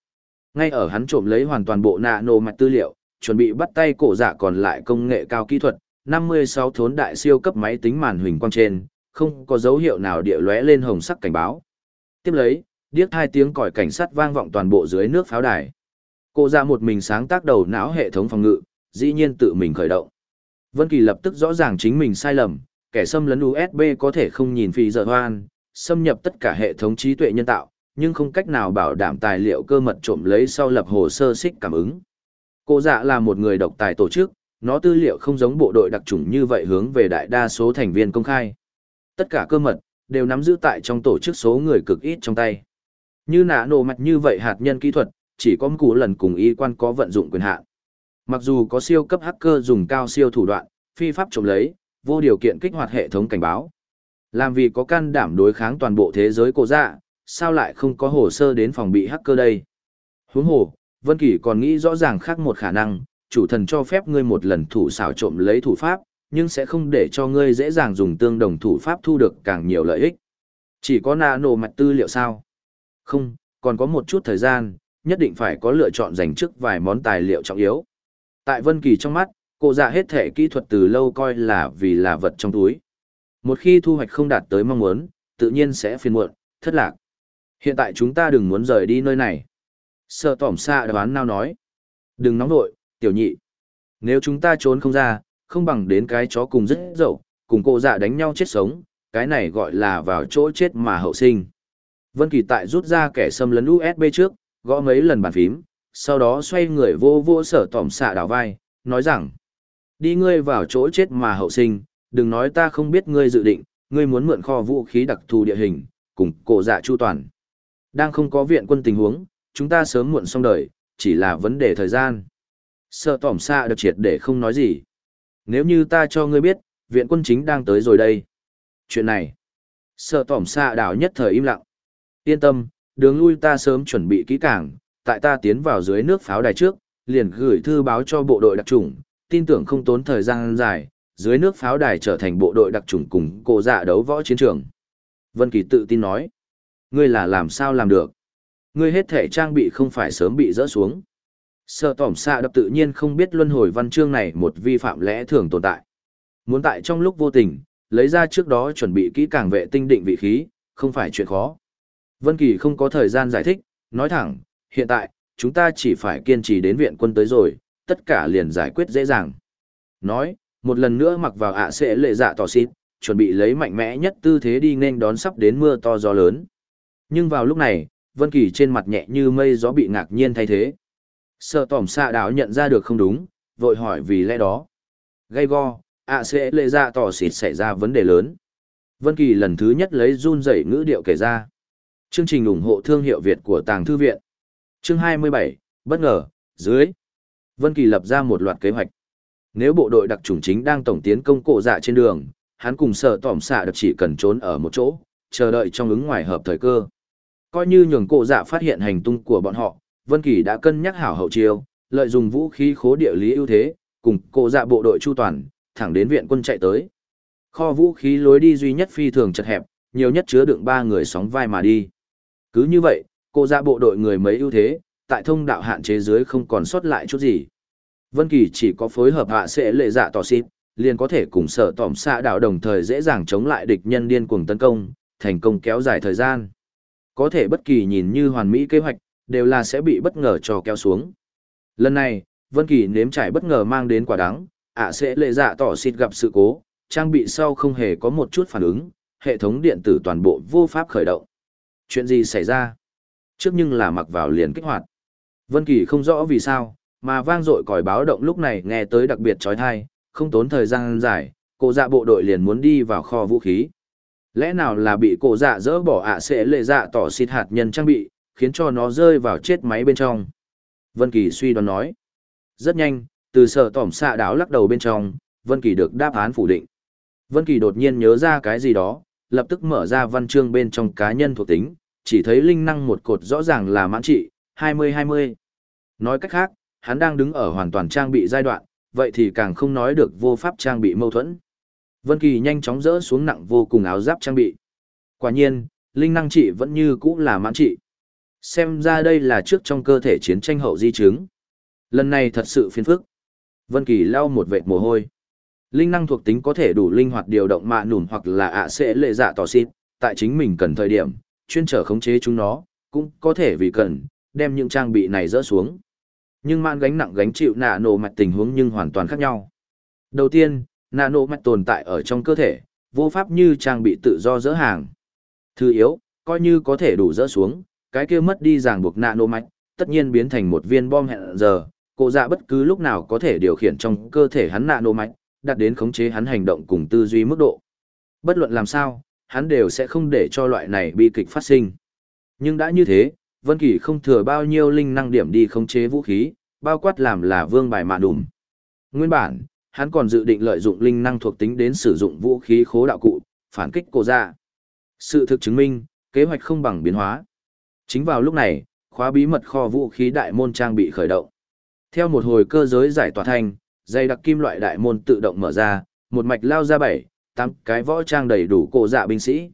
Ngay ở hắn trộm lấy hoàn toàn bộ nạ nổ mạch tư liệu, chuẩn bị bắt tay cổ dạ còn lại công nghệ cao kỹ thuật, 56 thốn đại siêu cấp máy tính màn hình quang trên, không có dấu hiệu nào địa lóe lên hồng sắc cảnh báo. Tiếp lấy, điếc hai tiếng còi cảnh sát vang vọng toàn bộ dưới nước pháo đài. Cổ dạ một mình sáng tác đầu não hệ thống phòng ngự, dĩ nhiên tự mình khởi động. Vân Kỳ lập tức rõ ràng chính mình sai lầm, kẻ xâm lấn USB có thể không nhìn phi giờ hoan, xâm nhập tất cả hệ thống trí tuệ nhân tạo, nhưng không cách nào bảo đảm tài liệu cơ mật trộm lấy sau lập hồ sơ xích cảm ứng. Cô dạ là một người độc tài tổ chức, nó tư liệu không giống bộ đội đặc chủng như vậy hướng về đại đa số thành viên công khai. Tất cả cơ mật, đều nắm giữ tại trong tổ chức số người cực ít trong tay. Như nã nổ mặt như vậy hạt nhân kỹ thuật, chỉ có cú lần cùng y quan có vận dụng quyền hạn. Mặc dù có siêu cấp hacker dùng cao siêu thủ đoạn, phi pháp trộm lấy, vô điều kiện kích hoạt hệ thống cảnh báo. Làm vì có can đảm đối kháng toàn bộ thế giới cổ dạ, sao lại không có hồ sơ đến phòng bị hacker đây? Huống hồ, Vân Kỳ còn nghĩ rõ ràng khác một khả năng, chủ thần cho phép ngươi một lần thủ xảo trộm lấy thủ pháp, nhưng sẽ không để cho ngươi dễ dàng dùng tương đồng thủ pháp thu được càng nhiều lợi ích. Chỉ có nano mạch tư liệu sao? Không, còn có một chút thời gian, nhất định phải có lựa chọn dành trước vài món tài liệu trọng yếu. Tại Vân Kỳ trong mắt, cô dạ hết thể kỹ thuật từ lâu coi là vì là vật trong túi. Một khi thu hoạch không đạt tới mong muốn, tự nhiên sẽ phiền muộn, thất lạc. Hiện tại chúng ta đừng muốn rời đi nơi này. Sợ tỏm xa đoán nao nói. Đừng nóng nội, tiểu nhị. Nếu chúng ta trốn không ra, không bằng đến cái chó cùng rất dậu, cùng cô dạ đánh nhau chết sống, cái này gọi là vào chỗ chết mà hậu sinh. Vân Kỳ tại rút ra kẻ xâm lấn USB trước, gõ mấy lần bàn phím, sau đó xoay người vô vô sở tỏm xạ đảo vai, nói rằng, đi ngươi vào chỗ chết mà hậu sinh, đừng nói ta không biết ngươi dự định, ngươi muốn mượn kho vũ khí đặc thù địa hình, cùng cổ dạ chu toàn. Đang không có viện quân tình huống, chúng ta sớm muộn xong đời, chỉ là vấn đề thời gian. Sợ tỏm xa được triệt để không nói gì. Nếu như ta cho ngươi biết, viện quân chính đang tới rồi đây. Chuyện này, sợ tỏm xa đảo nhất thời im lặng. Yên tâm, đường lui ta sớm chuẩn bị kỹ càng, tại ta tiến vào dưới nước pháo đài trước, liền gửi thư báo cho bộ đội đặc trùng, tin tưởng không tốn thời gian dài, dưới nước pháo đài trở thành bộ đội đặc trùng cùng cổ dạ đấu võ chiến trường. Vân Kỳ tự tin nói, ngươi là làm sao làm được? Ngươi hết thể trang bị không phải sớm bị rỡ xuống. Sợ tỏm xạ đập tự nhiên không biết luân hồi văn chương này một vi phạm lẽ thường tồn tại. Muốn tại trong lúc vô tình, lấy ra trước đó chuẩn bị kỹ càng vệ tinh định vị khí, không phải chuyện khó. Vân Kỳ không có thời gian giải thích, nói thẳng, hiện tại, chúng ta chỉ phải kiên trì đến viện quân tới rồi, tất cả liền giải quyết dễ dàng. Nói, một lần nữa mặc vào ạ sẽ lệ dạ tỏ xít, chuẩn bị lấy mạnh mẽ nhất tư thế đi nên đón sắp đến mưa to gió lớn. Nhưng vào lúc này, Vân Kỳ trên mặt nhẹ như mây gió bị ngạc nhiên thay thế. Sợ tỏm xạ đảo nhận ra được không đúng, vội hỏi vì lẽ đó. Gay go, ạ sẽ lệ dạ tỏ xịt xảy ra vấn đề lớn. Vân Kỳ lần thứ nhất lấy run rẩy ngữ điệu kể ra. Chương trình ủng hộ thương hiệu Việt của Tàng Thư Viện. Chương 27, bất ngờ, dưới. Vân Kỳ lập ra một loạt kế hoạch. Nếu bộ đội đặc chủng chính đang tổng tiến công cổ dạ trên đường, hắn cùng sợ tỏm xạ được chỉ cần trốn ở một chỗ, chờ đợi trong ứng ngoài hợp thời cơ. Coi như nhường cổ dạ phát hiện hành tung của bọn họ, Vân Kỳ đã cân nhắc hảo hậu chiêu, lợi dụng vũ khí khố địa lý ưu thế, cùng cổ dạ bộ đội chu toàn, thẳng đến viện quân chạy tới. Kho vũ khí lối đi duy nhất phi thường chật hẹp, nhiều nhất chứa đựng ba người sóng vai mà đi. Cứ như vậy, cô dạ bộ đội người mấy ưu thế, tại thông đạo hạn chế dưới không còn sót lại chút gì. Vân Kỳ chỉ có phối hợp hạ sẽ lệ dạ tỏ xít, liền có thể cùng sở tỏm xạ đạo đồng thời dễ dàng chống lại địch nhân điên cuồng tấn công, thành công kéo dài thời gian. Có thể bất kỳ nhìn như hoàn mỹ kế hoạch, đều là sẽ bị bất ngờ trò kéo xuống. Lần này, Vân Kỳ nếm trải bất ngờ mang đến quả đắng, ạ sẽ lệ dạ tỏ xịt gặp sự cố, trang bị sau không hề có một chút phản ứng, hệ thống điện tử toàn bộ vô pháp khởi động. Chuyện gì xảy ra? Trước nhưng là mặc vào liền kích hoạt. Vân Kỳ không rõ vì sao, mà vang dội còi báo động lúc này nghe tới đặc biệt chói tai, không tốn thời gian dài, cô dạ bộ đội liền muốn đi vào kho vũ khí. Lẽ nào là bị cổ dạ dỡ bỏ ạ sẽ lệ dạ tỏ xịt hạt nhân trang bị, khiến cho nó rơi vào chết máy bên trong. Vân Kỳ suy đoán nói. Rất nhanh, từ sở tỏm xạ đáo lắc đầu bên trong, Vân Kỳ được đáp án phủ định. Vân Kỳ đột nhiên nhớ ra cái gì đó, lập tức mở ra văn chương bên trong cá nhân thuộc tính, chỉ thấy linh năng một cột rõ ràng là mãn trị, 20-20. Nói cách khác, hắn đang đứng ở hoàn toàn trang bị giai đoạn, vậy thì càng không nói được vô pháp trang bị mâu thuẫn. Vân Kỳ nhanh chóng rỡ xuống nặng vô cùng áo giáp trang bị. Quả nhiên, linh năng trị vẫn như cũ là mãn trị. Xem ra đây là trước trong cơ thể chiến tranh hậu di chứng. Lần này thật sự phiền phức. Vân Kỳ lau một vệt mồ hôi. Linh năng thuộc tính có thể đủ linh hoạt điều động mạ nủn hoặc là ạ sẽ lệ dạ tỏ xịt, tại chính mình cần thời điểm, chuyên trở khống chế chúng nó, cũng có thể vì cần, đem những trang bị này dỡ xuống. Nhưng mạn gánh nặng gánh chịu nạ nổ mạch tình huống nhưng hoàn toàn khác nhau. Đầu tiên, Nano mạch tồn tại ở trong cơ thể, vô pháp như trang bị tự do dỡ hàng. Thứ yếu, coi như có thể đủ dỡ xuống, cái kia mất đi ràng buộc nano mạch, tất nhiên biến thành một viên bom hẹn giờ, cổ dạ bất cứ lúc nào có thể điều khiển trong cơ thể hắn nano mạch, đạt đến khống chế hắn hành động cùng tư duy mức độ. Bất luận làm sao, hắn đều sẽ không để cho loại này bi kịch phát sinh. Nhưng đã như thế, Vân Kỳ không thừa bao nhiêu linh năng điểm đi khống chế vũ khí, bao quát làm là vương bài mạ đùm. Nguyên bản, hắn còn dự định lợi dụng linh năng thuộc tính đến sử dụng vũ khí khố đạo cụ, phản kích cô ra. Sự thực chứng minh, kế hoạch không bằng biến hóa. Chính vào lúc này, khóa bí mật kho vũ khí đại môn trang bị khởi động. Theo một hồi cơ giới giải tỏa thanh, dây đặc kim loại đại môn tự động mở ra, một mạch lao ra bảy, tám cái võ trang đầy đủ cổ dạ binh sĩ.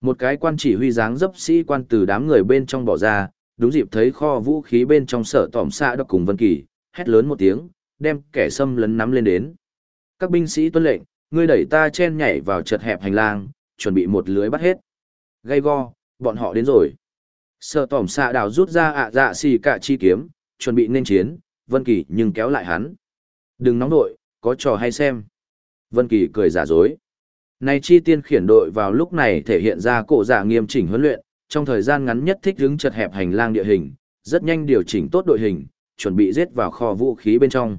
Một cái quan chỉ huy dáng dấp sĩ quan từ đám người bên trong bỏ ra, đúng dịp thấy kho vũ khí bên trong sở tỏm xạ đọc cùng Vân Kỳ, hét lớn một tiếng, đem kẻ xâm lấn nắm lên đến. Các binh sĩ tuân lệnh, ngươi đẩy ta chen nhảy vào chật hẹp hành lang, chuẩn bị một lưới bắt hết. Gây go, bọn họ đến rồi. Sở tỏm xạ đào rút ra ạ dạ xì cả chi kiếm, chuẩn bị nên chiến, Vân Kỳ nhưng kéo lại hắn. Đừng nóng nội, có trò hay xem. Vân Kỳ cười giả dối. Này chi tiên khiển đội vào lúc này thể hiện ra cổ giả nghiêm chỉnh huấn luyện, trong thời gian ngắn nhất thích ứng chật hẹp hành lang địa hình, rất nhanh điều chỉnh tốt đội hình, chuẩn bị giết vào kho vũ khí bên trong.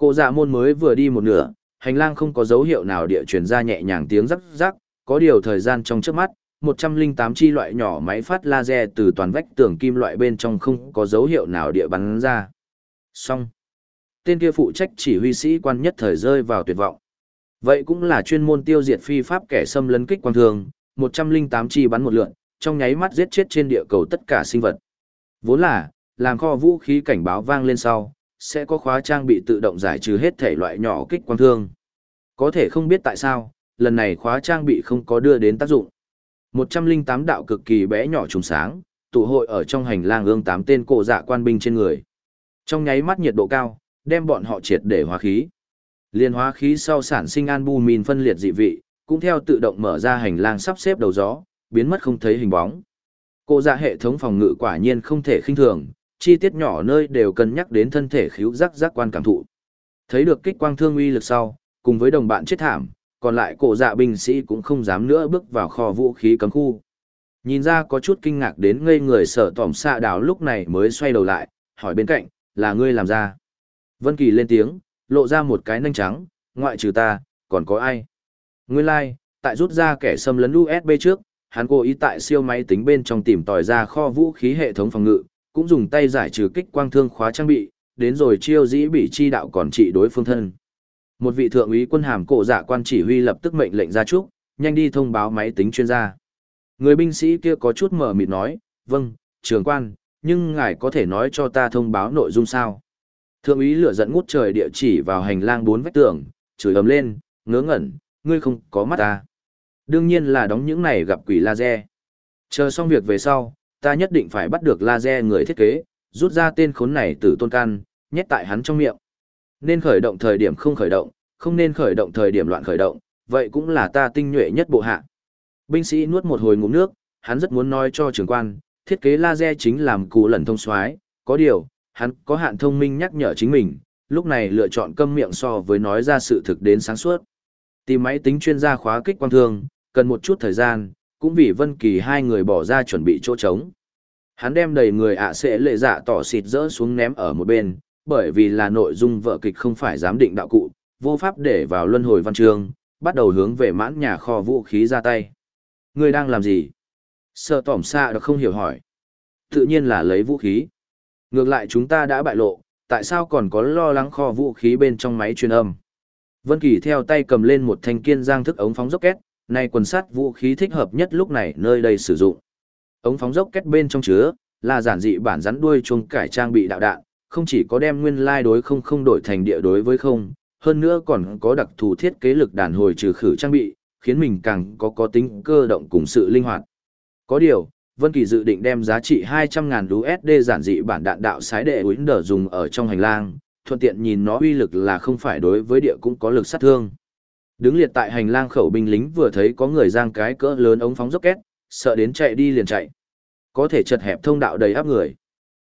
Cô dạ môn mới vừa đi một nửa, hành lang không có dấu hiệu nào địa truyền ra nhẹ nhàng tiếng rắc rắc, có điều thời gian trong trước mắt, 108 chi loại nhỏ máy phát laser từ toàn vách tường kim loại bên trong không có dấu hiệu nào địa bắn ra. Xong. Tên kia phụ trách chỉ huy sĩ quan nhất thời rơi vào tuyệt vọng. Vậy cũng là chuyên môn tiêu diệt phi pháp kẻ xâm lấn kích quang thường, 108 chi bắn một lượn, trong nháy mắt giết chết trên địa cầu tất cả sinh vật. Vốn là, làm kho vũ khí cảnh báo vang lên sau, sẽ có khóa trang bị tự động giải trừ hết thể loại nhỏ kích quang thương. Có thể không biết tại sao, lần này khóa trang bị không có đưa đến tác dụng. 108 đạo cực kỳ bé nhỏ trùng sáng, tụ hội ở trong hành lang ương tám tên cổ dạ quan binh trên người. Trong nháy mắt nhiệt độ cao, đem bọn họ triệt để hóa khí. Liên hóa khí sau sản sinh albumin phân liệt dị vị, cũng theo tự động mở ra hành lang sắp xếp đầu gió, biến mất không thấy hình bóng. Cổ dạ hệ thống phòng ngự quả nhiên không thể khinh thường, chi tiết nhỏ nơi đều cân nhắc đến thân thể khíu giác giác quan cảm thụ. Thấy được kích quang thương uy lực sau, cùng với đồng bạn chết thảm, còn lại cổ dạ binh sĩ cũng không dám nữa bước vào kho vũ khí cấm khu. Nhìn ra có chút kinh ngạc đến ngây người sở tỏm xạ đảo lúc này mới xoay đầu lại, hỏi bên cạnh, là ngươi làm ra. Vân Kỳ lên tiếng, lộ ra một cái nanh trắng, ngoại trừ ta, còn có ai? Nguyên lai, like, tại rút ra kẻ xâm lấn USB trước, hắn cố ý tại siêu máy tính bên trong tìm tòi ra kho vũ khí hệ thống phòng ngự, cũng dùng tay giải trừ kích quang thương khóa trang bị, đến rồi chiêu dĩ bị chi đạo còn trị đối phương thân. Một vị thượng úy quân hàm cổ dạ quan chỉ huy lập tức mệnh lệnh ra trúc, nhanh đi thông báo máy tính chuyên gia. Người binh sĩ kia có chút mở mịt nói, vâng, trường quan, nhưng ngài có thể nói cho ta thông báo nội dung sao? Thượng úy lửa giận ngút trời địa chỉ vào hành lang bốn vách tường, chửi ầm lên, ngớ ngẩn, ngươi không có mắt ta. Đương nhiên là đóng những này gặp quỷ laser. Chờ xong việc về sau, ta nhất định phải bắt được laser người thiết kế, rút ra tên khốn này từ tôn can, nhét tại hắn trong miệng. Nên khởi động thời điểm không khởi động, không nên khởi động thời điểm loạn khởi động, vậy cũng là ta tinh nhuệ nhất bộ hạ. Binh sĩ nuốt một hồi ngụm nước, hắn rất muốn nói cho trưởng quan, thiết kế laser chính làm cụ lần thông soái, có điều, hắn có hạn thông minh nhắc nhở chính mình, lúc này lựa chọn câm miệng so với nói ra sự thực đến sáng suốt. Tìm máy tính chuyên gia khóa kích quang thương, cần một chút thời gian, cũng vì Vân Kỳ hai người bỏ ra chuẩn bị chỗ trống. Hắn đem đầy người ạ sẽ lệ dạ tỏ xịt rỡ xuống ném ở một bên, bởi vì là nội dung vợ kịch không phải giám định đạo cụ, vô pháp để vào luân hồi văn chương, bắt đầu hướng về mãn nhà kho vũ khí ra tay. Người đang làm gì? Sợ tỏm xa được không hiểu hỏi. Tự nhiên là lấy vũ khí. Ngược lại chúng ta đã bại lộ, tại sao còn có lo lắng kho vũ khí bên trong máy truyền âm? Vân Kỳ theo tay cầm lên một thanh kiên giang thức ống phóng rocket, nay quần sắt vũ khí thích hợp nhất lúc này nơi đây sử dụng. Ống phóng rocket bên trong chứa là giản dị bản rắn đuôi chuông cải trang bị đạo đạn, không chỉ có đem nguyên lai đối không không đổi thành địa đối với không, hơn nữa còn có đặc thù thiết kế lực đàn hồi trừ khử trang bị, khiến mình càng có có tính cơ động cùng sự linh hoạt. Có điều, Vân Kỳ dự định đem giá trị 200.000 USD giản dị bản đạn đạo sái đệ Winder dùng ở trong hành lang, thuận tiện nhìn nó uy lực là không phải đối với địa cũng có lực sát thương. Đứng liệt tại hành lang khẩu binh lính vừa thấy có người giang cái cỡ lớn ống phóng rocket, sợ đến chạy đi liền chạy. Có thể chật hẹp thông đạo đầy áp người.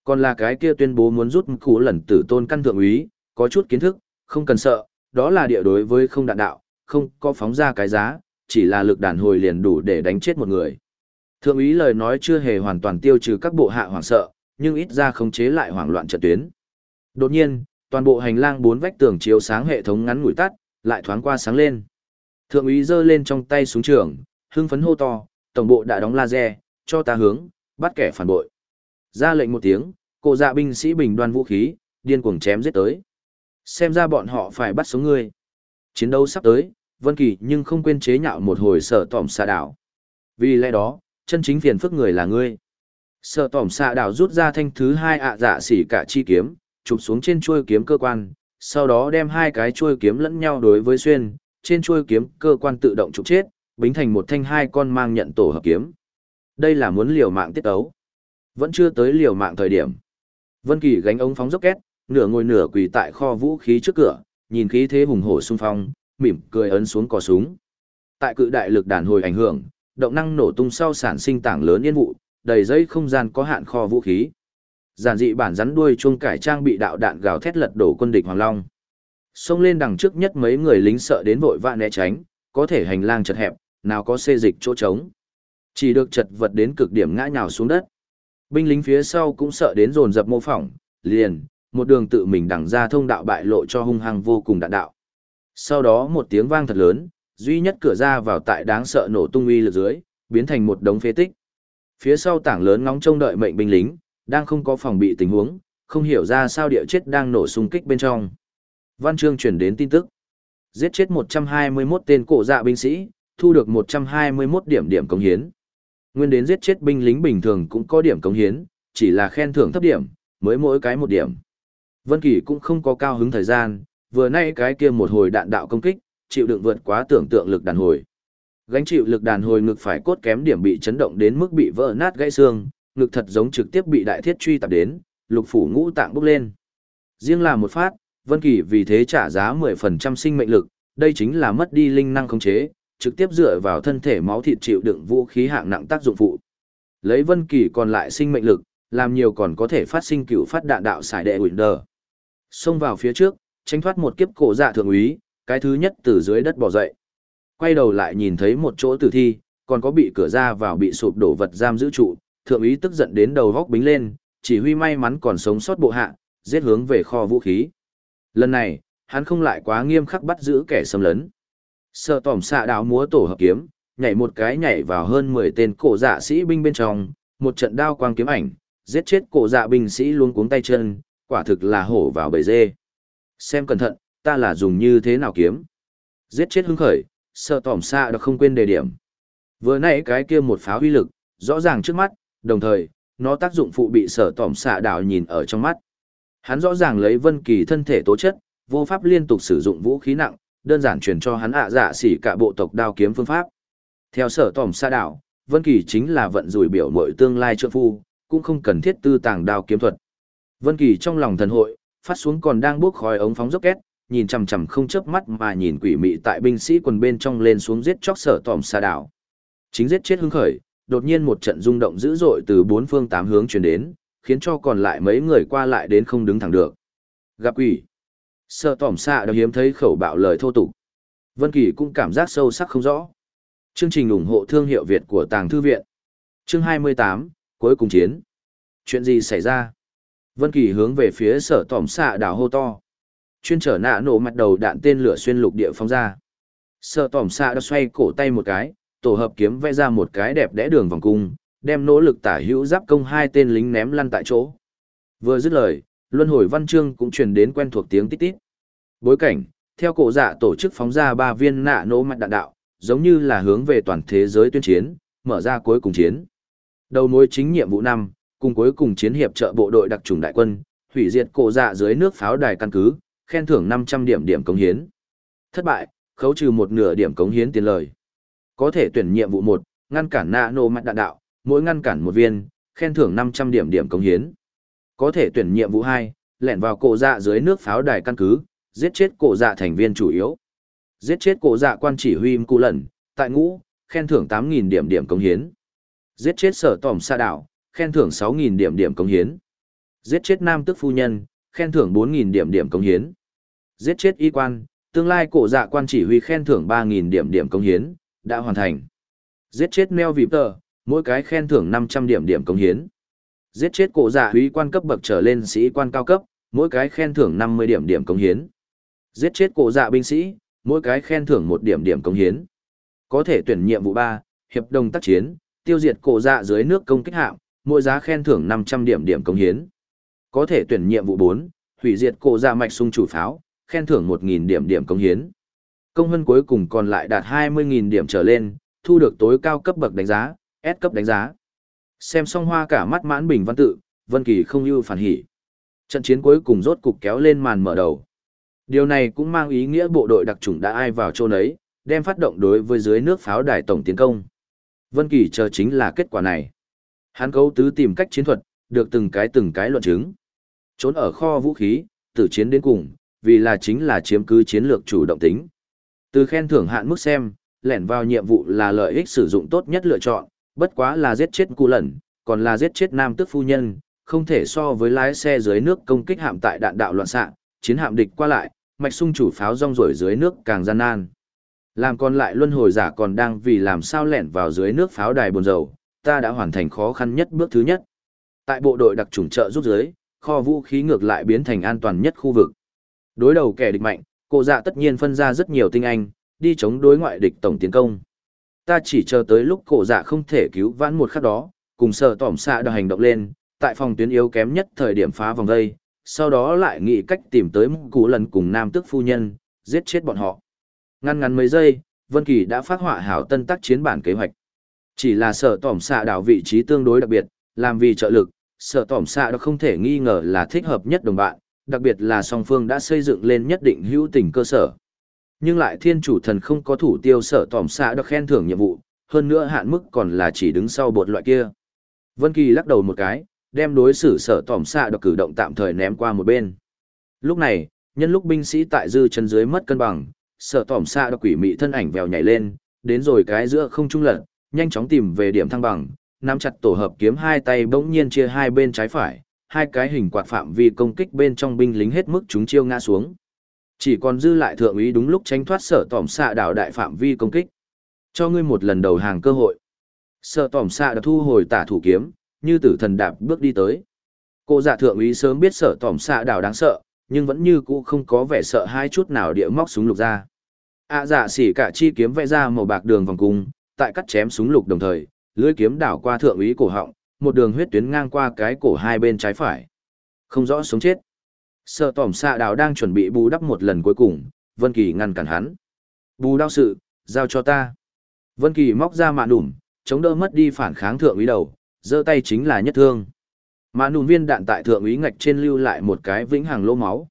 Còn là cái kia tuyên bố muốn rút cú lần tử tôn căn thượng úy, có chút kiến thức, không cần sợ, đó là địa đối với không đạn đạo, không có phóng ra cái giá, chỉ là lực đàn hồi liền đủ để đánh chết một người. Thượng úy lời nói chưa hề hoàn toàn tiêu trừ các bộ hạ hoảng sợ, nhưng ít ra khống chế lại hoảng loạn trận tuyến. Đột nhiên, toàn bộ hành lang bốn vách tường chiếu sáng hệ thống ngắn ngủi tắt, lại thoáng qua sáng lên. Thượng úy giơ lên trong tay súng trường, hưng phấn hô to, tổng bộ đã đóng laser, cho ta hướng, bắt kẻ phản bội. Ra lệnh một tiếng, cổ dạ binh sĩ bình đoan vũ khí, điên cuồng chém giết tới. Xem ra bọn họ phải bắt sống ngươi. Chiến đấu sắp tới, Vân Kỳ nhưng không quên chế nhạo một hồi sở tỏm xạ đảo. Vì lẽ đó, chân chính phiền phức người là ngươi. Sợ tỏm xạ đảo rút ra thanh thứ hai ạ dạ xỉ cả chi kiếm, chụp xuống trên chuôi kiếm cơ quan, sau đó đem hai cái chuôi kiếm lẫn nhau đối với xuyên, trên chuôi kiếm cơ quan tự động trục chết, bính thành một thanh hai con mang nhận tổ hợp kiếm. Đây là muốn liều mạng tiết ấu. Vẫn chưa tới liều mạng thời điểm. Vân Kỳ gánh ống phóng dốc két, nửa ngồi nửa quỳ tại kho vũ khí trước cửa, nhìn khí thế hùng hổ xung phong, mỉm cười ấn xuống cò súng. Tại cự đại lực đàn hồi ảnh hưởng, động năng nổ tung sau sản sinh tảng lớn yên vụ, đầy dây không gian có hạn kho vũ khí. Giản dị bản rắn đuôi chuông cải trang bị đạo đạn gào thét lật đổ quân địch Hoàng Long. Xông lên đằng trước nhất mấy người lính sợ đến vội vã né tránh, có thể hành lang chật hẹp, nào có xê dịch chỗ trống. Chỉ được chật vật đến cực điểm ngã nhào xuống đất. Binh lính phía sau cũng sợ đến dồn dập mô phỏng, liền, một đường tự mình đằng ra thông đạo bại lộ cho hung hăng vô cùng đạn đạo. Sau đó một tiếng vang thật lớn, duy nhất cửa ra vào tại đáng sợ nổ tung uy lực dưới, biến thành một đống phế tích. Phía sau tảng lớn ngóng trông đợi mệnh binh lính, đang không có phòng bị tình huống, không hiểu ra sao địa chết đang nổ xung kích bên trong. Văn chương chuyển đến tin tức. Giết chết 121 tên cổ dạ binh sĩ, thu được 121 điểm điểm công hiến. Nguyên đến giết chết binh lính bình thường cũng có điểm công hiến, chỉ là khen thưởng thấp điểm, mới mỗi cái một điểm. Vân Kỳ cũng không có cao hứng thời gian, vừa nay cái kia một hồi đạn đạo công kích, chịu đựng vượt quá tưởng tượng lực đàn hồi. Gánh chịu lực đàn hồi ngực phải cốt kém điểm bị chấn động đến mức bị vỡ nát gãy xương, ngực thật giống trực tiếp bị đại thiết truy tập đến, lục phủ ngũ tạng bốc lên. Riêng là một phát, Vân Kỳ vì thế trả giá 10% sinh mệnh lực, đây chính là mất đi linh năng khống chế, trực tiếp dựa vào thân thể máu thịt chịu đựng vũ khí hạng nặng tác dụng phụ. Lấy Vân Kỳ còn lại sinh mệnh lực, làm nhiều còn có thể phát sinh cựu phát đạn đạo xài đệ Winder. Xông vào phía trước, tránh thoát một kiếp cổ dạ thượng úy, cái thứ nhất từ dưới đất bò dậy. Quay đầu lại nhìn thấy một chỗ tử thi, còn có bị cửa ra vào bị sụp đổ vật giam giữ trụ, thượng úy tức giận đến đầu góc bính lên, chỉ huy may mắn còn sống sót bộ hạ, giết hướng về kho vũ khí. Lần này, hắn không lại quá nghiêm khắc bắt giữ kẻ xâm lấn. Sợ tỏm xạ đào múa tổ hợp kiếm, nhảy một cái nhảy vào hơn 10 tên cổ dạ sĩ binh bên trong, một trận đao quang kiếm ảnh, giết chết cổ dạ binh sĩ luôn cuống tay chân, quả thực là hổ vào bầy dê. Xem cẩn thận, ta là dùng như thế nào kiếm. Giết chết hứng khởi, sợ tỏm xạ đã không quên đề điểm. Vừa nãy cái kia một pháo huy lực, rõ ràng trước mắt, đồng thời, nó tác dụng phụ bị sở tỏm xạ đảo nhìn ở trong mắt. Hắn rõ ràng lấy Vân Kỳ thân thể tố chất, vô pháp liên tục sử dụng vũ khí nặng, đơn giản truyền cho hắn ạ dạ xỉ cả bộ tộc đao kiếm phương pháp. Theo sở tỏm xạ đảo, Vân Kỳ chính là vận rủi biểu mội tương lai trợ phu, cũng không cần thiết tư tàng đao kiếm thuật. Vân Kỳ trong lòng thần hội, phát xuống còn đang bốc khói ống phóng rocket, nhìn chằm chằm không chớp mắt mà nhìn quỷ mị tại binh sĩ quần bên trong lên xuống giết chóc sở tòm xa đảo. Chính giết chết hưng khởi, đột nhiên một trận rung động dữ dội từ bốn phương tám hướng truyền đến, khiến cho còn lại mấy người qua lại đến không đứng thẳng được. Gặp quỷ. Sở tỏm xạ đã hiếm thấy khẩu bạo lời thô tục. Vân Kỳ cũng cảm giác sâu sắc không rõ. Chương trình ủng hộ thương hiệu Việt của Tàng Thư Viện. Chương 28, cuối cùng chiến. Chuyện gì xảy ra? Vân Kỳ hướng về phía sở tỏm xạ đảo hô to. Chuyên trở nạ nổ mặt đầu đạn tên lửa xuyên lục địa phóng ra. Sở tỏm xạ đã xoay cổ tay một cái, tổ hợp kiếm vẽ ra một cái đẹp đẽ đường vòng cung, đem nỗ lực tả hữu giáp công hai tên lính ném lăn tại chỗ. Vừa dứt lời, luân hồi văn chương cũng truyền đến quen thuộc tiếng tít tít. Bối cảnh, theo cổ dạ tổ chức phóng ra ba viên nạ nổ mặt đạn đạo, giống như là hướng về toàn thế giới tuyên chiến, mở ra cuối cùng chiến. Đầu mối chính nhiệm vụ năm, cùng cuối cùng chiến hiệp trợ bộ đội đặc trùng đại quân, hủy diệt cổ dạ dưới nước pháo đài căn cứ, khen thưởng 500 điểm điểm cống hiến. Thất bại, khấu trừ một nửa điểm cống hiến tiền lời. Có thể tuyển nhiệm vụ một, ngăn cản nano mặt đạn đạo, mỗi ngăn cản một viên, khen thưởng 500 điểm điểm cống hiến. Có thể tuyển nhiệm vụ hai, lẻn vào cổ dạ dưới nước pháo đài căn cứ, giết chết cổ dạ thành viên chủ yếu. Giết chết cổ dạ quan chỉ huy Cụ Lần, tại ngũ, khen thưởng 8.000 điểm điểm cống hiến. Giết chết sở tòm sa đảo, khen thưởng 6.000 điểm điểm công hiến. Giết chết nam tước phu nhân, khen thưởng 4.000 điểm điểm công hiến. Giết chết y quan, tương lai cổ dạ quan chỉ huy khen thưởng 3.000 điểm điểm công hiến, đã hoàn thành. Giết chết meo vịp tờ, mỗi cái khen thưởng 500 điểm điểm công hiến. Giết chết cổ dạ giả huy quan cấp bậc trở lên sĩ quan cao cấp, mỗi cái khen thưởng 50 điểm điểm công hiến. Giết chết cổ dạ binh sĩ, mỗi cái khen thưởng 1 điểm điểm công hiến. Có thể tuyển nhiệm vụ 3, hiệp đồng tác chiến, tiêu diệt cổ dạ dưới nước công kích hạm, mỗi giá khen thưởng 500 điểm điểm công hiến. Có thể tuyển nhiệm vụ 4, hủy diệt cổ dạ mạch sung chủ pháo, khen thưởng 1.000 điểm điểm công hiến. Công hân cuối cùng còn lại đạt 20.000 điểm trở lên, thu được tối cao cấp bậc đánh giá, S cấp đánh giá. Xem xong hoa cả mắt mãn bình văn tự, Vân Kỳ không ưu phản hỉ. Trận chiến cuối cùng rốt cục kéo lên màn mở đầu. Điều này cũng mang ý nghĩa bộ đội đặc chủng đã ai vào chỗ nấy, đem phát động đối với dưới nước pháo đài tổng tiến công. Vân Kỳ chờ chính là kết quả này. Hắn cấu tứ tìm cách chiến thuật, được từng cái từng cái luận chứng. Trốn ở kho vũ khí, tử chiến đến cùng, vì là chính là chiếm cứ chiến lược chủ động tính. Từ khen thưởng hạn mức xem, lẻn vào nhiệm vụ là lợi ích sử dụng tốt nhất lựa chọn, bất quá là giết chết cụ lẩn, còn là giết chết nam tước phu nhân, không thể so với lái xe dưới nước công kích hạm tại đạn đạo loạn xạ, chiến hạm địch qua lại, mạch sung chủ pháo rong rổi dưới nước càng gian nan. Làm còn lại luân hồi giả còn đang vì làm sao lẻn vào dưới nước pháo đài buồn dầu, ta đã hoàn thành khó khăn nhất bước thứ nhất. Tại bộ đội đặc trùng trợ rút dưới, kho vũ khí ngược lại biến thành an toàn nhất khu vực. Đối đầu kẻ địch mạnh, cổ dạ tất nhiên phân ra rất nhiều tinh anh, đi chống đối ngoại địch tổng tiến công. Ta chỉ chờ tới lúc cổ dạ không thể cứu vãn một khắc đó, cùng sợ tỏm xạ đã hành động lên, tại phòng tuyến yếu kém nhất thời điểm phá vòng dây, sau đó lại nghĩ cách tìm tới cú lần cùng nam tước phu nhân, giết chết bọn họ. Ngăn ngắn mấy giây, Vân Kỳ đã phát họa hảo tân tác chiến bản kế hoạch. Chỉ là sở tỏm xạ đảo vị trí tương đối đặc biệt, làm vì trợ lực, sở tỏm xạ đã không thể nghi ngờ là thích hợp nhất đồng bạn, đặc biệt là song phương đã xây dựng lên nhất định hữu tình cơ sở. Nhưng lại thiên chủ thần không có thủ tiêu sở tỏm xạ được khen thưởng nhiệm vụ, hơn nữa hạn mức còn là chỉ đứng sau bột loại kia. Vân Kỳ lắc đầu một cái, đem đối xử sở tỏm xạ được cử động tạm thời ném qua một bên. Lúc này, nhân lúc binh sĩ tại dư chân dưới mất cân bằng, sở tỏm xạ được quỷ mị thân ảnh vèo nhảy lên, đến rồi cái giữa không trung lật, nhanh chóng tìm về điểm thăng bằng, nắm chặt tổ hợp kiếm hai tay bỗng nhiên chia hai bên trái phải, hai cái hình quạt phạm vi công kích bên trong binh lính hết mức chúng chiêu ngã xuống. Chỉ còn dư lại thượng úy đúng lúc tránh thoát sở tỏm xạ đảo đại phạm vi công kích. Cho ngươi một lần đầu hàng cơ hội. Sở tỏm xạ đã thu hồi tả thủ kiếm, như tử thần đạp bước đi tới. Cô giả thượng úy sớm biết sở tỏm xạ đảo đáng sợ, nhưng vẫn như cũ không có vẻ sợ hai chút nào địa móc súng lục ra. À giả dạ xỉ cả chi kiếm vẽ ra màu bạc đường vòng cung, tại cắt chém súng lục đồng thời, lưỡi kiếm đảo qua thượng úy cổ họng, một đường huyết tuyến ngang qua cái cổ hai bên trái phải. Không rõ sống chết. Sợ tỏm xạ đào đang chuẩn bị bù đắp một lần cuối cùng, Vân Kỳ ngăn cản hắn. Bù đau sự, giao cho ta. Vân Kỳ móc ra mạ nủm, chống đỡ mất đi phản kháng thượng úy đầu, giơ tay chính là nhất thương. Mạ nủm viên đạn tại thượng úy ngạch trên lưu lại một cái vĩnh hằng lỗ máu.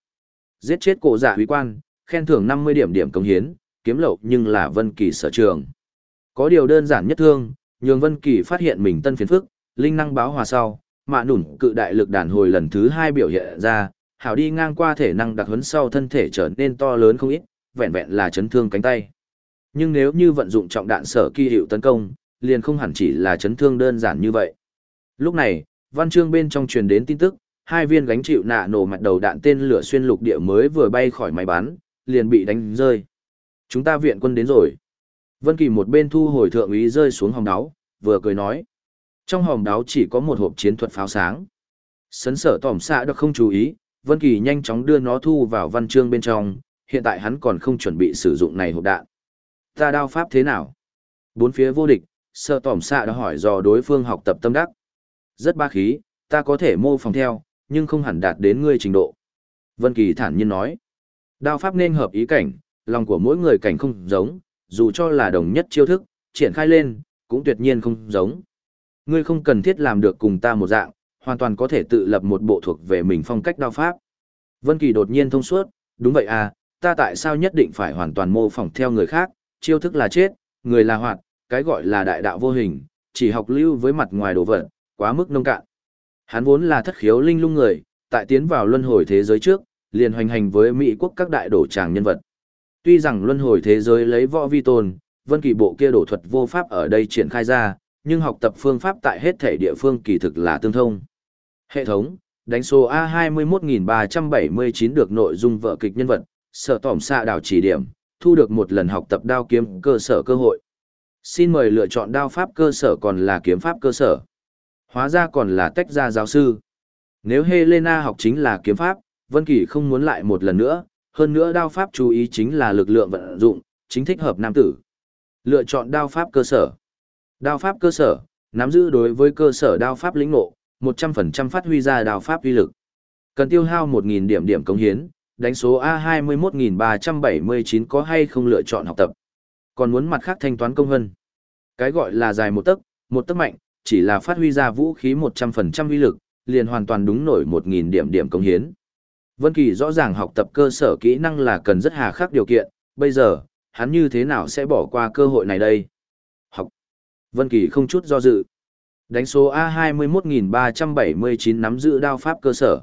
Giết chết cổ giả úy quan, khen thưởng 50 điểm điểm công hiến, kiếm lậu nhưng là Vân Kỳ sở trường. Có điều đơn giản nhất thương, nhường Vân Kỳ phát hiện mình tân phiền phức, linh năng báo hòa sau, mạ nủn cự đại lực đàn hồi lần thứ hai biểu hiện ra, hảo đi ngang qua thể năng đặc huấn sau thân thể trở nên to lớn không ít, vẹn vẹn là chấn thương cánh tay. Nhưng nếu như vận dụng trọng đạn sở kỳ hiệu tấn công, liền không hẳn chỉ là chấn thương đơn giản như vậy. Lúc này, văn chương bên trong truyền đến tin tức, hai viên gánh chịu nạ nổ mặt đầu đạn tên lửa xuyên lục địa mới vừa bay khỏi máy bắn, liền bị đánh rơi. Chúng ta viện quân đến rồi. Vân Kỳ một bên thu hồi thượng úy rơi xuống hòng đáo, vừa cười nói. Trong hòm đáo chỉ có một hộp chiến thuật pháo sáng. Sấn sở tỏm xạ được không chú ý, Vân Kỳ nhanh chóng đưa nó thu vào văn chương bên trong, hiện tại hắn còn không chuẩn bị sử dụng này hộp đạn. Ta đao pháp thế nào? Bốn phía vô địch, sở tỏm xạ đã hỏi dò đối phương học tập tâm đắc. Rất ba khí, ta có thể mô phỏng theo, nhưng không hẳn đạt đến ngươi trình độ. Vân Kỳ thản nhiên nói. Đao pháp nên hợp ý cảnh, lòng của mỗi người cảnh không giống, dù cho là đồng nhất chiêu thức, triển khai lên, cũng tuyệt nhiên không giống. Ngươi không cần thiết làm được cùng ta một dạng, hoàn toàn có thể tự lập một bộ thuộc về mình phong cách đao pháp. Vân Kỳ đột nhiên thông suốt, đúng vậy à, ta tại sao nhất định phải hoàn toàn mô phỏng theo người khác, chiêu thức là chết, người là hoạt, cái gọi là đại đạo vô hình, chỉ học lưu với mặt ngoài đồ vật, quá mức nông cạn. Hắn vốn là thất khiếu linh lung người, tại tiến vào luân hồi thế giới trước, liền hoành hành với Mỹ quốc các đại đổ tràng nhân vật. Tuy rằng luân hồi thế giới lấy võ vi tôn, vân kỳ bộ kia đổ thuật vô pháp ở đây triển khai ra, nhưng học tập phương pháp tại hết thể địa phương kỳ thực là tương thông. Hệ thống, đánh số A21379 được nội dung vợ kịch nhân vật, sở tỏm xạ đảo chỉ điểm, thu được một lần học tập đao kiếm cơ sở cơ hội. Xin mời lựa chọn đao pháp cơ sở còn là kiếm pháp cơ sở. Hóa ra còn là tách ra giáo sư. Nếu Helena học chính là kiếm pháp, Vân Kỳ không muốn lại một lần nữa, hơn nữa đao pháp chú ý chính là lực lượng vận dụng, chính thích hợp nam tử. Lựa chọn đao pháp cơ sở. Đao pháp cơ sở, nắm giữ đối với cơ sở đao pháp lĩnh ngộ, 100% phát huy ra đao pháp uy lực. Cần tiêu hao 1000 điểm điểm cống hiến, đánh số A21379 có hay không lựa chọn học tập. Còn muốn mặt khác thanh toán công vân. Cái gọi là dài một tấc, một tấc mạnh, chỉ là phát huy ra vũ khí 100% uy lực, liền hoàn toàn đúng nổi 1.000 điểm điểm cống hiến. Vân Kỳ rõ ràng học tập cơ sở kỹ năng là cần rất hà khắc điều kiện, bây giờ, hắn như thế nào sẽ bỏ qua cơ hội này đây? Vân Kỳ không chút do dự. Đánh số A21379 nắm giữ đao pháp cơ sở.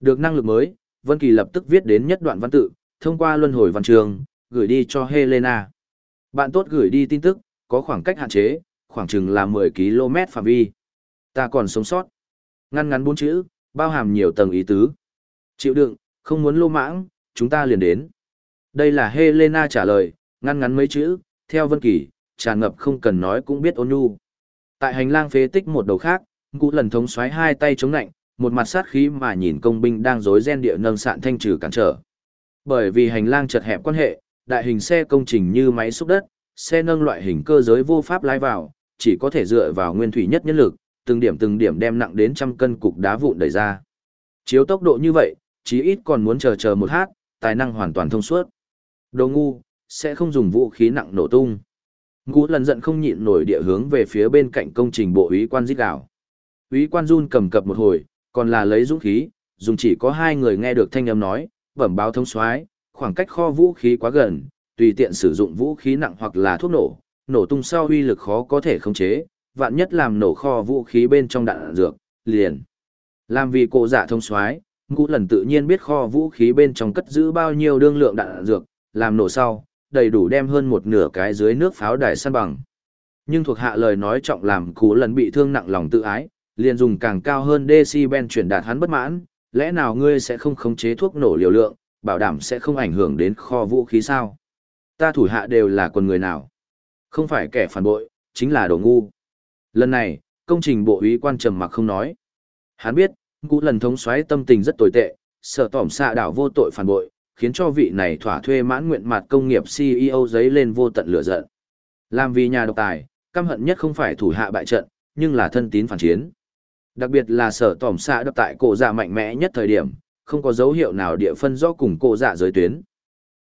Được năng lực mới, Vân Kỳ lập tức viết đến nhất đoạn văn tự, thông qua luân hồi văn trường, gửi đi cho Helena. Bạn tốt gửi đi tin tức, có khoảng cách hạn chế, khoảng chừng là 10 km phạm vi. Ta còn sống sót. Ngăn ngắn bốn chữ, bao hàm nhiều tầng ý tứ. Chịu đựng, không muốn lô mãng, chúng ta liền đến. Đây là Helena trả lời, ngăn ngắn mấy chữ, theo Vân Kỳ, tràn ngập không cần nói cũng biết ôn nhu. Tại hành lang phế tích một đầu khác, Ngũ Lần thống xoáy hai tay chống lạnh, một mặt sát khí mà nhìn công binh đang rối ren địa nâng sạn thanh trừ cản trở. Bởi vì hành lang chật hẹp quan hệ, đại hình xe công trình như máy xúc đất, xe nâng loại hình cơ giới vô pháp lái vào, chỉ có thể dựa vào nguyên thủy nhất nhân lực, từng điểm từng điểm đem nặng đến trăm cân cục đá vụn đẩy ra. Chiếu tốc độ như vậy, chí ít còn muốn chờ chờ một hát, tài năng hoàn toàn thông suốt. Đồ ngu, sẽ không dùng vũ khí nặng nổ tung. Ngũ lần giận không nhịn nổi địa hướng về phía bên cạnh công trình bộ úy quan giết đảo. Úy quan run cầm cập một hồi, còn là lấy dũng khí, dùng chỉ có hai người nghe được thanh âm nói, bẩm báo thông soái, khoảng cách kho vũ khí quá gần, tùy tiện sử dụng vũ khí nặng hoặc là thuốc nổ, nổ tung sau uy lực khó có thể khống chế, vạn nhất làm nổ kho vũ khí bên trong đạn dược, liền. Làm vì cổ dạ giả thông soái, ngũ lần tự nhiên biết kho vũ khí bên trong cất giữ bao nhiêu đương lượng đạn dược, làm nổ sau, đầy đủ đem hơn một nửa cái dưới nước pháo đài săn bằng. Nhưng thuộc hạ lời nói trọng làm cú lần bị thương nặng lòng tự ái, liền dùng càng cao hơn decibel chuyển đạt hắn bất mãn, lẽ nào ngươi sẽ không khống chế thuốc nổ liều lượng, bảo đảm sẽ không ảnh hưởng đến kho vũ khí sao? Ta thủ hạ đều là con người nào? Không phải kẻ phản bội, chính là đồ ngu. Lần này, công trình bộ ý quan trầm mặc không nói. Hắn biết, cú lần thống xoáy tâm tình rất tồi tệ, sợ tỏm xạ đảo vô tội phản bội, khiến cho vị này thỏa thuê mãn nguyện mặt công nghiệp CEO giấy lên vô tận lửa giận. Làm vì nhà độc tài, căm hận nhất không phải thủ hạ bại trận, nhưng là thân tín phản chiến. Đặc biệt là sở tỏm xạ đập tại cổ dạ mạnh mẽ nhất thời điểm, không có dấu hiệu nào địa phân rõ cùng cổ dạ giới tuyến.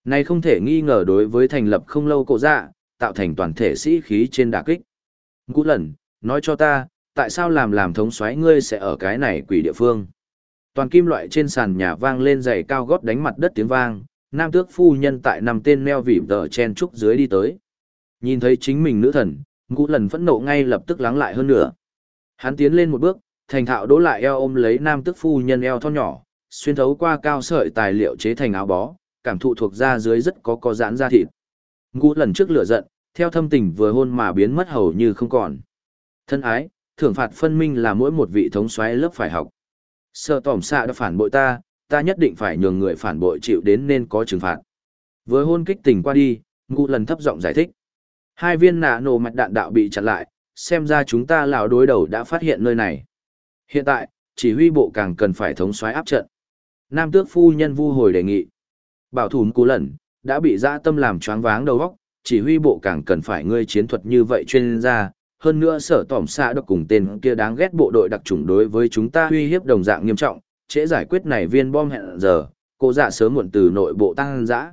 Này không thể nghi ngờ đối với thành lập không lâu cổ dạ, tạo thành toàn thể sĩ khí trên đà kích. Ngũ lần, nói cho ta, tại sao làm làm thống soái ngươi sẽ ở cái này quỷ địa phương? Toàn kim loại trên sàn nhà vang lên giày cao gót đánh mặt đất tiếng vang, nam tước phu nhân tại nằm tên meo vỉm tờ chen trúc dưới đi tới. Nhìn thấy chính mình nữ thần, ngũ lần phẫn nộ ngay lập tức lắng lại hơn nữa. Hắn tiến lên một bước, thành thạo đỗ lại eo ôm lấy nam tước phu nhân eo thon nhỏ, xuyên thấu qua cao sợi tài liệu chế thành áo bó, cảm thụ thuộc da dưới rất có có giãn da thịt. Ngũ lần trước lửa giận, theo thâm tình vừa hôn mà biến mất hầu như không còn. Thân ái, thưởng phạt phân minh là mỗi một vị thống soái lớp phải học. Sợ tỏm xạ đã phản bội ta, ta nhất định phải nhường người phản bội chịu đến nên có trừng phạt. Với hôn kích tình qua đi, ngụ lần thấp giọng giải thích. Hai viên nạ nổ mạch đạn đạo bị chặn lại, xem ra chúng ta lão đối đầu đã phát hiện nơi này. Hiện tại, chỉ huy bộ càng cần phải thống soái áp trận. Nam tước phu nhân vu hồi đề nghị. Bảo thủ cú lần, đã bị dã tâm làm choáng váng đầu óc, chỉ huy bộ càng cần phải ngươi chiến thuật như vậy chuyên gia, hơn nữa sở tỏm xạ độc cùng tên kia đáng ghét bộ đội đặc trùng đối với chúng ta uy hiếp đồng dạng nghiêm trọng, trễ giải quyết này viên bom hẹn giờ, cô dạ sớm muộn từ nội bộ tăng dã.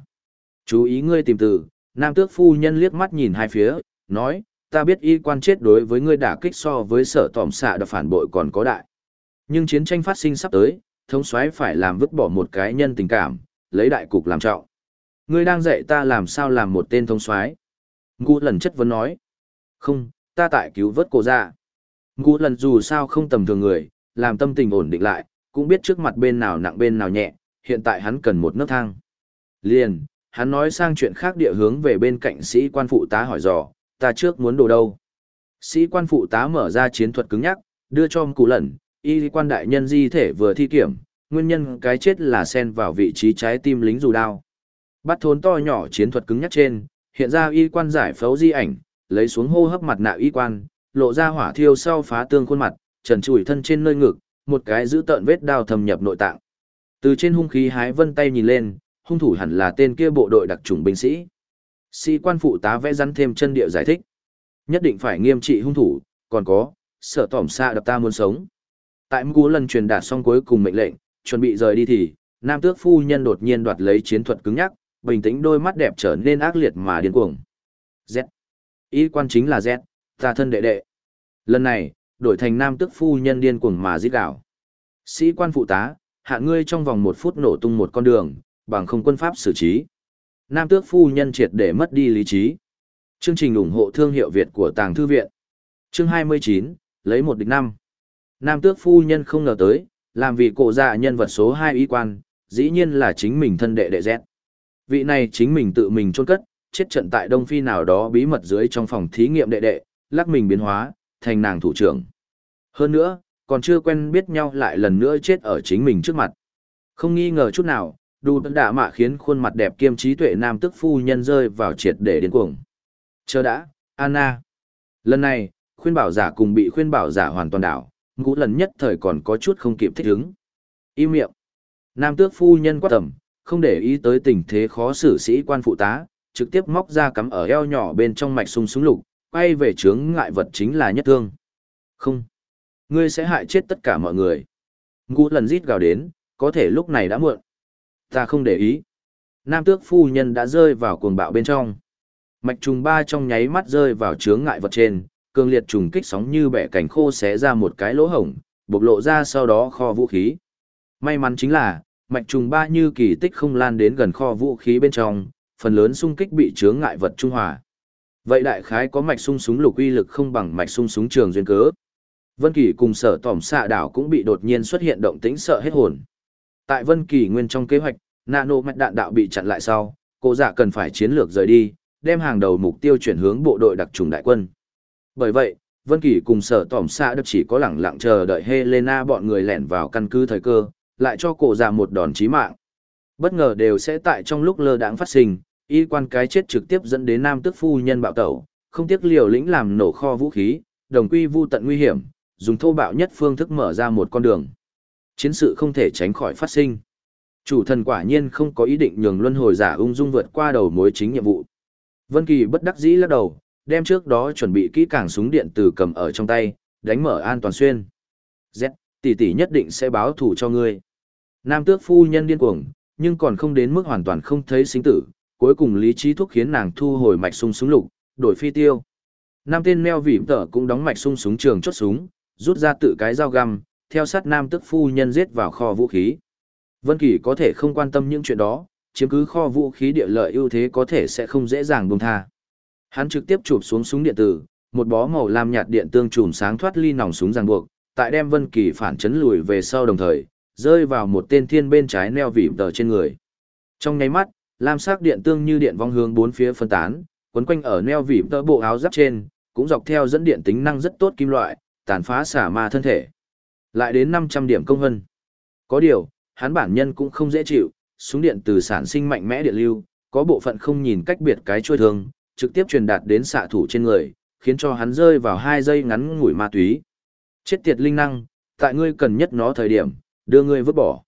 Chú ý ngươi tìm từ, nam tước phu nhân liếc mắt nhìn hai phía, nói, ta biết y quan chết đối với ngươi đả kích so với sở tỏm xạ độc phản bội còn có đại. Nhưng chiến tranh phát sinh sắp tới, thống soái phải làm vứt bỏ một cái nhân tình cảm, lấy đại cục làm trọng. Ngươi đang dạy ta làm sao làm một tên thống soái. Ngu lần chất vấn nói. Không, ta tại cứu vớt cô ra. Ngũ lần dù sao không tầm thường người, làm tâm tình ổn định lại, cũng biết trước mặt bên nào nặng bên nào nhẹ, hiện tại hắn cần một nấc thang. Liền, hắn nói sang chuyện khác địa hướng về bên cạnh sĩ quan phụ tá hỏi dò, ta trước muốn đồ đâu. Sĩ quan phụ tá mở ra chiến thuật cứng nhắc, đưa cho cụ lần, y quan đại nhân di thể vừa thi kiểm, nguyên nhân cái chết là xen vào vị trí trái tim lính dù đao. Bắt thốn to nhỏ chiến thuật cứng nhắc trên, hiện ra y quan giải phẫu di ảnh, lấy xuống hô hấp mặt nạ y quan, lộ ra hỏa thiêu sau phá tương khuôn mặt, trần trụi thân trên nơi ngực, một cái giữ tợn vết đao thâm nhập nội tạng. Từ trên hung khí hái vân tay nhìn lên, hung thủ hẳn là tên kia bộ đội đặc trùng binh sĩ. Sĩ quan phụ tá vẽ rắn thêm chân địa giải thích. Nhất định phải nghiêm trị hung thủ, còn có, sợ tỏm xa đập ta muốn sống. Tại mưu lần truyền đạt xong cuối cùng mệnh lệnh, chuẩn bị rời đi thì, nam tước phu nhân đột nhiên đoạt lấy chiến thuật cứng nhắc, bình tĩnh đôi mắt đẹp trở nên ác liệt mà điên cuồng. Z. Y quan chính là Z, ta thân đệ đệ. Lần này, đổi thành nam tức phu nhân điên cuồng mà giết đảo. Sĩ quan phụ tá, hạ ngươi trong vòng một phút nổ tung một con đường, bằng không quân pháp xử trí. Nam tước phu nhân triệt để mất đi lý trí. Chương trình ủng hộ thương hiệu Việt của Tàng Thư Viện. Chương 29, lấy một địch năm. Nam tước phu nhân không ngờ tới, làm vì cổ dạ nhân vật số 2 y quan, dĩ nhiên là chính mình thân đệ đệ dẹt. Vị này chính mình tự mình chôn cất, chết trận tại Đông Phi nào đó bí mật dưới trong phòng thí nghiệm đệ đệ, lắc mình biến hóa, thành nàng thủ trưởng. Hơn nữa, còn chưa quen biết nhau lại lần nữa chết ở chính mình trước mặt. Không nghi ngờ chút nào, đủ đạ mạ khiến khuôn mặt đẹp kiêm trí tuệ nam tức phu nhân rơi vào triệt để điên cuồng. Chờ đã, Anna. Lần này, khuyên bảo giả cùng bị khuyên bảo giả hoàn toàn đảo, ngũ lần nhất thời còn có chút không kịp thích ứng. Im miệng. Nam tước phu nhân quát tầm, không để ý tới tình thế khó xử sĩ quan phụ tá, trực tiếp móc ra cắm ở eo nhỏ bên trong mạch sung súng lục, quay về chướng ngại vật chính là nhất thương. Không. Ngươi sẽ hại chết tất cả mọi người. Ngũ lần rít gào đến, có thể lúc này đã muộn. Ta không để ý. Nam tước phu nhân đã rơi vào cuồng bạo bên trong. Mạch trùng ba trong nháy mắt rơi vào chướng ngại vật trên, cường liệt trùng kích sóng như bẻ cảnh khô xé ra một cái lỗ hổng, bộc lộ ra sau đó kho vũ khí. May mắn chính là, mạch trùng ba như kỳ tích không lan đến gần kho vũ khí bên trong, phần lớn xung kích bị chướng ngại vật trung hòa. Vậy đại khái có mạch sung súng lục uy lực không bằng mạch sung súng trường duyên cớ. Vân Kỳ cùng sở tỏm xạ đảo cũng bị đột nhiên xuất hiện động tĩnh sợ hết hồn. Tại Vân Kỳ nguyên trong kế hoạch, nano mạch đạn đạo bị chặn lại sau, cô dạ cần phải chiến lược rời đi, đem hàng đầu mục tiêu chuyển hướng bộ đội đặc trùng đại quân. Bởi vậy, Vân Kỳ cùng sở tỏm xạ đập chỉ có lẳng lặng chờ đợi Helena bọn người lẻn vào căn cứ thời cơ, lại cho cổ dạ một đòn chí mạng. Bất ngờ đều sẽ tại trong lúc lơ đãng phát sinh, y quan cái chết trực tiếp dẫn đến nam tức phu nhân bạo tẩu, không tiếc liều lĩnh làm nổ kho vũ khí, đồng quy vu tận nguy hiểm, dùng thô bạo nhất phương thức mở ra một con đường. Chiến sự không thể tránh khỏi phát sinh. Chủ thần quả nhiên không có ý định nhường luân hồi giả ung dung vượt qua đầu mối chính nhiệm vụ. Vân Kỳ bất đắc dĩ lắc đầu, đem trước đó chuẩn bị kỹ càng súng điện từ cầm ở trong tay, đánh mở an toàn xuyên. Z, tỷ tỷ nhất định sẽ báo thù cho ngươi. Nam tước phu nhân điên cuồng, nhưng còn không đến mức hoàn toàn không thấy sinh tử, cuối cùng lý trí thuốc khiến nàng thu hồi mạch sung súng lục, đổi phi tiêu. Nam tên meo vỉm tở cũng đóng mạch sung súng trường chốt súng, rút ra tự cái dao găm, theo sát nam tức phu nhân giết vào kho vũ khí. Vân Kỳ có thể không quan tâm những chuyện đó, chiếm cứ kho vũ khí địa lợi ưu thế có thể sẽ không dễ dàng buông tha. Hắn trực tiếp chụp xuống súng điện tử, một bó màu lam nhạt điện tương chùm sáng thoát ly nòng súng ràng buộc, tại đem Vân Kỳ phản chấn lùi về sau đồng thời, rơi vào một tên thiên bên trái neo vỉm tờ trên người. Trong nháy mắt, lam sắc điện tương như điện vong hướng bốn phía phân tán, quấn quanh ở neo vỉ tơ bộ áo giáp trên, cũng dọc theo dẫn điện tính năng rất tốt kim loại, tàn phá xả ma thân thể. Lại đến 500 điểm công hân. Có điều, hắn bản nhân cũng không dễ chịu, súng điện từ sản sinh mạnh mẽ điện lưu, có bộ phận không nhìn cách biệt cái chuôi thương, trực tiếp truyền đạt đến xạ thủ trên người, khiến cho hắn rơi vào hai giây ngắn ngủi ma túy. Chết tiệt linh năng, tại ngươi cần nhất nó thời điểm, đưa ngươi vứt bỏ.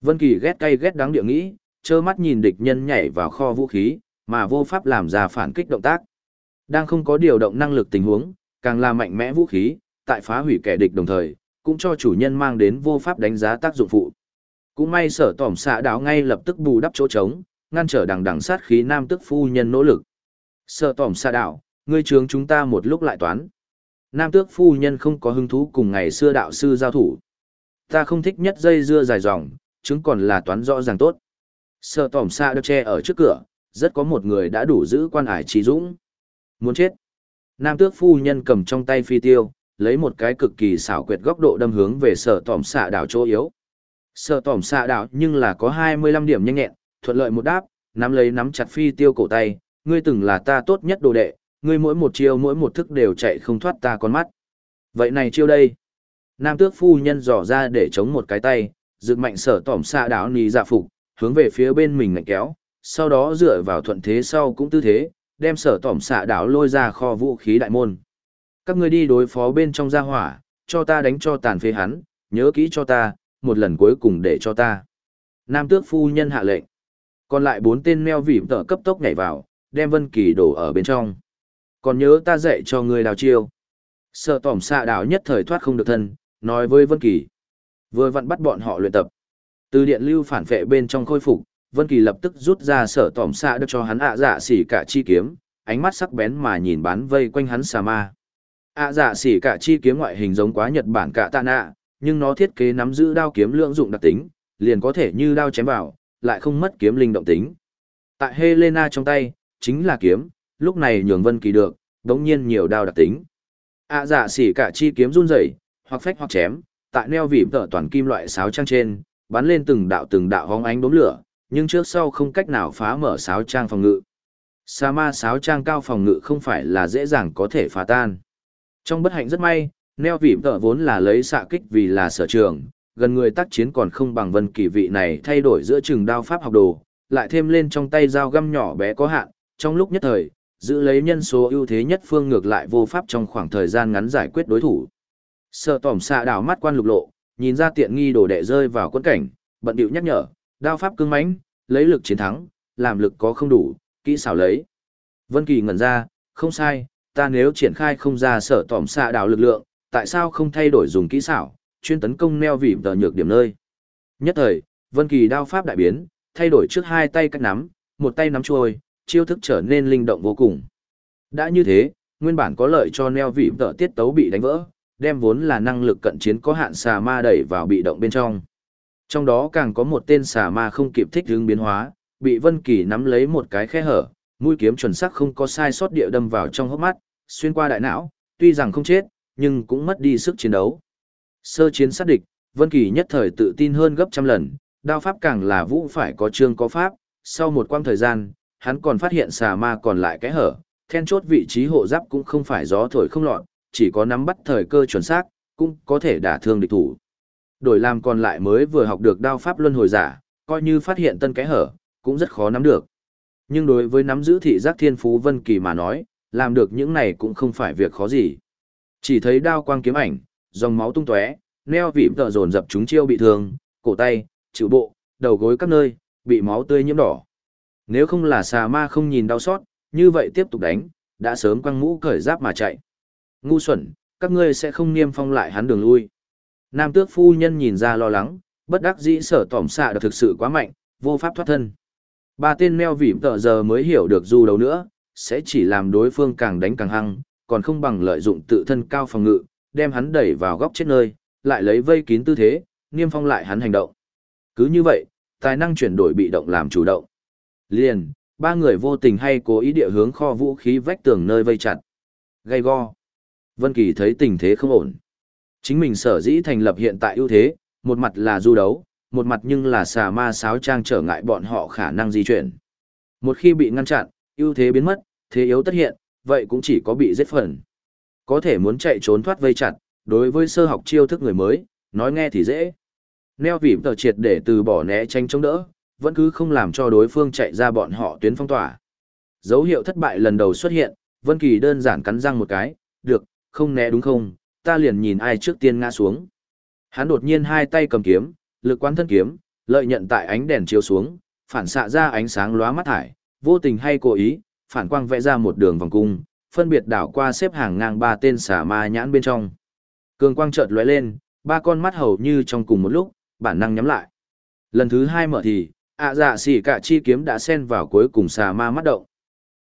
Vân Kỳ ghét cay ghét đáng địa nghĩ, trơ mắt nhìn địch nhân nhảy vào kho vũ khí, mà vô pháp làm ra phản kích động tác. Đang không có điều động năng lực tình huống, càng là mạnh mẽ vũ khí, tại phá hủy kẻ địch đồng thời, cũng cho chủ nhân mang đến vô pháp đánh giá tác dụng phụ. Cũng may sở tỏm xạ đảo ngay lập tức bù đắp chỗ trống, ngăn trở đằng đằng sát khí nam tức phu nhân nỗ lực. Sở tỏm xạ đảo, ngươi trướng chúng ta một lúc lại toán. Nam tước phu nhân không có hứng thú cùng ngày xưa đạo sư giao thủ. Ta không thích nhất dây dưa dài dòng, chứng còn là toán rõ ràng tốt. Sợ tỏm xạ được che ở trước cửa, rất có một người đã đủ giữ quan ải trí dũng. Muốn chết. Nam tước phu nhân cầm trong tay phi tiêu, lấy một cái cực kỳ xảo quyệt góc độ đâm hướng về sở tỏm xạ đảo chỗ yếu. Sở tỏm xạ đảo nhưng là có 25 điểm nhanh nhẹn, thuận lợi một đáp, nắm lấy nắm chặt phi tiêu cổ tay, ngươi từng là ta tốt nhất đồ đệ, ngươi mỗi một chiêu mỗi một thức đều chạy không thoát ta con mắt. Vậy này chiêu đây. Nam tước phu nhân dò ra để chống một cái tay, dựng mạnh sở tỏm xạ đảo nì dạ phục, hướng về phía bên mình ngạnh kéo, sau đó dựa vào thuận thế sau cũng tư thế, đem sở tỏm xạ đảo lôi ra kho vũ khí đại môn các ngươi đi đối phó bên trong gia hỏa, cho ta đánh cho tàn phế hắn, nhớ kỹ cho ta, một lần cuối cùng để cho ta. Nam tước phu nhân hạ lệnh. Còn lại bốn tên meo vỉ tợ cấp tốc nhảy vào, đem Vân Kỳ đổ ở bên trong. Còn nhớ ta dạy cho ngươi đào chiêu. sở tỏm xạ đảo nhất thời thoát không được thân, nói với Vân Kỳ. Vừa vặn bắt bọn họ luyện tập. Từ điện lưu phản vệ bên trong khôi phục, Vân Kỳ lập tức rút ra sở tỏm xạ được cho hắn ạ dạ xỉ cả chi kiếm, ánh mắt sắc bén mà nhìn bán vây quanh hắn xà ma. ạ dạ xỉ cả chi kiếm ngoại hình giống quá Nhật Bản cả tạ nạ, nhưng nó thiết kế nắm giữ đao kiếm lượng dụng đặc tính, liền có thể như đao chém vào, lại không mất kiếm linh động tính. Tại Helena trong tay, chính là kiếm, lúc này nhường Vân Kỳ được, đống nhiên nhiều đao đặc tính. ạ dạ xỉ cả chi kiếm run rẩy, hoặc phách hoặc chém, tại neo vỉm tở toàn kim loại sáo trang trên, bắn lên từng đạo từng đạo hóng ánh đốm lửa, nhưng trước sau không cách nào phá mở sáo trang phòng ngự. Sa ma sáo trang cao phòng ngự không phải là dễ dàng có thể phá tan. Trong bất hạnh rất may, neo vỉm tợ vốn là lấy xạ kích vì là sở trường, gần người tác chiến còn không bằng vân kỳ vị này thay đổi giữa trường đao pháp học đồ, lại thêm lên trong tay dao găm nhỏ bé có hạn, trong lúc nhất thời, giữ lấy nhân số ưu thế nhất phương ngược lại vô pháp trong khoảng thời gian ngắn giải quyết đối thủ. Sợ tỏm xạ đảo mắt quan lục lộ, nhìn ra tiện nghi đồ đệ rơi vào quân cảnh, bận điệu nhắc nhở, đao pháp cứng mãnh, lấy lực chiến thắng, làm lực có không đủ, kỹ xảo lấy. Vân Kỳ ngẩn ra, không sai, ta nếu triển khai không ra sở tỏm xạ đảo lực lượng, tại sao không thay đổi dùng kỹ xảo, chuyên tấn công neo vì tờ nhược điểm nơi. Nhất thời, Vân Kỳ đao pháp đại biến, thay đổi trước hai tay cách nắm, một tay nắm chuôi, chiêu thức trở nên linh động vô cùng. Đã như thế, nguyên bản có lợi cho neo vị tợ tiết tấu bị đánh vỡ, đem vốn là năng lực cận chiến có hạn xà ma đẩy vào bị động bên trong. Trong đó càng có một tên xà ma không kịp thích hướng biến hóa, bị Vân Kỳ nắm lấy một cái khe hở, mũi kiếm chuẩn xác không có sai sót địa đâm vào trong hốc mắt, xuyên qua đại não, tuy rằng không chết, nhưng cũng mất đi sức chiến đấu. Sơ chiến sát địch, Vân Kỳ nhất thời tự tin hơn gấp trăm lần, đao pháp càng là vũ phải có chương có pháp, sau một quãng thời gian, hắn còn phát hiện xà ma còn lại cái hở, then chốt vị trí hộ giáp cũng không phải gió thổi không lọt, chỉ có nắm bắt thời cơ chuẩn xác, cũng có thể đả thương địch thủ. Đổi làm còn lại mới vừa học được đao pháp luân hồi giả, coi như phát hiện tân cái hở, cũng rất khó nắm được. Nhưng đối với nắm giữ thị giác thiên phú Vân Kỳ mà nói, làm được những này cũng không phải việc khó gì. Chỉ thấy đao quang kiếm ảnh, dòng máu tung tóe, neo vịm tợ dồn dập chúng chiêu bị thương, cổ tay, chịu bộ, đầu gối các nơi, bị máu tươi nhiễm đỏ. Nếu không là xà ma không nhìn đau xót, như vậy tiếp tục đánh, đã sớm quăng mũ cởi giáp mà chạy. Ngu xuẩn, các ngươi sẽ không niêm phong lại hắn đường lui. Nam tước phu nhân nhìn ra lo lắng, bất đắc dĩ sở tỏm xạ được thực sự quá mạnh, vô pháp thoát thân. Ba tên meo vỉm tợ giờ mới hiểu được dù đầu nữa, sẽ chỉ làm đối phương càng đánh càng hăng, còn không bằng lợi dụng tự thân cao phòng ngự, đem hắn đẩy vào góc chết nơi, lại lấy vây kín tư thế, niêm phong lại hắn hành động. Cứ như vậy, tài năng chuyển đổi bị động làm chủ động. Liền, ba người vô tình hay cố ý địa hướng kho vũ khí vách tường nơi vây chặt. Gây go. Vân Kỳ thấy tình thế không ổn. Chính mình sở dĩ thành lập hiện tại ưu thế, một mặt là du đấu, một mặt nhưng là xà ma sáo trang trở ngại bọn họ khả năng di chuyển. Một khi bị ngăn chặn, ưu thế biến mất, thế yếu tất hiện, vậy cũng chỉ có bị giết phần. Có thể muốn chạy trốn thoát vây chặt, đối với sơ học chiêu thức người mới, nói nghe thì dễ. Neo vỉm tờ triệt để từ bỏ né tranh chống đỡ, vẫn cứ không làm cho đối phương chạy ra bọn họ tuyến phong tỏa. Dấu hiệu thất bại lần đầu xuất hiện, Vân Kỳ đơn giản cắn răng một cái, được, không né đúng không, ta liền nhìn ai trước tiên ngã xuống. Hắn đột nhiên hai tay cầm kiếm, lực quán thân kiếm, lợi nhận tại ánh đèn chiếu xuống, phản xạ ra ánh sáng lóa mắt thải, vô tình hay cố ý, phản quang vẽ ra một đường vòng cung, phân biệt đảo qua xếp hàng ngang ba tên xà ma nhãn bên trong. Cường quang chợt lóe lên, ba con mắt hầu như trong cùng một lúc, bản năng nhắm lại. Lần thứ hai mở thì, ạ dạ xỉ cả chi kiếm đã xen vào cuối cùng xà ma mắt động.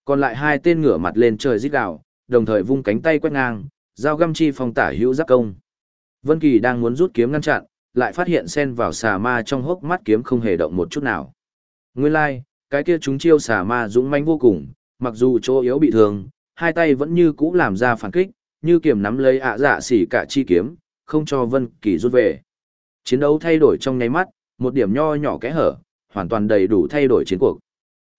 Còn lại hai tên ngửa mặt lên trời rít gào, đồng thời vung cánh tay quét ngang, dao găm chi phong tả hữu giáp công. Vân Kỳ đang muốn rút kiếm ngăn chặn, lại phát hiện sen vào xà ma trong hốc mắt kiếm không hề động một chút nào. Nguyên lai, like, cái kia chúng chiêu xà ma dũng mãnh vô cùng, mặc dù chỗ yếu bị thương, hai tay vẫn như cũ làm ra phản kích, như kiềm nắm lấy ạ dạ xỉ cả chi kiếm, không cho Vân Kỳ rút về. Chiến đấu thay đổi trong nháy mắt, một điểm nho nhỏ kẽ hở, hoàn toàn đầy đủ thay đổi chiến cuộc.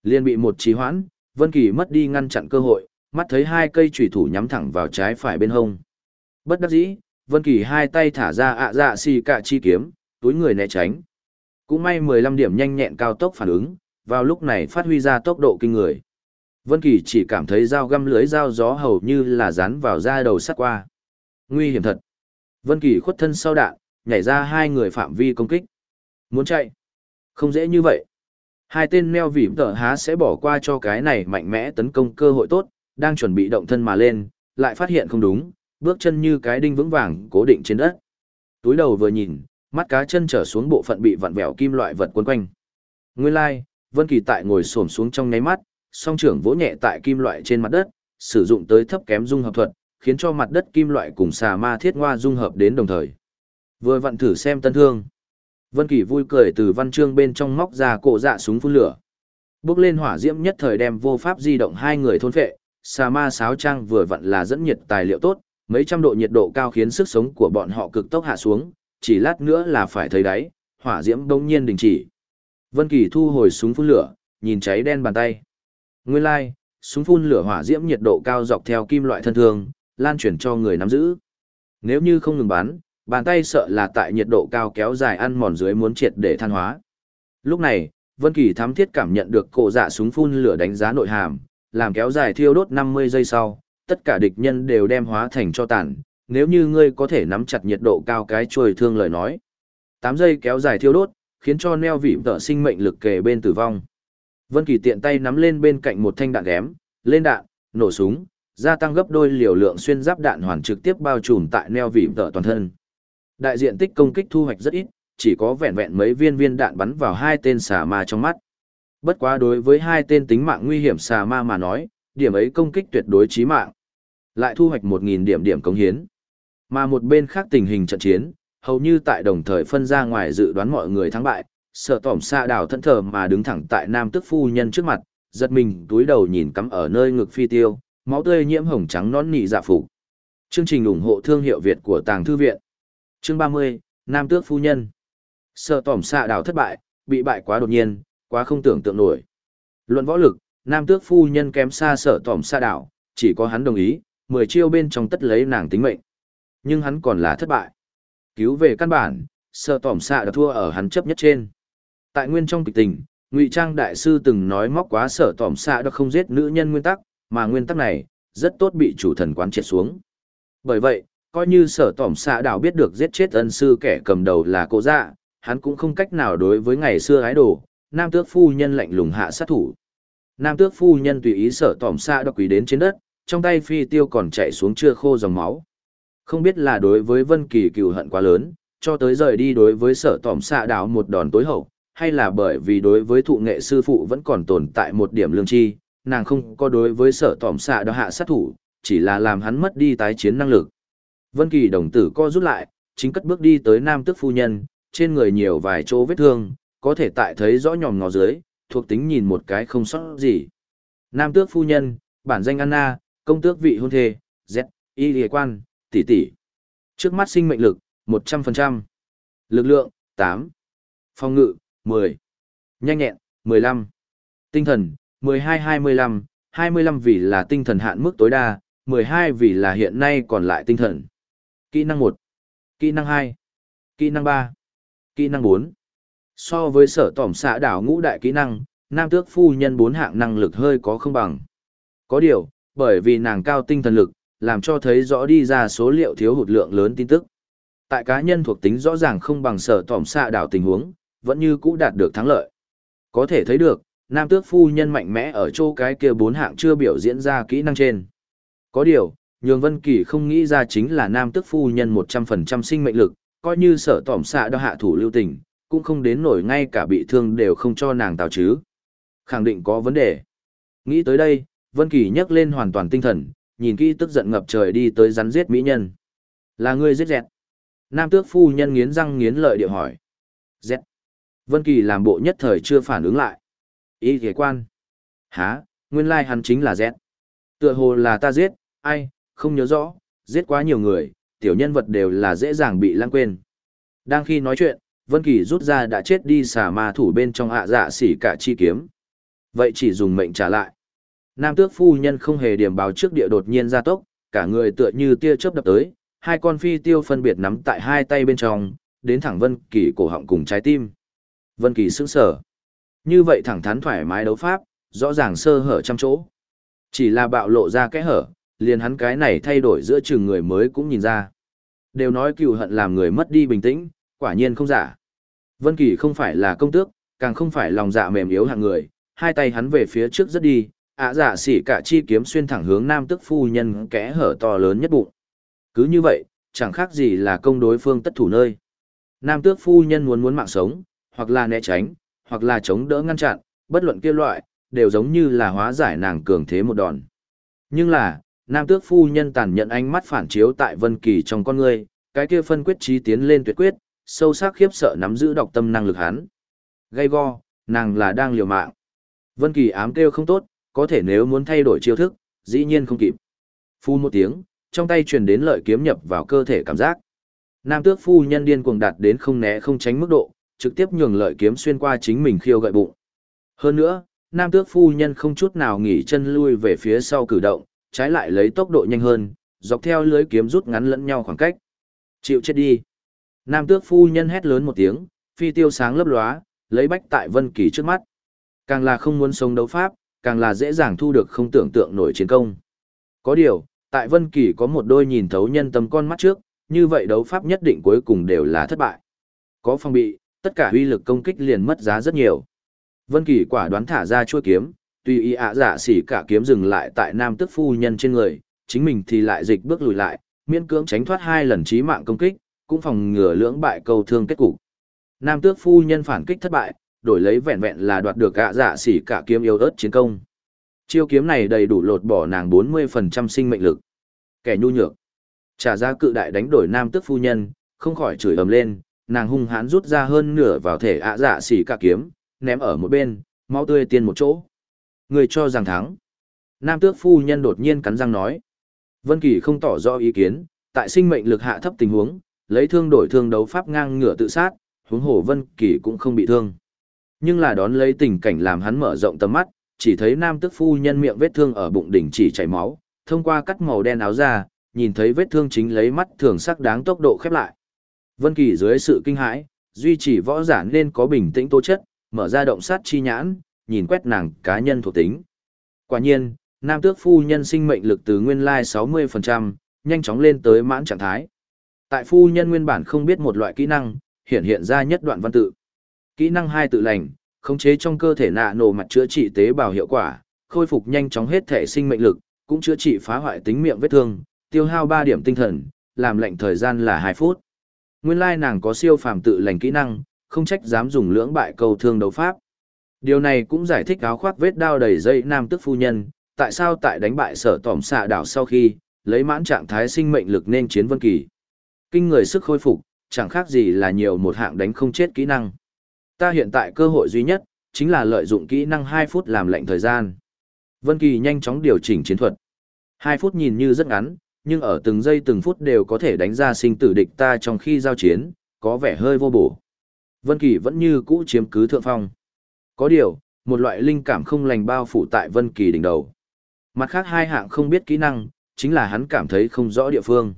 Liên bị một trì hoãn, Vân Kỳ mất đi ngăn chặn cơ hội, mắt thấy hai cây chủy thủ nhắm thẳng vào trái phải bên hông. Bất đắc dĩ, Vân Kỳ hai tay thả ra ạ dạ xì cả chi kiếm, túi người né tránh. Cũng may 15 điểm nhanh nhẹn cao tốc phản ứng, vào lúc này phát huy ra tốc độ kinh người. Vân Kỳ chỉ cảm thấy dao găm lưới dao gió hầu như là dán vào da đầu sắt qua. Nguy hiểm thật. Vân Kỳ khuất thân sau đạn, nhảy ra hai người phạm vi công kích. Muốn chạy? Không dễ như vậy. Hai tên meo vỉm tở há sẽ bỏ qua cho cái này mạnh mẽ tấn công cơ hội tốt, đang chuẩn bị động thân mà lên, lại phát hiện không đúng, bước chân như cái đinh vững vàng cố định trên đất. Túi đầu vừa nhìn, mắt cá chân trở xuống bộ phận bị vặn vẹo kim loại vật quấn quanh. Nguyên lai, like, Vân Kỳ tại ngồi xổm xuống trong nháy mắt, song trưởng vỗ nhẹ tại kim loại trên mặt đất, sử dụng tới thấp kém dung hợp thuật, khiến cho mặt đất kim loại cùng xà ma thiết ngoa dung hợp đến đồng thời. Vừa vặn thử xem tân thương. Vân Kỳ vui cười từ văn chương bên trong móc ra cổ dạ súng phun lửa. Bước lên hỏa diễm nhất thời đem vô pháp di động hai người thôn phệ, xà ma sáo trang vừa vặn là dẫn nhiệt tài liệu tốt, mấy trăm độ nhiệt độ cao khiến sức sống của bọn họ cực tốc hạ xuống, chỉ lát nữa là phải thấy đáy, hỏa diễm bỗng nhiên đình chỉ. Vân Kỳ thu hồi súng phun lửa, nhìn cháy đen bàn tay. Nguyên lai, like, súng phun lửa hỏa diễm nhiệt độ cao dọc theo kim loại thân thương, lan truyền cho người nắm giữ. Nếu như không ngừng bắn, bàn tay sợ là tại nhiệt độ cao kéo dài ăn mòn dưới muốn triệt để than hóa. Lúc này, Vân Kỳ thám thiết cảm nhận được cổ dạ súng phun lửa đánh giá nội hàm, làm kéo dài thiêu đốt 50 giây sau, tất cả địch nhân đều đem hóa thành cho tàn, nếu như ngươi có thể nắm chặt nhiệt độ cao cái chuôi thương lời nói. 8 giây kéo dài thiêu đốt, khiến cho neo vị tợ sinh mệnh lực kề bên tử vong. Vân Kỳ tiện tay nắm lên bên cạnh một thanh đạn ghém, lên đạn, nổ súng, gia tăng gấp đôi liều lượng xuyên giáp đạn hoàn trực tiếp bao trùm tại neo vị tợ toàn thân. Đại diện tích công kích thu hoạch rất ít, chỉ có vẹn vẹn mấy viên viên đạn bắn vào hai tên xà ma trong mắt. Bất quá đối với hai tên tính mạng nguy hiểm xà ma mà nói, điểm ấy công kích tuyệt đối chí mạng. Lại thu hoạch 1.000 điểm điểm cống hiến. Mà một bên khác tình hình trận chiến, hầu như tại đồng thời phân ra ngoài dự đoán mọi người thắng bại, sợ tỏm xa đảo thân thờ mà đứng thẳng tại nam tức phu nhân trước mặt, giật mình túi đầu nhìn cắm ở nơi ngực phi tiêu, máu tươi nhiễm hồng trắng nón nị dạ phục. Chương trình ủng hộ thương hiệu Việt của Tàng Thư Viện. Chương 30, Nam Tước Phu Nhân. Sợ tỏm xạ đảo thất bại, bị bại quá đột nhiên, quá không tưởng tượng nổi. Luận võ lực, Nam Tước Phu Nhân kém xa sở tỏm xạ đảo, chỉ có hắn đồng ý, 10 chiêu bên trong tất lấy nàng tính mệnh. Nhưng hắn còn là thất bại. Cứu về căn bản, sở tỏm xạ đã thua ở hắn chấp nhất trên. Tại nguyên trong kịch tình, Ngụy Trang Đại Sư từng nói móc quá sở tỏm xạ đã không giết nữ nhân nguyên tắc, mà nguyên tắc này, rất tốt bị chủ thần quán triệt xuống. Bởi vậy, coi như sở tỏm xạ đảo biết được giết chết ân sư kẻ cầm đầu là cô dạ, hắn cũng không cách nào đối với ngày xưa ái đồ, nam tước phu nhân lạnh lùng hạ sát thủ. Nam tước phu nhân tùy ý sở tỏm xạ đọc quỷ đến trên đất, trong tay phi tiêu còn chạy xuống chưa khô dòng máu. Không biết là đối với Vân Kỳ cừu hận quá lớn, cho tới rời đi đối với sở tỏm xạ đảo một đòn tối hậu, hay là bởi vì đối với thụ nghệ sư phụ vẫn còn tồn tại một điểm lương chi, nàng không có đối với sở tỏm xạ đảo hạ sát thủ, chỉ là làm hắn mất đi tái chiến năng lực. Vân Kỳ đồng tử co rút lại, chính cất bước đi tới nam tước phu nhân, trên người nhiều vài chỗ vết thương, có thể tại thấy rõ nhòm ngó dưới, thuộc tính nhìn một cái không sót gì. Nam tước phu nhân, bản danh Anna, công tước vị hôn thê, Z, y lìa quan, tỷ tỷ. Trước mắt sinh mệnh lực, 100%. Lực lượng, 8. Phòng ngự, 10. Nhanh nhẹn, 15. Tinh thần, 12-25, 25 vì là tinh thần hạn mức tối đa, 12 vì là hiện nay còn lại tinh thần. Kỹ năng 1. Kỹ năng 2. Kỹ năng 3. Kỹ năng 4. So với sở tỏm xạ đảo ngũ đại kỹ năng, nam tước phu nhân bốn hạng năng lực hơi có không bằng. Có điều, bởi vì nàng cao tinh thần lực, làm cho thấy rõ đi ra số liệu thiếu hụt lượng lớn tin tức. Tại cá nhân thuộc tính rõ ràng không bằng sở tỏm xạ đảo tình huống, vẫn như cũ đạt được thắng lợi. Có thể thấy được, nam tước phu nhân mạnh mẽ ở chỗ cái kia bốn hạng chưa biểu diễn ra kỹ năng trên. Có điều, nhường Vân Kỳ không nghĩ ra chính là nam tước phu nhân 100% sinh mệnh lực, coi như sở tỏm xạ đo hạ thủ lưu tình, cũng không đến nổi ngay cả bị thương đều không cho nàng tào chứ. Khẳng định có vấn đề. Nghĩ tới đây, Vân Kỳ nhấc lên hoàn toàn tinh thần, nhìn kỹ tức giận ngập trời đi tới rắn giết mỹ nhân. Là ngươi giết dẹt. Nam tước phu nhân nghiến răng nghiến lợi điệu hỏi. Dẹt. Vân Kỳ làm bộ nhất thời chưa phản ứng lại. Ý ghề quan. Hả, nguyên lai hắn chính là dẹt. Tựa hồ là ta giết, ai, không nhớ rõ, giết quá nhiều người, tiểu nhân vật đều là dễ dàng bị lãng quên. Đang khi nói chuyện, Vân Kỳ rút ra đã chết đi xà ma thủ bên trong ạ dạ xỉ cả chi kiếm. Vậy chỉ dùng mệnh trả lại. Nam tước phu nhân không hề điểm báo trước địa đột nhiên gia tốc, cả người tựa như tia chớp đập tới, hai con phi tiêu phân biệt nắm tại hai tay bên trong, đến thẳng Vân Kỳ cổ họng cùng trái tim. Vân Kỳ sững sờ. Như vậy thẳng thắn thoải mái đấu pháp, rõ ràng sơ hở trăm chỗ. Chỉ là bạo lộ ra cái hở, liền hắn cái này thay đổi giữa chừng người mới cũng nhìn ra. Đều nói cựu hận làm người mất đi bình tĩnh, quả nhiên không giả. Vân Kỳ không phải là công tước, càng không phải lòng dạ mềm yếu hạng người, hai tay hắn về phía trước rất đi, ạ dạ xỉ cả chi kiếm xuyên thẳng hướng nam tức phu nhân kẽ hở to lớn nhất bụng. Cứ như vậy, chẳng khác gì là công đối phương tất thủ nơi. Nam tước phu nhân muốn muốn mạng sống, hoặc là né tránh, hoặc là chống đỡ ngăn chặn, bất luận kia loại, đều giống như là hóa giải nàng cường thế một đòn. Nhưng là, nam tước phu nhân tàn nhận ánh mắt phản chiếu tại Vân Kỳ trong con người, cái kia phân quyết trí tiến lên tuyệt quyết, sâu sắc khiếp sợ nắm giữ độc tâm năng lực hắn. Gây go, nàng là đang liều mạng. Vân Kỳ ám kêu không tốt, có thể nếu muốn thay đổi chiêu thức, dĩ nhiên không kịp. Phu một tiếng, trong tay truyền đến lợi kiếm nhập vào cơ thể cảm giác. Nam tước phu nhân điên cuồng đạt đến không né không tránh mức độ, trực tiếp nhường lợi kiếm xuyên qua chính mình khiêu gợi bụng. Hơn nữa, nam tước phu nhân không chút nào nghỉ chân lui về phía sau cử động, trái lại lấy tốc độ nhanh hơn, dọc theo lưới kiếm rút ngắn lẫn nhau khoảng cách. Chịu chết đi. Nam tước phu nhân hét lớn một tiếng, phi tiêu sáng lấp lóa, lấy bách tại Vân Kỳ trước mắt. Càng là không muốn sống đấu pháp, càng là dễ dàng thu được không tưởng tượng nổi chiến công. Có điều, tại Vân Kỳ có một đôi nhìn thấu nhân tâm con mắt trước, như vậy đấu pháp nhất định cuối cùng đều là thất bại. Có phong bị, tất cả uy lực công kích liền mất giá rất nhiều. Vân Kỳ quả đoán thả ra chuôi kiếm, tùy ý ạ giả xỉ cả kiếm dừng lại tại nam tước phu nhân trên người, chính mình thì lại dịch bước lùi lại, miễn cưỡng tránh thoát hai lần chí mạng công kích, cũng phòng ngừa lưỡng bại câu thương kết cục. Nam tước phu nhân phản kích thất bại, đổi lấy vẹn vẹn là đoạt được ạ dạ xỉ cả kiếm yêu ớt chiến công. Chiêu kiếm này đầy đủ lột bỏ nàng 40% sinh mệnh lực. Kẻ nhu nhược. Trả ra cự đại đánh đổi nam tước phu nhân, không khỏi chửi ầm lên, nàng hung hãn rút ra hơn nửa vào thể ạ dạ xỉ cả kiếm, ném ở một bên, máu tươi tiên một chỗ. Người cho rằng thắng. Nam tước phu nhân đột nhiên cắn răng nói. Vân Kỳ không tỏ rõ ý kiến, tại sinh mệnh lực hạ thấp tình huống, lấy thương đổi thương đấu pháp ngang ngửa tự sát, huống hồ Vân Kỳ cũng không bị thương. Nhưng là đón lấy tình cảnh làm hắn mở rộng tầm mắt, chỉ thấy nam tước phu nhân miệng vết thương ở bụng đỉnh chỉ chảy máu, thông qua cắt màu đen áo ra, nhìn thấy vết thương chính lấy mắt thường sắc đáng tốc độ khép lại. Vân Kỳ dưới sự kinh hãi, duy trì võ giả nên có bình tĩnh tố chất, mở ra động sát chi nhãn, nhìn quét nàng cá nhân thuộc tính. Quả nhiên, nam tước phu nhân sinh mệnh lực từ nguyên lai 60%, nhanh chóng lên tới mãn trạng thái. Tại phu nhân nguyên bản không biết một loại kỹ năng, hiện hiện ra nhất đoạn văn tự. Kỹ năng hai tự lành, khống chế trong cơ thể nạ nổ mặt chữa trị tế bào hiệu quả, khôi phục nhanh chóng hết thể sinh mệnh lực, cũng chữa trị phá hoại tính miệng vết thương, tiêu hao 3 điểm tinh thần, làm lệnh thời gian là 2 phút. Nguyên lai nàng có siêu phàm tự lành kỹ năng, không trách dám dùng lưỡng bại cầu thương đấu pháp. Điều này cũng giải thích áo khoác vết đao đầy dây nam tức phu nhân, tại sao tại đánh bại sở tỏm xạ đảo sau khi, lấy mãn trạng thái sinh mệnh lực nên chiến vân kỳ. Kinh người sức khôi phục, chẳng khác gì là nhiều một hạng đánh không chết kỹ năng. Ta hiện tại cơ hội duy nhất, chính là lợi dụng kỹ năng 2 phút làm lệnh thời gian. Vân Kỳ nhanh chóng điều chỉnh chiến thuật. 2 phút nhìn như rất ngắn, nhưng ở từng giây từng phút đều có thể đánh ra sinh tử địch ta trong khi giao chiến, có vẻ hơi vô bổ. Vân Kỳ vẫn như cũ chiếm cứ thượng phong. Có điều, một loại linh cảm không lành bao phủ tại Vân Kỳ đỉnh đầu. Mặt khác hai hạng không biết kỹ năng, chính là hắn cảm thấy không rõ địa phương.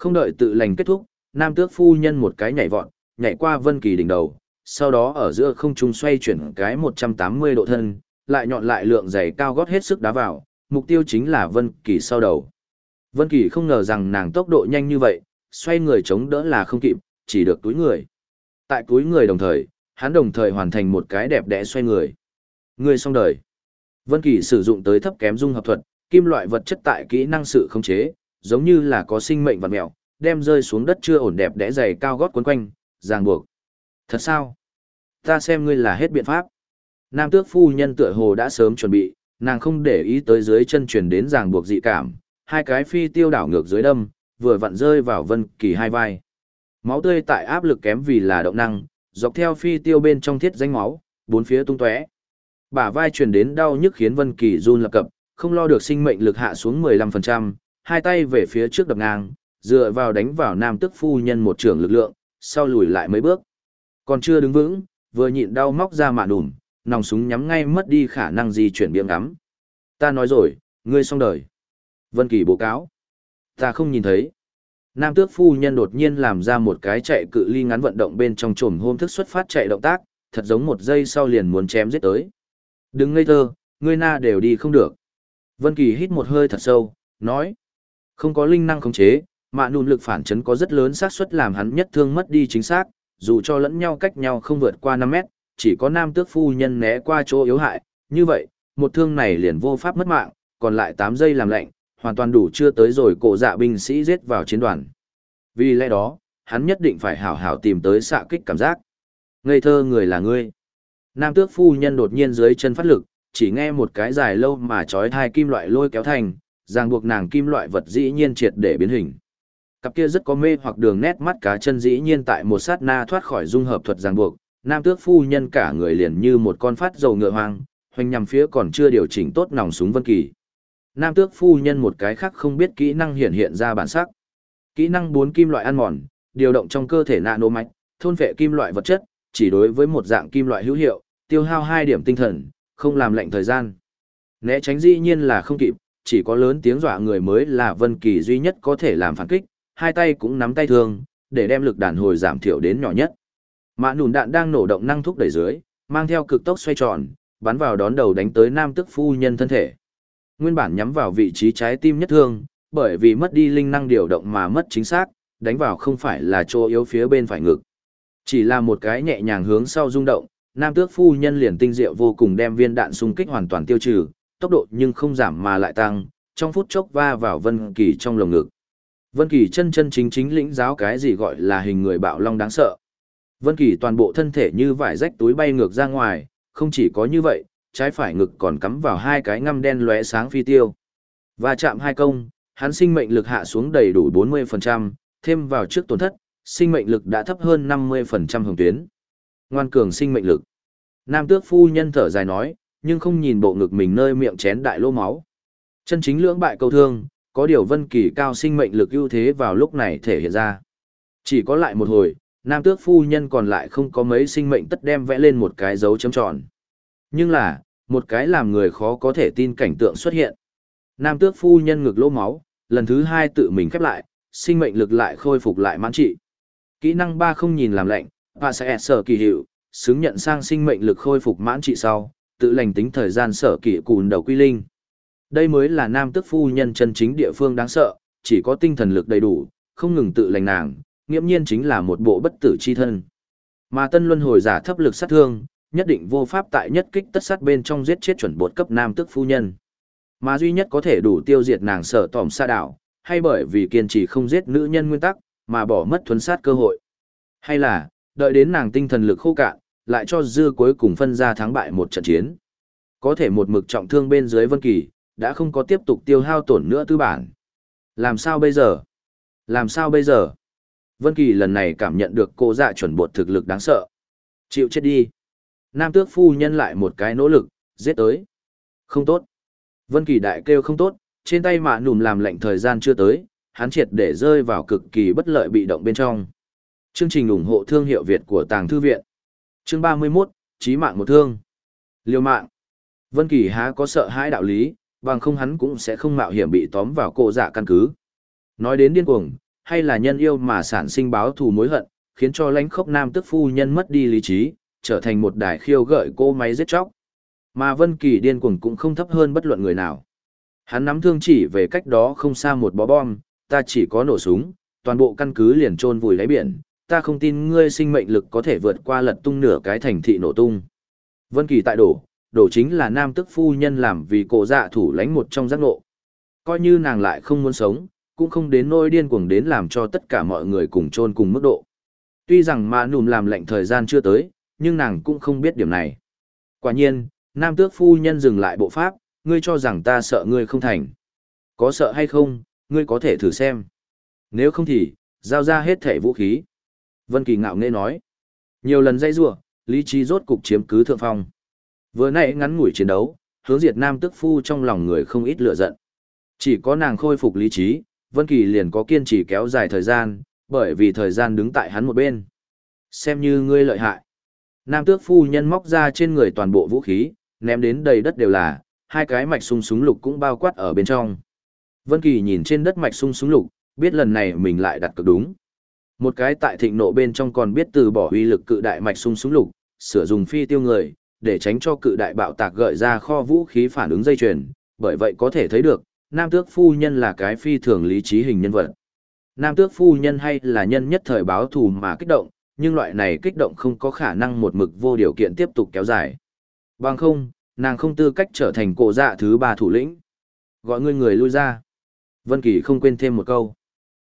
Không đợi tự lành kết thúc, Nam Tước phu nhân một cái nhảy vọt, nhảy qua Vân Kỳ đỉnh đầu, sau đó ở giữa không trung xoay chuyển cái 180 độ thân, lại nhọn lại lượng giày cao gót hết sức đá vào, mục tiêu chính là Vân Kỳ sau đầu. Vân Kỳ không ngờ rằng nàng tốc độ nhanh như vậy, xoay người chống đỡ là không kịp, chỉ được túi người. Tại túi người đồng thời, hắn đồng thời hoàn thành một cái đẹp đẽ xoay người. Người xong đời. Vân Kỳ sử dụng tới thấp kém dung hợp thuật, kim loại vật chất tại kỹ năng sự khống chế, giống như là có sinh mệnh vật mèo, đem rơi xuống đất chưa ổn đẹp đẽ dày cao gót quấn quanh, ràng buộc. Thật sao? Ta xem ngươi là hết biện pháp. Nam tước phu nhân tựa hồ đã sớm chuẩn bị, nàng không để ý tới dưới chân truyền đến ràng buộc dị cảm, hai cái phi tiêu đảo ngược dưới đâm, vừa vặn rơi vào Vân Kỳ hai vai. Máu tươi tại áp lực kém vì là động năng, dọc theo phi tiêu bên trong thiết danh máu, bốn phía tung tóe. Bả vai truyền đến đau nhức khiến Vân Kỳ run lập cập, không lo được sinh mệnh lực hạ xuống 15%, hai tay về phía trước đập ngang, dựa vào đánh vào nam tức phu nhân một trường lực lượng, sau lùi lại mấy bước. Còn chưa đứng vững, vừa nhịn đau móc ra mạ đùm, nòng súng nhắm ngay mất đi khả năng di chuyển biếng ngắm. Ta nói rồi, ngươi xong đời. Vân Kỳ bố cáo. Ta không nhìn thấy. Nam tước phu nhân đột nhiên làm ra một cái chạy cự ly ngắn vận động bên trong trồm hôm thức xuất phát chạy động tác, thật giống một giây sau liền muốn chém giết tới. Đừng ngây thơ, ngươi na đều đi không được. Vân Kỳ hít một hơi thật sâu, nói. Không có linh năng khống chế, mạ nụn lực phản chấn có rất lớn xác suất làm hắn nhất thương mất đi chính xác, dù cho lẫn nhau cách nhau không vượt qua 5 mét, chỉ có nam tước phu nhân né qua chỗ yếu hại, như vậy, một thương này liền vô pháp mất mạng, còn lại 8 giây làm lệnh, hoàn toàn đủ chưa tới rồi cổ dạ binh sĩ giết vào chiến đoàn. Vì lẽ đó, hắn nhất định phải hảo hảo tìm tới xạ kích cảm giác. Ngây thơ người là ngươi. Nam tước phu nhân đột nhiên dưới chân phát lực, chỉ nghe một cái dài lâu mà trói thai kim loại lôi kéo thành, ràng buộc nàng kim loại vật dĩ nhiên triệt để biến hình. Cặp kia rất có mê hoặc đường nét mắt cá chân dĩ nhiên tại một sát na thoát khỏi dung hợp thuật ràng buộc, nam tước phu nhân cả người liền như một con phát dầu ngựa hoang, hoành nhằm phía còn chưa điều chỉnh tốt nòng súng Vân Kỳ. Nam tước phu nhân một cái khác không biết kỹ năng hiện hiện ra bản sắc. Kỹ năng bốn kim loại ăn mòn, điều động trong cơ thể nano mạch, thôn phệ kim loại vật chất, chỉ đối với một dạng kim loại hữu hiệu, tiêu hao hai điểm tinh thần, không làm lệnh thời gian. Né tránh dĩ nhiên là không kịp, chỉ có lớn tiếng dọa người mới là Vân Kỳ duy nhất có thể làm phản kích, hai tay cũng nắm tay thương, để đem lực đàn hồi giảm thiểu đến nhỏ nhất. Mã nùn đạn đang nổ động năng thúc đẩy dưới, mang theo cực tốc xoay tròn, bắn vào đón đầu đánh tới nam tức phu nhân thân thể. Nguyên bản nhắm vào vị trí trái tim nhất thương, bởi vì mất đi linh năng điều động mà mất chính xác, đánh vào không phải là chỗ yếu phía bên phải ngực. Chỉ là một cái nhẹ nhàng hướng sau rung động, nam tước phu nhân liền tinh diệu vô cùng đem viên đạn xung kích hoàn toàn tiêu trừ, tốc độ nhưng không giảm mà lại tăng, trong phút chốc va vào Vân Kỳ trong lồng ngực. Vân Kỳ chân chân chính chính lĩnh giáo cái gì gọi là hình người bạo long đáng sợ. Vân Kỳ toàn bộ thân thể như vải rách túi bay ngược ra ngoài, không chỉ có như vậy, trái phải ngực còn cắm vào hai cái ngăm đen lóe sáng phi tiêu. Và chạm hai công, hắn sinh mệnh lực hạ xuống đầy đủ 40%, thêm vào trước tổn thất, sinh mệnh lực đã thấp hơn 50% hồng tuyến. Ngoan cường sinh mệnh lực. Nam tước phu nhân thở dài nói, nhưng không nhìn bộ ngực mình nơi miệng chén đại lô máu. Chân chính lưỡng bại câu thương, có điều vân kỳ cao sinh mệnh lực ưu thế vào lúc này thể hiện ra. Chỉ có lại một hồi, nam tước phu nhân còn lại không có mấy sinh mệnh tất đem vẽ lên một cái dấu chấm tròn. Nhưng là, một cái làm người khó có thể tin cảnh tượng xuất hiện. Nam tước phu nhân ngực lỗ máu, lần thứ hai tự mình khép lại, sinh mệnh lực lại khôi phục lại mãn trị. Kỹ năng ba không nhìn làm lạnh, và sẽ sở kỳ hiệu, xứng nhận sang sinh mệnh lực khôi phục mãn trị sau, tự lành tính thời gian sở kỷ cùn đầu quy linh. Đây mới là nam tức phu nhân chân chính địa phương đáng sợ, chỉ có tinh thần lực đầy đủ, không ngừng tự lành nàng, nghiễm nhiên chính là một bộ bất tử chi thân. Mà tân luân hồi giả thấp lực sát thương, nhất định vô pháp tại nhất kích tất sát bên trong giết chết chuẩn bột cấp nam tức phu nhân. Mà duy nhất có thể đủ tiêu diệt nàng sở tòm xa đảo, hay bởi vì kiên trì không giết nữ nhân nguyên tắc, mà bỏ mất thuấn sát cơ hội. Hay là, đợi đến nàng tinh thần lực khô cạn, lại cho dư cuối cùng phân ra thắng bại một trận chiến. Có thể một mực trọng thương bên dưới Vân Kỳ, đã không có tiếp tục tiêu hao tổn nữa tư bản. Làm sao bây giờ? Làm sao bây giờ? Vân Kỳ lần này cảm nhận được cô dạ chuẩn bột thực lực đáng sợ. Chịu chết đi. Nam tước phu nhân lại một cái nỗ lực, giết tới. Không tốt. Vân Kỳ đại kêu không tốt, trên tay mạ nùm làm lệnh thời gian chưa tới, hắn triệt để rơi vào cực kỳ bất lợi bị động bên trong. Chương trình ủng hộ thương hiệu Việt của Tàng Thư Viện. Chương 31, Chí mạng một thương. liều mạng. Vân Kỳ há có sợ hãi đạo lý, bằng không hắn cũng sẽ không mạo hiểm bị tóm vào cổ dạ căn cứ. Nói đến điên cuồng, hay là nhân yêu mà sản sinh báo thù mối hận, khiến cho lãnh khốc nam tức phu nhân mất đi lý trí, trở thành một đài khiêu gợi cô máy giết chóc. Mà Vân Kỳ điên cuồng cũng không thấp hơn bất luận người nào. Hắn nắm thương chỉ về cách đó không xa một bó bom, ta chỉ có nổ súng, toàn bộ căn cứ liền trôn vùi đáy biển, ta không tin ngươi sinh mệnh lực có thể vượt qua lật tung nửa cái thành thị nổ tung. Vân Kỳ tại đổ, đổ chính là nam tức phu nhân làm vì cổ dạ thủ lãnh một trong giác ngộ. Coi như nàng lại không muốn sống, cũng không đến nỗi điên cuồng đến làm cho tất cả mọi người cùng chôn cùng mức độ. Tuy rằng mà nùm làm lệnh thời gian chưa tới, nhưng nàng cũng không biết điểm này. Quả nhiên, nam tước phu nhân dừng lại bộ pháp, ngươi cho rằng ta sợ ngươi không thành. Có sợ hay không, ngươi có thể thử xem. Nếu không thì, giao ra hết thể vũ khí. Vân Kỳ ngạo nghễ nói. Nhiều lần dây rủa, lý trí rốt cục chiếm cứ thượng phong. Vừa nãy ngắn ngủi chiến đấu, hướng diệt nam tức phu trong lòng người không ít lửa giận. Chỉ có nàng khôi phục lý trí, Vân Kỳ liền có kiên trì kéo dài thời gian, bởi vì thời gian đứng tại hắn một bên. Xem như ngươi lợi hại. Nam tước phu nhân móc ra trên người toàn bộ vũ khí, ném đến đầy đất đều là, hai cái mạch sung súng lục cũng bao quát ở bên trong. Vân Kỳ nhìn trên đất mạch sung súng lục, biết lần này mình lại đặt cực đúng. Một cái tại thịnh nộ bên trong còn biết từ bỏ uy lực cự đại mạch sung súng lục, sửa dùng phi tiêu người, để tránh cho cự đại bạo tạc gợi ra kho vũ khí phản ứng dây chuyền, bởi vậy có thể thấy được, Nam Tước Phu Nhân là cái phi thường lý trí hình nhân vật. Nam Tước Phu Nhân hay là nhân nhất thời báo thù mà kích động, nhưng loại này kích động không có khả năng một mực vô điều kiện tiếp tục kéo dài. Bằng không, nàng không tư cách trở thành cổ dạ thứ ba thủ lĩnh. Gọi người người lui ra. Vân Kỳ không quên thêm một câu.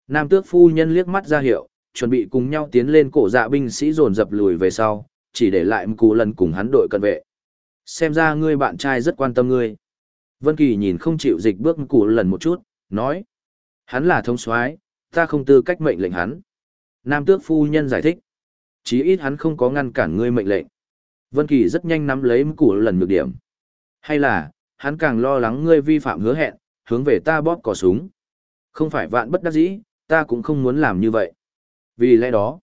Nam Tước Phu Nhân liếc mắt ra hiệu, chuẩn bị cùng nhau tiến lên cổ dạ binh sĩ dồn dập lùi về sau, chỉ để lại cú lần cùng hắn đội cận vệ. Xem ra ngươi bạn trai rất quan tâm ngươi. Vân Kỳ nhìn không chịu dịch bước cụ lần một chút, nói. Hắn là thông soái, ta không tư cách mệnh lệnh hắn. Nam tước phu nhân giải thích. Chí ít hắn không có ngăn cản ngươi mệnh lệnh. Vân Kỳ rất nhanh nắm lấy cụ lần nhược điểm. Hay là, hắn càng lo lắng ngươi vi phạm hứa hẹn, hướng về ta bóp cò súng. Không phải vạn bất đắc dĩ, ta cũng không muốn làm như vậy. Vì lẽ đó,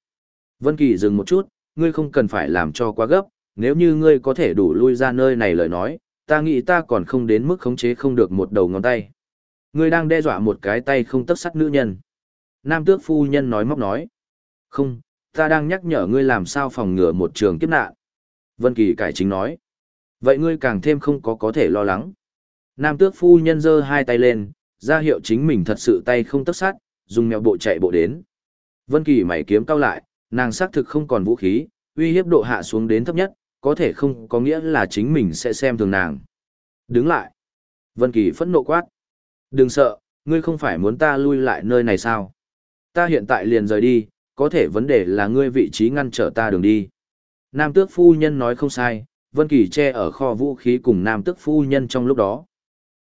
Vân Kỳ dừng một chút, ngươi không cần phải làm cho quá gấp, nếu như ngươi có thể đủ lui ra nơi này lời nói, ta nghĩ ta còn không đến mức khống chế không được một đầu ngón tay. Ngươi đang đe dọa một cái tay không tấc sắt nữ nhân. Nam tước phu nhân nói móc nói. Không, ta đang nhắc nhở ngươi làm sao phòng ngừa một trường kiếp nạn. Vân Kỳ cải chính nói. Vậy ngươi càng thêm không có có thể lo lắng. Nam tước phu nhân giơ hai tay lên, ra hiệu chính mình thật sự tay không tấc sắt, dùng mèo bộ chạy bộ đến. Vân Kỳ mày kiếm cao lại, nàng xác thực không còn vũ khí, uy hiếp độ hạ xuống đến thấp nhất, có thể không có nghĩa là chính mình sẽ xem thường nàng. Đứng lại. Vân Kỳ phẫn nộ quát. Đừng sợ, ngươi không phải muốn ta lui lại nơi này sao? Ta hiện tại liền rời đi, có thể vấn đề là ngươi vị trí ngăn trở ta đường đi. Nam tước phu nhân nói không sai, Vân Kỳ che ở kho vũ khí cùng nam tước phu nhân trong lúc đó.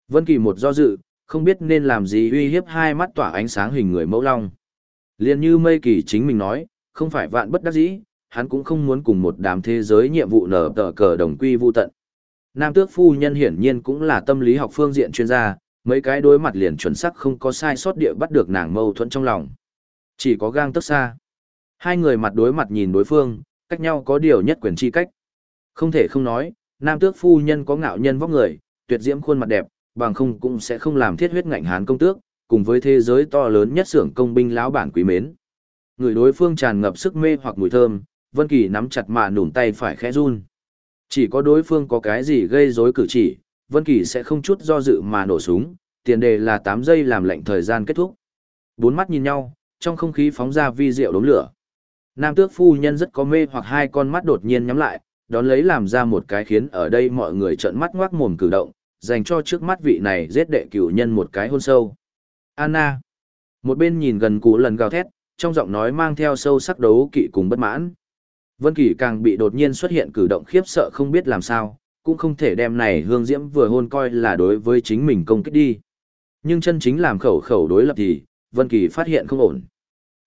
Vân Kỳ một do dự, không biết nên làm gì uy hiếp hai mắt tỏa ánh sáng hình người mẫu long. Liên như mây kỳ chính mình nói, không phải vạn bất đắc dĩ, hắn cũng không muốn cùng một đám thế giới nhiệm vụ nở tờ cờ đồng quy vu tận. Nam tước phu nhân hiển nhiên cũng là tâm lý học phương diện chuyên gia, mấy cái đối mặt liền chuẩn xác không có sai sót địa bắt được nàng mâu thuẫn trong lòng. Chỉ có gang tức xa. Hai người mặt đối mặt nhìn đối phương, cách nhau có điều nhất quyền chi cách. Không thể không nói, nam tước phu nhân có ngạo nhân vóc người, tuyệt diễm khuôn mặt đẹp, bằng không cũng sẽ không làm thiết huyết ngạnh hán công tước, cùng với thế giới to lớn nhất xưởng công binh lão bản quý mến. Người đối phương tràn ngập sức mê hoặc mùi thơm, Vân Kỳ nắm chặt mà nủn tay phải khẽ run. Chỉ có đối phương có cái gì gây rối cử chỉ, Vân Kỳ sẽ không chút do dự mà nổ súng, tiền đề là 8 giây làm lệnh thời gian kết thúc. Bốn mắt nhìn nhau, trong không khí phóng ra vi diệu đốm lửa. Nam tước phu nhân rất có mê hoặc hai con mắt đột nhiên nhắm lại, đón lấy làm ra một cái khiến ở đây mọi người trợn mắt ngoác mồm cử động, dành cho trước mắt vị này giết đệ cửu nhân một cái hôn sâu. Anna. Một bên nhìn gần cụ lần gào thét, trong giọng nói mang theo sâu sắc đấu kỵ cùng bất mãn. Vân Kỳ càng bị đột nhiên xuất hiện cử động khiếp sợ không biết làm sao, cũng không thể đem này hương diễm vừa hôn coi là đối với chính mình công kích đi. Nhưng chân chính làm khẩu khẩu đối lập thì, Vân Kỳ phát hiện không ổn.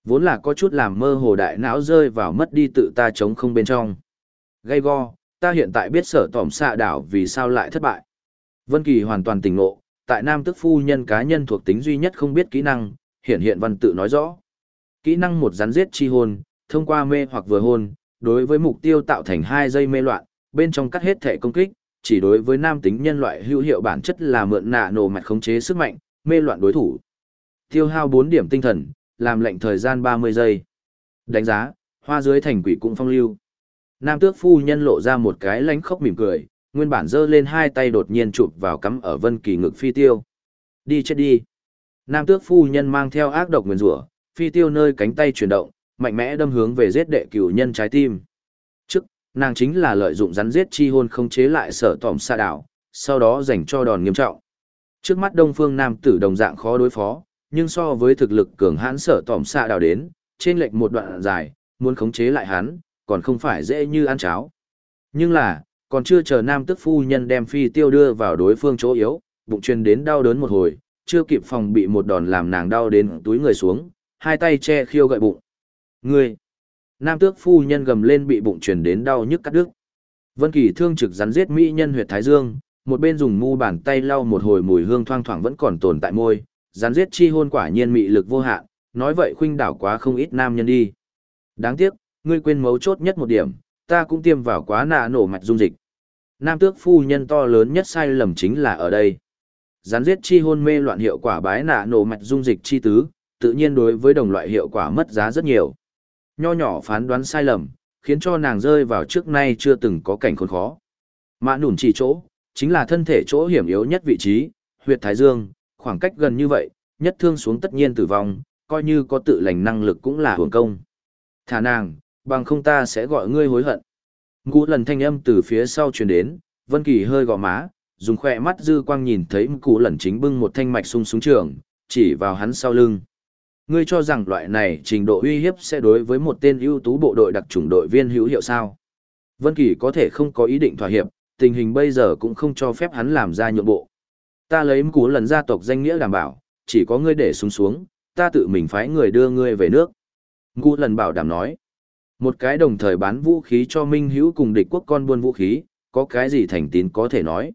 Vốn là có chút làm mơ hồ đại não rơi vào mất đi tự ta chống không bên trong. Gây go, ta hiện tại biết sở tỏm xạ đảo vì sao lại thất bại. Vân Kỳ hoàn toàn tỉnh ngộ, tại nam tức phu nhân cá nhân thuộc tính duy nhất không biết kỹ năng, hiện hiện văn tự nói rõ. Kỹ năng một rắn giết chi hôn thông qua mê hoặc vừa hôn, đối với mục tiêu tạo thành hai dây mê loạn, bên trong cắt hết thể công kích, chỉ đối với nam tính nhân loại hữu hiệu bản chất là mượn nạ nổ mạch khống chế sức mạnh, mê loạn đối thủ. Tiêu hao bốn điểm tinh thần, làm lệnh thời gian 30 giây. Đánh giá, hoa dưới thành quỷ cũng phong lưu. Nam tước phu nhân lộ ra một cái lánh khóc mỉm cười, nguyên bản giơ lên hai tay đột nhiên chụp vào cắm ở vân kỳ ngực phi tiêu. Đi chết đi. Nam tước phu nhân mang theo ác độc nguyền rủa, phi tiêu nơi cánh tay chuyển động, mạnh mẽ đâm hướng về giết đệ cửu nhân trái tim. Trước, nàng chính là lợi dụng rắn giết chi hôn không chế lại sở tỏm xa đảo, sau đó dành cho đòn nghiêm trọng. Trước mắt đông phương nam tử đồng dạng khó đối phó, nhưng so với thực lực cường hãn sở tỏm xa đảo đến, trên lệch một đoạn dài, muốn khống chế lại hắn, còn không phải dễ như ăn cháo. Nhưng là, còn chưa chờ nam tức phu nhân đem phi tiêu đưa vào đối phương chỗ yếu, bụng truyền đến đau đớn một hồi, chưa kịp phòng bị một đòn làm nàng đau đến túi người xuống, hai tay che khiêu gậy bụng. Ngươi! Nam tước phu nhân gầm lên bị bụng truyền đến đau nhức cắt đứt. Vân Kỳ thương trực rắn giết mỹ nhân huyệt thái dương, một bên dùng mu bàn tay lau một hồi mùi hương thoang thoảng vẫn còn tồn tại môi, rắn giết chi hôn quả nhiên mị lực vô hạn, nói vậy khuynh đảo quá không ít nam nhân đi. Đáng tiếc, ngươi quên mấu chốt nhất một điểm, ta cũng tiêm vào quá nạ nổ mạch dung dịch. Nam tước phu nhân to lớn nhất sai lầm chính là ở đây. Gián giết chi hôn mê loạn hiệu quả bái nạ nổ mạch dung dịch chi tứ, tự nhiên đối với đồng loại hiệu quả mất giá rất nhiều. Nho nhỏ phán đoán sai lầm, khiến cho nàng rơi vào trước nay chưa từng có cảnh khốn khó. Mạ nủn chỉ chỗ, chính là thân thể chỗ hiểm yếu nhất vị trí, huyệt thái dương, khoảng cách gần như vậy, nhất thương xuống tất nhiên tử vong, coi như có tự lành năng lực cũng là hưởng công. Thả nàng, bằng không ta sẽ gọi ngươi hối hận. Ngũ lần thanh âm từ phía sau truyền đến, Vân Kỳ hơi gò má, dùng khỏe mắt dư quang nhìn thấy cụ lần chính bưng một thanh mạch sung súng trường, chỉ vào hắn sau lưng. Ngươi cho rằng loại này trình độ uy hiếp sẽ đối với một tên ưu tú bộ đội đặc chủng đội viên hữu hiệu sao? Vân Kỳ có thể không có ý định thỏa hiệp, tình hình bây giờ cũng không cho phép hắn làm ra nhượng bộ. Ta lấy cú lần gia tộc danh nghĩa đảm bảo, chỉ có ngươi để xuống xuống, ta tự mình phái người đưa ngươi về nước. Cú lần bảo đảm nói. Một cái đồng thời bán vũ khí cho Minh Hữu cùng địch quốc con buôn vũ khí, có cái gì thành tín có thể nói.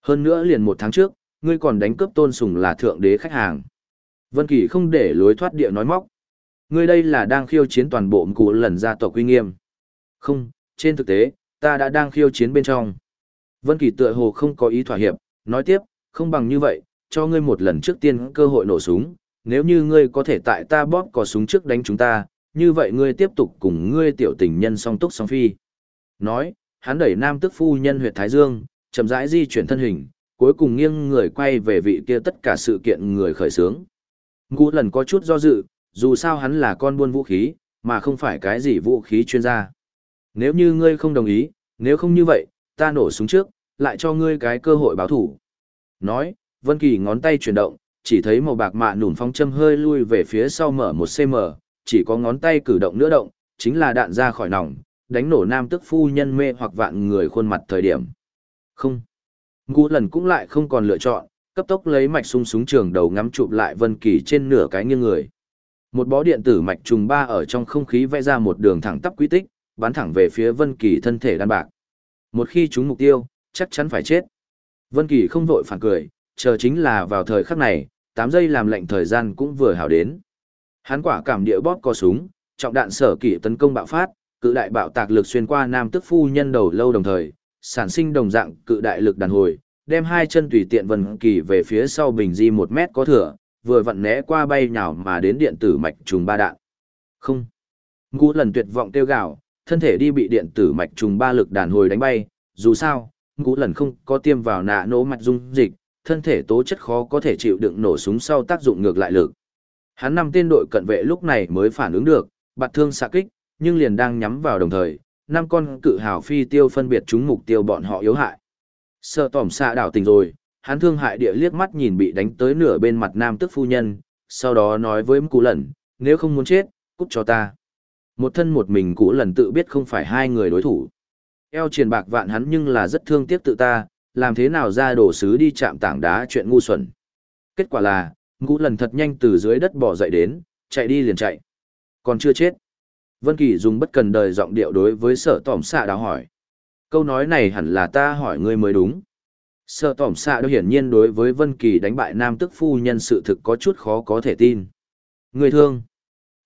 Hơn nữa liền một tháng trước, ngươi còn đánh cướp tôn sùng là thượng đế khách hàng. Vân Kỳ không để lối thoát địa nói móc. Ngươi đây là đang khiêu chiến toàn bộ cụ lần gia tộc uy nghiêm. Không, trên thực tế, ta đã đang khiêu chiến bên trong. Vân Kỳ tựa hồ không có ý thỏa hiệp, nói tiếp, không bằng như vậy, cho ngươi một lần trước tiên cơ hội nổ súng, nếu như ngươi có thể tại ta bóp cò súng trước đánh chúng ta, như vậy ngươi tiếp tục cùng ngươi tiểu tình nhân song túc song phi. Nói, hắn đẩy nam tức phu nhân huyệt Thái Dương, chậm rãi di chuyển thân hình, cuối cùng nghiêng người quay về vị kia tất cả sự kiện người khởi sướng. Ngũ lần có chút do dự, dù sao hắn là con buôn vũ khí, mà không phải cái gì vũ khí chuyên gia. Nếu như ngươi không đồng ý, nếu không như vậy, ta nổ súng trước, lại cho ngươi cái cơ hội báo thủ. Nói, Vân Kỳ ngón tay chuyển động, chỉ thấy màu bạc mạ nủn phong châm hơi lui về phía sau mở một cm, chỉ có ngón tay cử động nữa động, chính là đạn ra khỏi nòng, đánh nổ nam tức phu nhân mê hoặc vạn người khuôn mặt thời điểm. Không. Ngũ lần cũng lại không còn lựa chọn, cấp tốc lấy mạch sung súng trường đầu ngắm chụp lại Vân Kỳ trên nửa cái nghiêng người. Một bó điện tử mạch trùng ba ở trong không khí vẽ ra một đường thẳng tắp quy tích, bắn thẳng về phía Vân Kỳ thân thể đan bạc. Một khi trúng mục tiêu, chắc chắn phải chết. Vân Kỳ không vội phản cười, chờ chính là vào thời khắc này, 8 giây làm lệnh thời gian cũng vừa hảo đến. Hắn quả cảm địa bóp co súng, trọng đạn sở kỷ tấn công bạo phát, cự đại bạo tạc lực xuyên qua nam tức phu nhân đầu lâu đồng thời, sản sinh đồng dạng cự đại lực đàn hồi, đem hai chân tùy tiện Vân Kỳ về phía sau bình di một mét có thừa, vừa vặn né qua bay nhào mà đến điện tử mạch trùng ba đạn. Không. Ngũ lần tuyệt vọng tiêu gạo, thân thể đi bị điện tử mạch trùng ba lực đàn hồi đánh bay, dù sao, ngũ lần không có tiêm vào nạ nổ mạch dung dịch, thân thể tố chất khó có thể chịu đựng nổ súng sau tác dụng ngược lại lực. Hắn năm tên đội cận vệ lúc này mới phản ứng được, bạt thương xạ kích, nhưng liền đang nhắm vào đồng thời, năm con cự hào phi tiêu phân biệt chúng mục tiêu bọn họ yếu hại. Sợ tỏm xạ đảo tình rồi, hắn thương hại địa liếc mắt nhìn bị đánh tới nửa bên mặt nam tức phu nhân, sau đó nói với cụ lần, nếu không muốn chết, cút cho ta. Một thân một mình cụ lần tự biết không phải hai người đối thủ. Eo triền bạc vạn hắn nhưng là rất thương tiếc tự ta, làm thế nào ra đổ sứ đi chạm tảng đá chuyện ngu xuẩn. Kết quả là, ngũ lần thật nhanh từ dưới đất bỏ dậy đến, chạy đi liền chạy. Còn chưa chết. Vân Kỳ dùng bất cần đời giọng điệu đối với sở tỏm xạ đào hỏi. Câu nói này hẳn là ta hỏi ngươi mới đúng. Sở tỏm xạ đào hiển nhiên đối với Vân Kỳ đánh bại nam tức phu nhân sự thực có chút khó có thể tin. Người thương.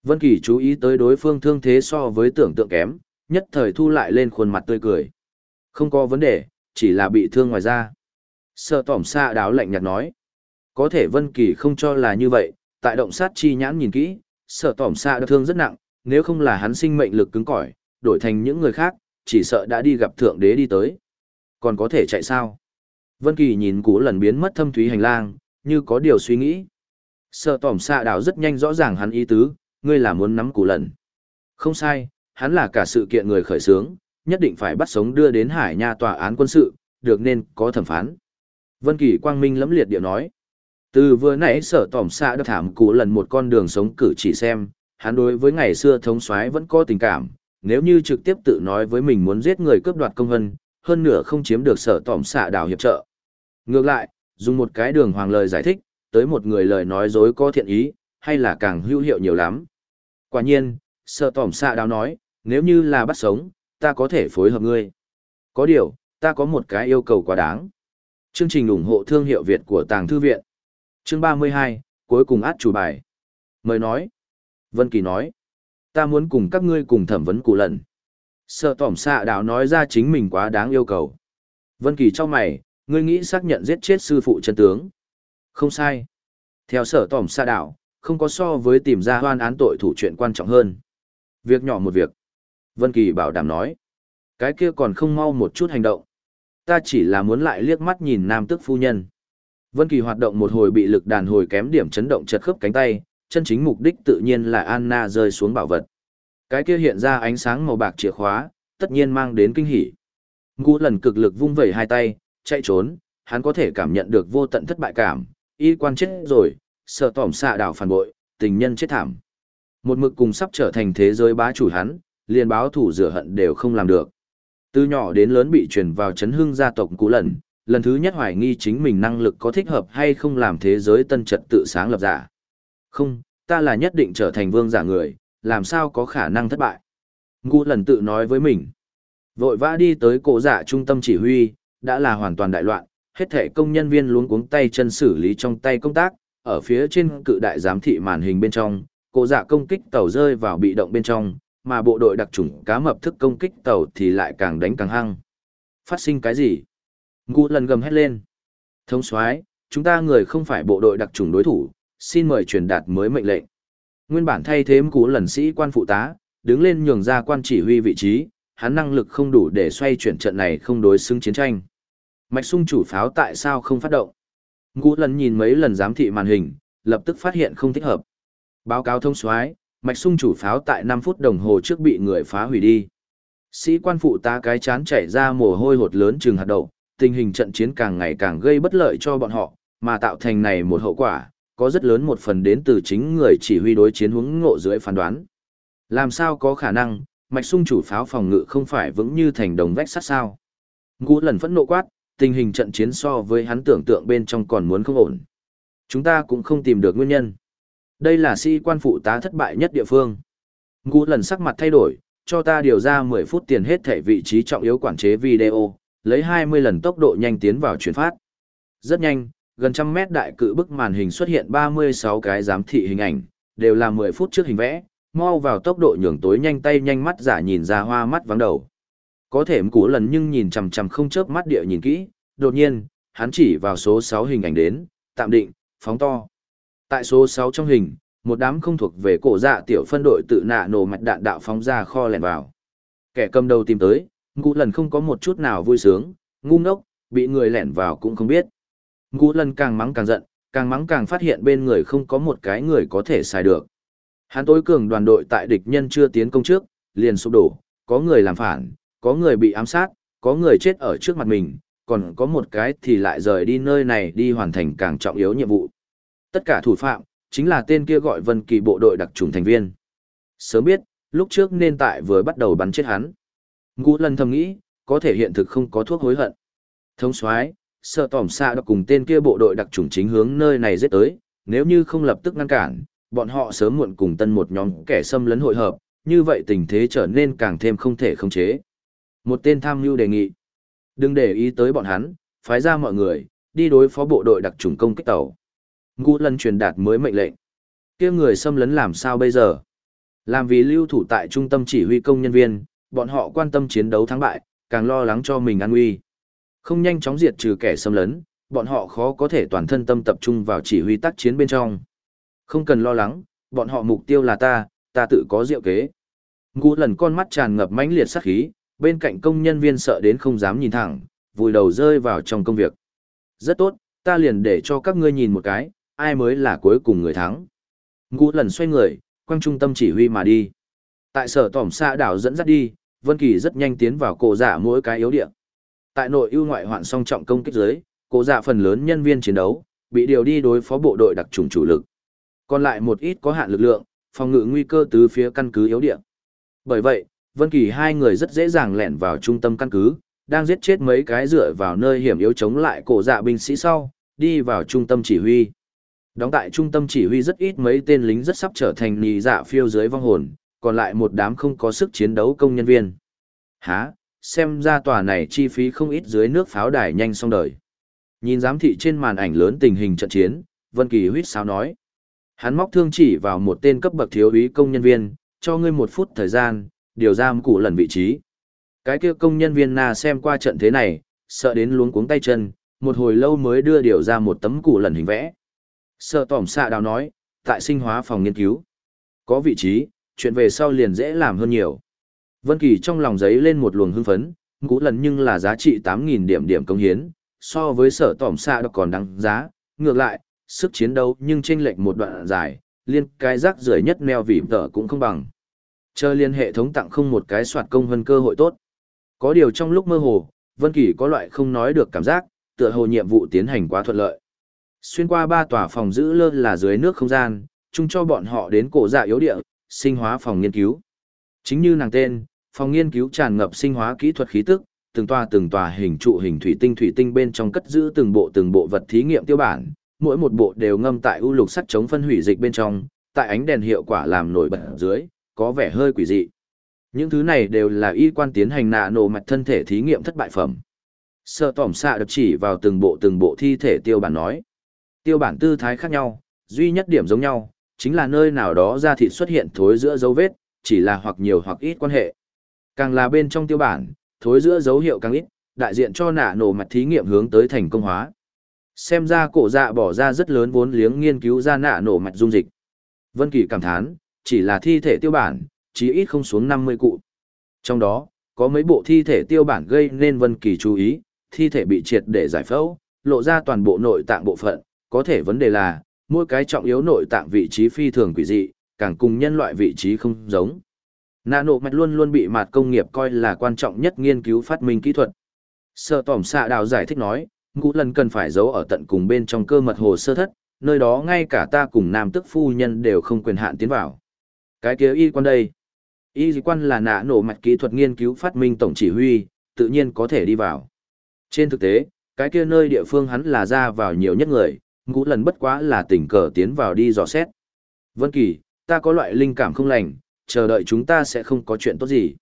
Vân Kỳ chú ý tới đối phương thương thế so với tưởng tượng kém, nhất thời thu lại lên khuôn mặt tươi cười. Không có vấn đề, chỉ là bị thương ngoài da. Sở tỏm xạ đáo lạnh nhạt nói. Có thể Vân Kỳ không cho là như vậy, tại động sát chi nhãn nhìn kỹ, sợ tỏm xạ đã thương rất nặng, nếu không là hắn sinh mệnh lực cứng cỏi, đổi thành những người khác, chỉ sợ đã đi gặp thượng đế đi tới. Còn có thể chạy sao? Vân Kỳ nhìn cũ lần biến mất thâm thúy hành lang, như có điều suy nghĩ. Sợ tỏm xạ đảo rất nhanh rõ ràng hắn ý tứ, ngươi là muốn nắm cũ lần. Không sai, hắn là cả sự kiện người khởi xướng, nhất định phải bắt sống đưa đến hải nha tòa án quân sự, được nên có thẩm phán. Vân Kỳ quang minh lẫm liệt điệu nói. Từ vừa nãy sở tỏm xạ đã thảm cụ lần một con đường sống cử chỉ xem, hắn đối với ngày xưa thống soái vẫn có tình cảm, nếu như trực tiếp tự nói với mình muốn giết người cướp đoạt công hân, hơn nửa không chiếm được sở tỏm xạ đảo hiệp trợ. Ngược lại, dùng một cái đường hoàng lời giải thích, tới một người lời nói dối có thiện ý, hay là càng hữu hiệu nhiều lắm. Quả nhiên, sở tỏm xạ đảo nói, nếu như là bắt sống, ta có thể phối hợp ngươi. Có điều, ta có một cái yêu cầu quá đáng. Chương trình ủng hộ thương hiệu Việt của Tàng Thư Viện. Chương 32, cuối cùng át chủ bài. Mời nói. Vân Kỳ nói, ta muốn cùng các ngươi cùng thẩm vấn cụ lần. Sợ tỏm xạ Đạo nói ra chính mình quá đáng yêu cầu. Vân Kỳ cho mày, ngươi nghĩ xác nhận giết chết sư phụ chân tướng. Không sai. Theo sở tỏm xạ đảo, không có so với tìm ra hoan án tội thủ chuyện quan trọng hơn. Việc nhỏ một việc. Vân Kỳ bảo đảm nói. Cái kia còn không mau một chút hành động. Ta chỉ là muốn lại liếc mắt nhìn nam tức phu nhân. Vân Kỳ hoạt động một hồi bị lực đàn hồi kém điểm chấn động chật khớp cánh tay, chân chính mục đích tự nhiên là Anna rơi xuống bảo vật. Cái kia hiện ra ánh sáng màu bạc chìa khóa, tất nhiên mang đến kinh hỉ. Ngũ lần cực lực vung vẩy hai tay, chạy trốn, hắn có thể cảm nhận được vô tận thất bại cảm, y quan chết rồi, sợ tỏm xạ đảo phản bội, tình nhân chết thảm. Một mực cùng sắp trở thành thế giới bá chủ hắn, liền báo thủ rửa hận đều không làm được. Từ nhỏ đến lớn bị truyền vào chấn hưng gia tộc cũ lần, lần thứ nhất hoài nghi chính mình năng lực có thích hợp hay không làm thế giới tân trật tự sáng lập giả. Không, ta là nhất định trở thành vương giả người, làm sao có khả năng thất bại. Ngu lần tự nói với mình. Vội vã đi tới cổ giả trung tâm chỉ huy, đã là hoàn toàn đại loạn, hết thể công nhân viên luống cuống tay chân xử lý trong tay công tác, ở phía trên cự đại giám thị màn hình bên trong, cổ giả công kích tàu rơi vào bị động bên trong, mà bộ đội đặc trùng cá mập thức công kích tàu thì lại càng đánh càng hăng. Phát sinh cái gì? Ngụ lần gầm hét lên. Thông soái, chúng ta người không phải bộ đội đặc trùng đối thủ, xin mời truyền đạt mới mệnh lệnh. Nguyên bản thay thế cú lần sĩ quan phụ tá, đứng lên nhường ra quan chỉ huy vị trí, hắn năng lực không đủ để xoay chuyển trận này không đối xứng chiến tranh. Mạch sung chủ pháo tại sao không phát động? Ngũ lần nhìn mấy lần giám thị màn hình, lập tức phát hiện không thích hợp. Báo cáo thông soái, mạch sung chủ pháo tại 5 phút đồng hồ trước bị người phá hủy đi. Sĩ quan phụ tá cái chán chảy ra mồ hôi hột lớn trừng hạt đậu, tình hình trận chiến càng ngày càng gây bất lợi cho bọn họ, mà tạo thành này một hậu quả, có rất lớn một phần đến từ chính người chỉ huy đối chiến hướng ngộ dưới phán đoán. Làm sao có khả năng, mạch sung chủ pháo phòng ngự không phải vững như thành đồng vách sắt sao? Ngũ lần phẫn nộ quát, tình hình trận chiến so với hắn tưởng tượng bên trong còn muốn không ổn. Chúng ta cũng không tìm được nguyên nhân. Đây là sĩ quan phụ tá thất bại nhất địa phương. Ngũ lần sắc mặt thay đổi, cho ta điều ra 10 phút tiền hết thể vị trí trọng yếu quản chế video, lấy 20 lần tốc độ nhanh tiến vào chuyển phát. Rất nhanh, gần trăm mét đại cự bức màn hình xuất hiện 36 cái giám thị hình ảnh, đều là 10 phút trước hình vẽ, mau vào tốc độ nhường tối nhanh tay nhanh mắt giả nhìn ra hoa mắt vắng đầu. Có thể cú lần nhưng nhìn chằm chằm không chớp mắt địa nhìn kỹ, đột nhiên, hắn chỉ vào số 6 hình ảnh đến, tạm định, phóng to. Tại số 6 trong hình, một đám không thuộc về cổ dạ tiểu phân đội tự nạ nổ mạch đạn đạo phóng ra kho lẻn vào. Kẻ cầm đầu tìm tới, ngũ lần không có một chút nào vui sướng, ngu ngốc, bị người lẻn vào cũng không biết. Ngũ lần càng mắng càng giận, càng mắng càng phát hiện bên người không có một cái người có thể xài được. Hắn tối cường đoàn đội tại địch nhân chưa tiến công trước, liền sụp đổ, có người làm phản, có người bị ám sát, có người chết ở trước mặt mình, còn có một cái thì lại rời đi nơi này đi hoàn thành càng trọng yếu nhiệm vụ. Tất cả thủ phạm, chính là tên kia gọi Vân Kỳ bộ đội đặc trùng thành viên. Sớm biết, lúc trước nên tại vừa bắt đầu bắn chết hắn. Ngũ lần thầm nghĩ, có thể hiện thực không có thuốc hối hận. Thống soái, sợ tỏm xa đã cùng tên kia bộ đội đặc trùng chính hướng nơi này giết tới, nếu như không lập tức ngăn cản, bọn họ sớm muộn cùng tân một nhóm kẻ xâm lấn hội hợp, như vậy tình thế trở nên càng thêm không thể khống chế. Một tên tham mưu đề nghị, đừng để ý tới bọn hắn, phái ra mọi người, đi đối phó bộ đội đặc trùng công kích tàu. Ngũ lần truyền đạt mới mệnh lệnh. kia người xâm lấn làm sao bây giờ? Làm vì lưu thủ tại trung tâm chỉ huy công nhân viên, bọn họ quan tâm chiến đấu thắng bại, càng lo lắng cho mình an nguy. Không nhanh chóng diệt trừ kẻ xâm lấn, bọn họ khó có thể toàn thân tâm tập trung vào chỉ huy tác chiến bên trong. Không cần lo lắng, bọn họ mục tiêu là ta, ta tự có diệu kế. Ngũ lần con mắt tràn ngập mãnh liệt sát khí, bên cạnh công nhân viên sợ đến không dám nhìn thẳng, vùi đầu rơi vào trong công việc. Rất tốt, ta liền để cho các ngươi nhìn một cái, ai mới là cuối cùng người thắng. Ngũ lần xoay người, quăng trung tâm chỉ huy mà đi. Tại sở tỏm xa đảo dẫn dắt đi, Vân Kỳ rất nhanh tiến vào cổ dạ mỗi cái yếu địa. Tại nội ưu ngoại hoạn song trọng công kích dưới, cổ dạ phần lớn nhân viên chiến đấu bị điều đi đối phó bộ đội đặc trùng chủ lực. Còn lại một ít có hạn lực lượng, phòng ngự nguy cơ từ phía căn cứ yếu địa. Bởi vậy, Vân Kỳ hai người rất dễ dàng lẻn vào trung tâm căn cứ, đang giết chết mấy cái dựa vào nơi hiểm yếu chống lại cổ dạ binh sĩ sau, đi vào trung tâm chỉ huy. Đóng tại trung tâm chỉ huy rất ít mấy tên lính rất sắp trở thành nì dạ phiêu dưới vong hồn, còn lại một đám không có sức chiến đấu công nhân viên. Hả, xem ra tòa này chi phí không ít dưới nước pháo đài nhanh xong đời. Nhìn giám thị trên màn ảnh lớn tình hình trận chiến, Vân Kỳ huýt sáo nói. Hắn móc thương chỉ vào một tên cấp bậc thiếu úy công nhân viên, cho ngươi một phút thời gian, điều ra cụ lần vị trí. Cái kia công nhân viên na xem qua trận thế này, sợ đến luống cuống tay chân, một hồi lâu mới đưa điều ra một tấm cụ lần hình vẽ. Sợ tỏm xạ đào nói, tại sinh hóa phòng nghiên cứu. Có vị trí, chuyện về sau liền dễ làm hơn nhiều. Vân Kỳ trong lòng giấy lên một luồng hưng phấn, ngũ lần nhưng là giá trị 8.000 điểm điểm công hiến, so với sở tỏm xạ còn đáng giá, ngược lại, sức chiến đấu nhưng chênh lệch một đoạn dài, liên cái rác rưởi nhất mèo vì tờ cũng không bằng. Chờ liên hệ thống tặng không một cái soạt công hơn cơ hội tốt. Có điều trong lúc mơ hồ, Vân Kỳ có loại không nói được cảm giác, tựa hồ nhiệm vụ tiến hành quá thuận lợi. Xuyên qua ba tòa phòng giữ lơ là dưới nước không gian, chung cho bọn họ đến cổ dạ yếu địa, sinh hóa phòng nghiên cứu. Chính như nàng tên, phòng nghiên cứu tràn ngập sinh hóa kỹ thuật khí tức, từng tòa từng tòa hình trụ hình thủy tinh thủy tinh bên trong cất giữ từng bộ từng bộ vật thí nghiệm tiêu bản, mỗi một bộ đều ngâm tại u lục sắt chống phân hủy dịch bên trong, tại ánh đèn hiệu quả làm nổi bật dưới, có vẻ hơi quỷ dị. Những thứ này đều là y quan tiến hành nạ nổ mạch thân thể thí nghiệm thất bại phẩm. Sợ tỏm xạ được chỉ vào từng bộ từng bộ thi thể tiêu bản nói. Tiêu bản tư thái khác nhau, duy nhất điểm giống nhau, chính là nơi nào đó ra thịt xuất hiện thối giữa dấu vết, chỉ là hoặc nhiều hoặc ít quan hệ. Càng là bên trong tiêu bản, thối giữa dấu hiệu càng ít, đại diện cho nạ nổ mặt thí nghiệm hướng tới thành công hóa. Xem ra cổ dạ bỏ ra rất lớn vốn liếng nghiên cứu ra nạ nổ mạch dung dịch. Vân Kỳ cảm thán, chỉ là thi thể tiêu bản, chí ít không xuống 50 cụ. Trong đó, có mấy bộ thi thể tiêu bản gây nên Vân Kỳ chú ý, thi thể bị triệt để giải phẫu, lộ ra toàn bộ nội tạng bộ phận, có thể vấn đề là, mỗi cái trọng yếu nội tạng vị trí phi thường quỷ dị, càng cùng nhân loại vị trí không giống. Nano mạch luôn luôn bị mặt công nghiệp coi là quan trọng nhất nghiên cứu phát minh kỹ thuật. Sở tỏm xạ đào giải thích nói, ngũ lần cần phải giấu ở tận cùng bên trong cơ mật hồ sơ thất, nơi đó ngay cả ta cùng nam tức phu nhân đều không quyền hạn tiến vào. Cái kia y quan đây. Y quan là nạ nổ mạch kỹ thuật nghiên cứu phát minh tổng chỉ huy, tự nhiên có thể đi vào. Trên thực tế, cái kia nơi địa phương hắn là ra vào nhiều nhất người, ngũ lần bất quá là tình cờ tiến vào đi dò xét. Vân Kỳ, ta có loại linh cảm không lành, chờ đợi chúng ta sẽ không có chuyện tốt gì.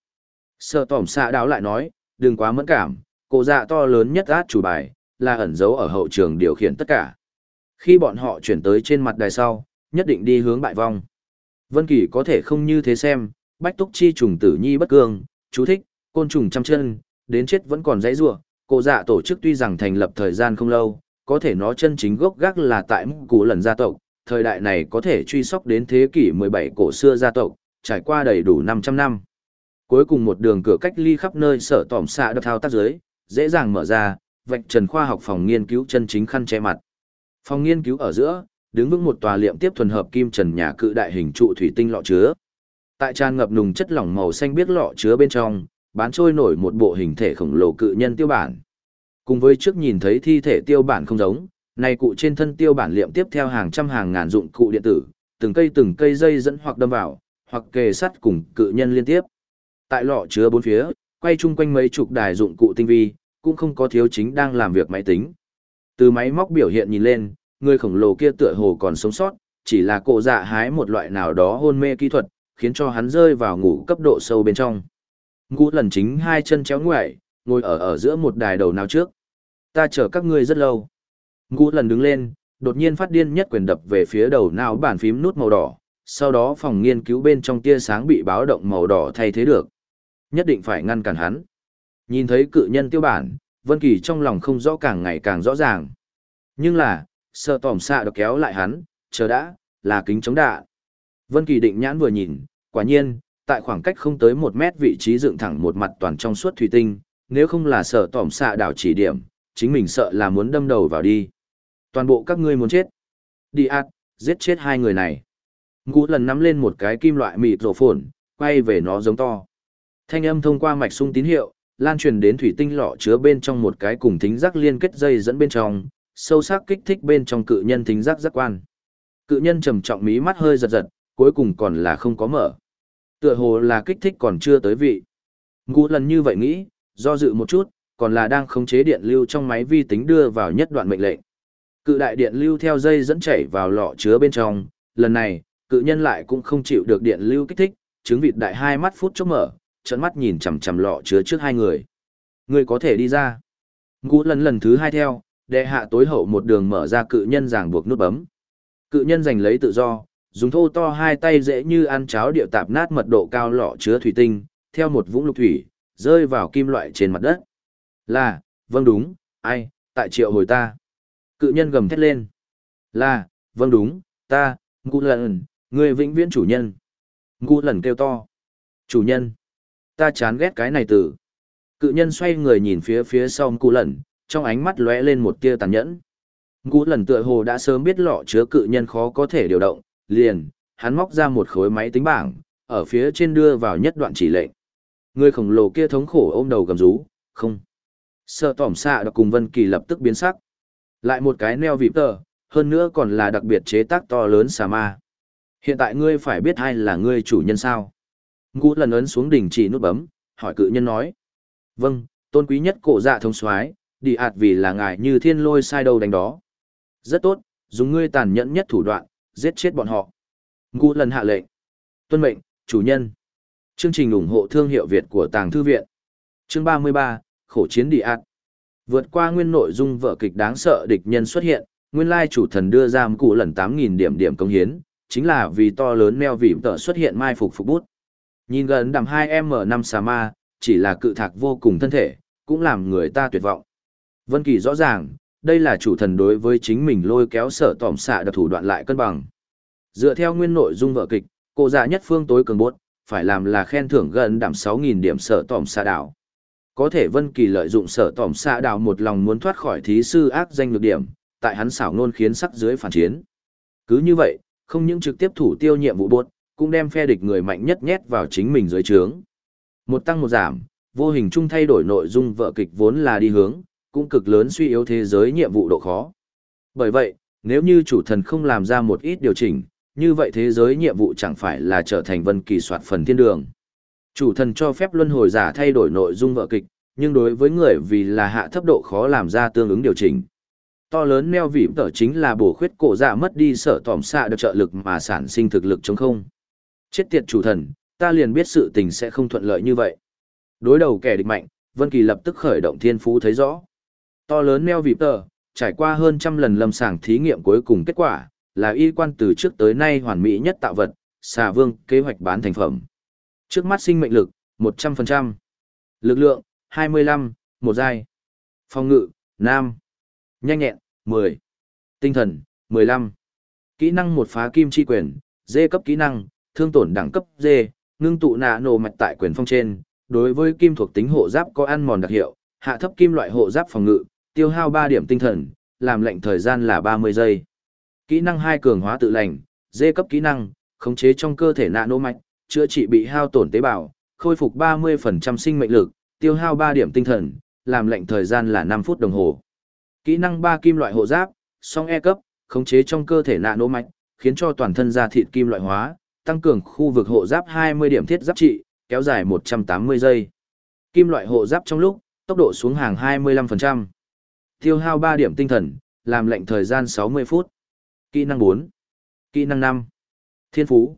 Sở tỏm xạ đáo lại nói, đừng quá mẫn cảm, cổ dạ to lớn nhất át chủ bài, là ẩn giấu ở hậu trường điều khiển tất cả. Khi bọn họ chuyển tới trên mặt đài sau, nhất định đi hướng bại vong. Vân Kỳ có thể không như thế xem, bách túc chi trùng tử nhi bất cương, chú thích, côn trùng trăm chân, đến chết vẫn còn dãy rủa. Cổ dạ tổ chức tuy rằng thành lập thời gian không lâu, có thể nó chân chính gốc gác là tại cụ lần gia tộc, thời đại này có thể truy sóc đến thế kỷ 17 cổ xưa gia tộc, trải qua đầy đủ 500 năm. Cuối cùng một đường cửa cách ly khắp nơi sở tỏm xạ đập thao tác dưới, dễ dàng mở ra, vạch trần khoa học phòng nghiên cứu chân chính khăn che mặt. Phòng nghiên cứu ở giữa, đứng vững một tòa liệm tiếp thuần hợp kim trần nhà cự đại hình trụ thủy tinh lọ chứa. Tại tràn ngập nùng chất lỏng màu xanh biết lọ chứa bên trong, bán trôi nổi một bộ hình thể khổng lồ cự nhân tiêu bản. Cùng với trước nhìn thấy thi thể tiêu bản không giống, này cụ trên thân tiêu bản liệm tiếp theo hàng trăm hàng ngàn dụng cụ điện tử, từng cây từng cây dây dẫn hoặc đâm vào, hoặc kề sắt cùng cự nhân liên tiếp. Tại lọ chứa bốn phía, quay chung quanh mấy chục đài dụng cụ tinh vi, cũng không có thiếu chính đang làm việc máy tính. Từ máy móc biểu hiện nhìn lên, người khổng lồ kia tựa hồ còn sống sót, chỉ là cổ dạ hái một loại nào đó hôn mê kỹ thuật, khiến cho hắn rơi vào ngủ cấp độ sâu bên trong. Ngũ lần chính hai chân chéo ngoại, ngồi ở ở giữa một đài đầu nào trước. Ta chờ các ngươi rất lâu. Ngũ lần đứng lên, đột nhiên phát điên nhất quyền đập về phía đầu não bàn phím nút màu đỏ, sau đó phòng nghiên cứu bên trong tia sáng bị báo động màu đỏ thay thế được. Nhất định phải ngăn cản hắn. Nhìn thấy cự nhân tiêu bản, Vân Kỳ trong lòng không rõ càng ngày càng rõ ràng. Nhưng là, sợ tỏm xạ được kéo lại hắn, chờ đã, là kính chống đạn. Vân Kỳ định nhãn vừa nhìn, quả nhiên, tại khoảng cách không tới một mét vị trí dựng thẳng một mặt toàn trong suốt thủy tinh, nếu không là sợ tỏm xạ đảo chỉ điểm, chính mình sợ là muốn đâm đầu vào đi. Toàn bộ các ngươi muốn chết. Đi ạt, giết chết hai người này. Ngũ lần nắm lên một cái kim loại mịt rổ phồn, quay về nó giống to. Thanh âm thông qua mạch sung tín hiệu, lan truyền đến thủy tinh lọ chứa bên trong một cái cùng thính giác liên kết dây dẫn bên trong, sâu sắc kích thích bên trong cự nhân thính giác giác quan. Cự nhân trầm trọng mí mắt hơi giật giật, cuối cùng còn là không có mở. Tựa hồ là kích thích còn chưa tới vị. Ngũ lần như vậy nghĩ, do dự một chút, còn là đang khống chế điện lưu trong máy vi tính đưa vào nhất đoạn mệnh lệnh. Cự đại điện lưu theo dây dẫn chảy vào lọ chứa bên trong, lần này, cự nhân lại cũng không chịu được điện lưu kích thích, trứng vịt đại hai mắt phút chốc mở, trận mắt nhìn chằm chằm lọ chứa trước hai người. Người có thể đi ra. Ngũ lần lần thứ hai theo, đệ hạ tối hậu một đường mở ra cự nhân ràng buộc nút bấm. Cự nhân giành lấy tự do, dùng thô to hai tay dễ như ăn cháo điệu tạp nát mật độ cao lọ chứa thủy tinh, theo một vũng lục thủy, rơi vào kim loại trên mặt đất. Là, vâng đúng, ai, tại triệu hồi ta. Cự nhân gầm thét lên. Là, vâng đúng, ta, Ngu lần, người vĩnh viễn chủ nhân. Ngu lần kêu to. Chủ nhân. Ta chán ghét cái này từ. Cự nhân xoay người nhìn phía phía sau Ngu lần, trong ánh mắt lóe lên một tia tàn nhẫn. Ngu lần tựa hồ đã sớm biết lọ chứa cự nhân khó có thể điều động, liền, hắn móc ra một khối máy tính bảng, ở phía trên đưa vào nhất đoạn chỉ lệnh. Người khổng lồ kia thống khổ ôm đầu gầm rú, không. Sợ tỏm xạ đã cùng Vân Kỳ lập tức biến sắc. Lại một cái neo vịp tờ, hơn nữa còn là đặc biệt chế tác to lớn xà ma. Hiện tại ngươi phải biết ai là ngươi chủ nhân sao? Ngũ lần ấn xuống đỉnh chỉ nút bấm, hỏi cự nhân nói. Vâng, tôn quý nhất cổ dạ thông soái đi ạt vì là ngài như thiên lôi sai đâu đánh đó. Rất tốt, dùng ngươi tàn nhẫn nhất thủ đoạn, giết chết bọn họ. Ngũ lần hạ lệnh. Tuân mệnh, chủ nhân. Chương trình ủng hộ thương hiệu Việt của Tàng Thư Viện. Chương 33, Khổ chiến địa ạt. Vượt qua nguyên nội dung vở kịch đáng sợ địch nhân xuất hiện, nguyên lai chủ thần đưa ra cụ lần 8.000 điểm điểm công hiến, chính là vì to lớn meo vị tờ xuất hiện mai phục phục bút. Nhìn gần đầm 2M5 xà ma, chỉ là cự thạc vô cùng thân thể, cũng làm người ta tuyệt vọng. Vân Kỳ rõ ràng, đây là chủ thần đối với chính mình lôi kéo sở tỏm xạ đặc thủ đoạn lại cân bằng. Dựa theo nguyên nội dung vở kịch, cô dạ nhất phương tối cường bốt, phải làm là khen thưởng gần đảm 6.000 điểm sở tỏm xạ đảo. Có thể Vân Kỳ lợi dụng sở tỏm xạ đào một lòng muốn thoát khỏi thí sư ác danh lược điểm, tại hắn xảo nôn khiến sắc dưới phản chiến. Cứ như vậy, không những trực tiếp thủ tiêu nhiệm vụ bốt, cũng đem phe địch người mạnh nhất nhét vào chính mình dưới trướng. Một tăng một giảm, vô hình chung thay đổi nội dung vở kịch vốn là đi hướng, cũng cực lớn suy yếu thế giới nhiệm vụ độ khó. Bởi vậy, nếu như chủ thần không làm ra một ít điều chỉnh, như vậy thế giới nhiệm vụ chẳng phải là trở thành vân kỳ soạt phần thiên đường. Chủ thần cho phép luân hồi giả thay đổi nội dung vở kịch, nhưng đối với người vì là hạ thấp độ khó làm ra tương ứng điều chỉnh. To lớn neo vị tở chính là bổ khuyết cổ dạ mất đi sở tỏm xạ được trợ lực mà sản sinh thực lực chống không. Chết tiệt chủ thần, ta liền biết sự tình sẽ không thuận lợi như vậy. Đối đầu kẻ địch mạnh, Vân Kỳ lập tức khởi động thiên phú thấy rõ. To lớn neo vịp tờ, trải qua hơn trăm lần lâm sàng thí nghiệm cuối cùng kết quả, là y quan từ trước tới nay hoàn mỹ nhất tạo vật, xà vương kế hoạch bán thành phẩm. Trước mắt sinh mệnh lực, 100%. Lực lượng, 25, một giai. Phòng ngự, nam. Nhanh nhẹn, 10. Tinh thần, 15. Kỹ năng một phá kim chi quyền, dê cấp kỹ năng, thương tổn đẳng cấp dê, ngưng tụ nạ nổ mạch tại quyền phong trên. Đối với kim thuộc tính hộ giáp có ăn mòn đặc hiệu, hạ thấp kim loại hộ giáp phòng ngự, tiêu hao 3 điểm tinh thần, làm lệnh thời gian là 30 giây. Kỹ năng 2 cường hóa tự lành, dê cấp kỹ năng, khống chế trong cơ thể nano mạch, chữa trị bị hao tổn tế bào, khôi phục 30% sinh mệnh lực, tiêu hao 3 điểm tinh thần, làm lệnh thời gian là 5 phút đồng hồ. Kỹ năng 3 kim loại hộ giáp, song E cấp, khống chế trong cơ thể nạ nổ mạch, khiến cho toàn thân da thịt kim loại hóa, tăng cường khu vực hộ giáp 20 điểm thiết giáp trị, kéo dài 180 giây. Kim loại hộ giáp trong lúc, tốc độ xuống hàng 25% tiêu hao 3 điểm tinh thần, làm lệnh thời gian 60 phút. Kỹ năng 4. Kỹ năng 5. Thiên phú.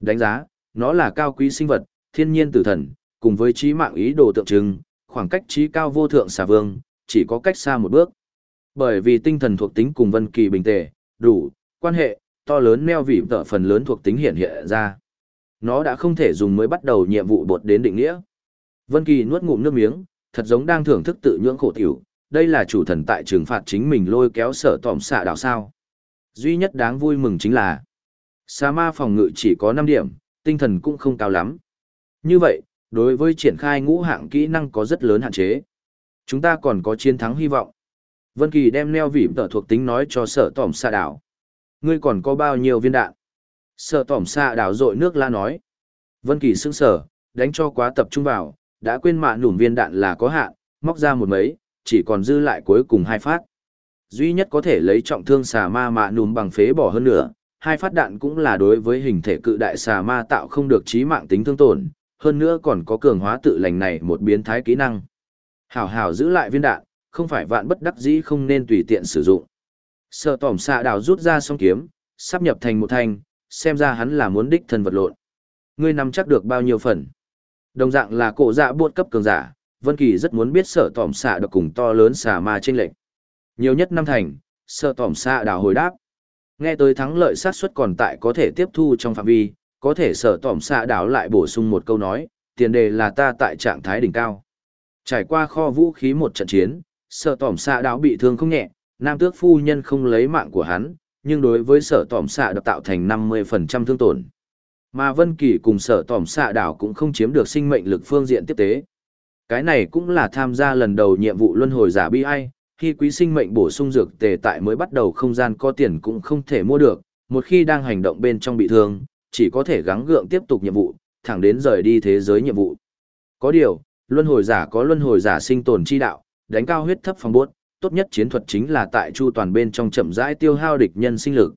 Đánh giá, nó là cao quý sinh vật, thiên nhiên tử thần, cùng với trí mạng ý đồ tượng trưng, khoảng cách trí cao vô thượng xà vương, chỉ có cách xa một bước. Bởi vì tinh thần thuộc tính cùng vân kỳ bình tề, đủ, quan hệ, to lớn neo vị tợ phần lớn thuộc tính hiện hiện ra. Nó đã không thể dùng mới bắt đầu nhiệm vụ bột đến định nghĩa. Vân Kỳ nuốt ngụm nước miếng, thật giống đang thưởng thức tự nhưỡng khổ tiểu, đây là chủ thần tại trừng phạt chính mình lôi kéo sở tỏm xạ đảo sao. Duy nhất đáng vui mừng chính là, sa ma phòng ngự chỉ có 5 điểm, tinh thần cũng không cao lắm. Như vậy, đối với triển khai ngũ hạng kỹ năng có rất lớn hạn chế. Chúng ta còn có chiến thắng hy vọng. Vân Kỳ đem neo vỉm tở thuộc tính nói cho sở tỏm xạ đảo. Ngươi còn có bao nhiêu viên đạn? Sở tỏm xạ đảo rội nước la nói. Vân Kỳ sững sờ, đánh cho quá tập trung vào, đã quên mạ nủm viên đạn là có hạn, móc ra một mấy, chỉ còn dư lại cuối cùng hai phát. Duy nhất có thể lấy trọng thương xà ma mạ núm bằng phế bỏ hơn nữa, hai phát đạn cũng là đối với hình thể cự đại xà ma tạo không được chí mạng tính thương tổn, hơn nữa còn có cường hóa tự lành này một biến thái kỹ năng. Hảo hảo giữ lại viên đạn, không phải vạn bất đắc dĩ không nên tùy tiện sử dụng. sở tỏm xạ đào rút ra song kiếm, sắp nhập thành một thanh, xem ra hắn là muốn đích thân vật lộn. Ngươi nắm chắc được bao nhiêu phần? Đồng dạng là cổ dạ buộc cấp cường giả, Vân Kỳ rất muốn biết sở tỏm xạ được cùng to lớn xà ma trên lệnh. Nhiều nhất năm thành, sở tỏm xạ đào hồi đáp. Nghe tới thắng lợi sát suất còn tại có thể tiếp thu trong phạm vi, có thể sở tỏm xạ Đảo lại bổ sung một câu nói, tiền đề là ta tại trạng thái đỉnh cao. Trải qua kho vũ khí một trận chiến, sở tỏm xạ Đảo bị thương không nhẹ, nam tước phu nhân không lấy mạng của hắn, nhưng đối với sở tỏm xạ Đảo tạo thành 50% thương tổn. Mà Vân Kỳ cùng sở tỏm xạ đảo cũng không chiếm được sinh mệnh lực phương diện tiếp tế. Cái này cũng là tham gia lần đầu nhiệm vụ luân hồi giả bi ai, khi quý sinh mệnh bổ sung dược tề tại mới bắt đầu không gian có tiền cũng không thể mua được, một khi đang hành động bên trong bị thương, chỉ có thể gắng gượng tiếp tục nhiệm vụ, thẳng đến rời đi thế giới nhiệm vụ. Có điều, luân hồi giả có luân hồi giả sinh tồn chi đạo, đánh cao huyết thấp phòng bốt, tốt nhất chiến thuật chính là tại chu toàn bên trong chậm rãi tiêu hao địch nhân sinh lực.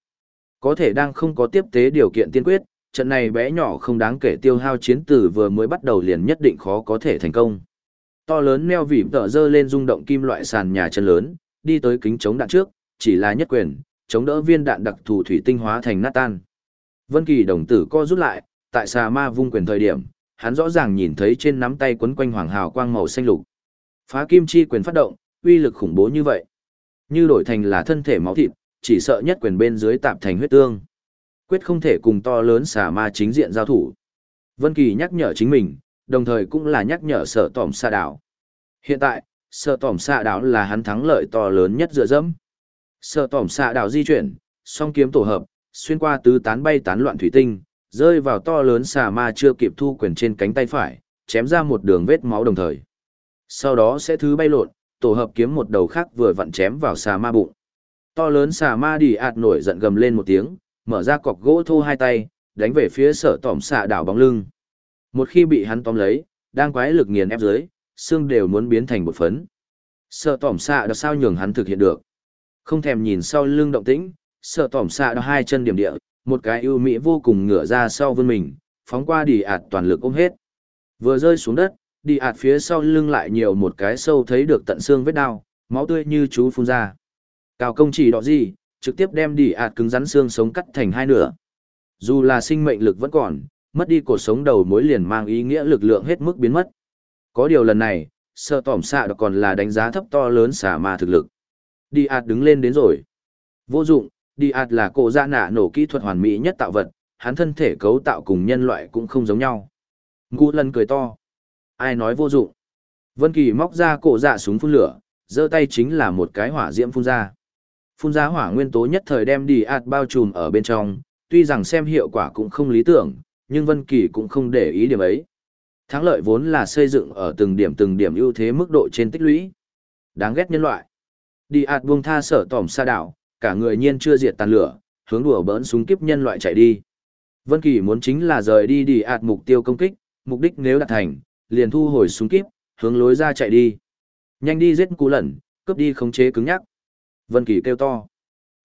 Có thể đang không có tiếp tế điều kiện tiên quyết, trận này bé nhỏ không đáng kể tiêu hao chiến tử vừa mới bắt đầu liền nhất định khó có thể thành công. To lớn neo vỉ tở dơ lên rung động kim loại sàn nhà chân lớn, đi tới kính chống đạn trước, chỉ là nhất quyền, chống đỡ viên đạn đặc thù thủy tinh hóa thành nát tan. Vân Kỳ đồng tử co rút lại, tại xà ma vung quyền thời điểm, hắn rõ ràng nhìn thấy trên nắm tay quấn quanh hoàng hào quang màu xanh lục. Phá kim chi quyền phát động, uy lực khủng bố như vậy. Như đổi thành là thân thể máu thịt, chỉ sợ nhất quyền bên dưới tạp thành huyết tương. Quyết không thể cùng to lớn xà ma chính diện giao thủ. Vân Kỳ nhắc nhở chính mình, đồng thời cũng là nhắc nhở sở tỏm xạ đảo. Hiện tại, sở tỏm xạ đảo là hắn thắng lợi to lớn nhất dựa dẫm. Sở tỏm xạ đảo di chuyển, song kiếm tổ hợp, xuyên qua tứ tán bay tán loạn thủy tinh, rơi vào to lớn xà ma chưa kịp thu quyền trên cánh tay phải, chém ra một đường vết máu đồng thời. Sau đó sẽ thứ bay lộn, tổ hợp kiếm một đầu khác vừa vặn chém vào xà ma bụng. To lớn xà ma đi ạt nổi giận gầm lên một tiếng, mở ra cọc gỗ thô hai tay, đánh về phía sở tỏm xạ đảo bóng lưng. Một khi bị hắn tóm lấy, đang quái lực nghiền ép dưới, xương đều muốn biến thành một phấn. sợ tỏm xạ đảo sao nhường hắn thực hiện được. Không thèm nhìn sau lưng động tĩnh, sợ tỏm xạ đảo hai chân điểm địa, một cái ưu mỹ vô cùng ngửa ra sau vươn mình, phóng qua đi ạt toàn lực ôm hết. Vừa rơi xuống đất, đi ạt phía sau lưng lại nhiều một cái sâu thấy được tận xương vết đau, máu tươi như chú phun ra. Cao công chỉ đỏ gì, trực tiếp đem đi ạt cứng rắn xương sống cắt thành hai nửa. Dù là sinh mệnh lực vẫn còn, mất đi cuộc sống đầu mối liền mang ý nghĩa lực lượng hết mức biến mất. Có điều lần này, sợ tỏm xạ đó còn là đánh giá thấp to lớn xả ma thực lực. Đi ạt đứng lên đến rồi. Vô dụng, đi ạt là cổ dạ nạ nổ kỹ thuật hoàn mỹ nhất tạo vật, hắn thân thể cấu tạo cùng nhân loại cũng không giống nhau. Ngu lần cười to. Ai nói vô dụng? Vân Kỳ móc ra cổ dạ súng phun lửa, giơ tay chính là một cái hỏa diễm phun ra. Phun ra hỏa nguyên tố nhất thời đem đi ạt bao trùm ở bên trong, tuy rằng xem hiệu quả cũng không lý tưởng, nhưng Vân Kỳ cũng không để ý điểm ấy. Thắng lợi vốn là xây dựng ở từng điểm từng điểm ưu thế mức độ trên tích lũy. Đáng ghét nhân loại. Đi ạt buông tha sở tỏm xa đảo, cả người nhiên chưa diệt tàn lửa, hướng đùa bỡn súng kiếp nhân loại chạy đi. Vân Kỳ muốn chính là rời đi đi ạt mục tiêu công kích, mục đích nếu đạt thành, liền thu hồi súng kiếp, hướng lối ra chạy đi. Nhanh đi giết cú lẩn, cướp đi khống chế cứng nhắc. Vân Kỳ kêu to.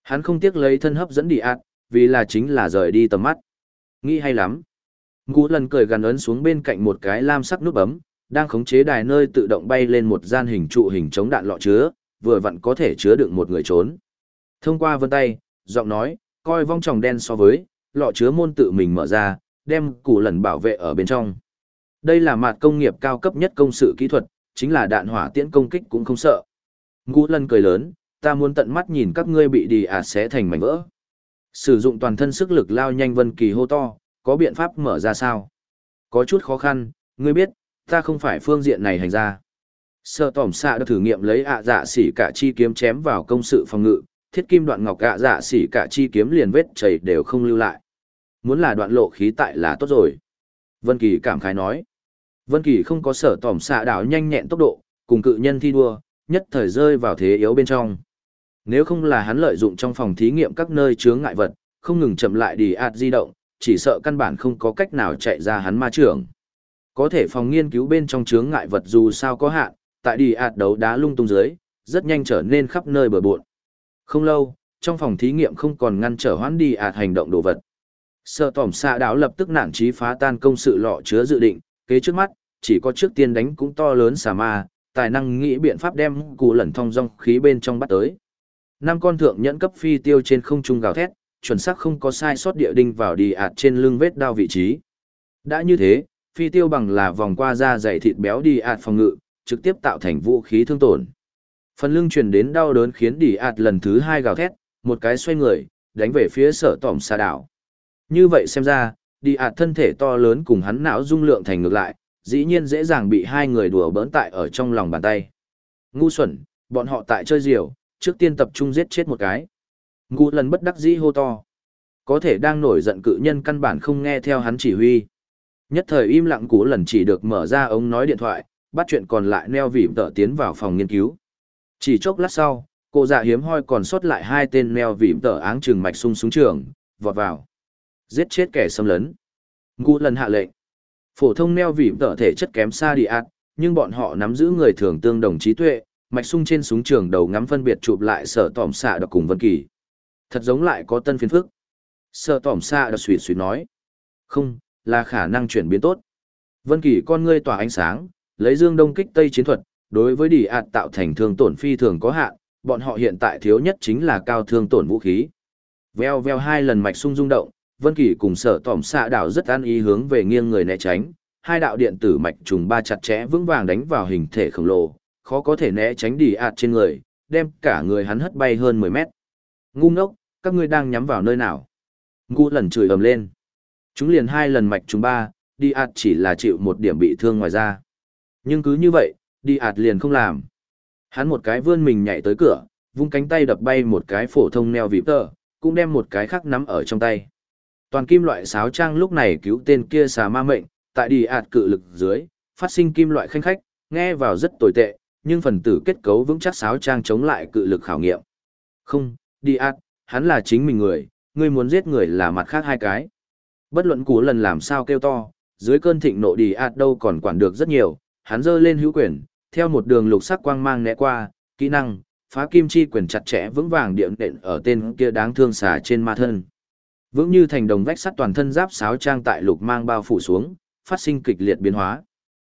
Hắn không tiếc lấy thân hấp dẫn đi ạt, vì là chính là rời đi tầm mắt. Nghĩ hay lắm. Ngũ lần cười gần ấn xuống bên cạnh một cái lam sắc nút bấm, đang khống chế đài nơi tự động bay lên một gian hình trụ hình chống đạn lọ chứa, vừa vặn có thể chứa đựng một người trốn. Thông qua vân tay, giọng nói, coi vong tròng đen so với, lọ chứa môn tự mình mở ra, đem củ lần bảo vệ ở bên trong. Đây là mặt công nghiệp cao cấp nhất công sự kỹ thuật, chính là đạn hỏa tiễn công kích cũng không sợ. Ngũ lần cười lớn, ta muốn tận mắt nhìn các ngươi bị đi ạt à xé thành mảnh vỡ. Sử dụng toàn thân sức lực lao nhanh Vân Kỳ hô to, có biện pháp mở ra sao? Có chút khó khăn, ngươi biết, ta không phải phương diện này hành ra. Sợ tỏm xạ đã thử nghiệm lấy ạ dạ xỉ cả chi kiếm chém vào công sự phòng ngự, thiết kim đoạn ngọc ạ dạ xỉ cả chi kiếm liền vết chảy đều không lưu lại. Muốn là đoạn lộ khí tại là tốt rồi. Vân Kỳ cảm khái nói. Vân Kỳ không có sở tỏm xạ đảo nhanh nhẹn tốc độ, cùng cự nhân thi đua, nhất thời rơi vào thế yếu bên trong. Nếu không là hắn lợi dụng trong phòng thí nghiệm các nơi chướng ngại vật, không ngừng chậm lại đi ạt di động, chỉ sợ căn bản không có cách nào chạy ra hắn ma trưởng. Có thể phòng nghiên cứu bên trong chướng ngại vật dù sao có hạn, tại đi ạt đấu đá lung tung dưới, rất nhanh trở nên khắp nơi bờ bộn. Không lâu, trong phòng thí nghiệm không còn ngăn trở hoãn đi ạt hành động đồ vật. Sợ tỏm xạ đáo lập tức nản trí phá tan công sự lọ chứa dự định, kế trước mắt, chỉ có trước tiên đánh cũng to lớn xà ma, tài năng nghĩ biện pháp đem cụ lẩn thông dong khí bên trong bắt tới năm con thượng nhẫn cấp phi tiêu trên không trung gào thét chuẩn xác không có sai sót địa đinh vào đi ạt trên lưng vết đao vị trí. Đã như thế, phi tiêu bằng là vòng qua da dày thịt béo đi ạt phòng ngự, trực tiếp tạo thành vũ khí thương tổn. Phần lưng truyền đến đau đớn khiến đi ạt lần thứ hai gào thét, một cái xoay người, đánh về phía sở tỏm xa đảo. Như vậy xem ra, đi ạt thân thể to lớn cùng hắn não dung lượng thành ngược lại, dĩ nhiên dễ dàng bị hai người đùa bỡn tại ở trong lòng bàn tay. Ngu xuẩn, bọn họ tại chơi diều, trước tiên tập trung giết chết một cái. Ngũ lần bất đắc dĩ hô to. Có thể đang nổi giận cự nhân căn bản không nghe theo hắn chỉ huy. Nhất thời im lặng cú lần chỉ được mở ra ống nói điện thoại, bắt chuyện còn lại neo vỉm tợ tiến vào phòng nghiên cứu. Chỉ chốc lát sau, cô dạ hiếm hoi còn sót lại hai tên neo vỉm tợ áng trừng mạch sung súng trường, vọt vào. Giết chết kẻ xâm lấn. Ngũ lần hạ lệnh. Phổ thông neo vỉm tợ thể chất kém xa đi ạt, nhưng bọn họ nắm giữ người thường tương đồng trí tuệ, mạch sung trên súng trường đầu ngắm phân biệt chụp lại sở tòm xạ đọc cùng vân kỳ thật giống lại có tân phiền phức sở tỏm xạ đã suỵ suỵ nói không là khả năng chuyển biến tốt vân kỳ con ngươi tỏa ánh sáng lấy dương đông kích tây chiến thuật, đối với đỉ ạt tạo thành thương tổn phi thường có hạn, bọn họ hiện tại thiếu nhất chính là cao thương tổn vũ khí. Veo veo hai lần mạch sung rung động, Vân Kỳ cùng sở tỏm xạ đảo rất an ý hướng về nghiêng người né tránh, hai đạo điện tử mạch trùng ba chặt chẽ vững vàng đánh vào hình thể khổng lồ, khó có thể né tránh đi ạt trên người, đem cả người hắn hất bay hơn 10 mét. Ngu ngốc, các ngươi đang nhắm vào nơi nào? Ngu lần chửi ầm lên. Chúng liền hai lần mạch chúng ba, đi ạt chỉ là chịu một điểm bị thương ngoài ra. Nhưng cứ như vậy, đi ạt liền không làm. Hắn một cái vươn mình nhảy tới cửa, vung cánh tay đập bay một cái phổ thông neo vịp tờ, cũng đem một cái khác nắm ở trong tay. Toàn kim loại sáo trang lúc này cứu tên kia xà ma mệnh, tại đi ạt cự lực dưới, phát sinh kim loại khanh khách, nghe vào rất tồi tệ, nhưng phần tử kết cấu vững chắc sáo trang chống lại cự lực khảo nghiệm. Không, đi ạt, hắn là chính mình người, ngươi muốn giết người là mặt khác hai cái. Bất luận cú lần làm sao kêu to, dưới cơn thịnh nộ đi ạt đâu còn quản được rất nhiều, hắn giơ lên hữu quyền, theo một đường lục sắc quang mang né qua, kỹ năng, phá kim chi quyền chặt chẽ vững vàng điện đện ở tên kia đáng thương xà trên ma thân. Vững như thành đồng vách sắt toàn thân giáp sáo trang tại lục mang bao phủ xuống, phát sinh kịch liệt biến hóa.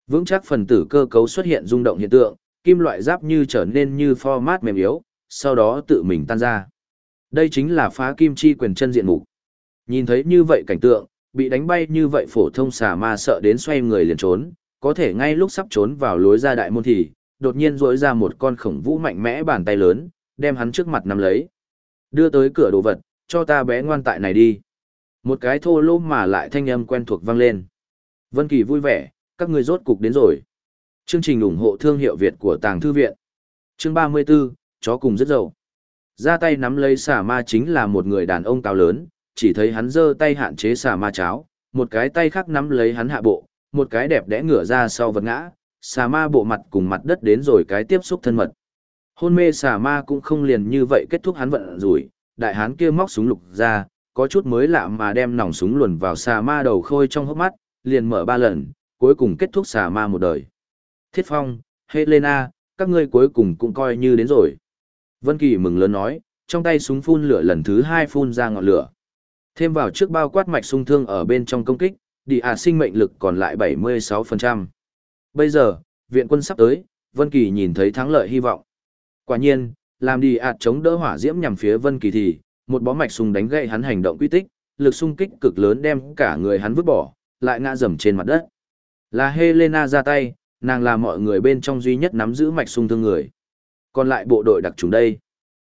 Vững chắc phần tử cơ cấu xuất hiện rung động hiện tượng, kim loại giáp như trở nên như format mềm yếu, sau đó tự mình tan ra. Đây chính là phá kim chi quyền chân diện mục. Nhìn thấy như vậy cảnh tượng, bị đánh bay như vậy phổ thông xà ma sợ đến xoay người liền trốn, có thể ngay lúc sắp trốn vào lối ra đại môn thì, đột nhiên rỗi ra một con khổng vũ mạnh mẽ bàn tay lớn, đem hắn trước mặt nắm lấy. Đưa tới cửa đồ vật, cho ta bé ngoan tại này đi. Một cái thô lỗ mà lại thanh âm quen thuộc vang lên. Vân Kỳ vui vẻ, các ngươi rốt cục đến rồi. Chương trình ủng hộ thương hiệu Việt của Tàng Thư Viện. Chương 34, chó cùng rất dầu. Ra tay nắm lấy xà ma chính là một người đàn ông cao lớn, chỉ thấy hắn giơ tay hạn chế xà ma cháo, một cái tay khác nắm lấy hắn hạ bộ, một cái đẹp đẽ ngửa ra sau vật ngã, xà ma bộ mặt cùng mặt đất đến rồi cái tiếp xúc thân mật. Hôn mê xà ma cũng không liền như vậy kết thúc hắn vận rủi, đại hán kia móc súng lục ra, có chút mới lạ mà đem nòng súng luồn vào xà ma đầu khôi trong hốc mắt, liền mở ba lần, cuối cùng kết thúc xà ma một đời. Thiết Phong, Helena, các ngươi cuối cùng cũng coi như đến rồi. Vân Kỳ mừng lớn nói, trong tay súng phun lửa lần thứ hai phun ra ngọn lửa. Thêm vào trước bao quát mạch sung thương ở bên trong công kích, đi à sinh mệnh lực còn lại 76%. Bây giờ, viện quân sắp tới, Vân Kỳ nhìn thấy thắng lợi hy vọng. Quả nhiên, làm đi ạt chống đỡ hỏa diễm nhằm phía Vân Kỳ thì, một bó mạch sung đánh gãy hắn hành động quy tích, lực xung kích cực lớn đem cả người hắn vứt bỏ, lại ngã rầm trên mặt đất. Là Helena ra tay, nàng là mọi người bên trong duy nhất nắm giữ mạch sung thương người. Còn lại bộ đội đặc trùng đây.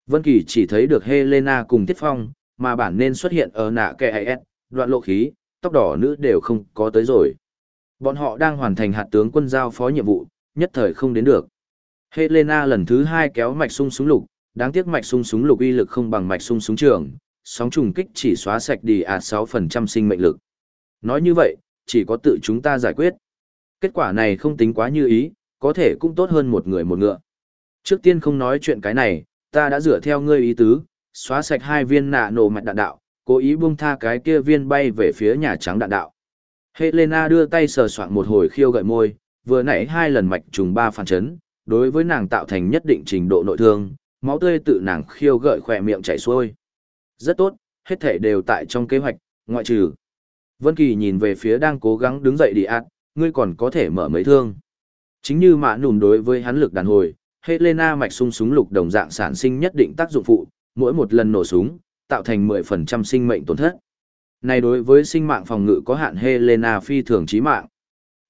Vân Kỳ chỉ thấy được Helena cùng Tiết Phong, mà bản nên xuất hiện ở nạ kẻ hay đoạn lộ khí, tóc đỏ nữ đều không có tới rồi. Bọn họ đang hoàn thành hạt tướng quân giao phó nhiệm vụ, nhất thời không đến được. Helena lần thứ hai kéo mạch sung súng lục, đáng tiếc mạch sung súng lục uy lực không bằng mạch sung súng trường, sóng trùng kích chỉ xóa sạch đi à ạt 6% sinh mệnh lực. Nói như vậy, chỉ có tự chúng ta giải quyết. Kết quả này không tính quá như ý, có thể cũng tốt hơn một người một ngựa. Trước tiên không nói chuyện cái này, ta đã dựa theo ngươi ý tứ, xóa sạch hai viên nạ nổ mạch đạn đạo, cố ý buông tha cái kia viên bay về phía nhà trắng đạn đạo. Helena đưa tay sờ soạn một hồi khiêu gợi môi, vừa nãy hai lần mạch trùng ba phản chấn, đối với nàng tạo thành nhất định trình độ nội thương, máu tươi tự nàng khiêu gợi khỏe miệng chảy xuôi. Rất tốt, hết thể đều tại trong kế hoạch, ngoại trừ. Vân Kỳ nhìn về phía đang cố gắng đứng dậy đi ạt, ngươi còn có thể mở mấy thương. Chính như mạ nùm đối với hắn lực đàn hồi, Helena mạch sung súng lục đồng dạng sản sinh nhất định tác dụng phụ, mỗi một lần nổ súng, tạo thành 10% sinh mệnh tổn thất. Này đối với sinh mạng phòng ngự có hạn Helena phi thường chí mạng.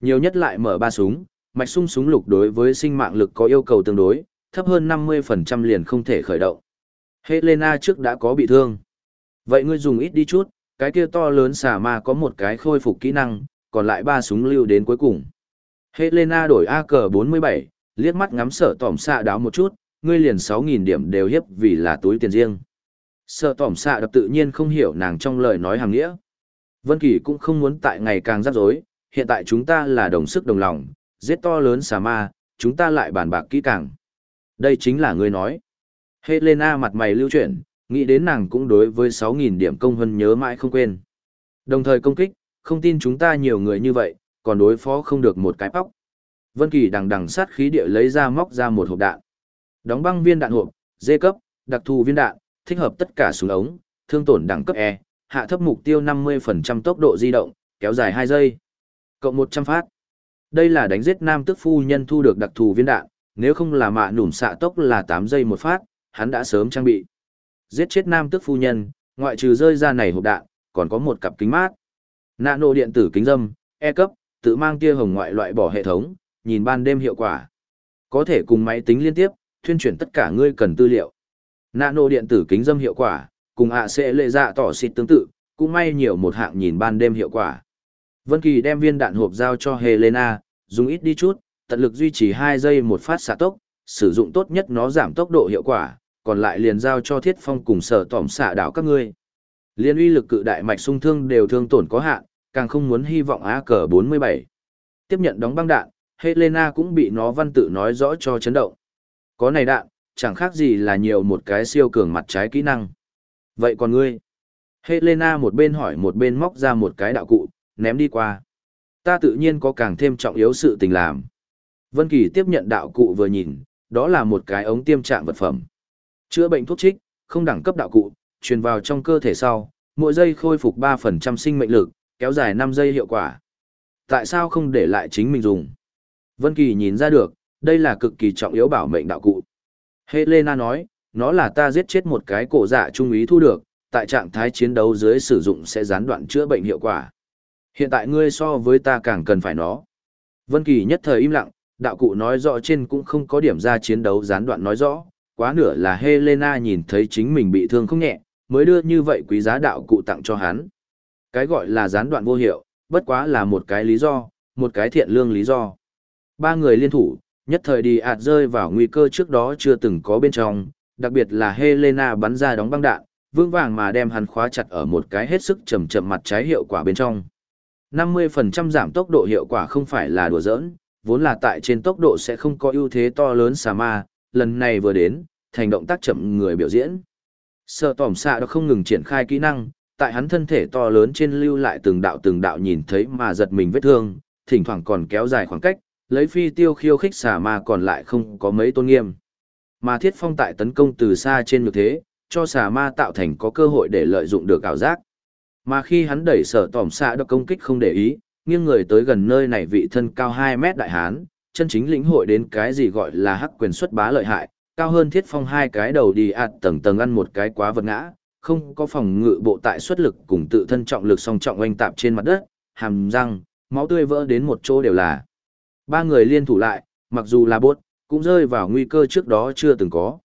Nhiều nhất lại mở ba súng, mạch sung súng lục đối với sinh mạng lực có yêu cầu tương đối, thấp hơn 50% liền không thể khởi động. Helena trước đã có bị thương. Vậy ngươi dùng ít đi chút, cái kia to lớn xà ma có một cái khôi phục kỹ năng, còn lại ba súng lưu đến cuối cùng. Helena đổi AK-47, liếc mắt ngắm sở tỏm xạ đáo một chút, ngươi liền 6.000 điểm đều hiếp vì là túi tiền riêng. Sở tỏm xạ đập tự nhiên không hiểu nàng trong lời nói hàng nghĩa. Vân Kỳ cũng không muốn tại ngày càng rắc rối, hiện tại chúng ta là đồng sức đồng lòng, giết to lớn xà ma, chúng ta lại bàn bạc kỹ càng. Đây chính là ngươi nói. Helena mặt mày lưu chuyển, nghĩ đến nàng cũng đối với 6.000 điểm công hơn nhớ mãi không quên. Đồng thời công kích, không tin chúng ta nhiều người như vậy, còn đối phó không được một cái bóc. Vân Kỳ đằng đằng sát khí địa lấy ra móc ra một hộp đạn. Đóng băng viên đạn hộp, D cấp, đặc thù viên đạn, thích hợp tất cả súng ống, thương tổn đẳng cấp E, hạ thấp mục tiêu 50% tốc độ di động, kéo dài 2 giây. Cộng 100 phát. Đây là đánh giết nam tức phu nhân thu được đặc thù viên đạn, nếu không là mạ nủm xạ tốc là 8 giây một phát, hắn đã sớm trang bị. Giết chết nam tức phu nhân, ngoại trừ rơi ra này hộp đạn, còn có một cặp kính mát. Nano điện tử kính dâm, E cấp, tự mang tia hồng ngoại loại bỏ hệ thống, nhìn ban đêm hiệu quả. Có thể cùng máy tính liên tiếp, thuyên chuyển tất cả ngươi cần tư liệu. Nano điện tử kính dâm hiệu quả, cùng hạ sẽ lệ dạ tỏ xịt tương tự, cũng may nhiều một hạng nhìn ban đêm hiệu quả. Vân Kỳ đem viên đạn hộp giao cho Helena, dùng ít đi chút, tận lực duy trì 2 giây một phát xạ tốc, sử dụng tốt nhất nó giảm tốc độ hiệu quả, còn lại liền giao cho Thiết Phong cùng sở tỏm xạ đảo các ngươi. Liên uy lực cự đại mạch xung thương đều thương tổn có hạn, càng không muốn hy vọng á cờ 47. Tiếp nhận đóng băng đạn, Helena cũng bị nó văn tự nói rõ cho chấn động. Có này đạn, chẳng khác gì là nhiều một cái siêu cường mặt trái kỹ năng. Vậy còn ngươi? Helena một bên hỏi một bên móc ra một cái đạo cụ, ném đi qua. Ta tự nhiên có càng thêm trọng yếu sự tình làm. Vân Kỳ tiếp nhận đạo cụ vừa nhìn, đó là một cái ống tiêm trạng vật phẩm. Chữa bệnh thuốc trích, không đẳng cấp đạo cụ, truyền vào trong cơ thể sau, mỗi giây khôi phục 3% sinh mệnh lực, kéo dài 5 giây hiệu quả. Tại sao không để lại chính mình dùng? Vân Kỳ nhìn ra được, đây là cực kỳ trọng yếu bảo mệnh đạo cụ. Helena nói, nó là ta giết chết một cái cổ dạ trung úy thu được, tại trạng thái chiến đấu dưới sử dụng sẽ gián đoạn chữa bệnh hiệu quả. Hiện tại ngươi so với ta càng cần phải nó. Vân Kỳ nhất thời im lặng, đạo cụ nói rõ trên cũng không có điểm ra chiến đấu gián đoạn nói rõ, quá nửa là Helena nhìn thấy chính mình bị thương không nhẹ, mới đưa như vậy quý giá đạo cụ tặng cho hắn. Cái gọi là gián đoạn vô hiệu, bất quá là một cái lý do, một cái thiện lương lý do. Ba người liên thủ, nhất thời đi ạt rơi vào nguy cơ trước đó chưa từng có bên trong, đặc biệt là Helena bắn ra đóng băng đạn, vương vàng mà đem hắn khóa chặt ở một cái hết sức chậm chậm mặt trái hiệu quả bên trong. 50% giảm tốc độ hiệu quả không phải là đùa giỡn, vốn là tại trên tốc độ sẽ không có ưu thế to lớn xà ma, lần này vừa đến, thành động tác chậm người biểu diễn. Sợ tỏm xạ đã không ngừng triển khai kỹ năng, tại hắn thân thể to lớn trên lưu lại từng đạo từng đạo nhìn thấy mà giật mình vết thương, thỉnh thoảng còn kéo dài khoảng cách, lấy phi tiêu khiêu khích xà ma còn lại không có mấy tôn nghiêm. Mà thiết phong tại tấn công từ xa trên nhược thế, cho xà ma tạo thành có cơ hội để lợi dụng được ảo giác. Mà khi hắn đẩy sở tỏm xạ độc công kích không để ý, nghiêng người tới gần nơi này vị thân cao 2 mét đại hán, chân chính lĩnh hội đến cái gì gọi là hắc quyền xuất bá lợi hại, cao hơn thiết phong hai cái đầu đi ạt tầng tầng ăn một cái quá vật ngã, không có phòng ngự bộ tại xuất lực cùng tự thân trọng lực song trọng oanh tạp trên mặt đất, hàm răng, máu tươi vỡ đến một chỗ đều là. Ba người liên thủ lại, mặc dù là bốt, cũng rơi vào nguy cơ trước đó chưa từng có.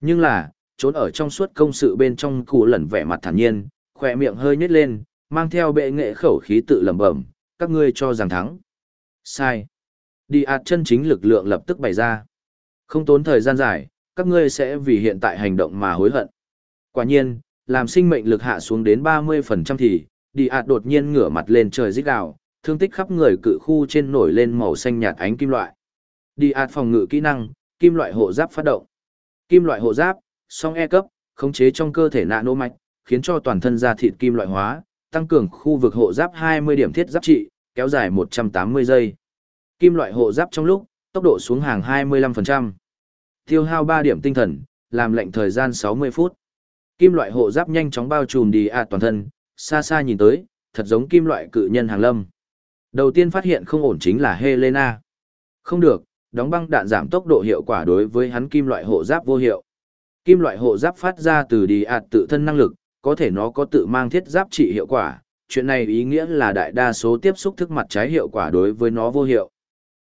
Nhưng là, trốn ở trong suốt công sự bên trong cụ lẩn vẻ mặt thản nhiên, khỏe miệng hơi nhếch lên, mang theo bệ nghệ khẩu khí tự lẩm bẩm, các ngươi cho rằng thắng. Sai. Đi ạt chân chính lực lượng lập tức bày ra. Không tốn thời gian dài, các ngươi sẽ vì hiện tại hành động mà hối hận. Quả nhiên, làm sinh mệnh lực hạ xuống đến 30% thì, đi ạt đột nhiên ngửa mặt lên trời rít gào, thương tích khắp người cự khu trên nổi lên màu xanh nhạt ánh kim loại. Đi ạt phòng ngự kỹ năng, kim loại hộ giáp phát động. Kim loại hộ giáp, song E cấp, khống chế trong cơ thể nạ nô mạch, khiến cho toàn thân da thịt kim loại hóa, tăng cường khu vực hộ giáp 20 điểm thiết giáp trị, kéo dài 180 giây. Kim loại hộ giáp trong lúc, tốc độ xuống hàng 25%. Tiêu hao 3 điểm tinh thần, làm lệnh thời gian 60 phút. Kim loại hộ giáp nhanh chóng bao trùm đi ạ toàn thân, xa xa nhìn tới, thật giống kim loại cự nhân hàng lâm. Đầu tiên phát hiện không ổn chính là Helena. Không được, đóng băng đạn giảm tốc độ hiệu quả đối với hắn kim loại hộ giáp vô hiệu. Kim loại hộ giáp phát ra từ đi ạt tự thân năng lực, có thể nó có tự mang thiết giáp trị hiệu quả, chuyện này ý nghĩa là đại đa số tiếp xúc thức mặt trái hiệu quả đối với nó vô hiệu.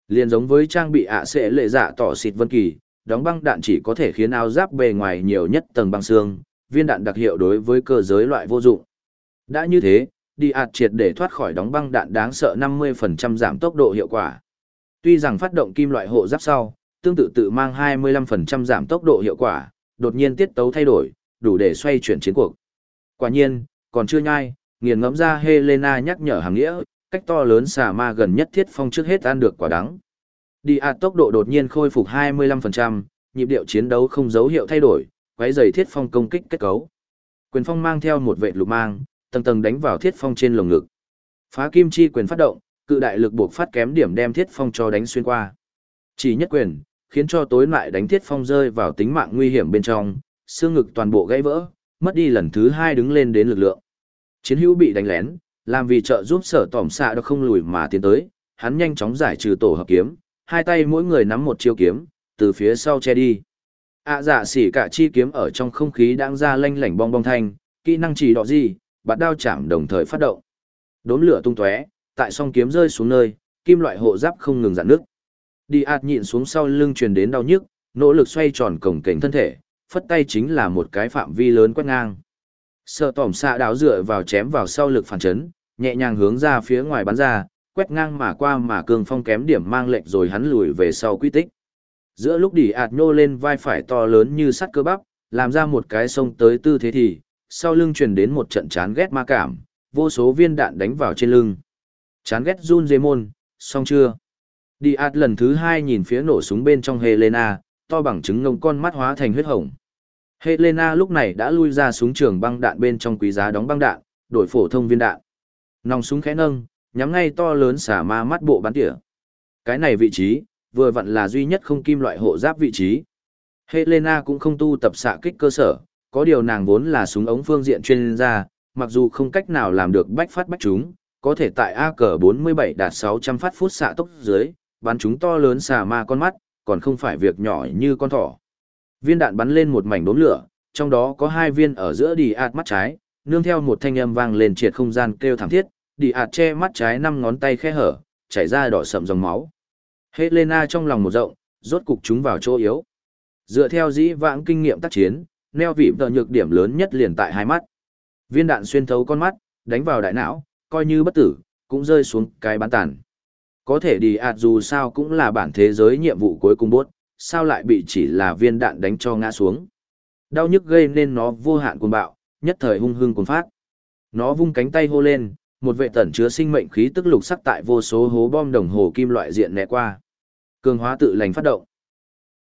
Liên giống với trang bị ạ sẽ lệ dạ tỏ xịt vân kỳ, đóng băng đạn chỉ có thể khiến áo giáp bề ngoài nhiều nhất tầng băng xương, viên đạn đặc hiệu đối với cơ giới loại vô dụng. Đã như thế, đi ạt triệt để thoát khỏi đóng băng đạn đáng sợ 50% giảm tốc độ hiệu quả. Tuy rằng phát động kim loại hộ giáp sau, tương tự tự mang 25% giảm tốc độ hiệu quả, đột nhiên tiết tấu thay đổi, đủ để xoay chuyển chiến cuộc. Quả nhiên, còn chưa nhai, nghiền ngẫm ra Helena nhắc nhở hàng nghĩa, cách to lớn xà ma gần nhất thiết phong trước hết ăn được quả đắng. Đi ạt tốc độ đột nhiên khôi phục 25%, nhịp điệu chiến đấu không dấu hiệu thay đổi, quấy giày thiết phong công kích kết cấu. Quyền phong mang theo một vệ lục mang, tầng tầng đánh vào thiết phong trên lồng ngực. Phá kim chi quyền phát động, cự đại lực buộc phát kém điểm đem thiết phong cho đánh xuyên qua. Chỉ nhất quyền, khiến cho tối lại đánh thiết phong rơi vào tính mạng nguy hiểm bên trong, xương ngực toàn bộ gãy vỡ, mất đi lần thứ hai đứng lên đến lực lượng. Chiến hữu bị đánh lén, làm vì trợ giúp sở tỏm xạ đó không lùi mà tiến tới, hắn nhanh chóng giải trừ tổ hợp kiếm, hai tay mỗi người nắm một chiêu kiếm, từ phía sau che đi. ạ dạ xỉ cả chi kiếm ở trong không khí đang ra lanh lảnh bong bong thanh, kỹ năng chỉ đỏ gì, bạt đao chạm đồng thời phát động. Đốm lửa tung tóe, tại song kiếm rơi xuống nơi, kim loại hộ giáp không ngừng dạn nước. Đi ạt nhịn xuống sau lưng truyền đến đau nhức, nỗ lực xoay tròn cổng cảnh thân thể, phất tay chính là một cái phạm vi lớn quét ngang. Sợ tỏm xạ đáo dựa vào chém vào sau lực phản chấn, nhẹ nhàng hướng ra phía ngoài bắn ra, quét ngang mà qua mà cường phong kém điểm mang lệnh rồi hắn lùi về sau quy tích. Giữa lúc đỉ ạt nhô lên vai phải to lớn như sắt cơ bắp, làm ra một cái sông tới tư thế thì, sau lưng truyền đến một trận chán ghét ma cảm, vô số viên đạn đánh vào trên lưng. Chán ghét run dê môn, xong chưa? Đi ạt lần thứ hai nhìn phía nổ súng bên trong Helena, to bằng trứng ngông con mắt hóa thành huyết hồng. Helena lúc này đã lui ra súng trường băng đạn bên trong quý giá đóng băng đạn, đổi phổ thông viên đạn. Nòng súng khẽ nâng, nhắm ngay to lớn xả ma mắt bộ bắn tỉa. Cái này vị trí, vừa vặn là duy nhất không kim loại hộ giáp vị trí. Helena cũng không tu tập xạ kích cơ sở, có điều nàng vốn là súng ống phương diện chuyên gia, mặc dù không cách nào làm được bách phát bách chúng, có thể tại AK-47 đạt 600 phát phút xạ tốc dưới, bắn chúng to lớn xà ma con mắt, còn không phải việc nhỏ như con thỏ. Viên đạn bắn lên một mảnh đốm lửa, trong đó có hai viên ở giữa đi ạt mắt trái, nương theo một thanh âm vang lên triệt không gian kêu thảm thiết, đi ạt che mắt trái năm ngón tay khe hở, chảy ra đỏ sậm dòng máu. Helena trong lòng một rộng, rốt cục chúng vào chỗ yếu. Dựa theo dĩ vãng kinh nghiệm tác chiến, neo vị tờ nhược điểm lớn nhất liền tại hai mắt. Viên đạn xuyên thấu con mắt, đánh vào đại não, coi như bất tử, cũng rơi xuống cái bán tàn. Có thể đi ạt dù sao cũng là bản thế giới nhiệm vụ cuối cùng bốt, sao lại bị chỉ là viên đạn đánh cho ngã xuống. Đau nhức gây nên nó vô hạn cuồng bạo, nhất thời hung hưng cuồng phát. Nó vung cánh tay hô lên, một vệ tẩn chứa sinh mệnh khí tức lục sắc tại vô số hố bom đồng hồ kim loại diện né qua. Cường hóa tự lành phát động.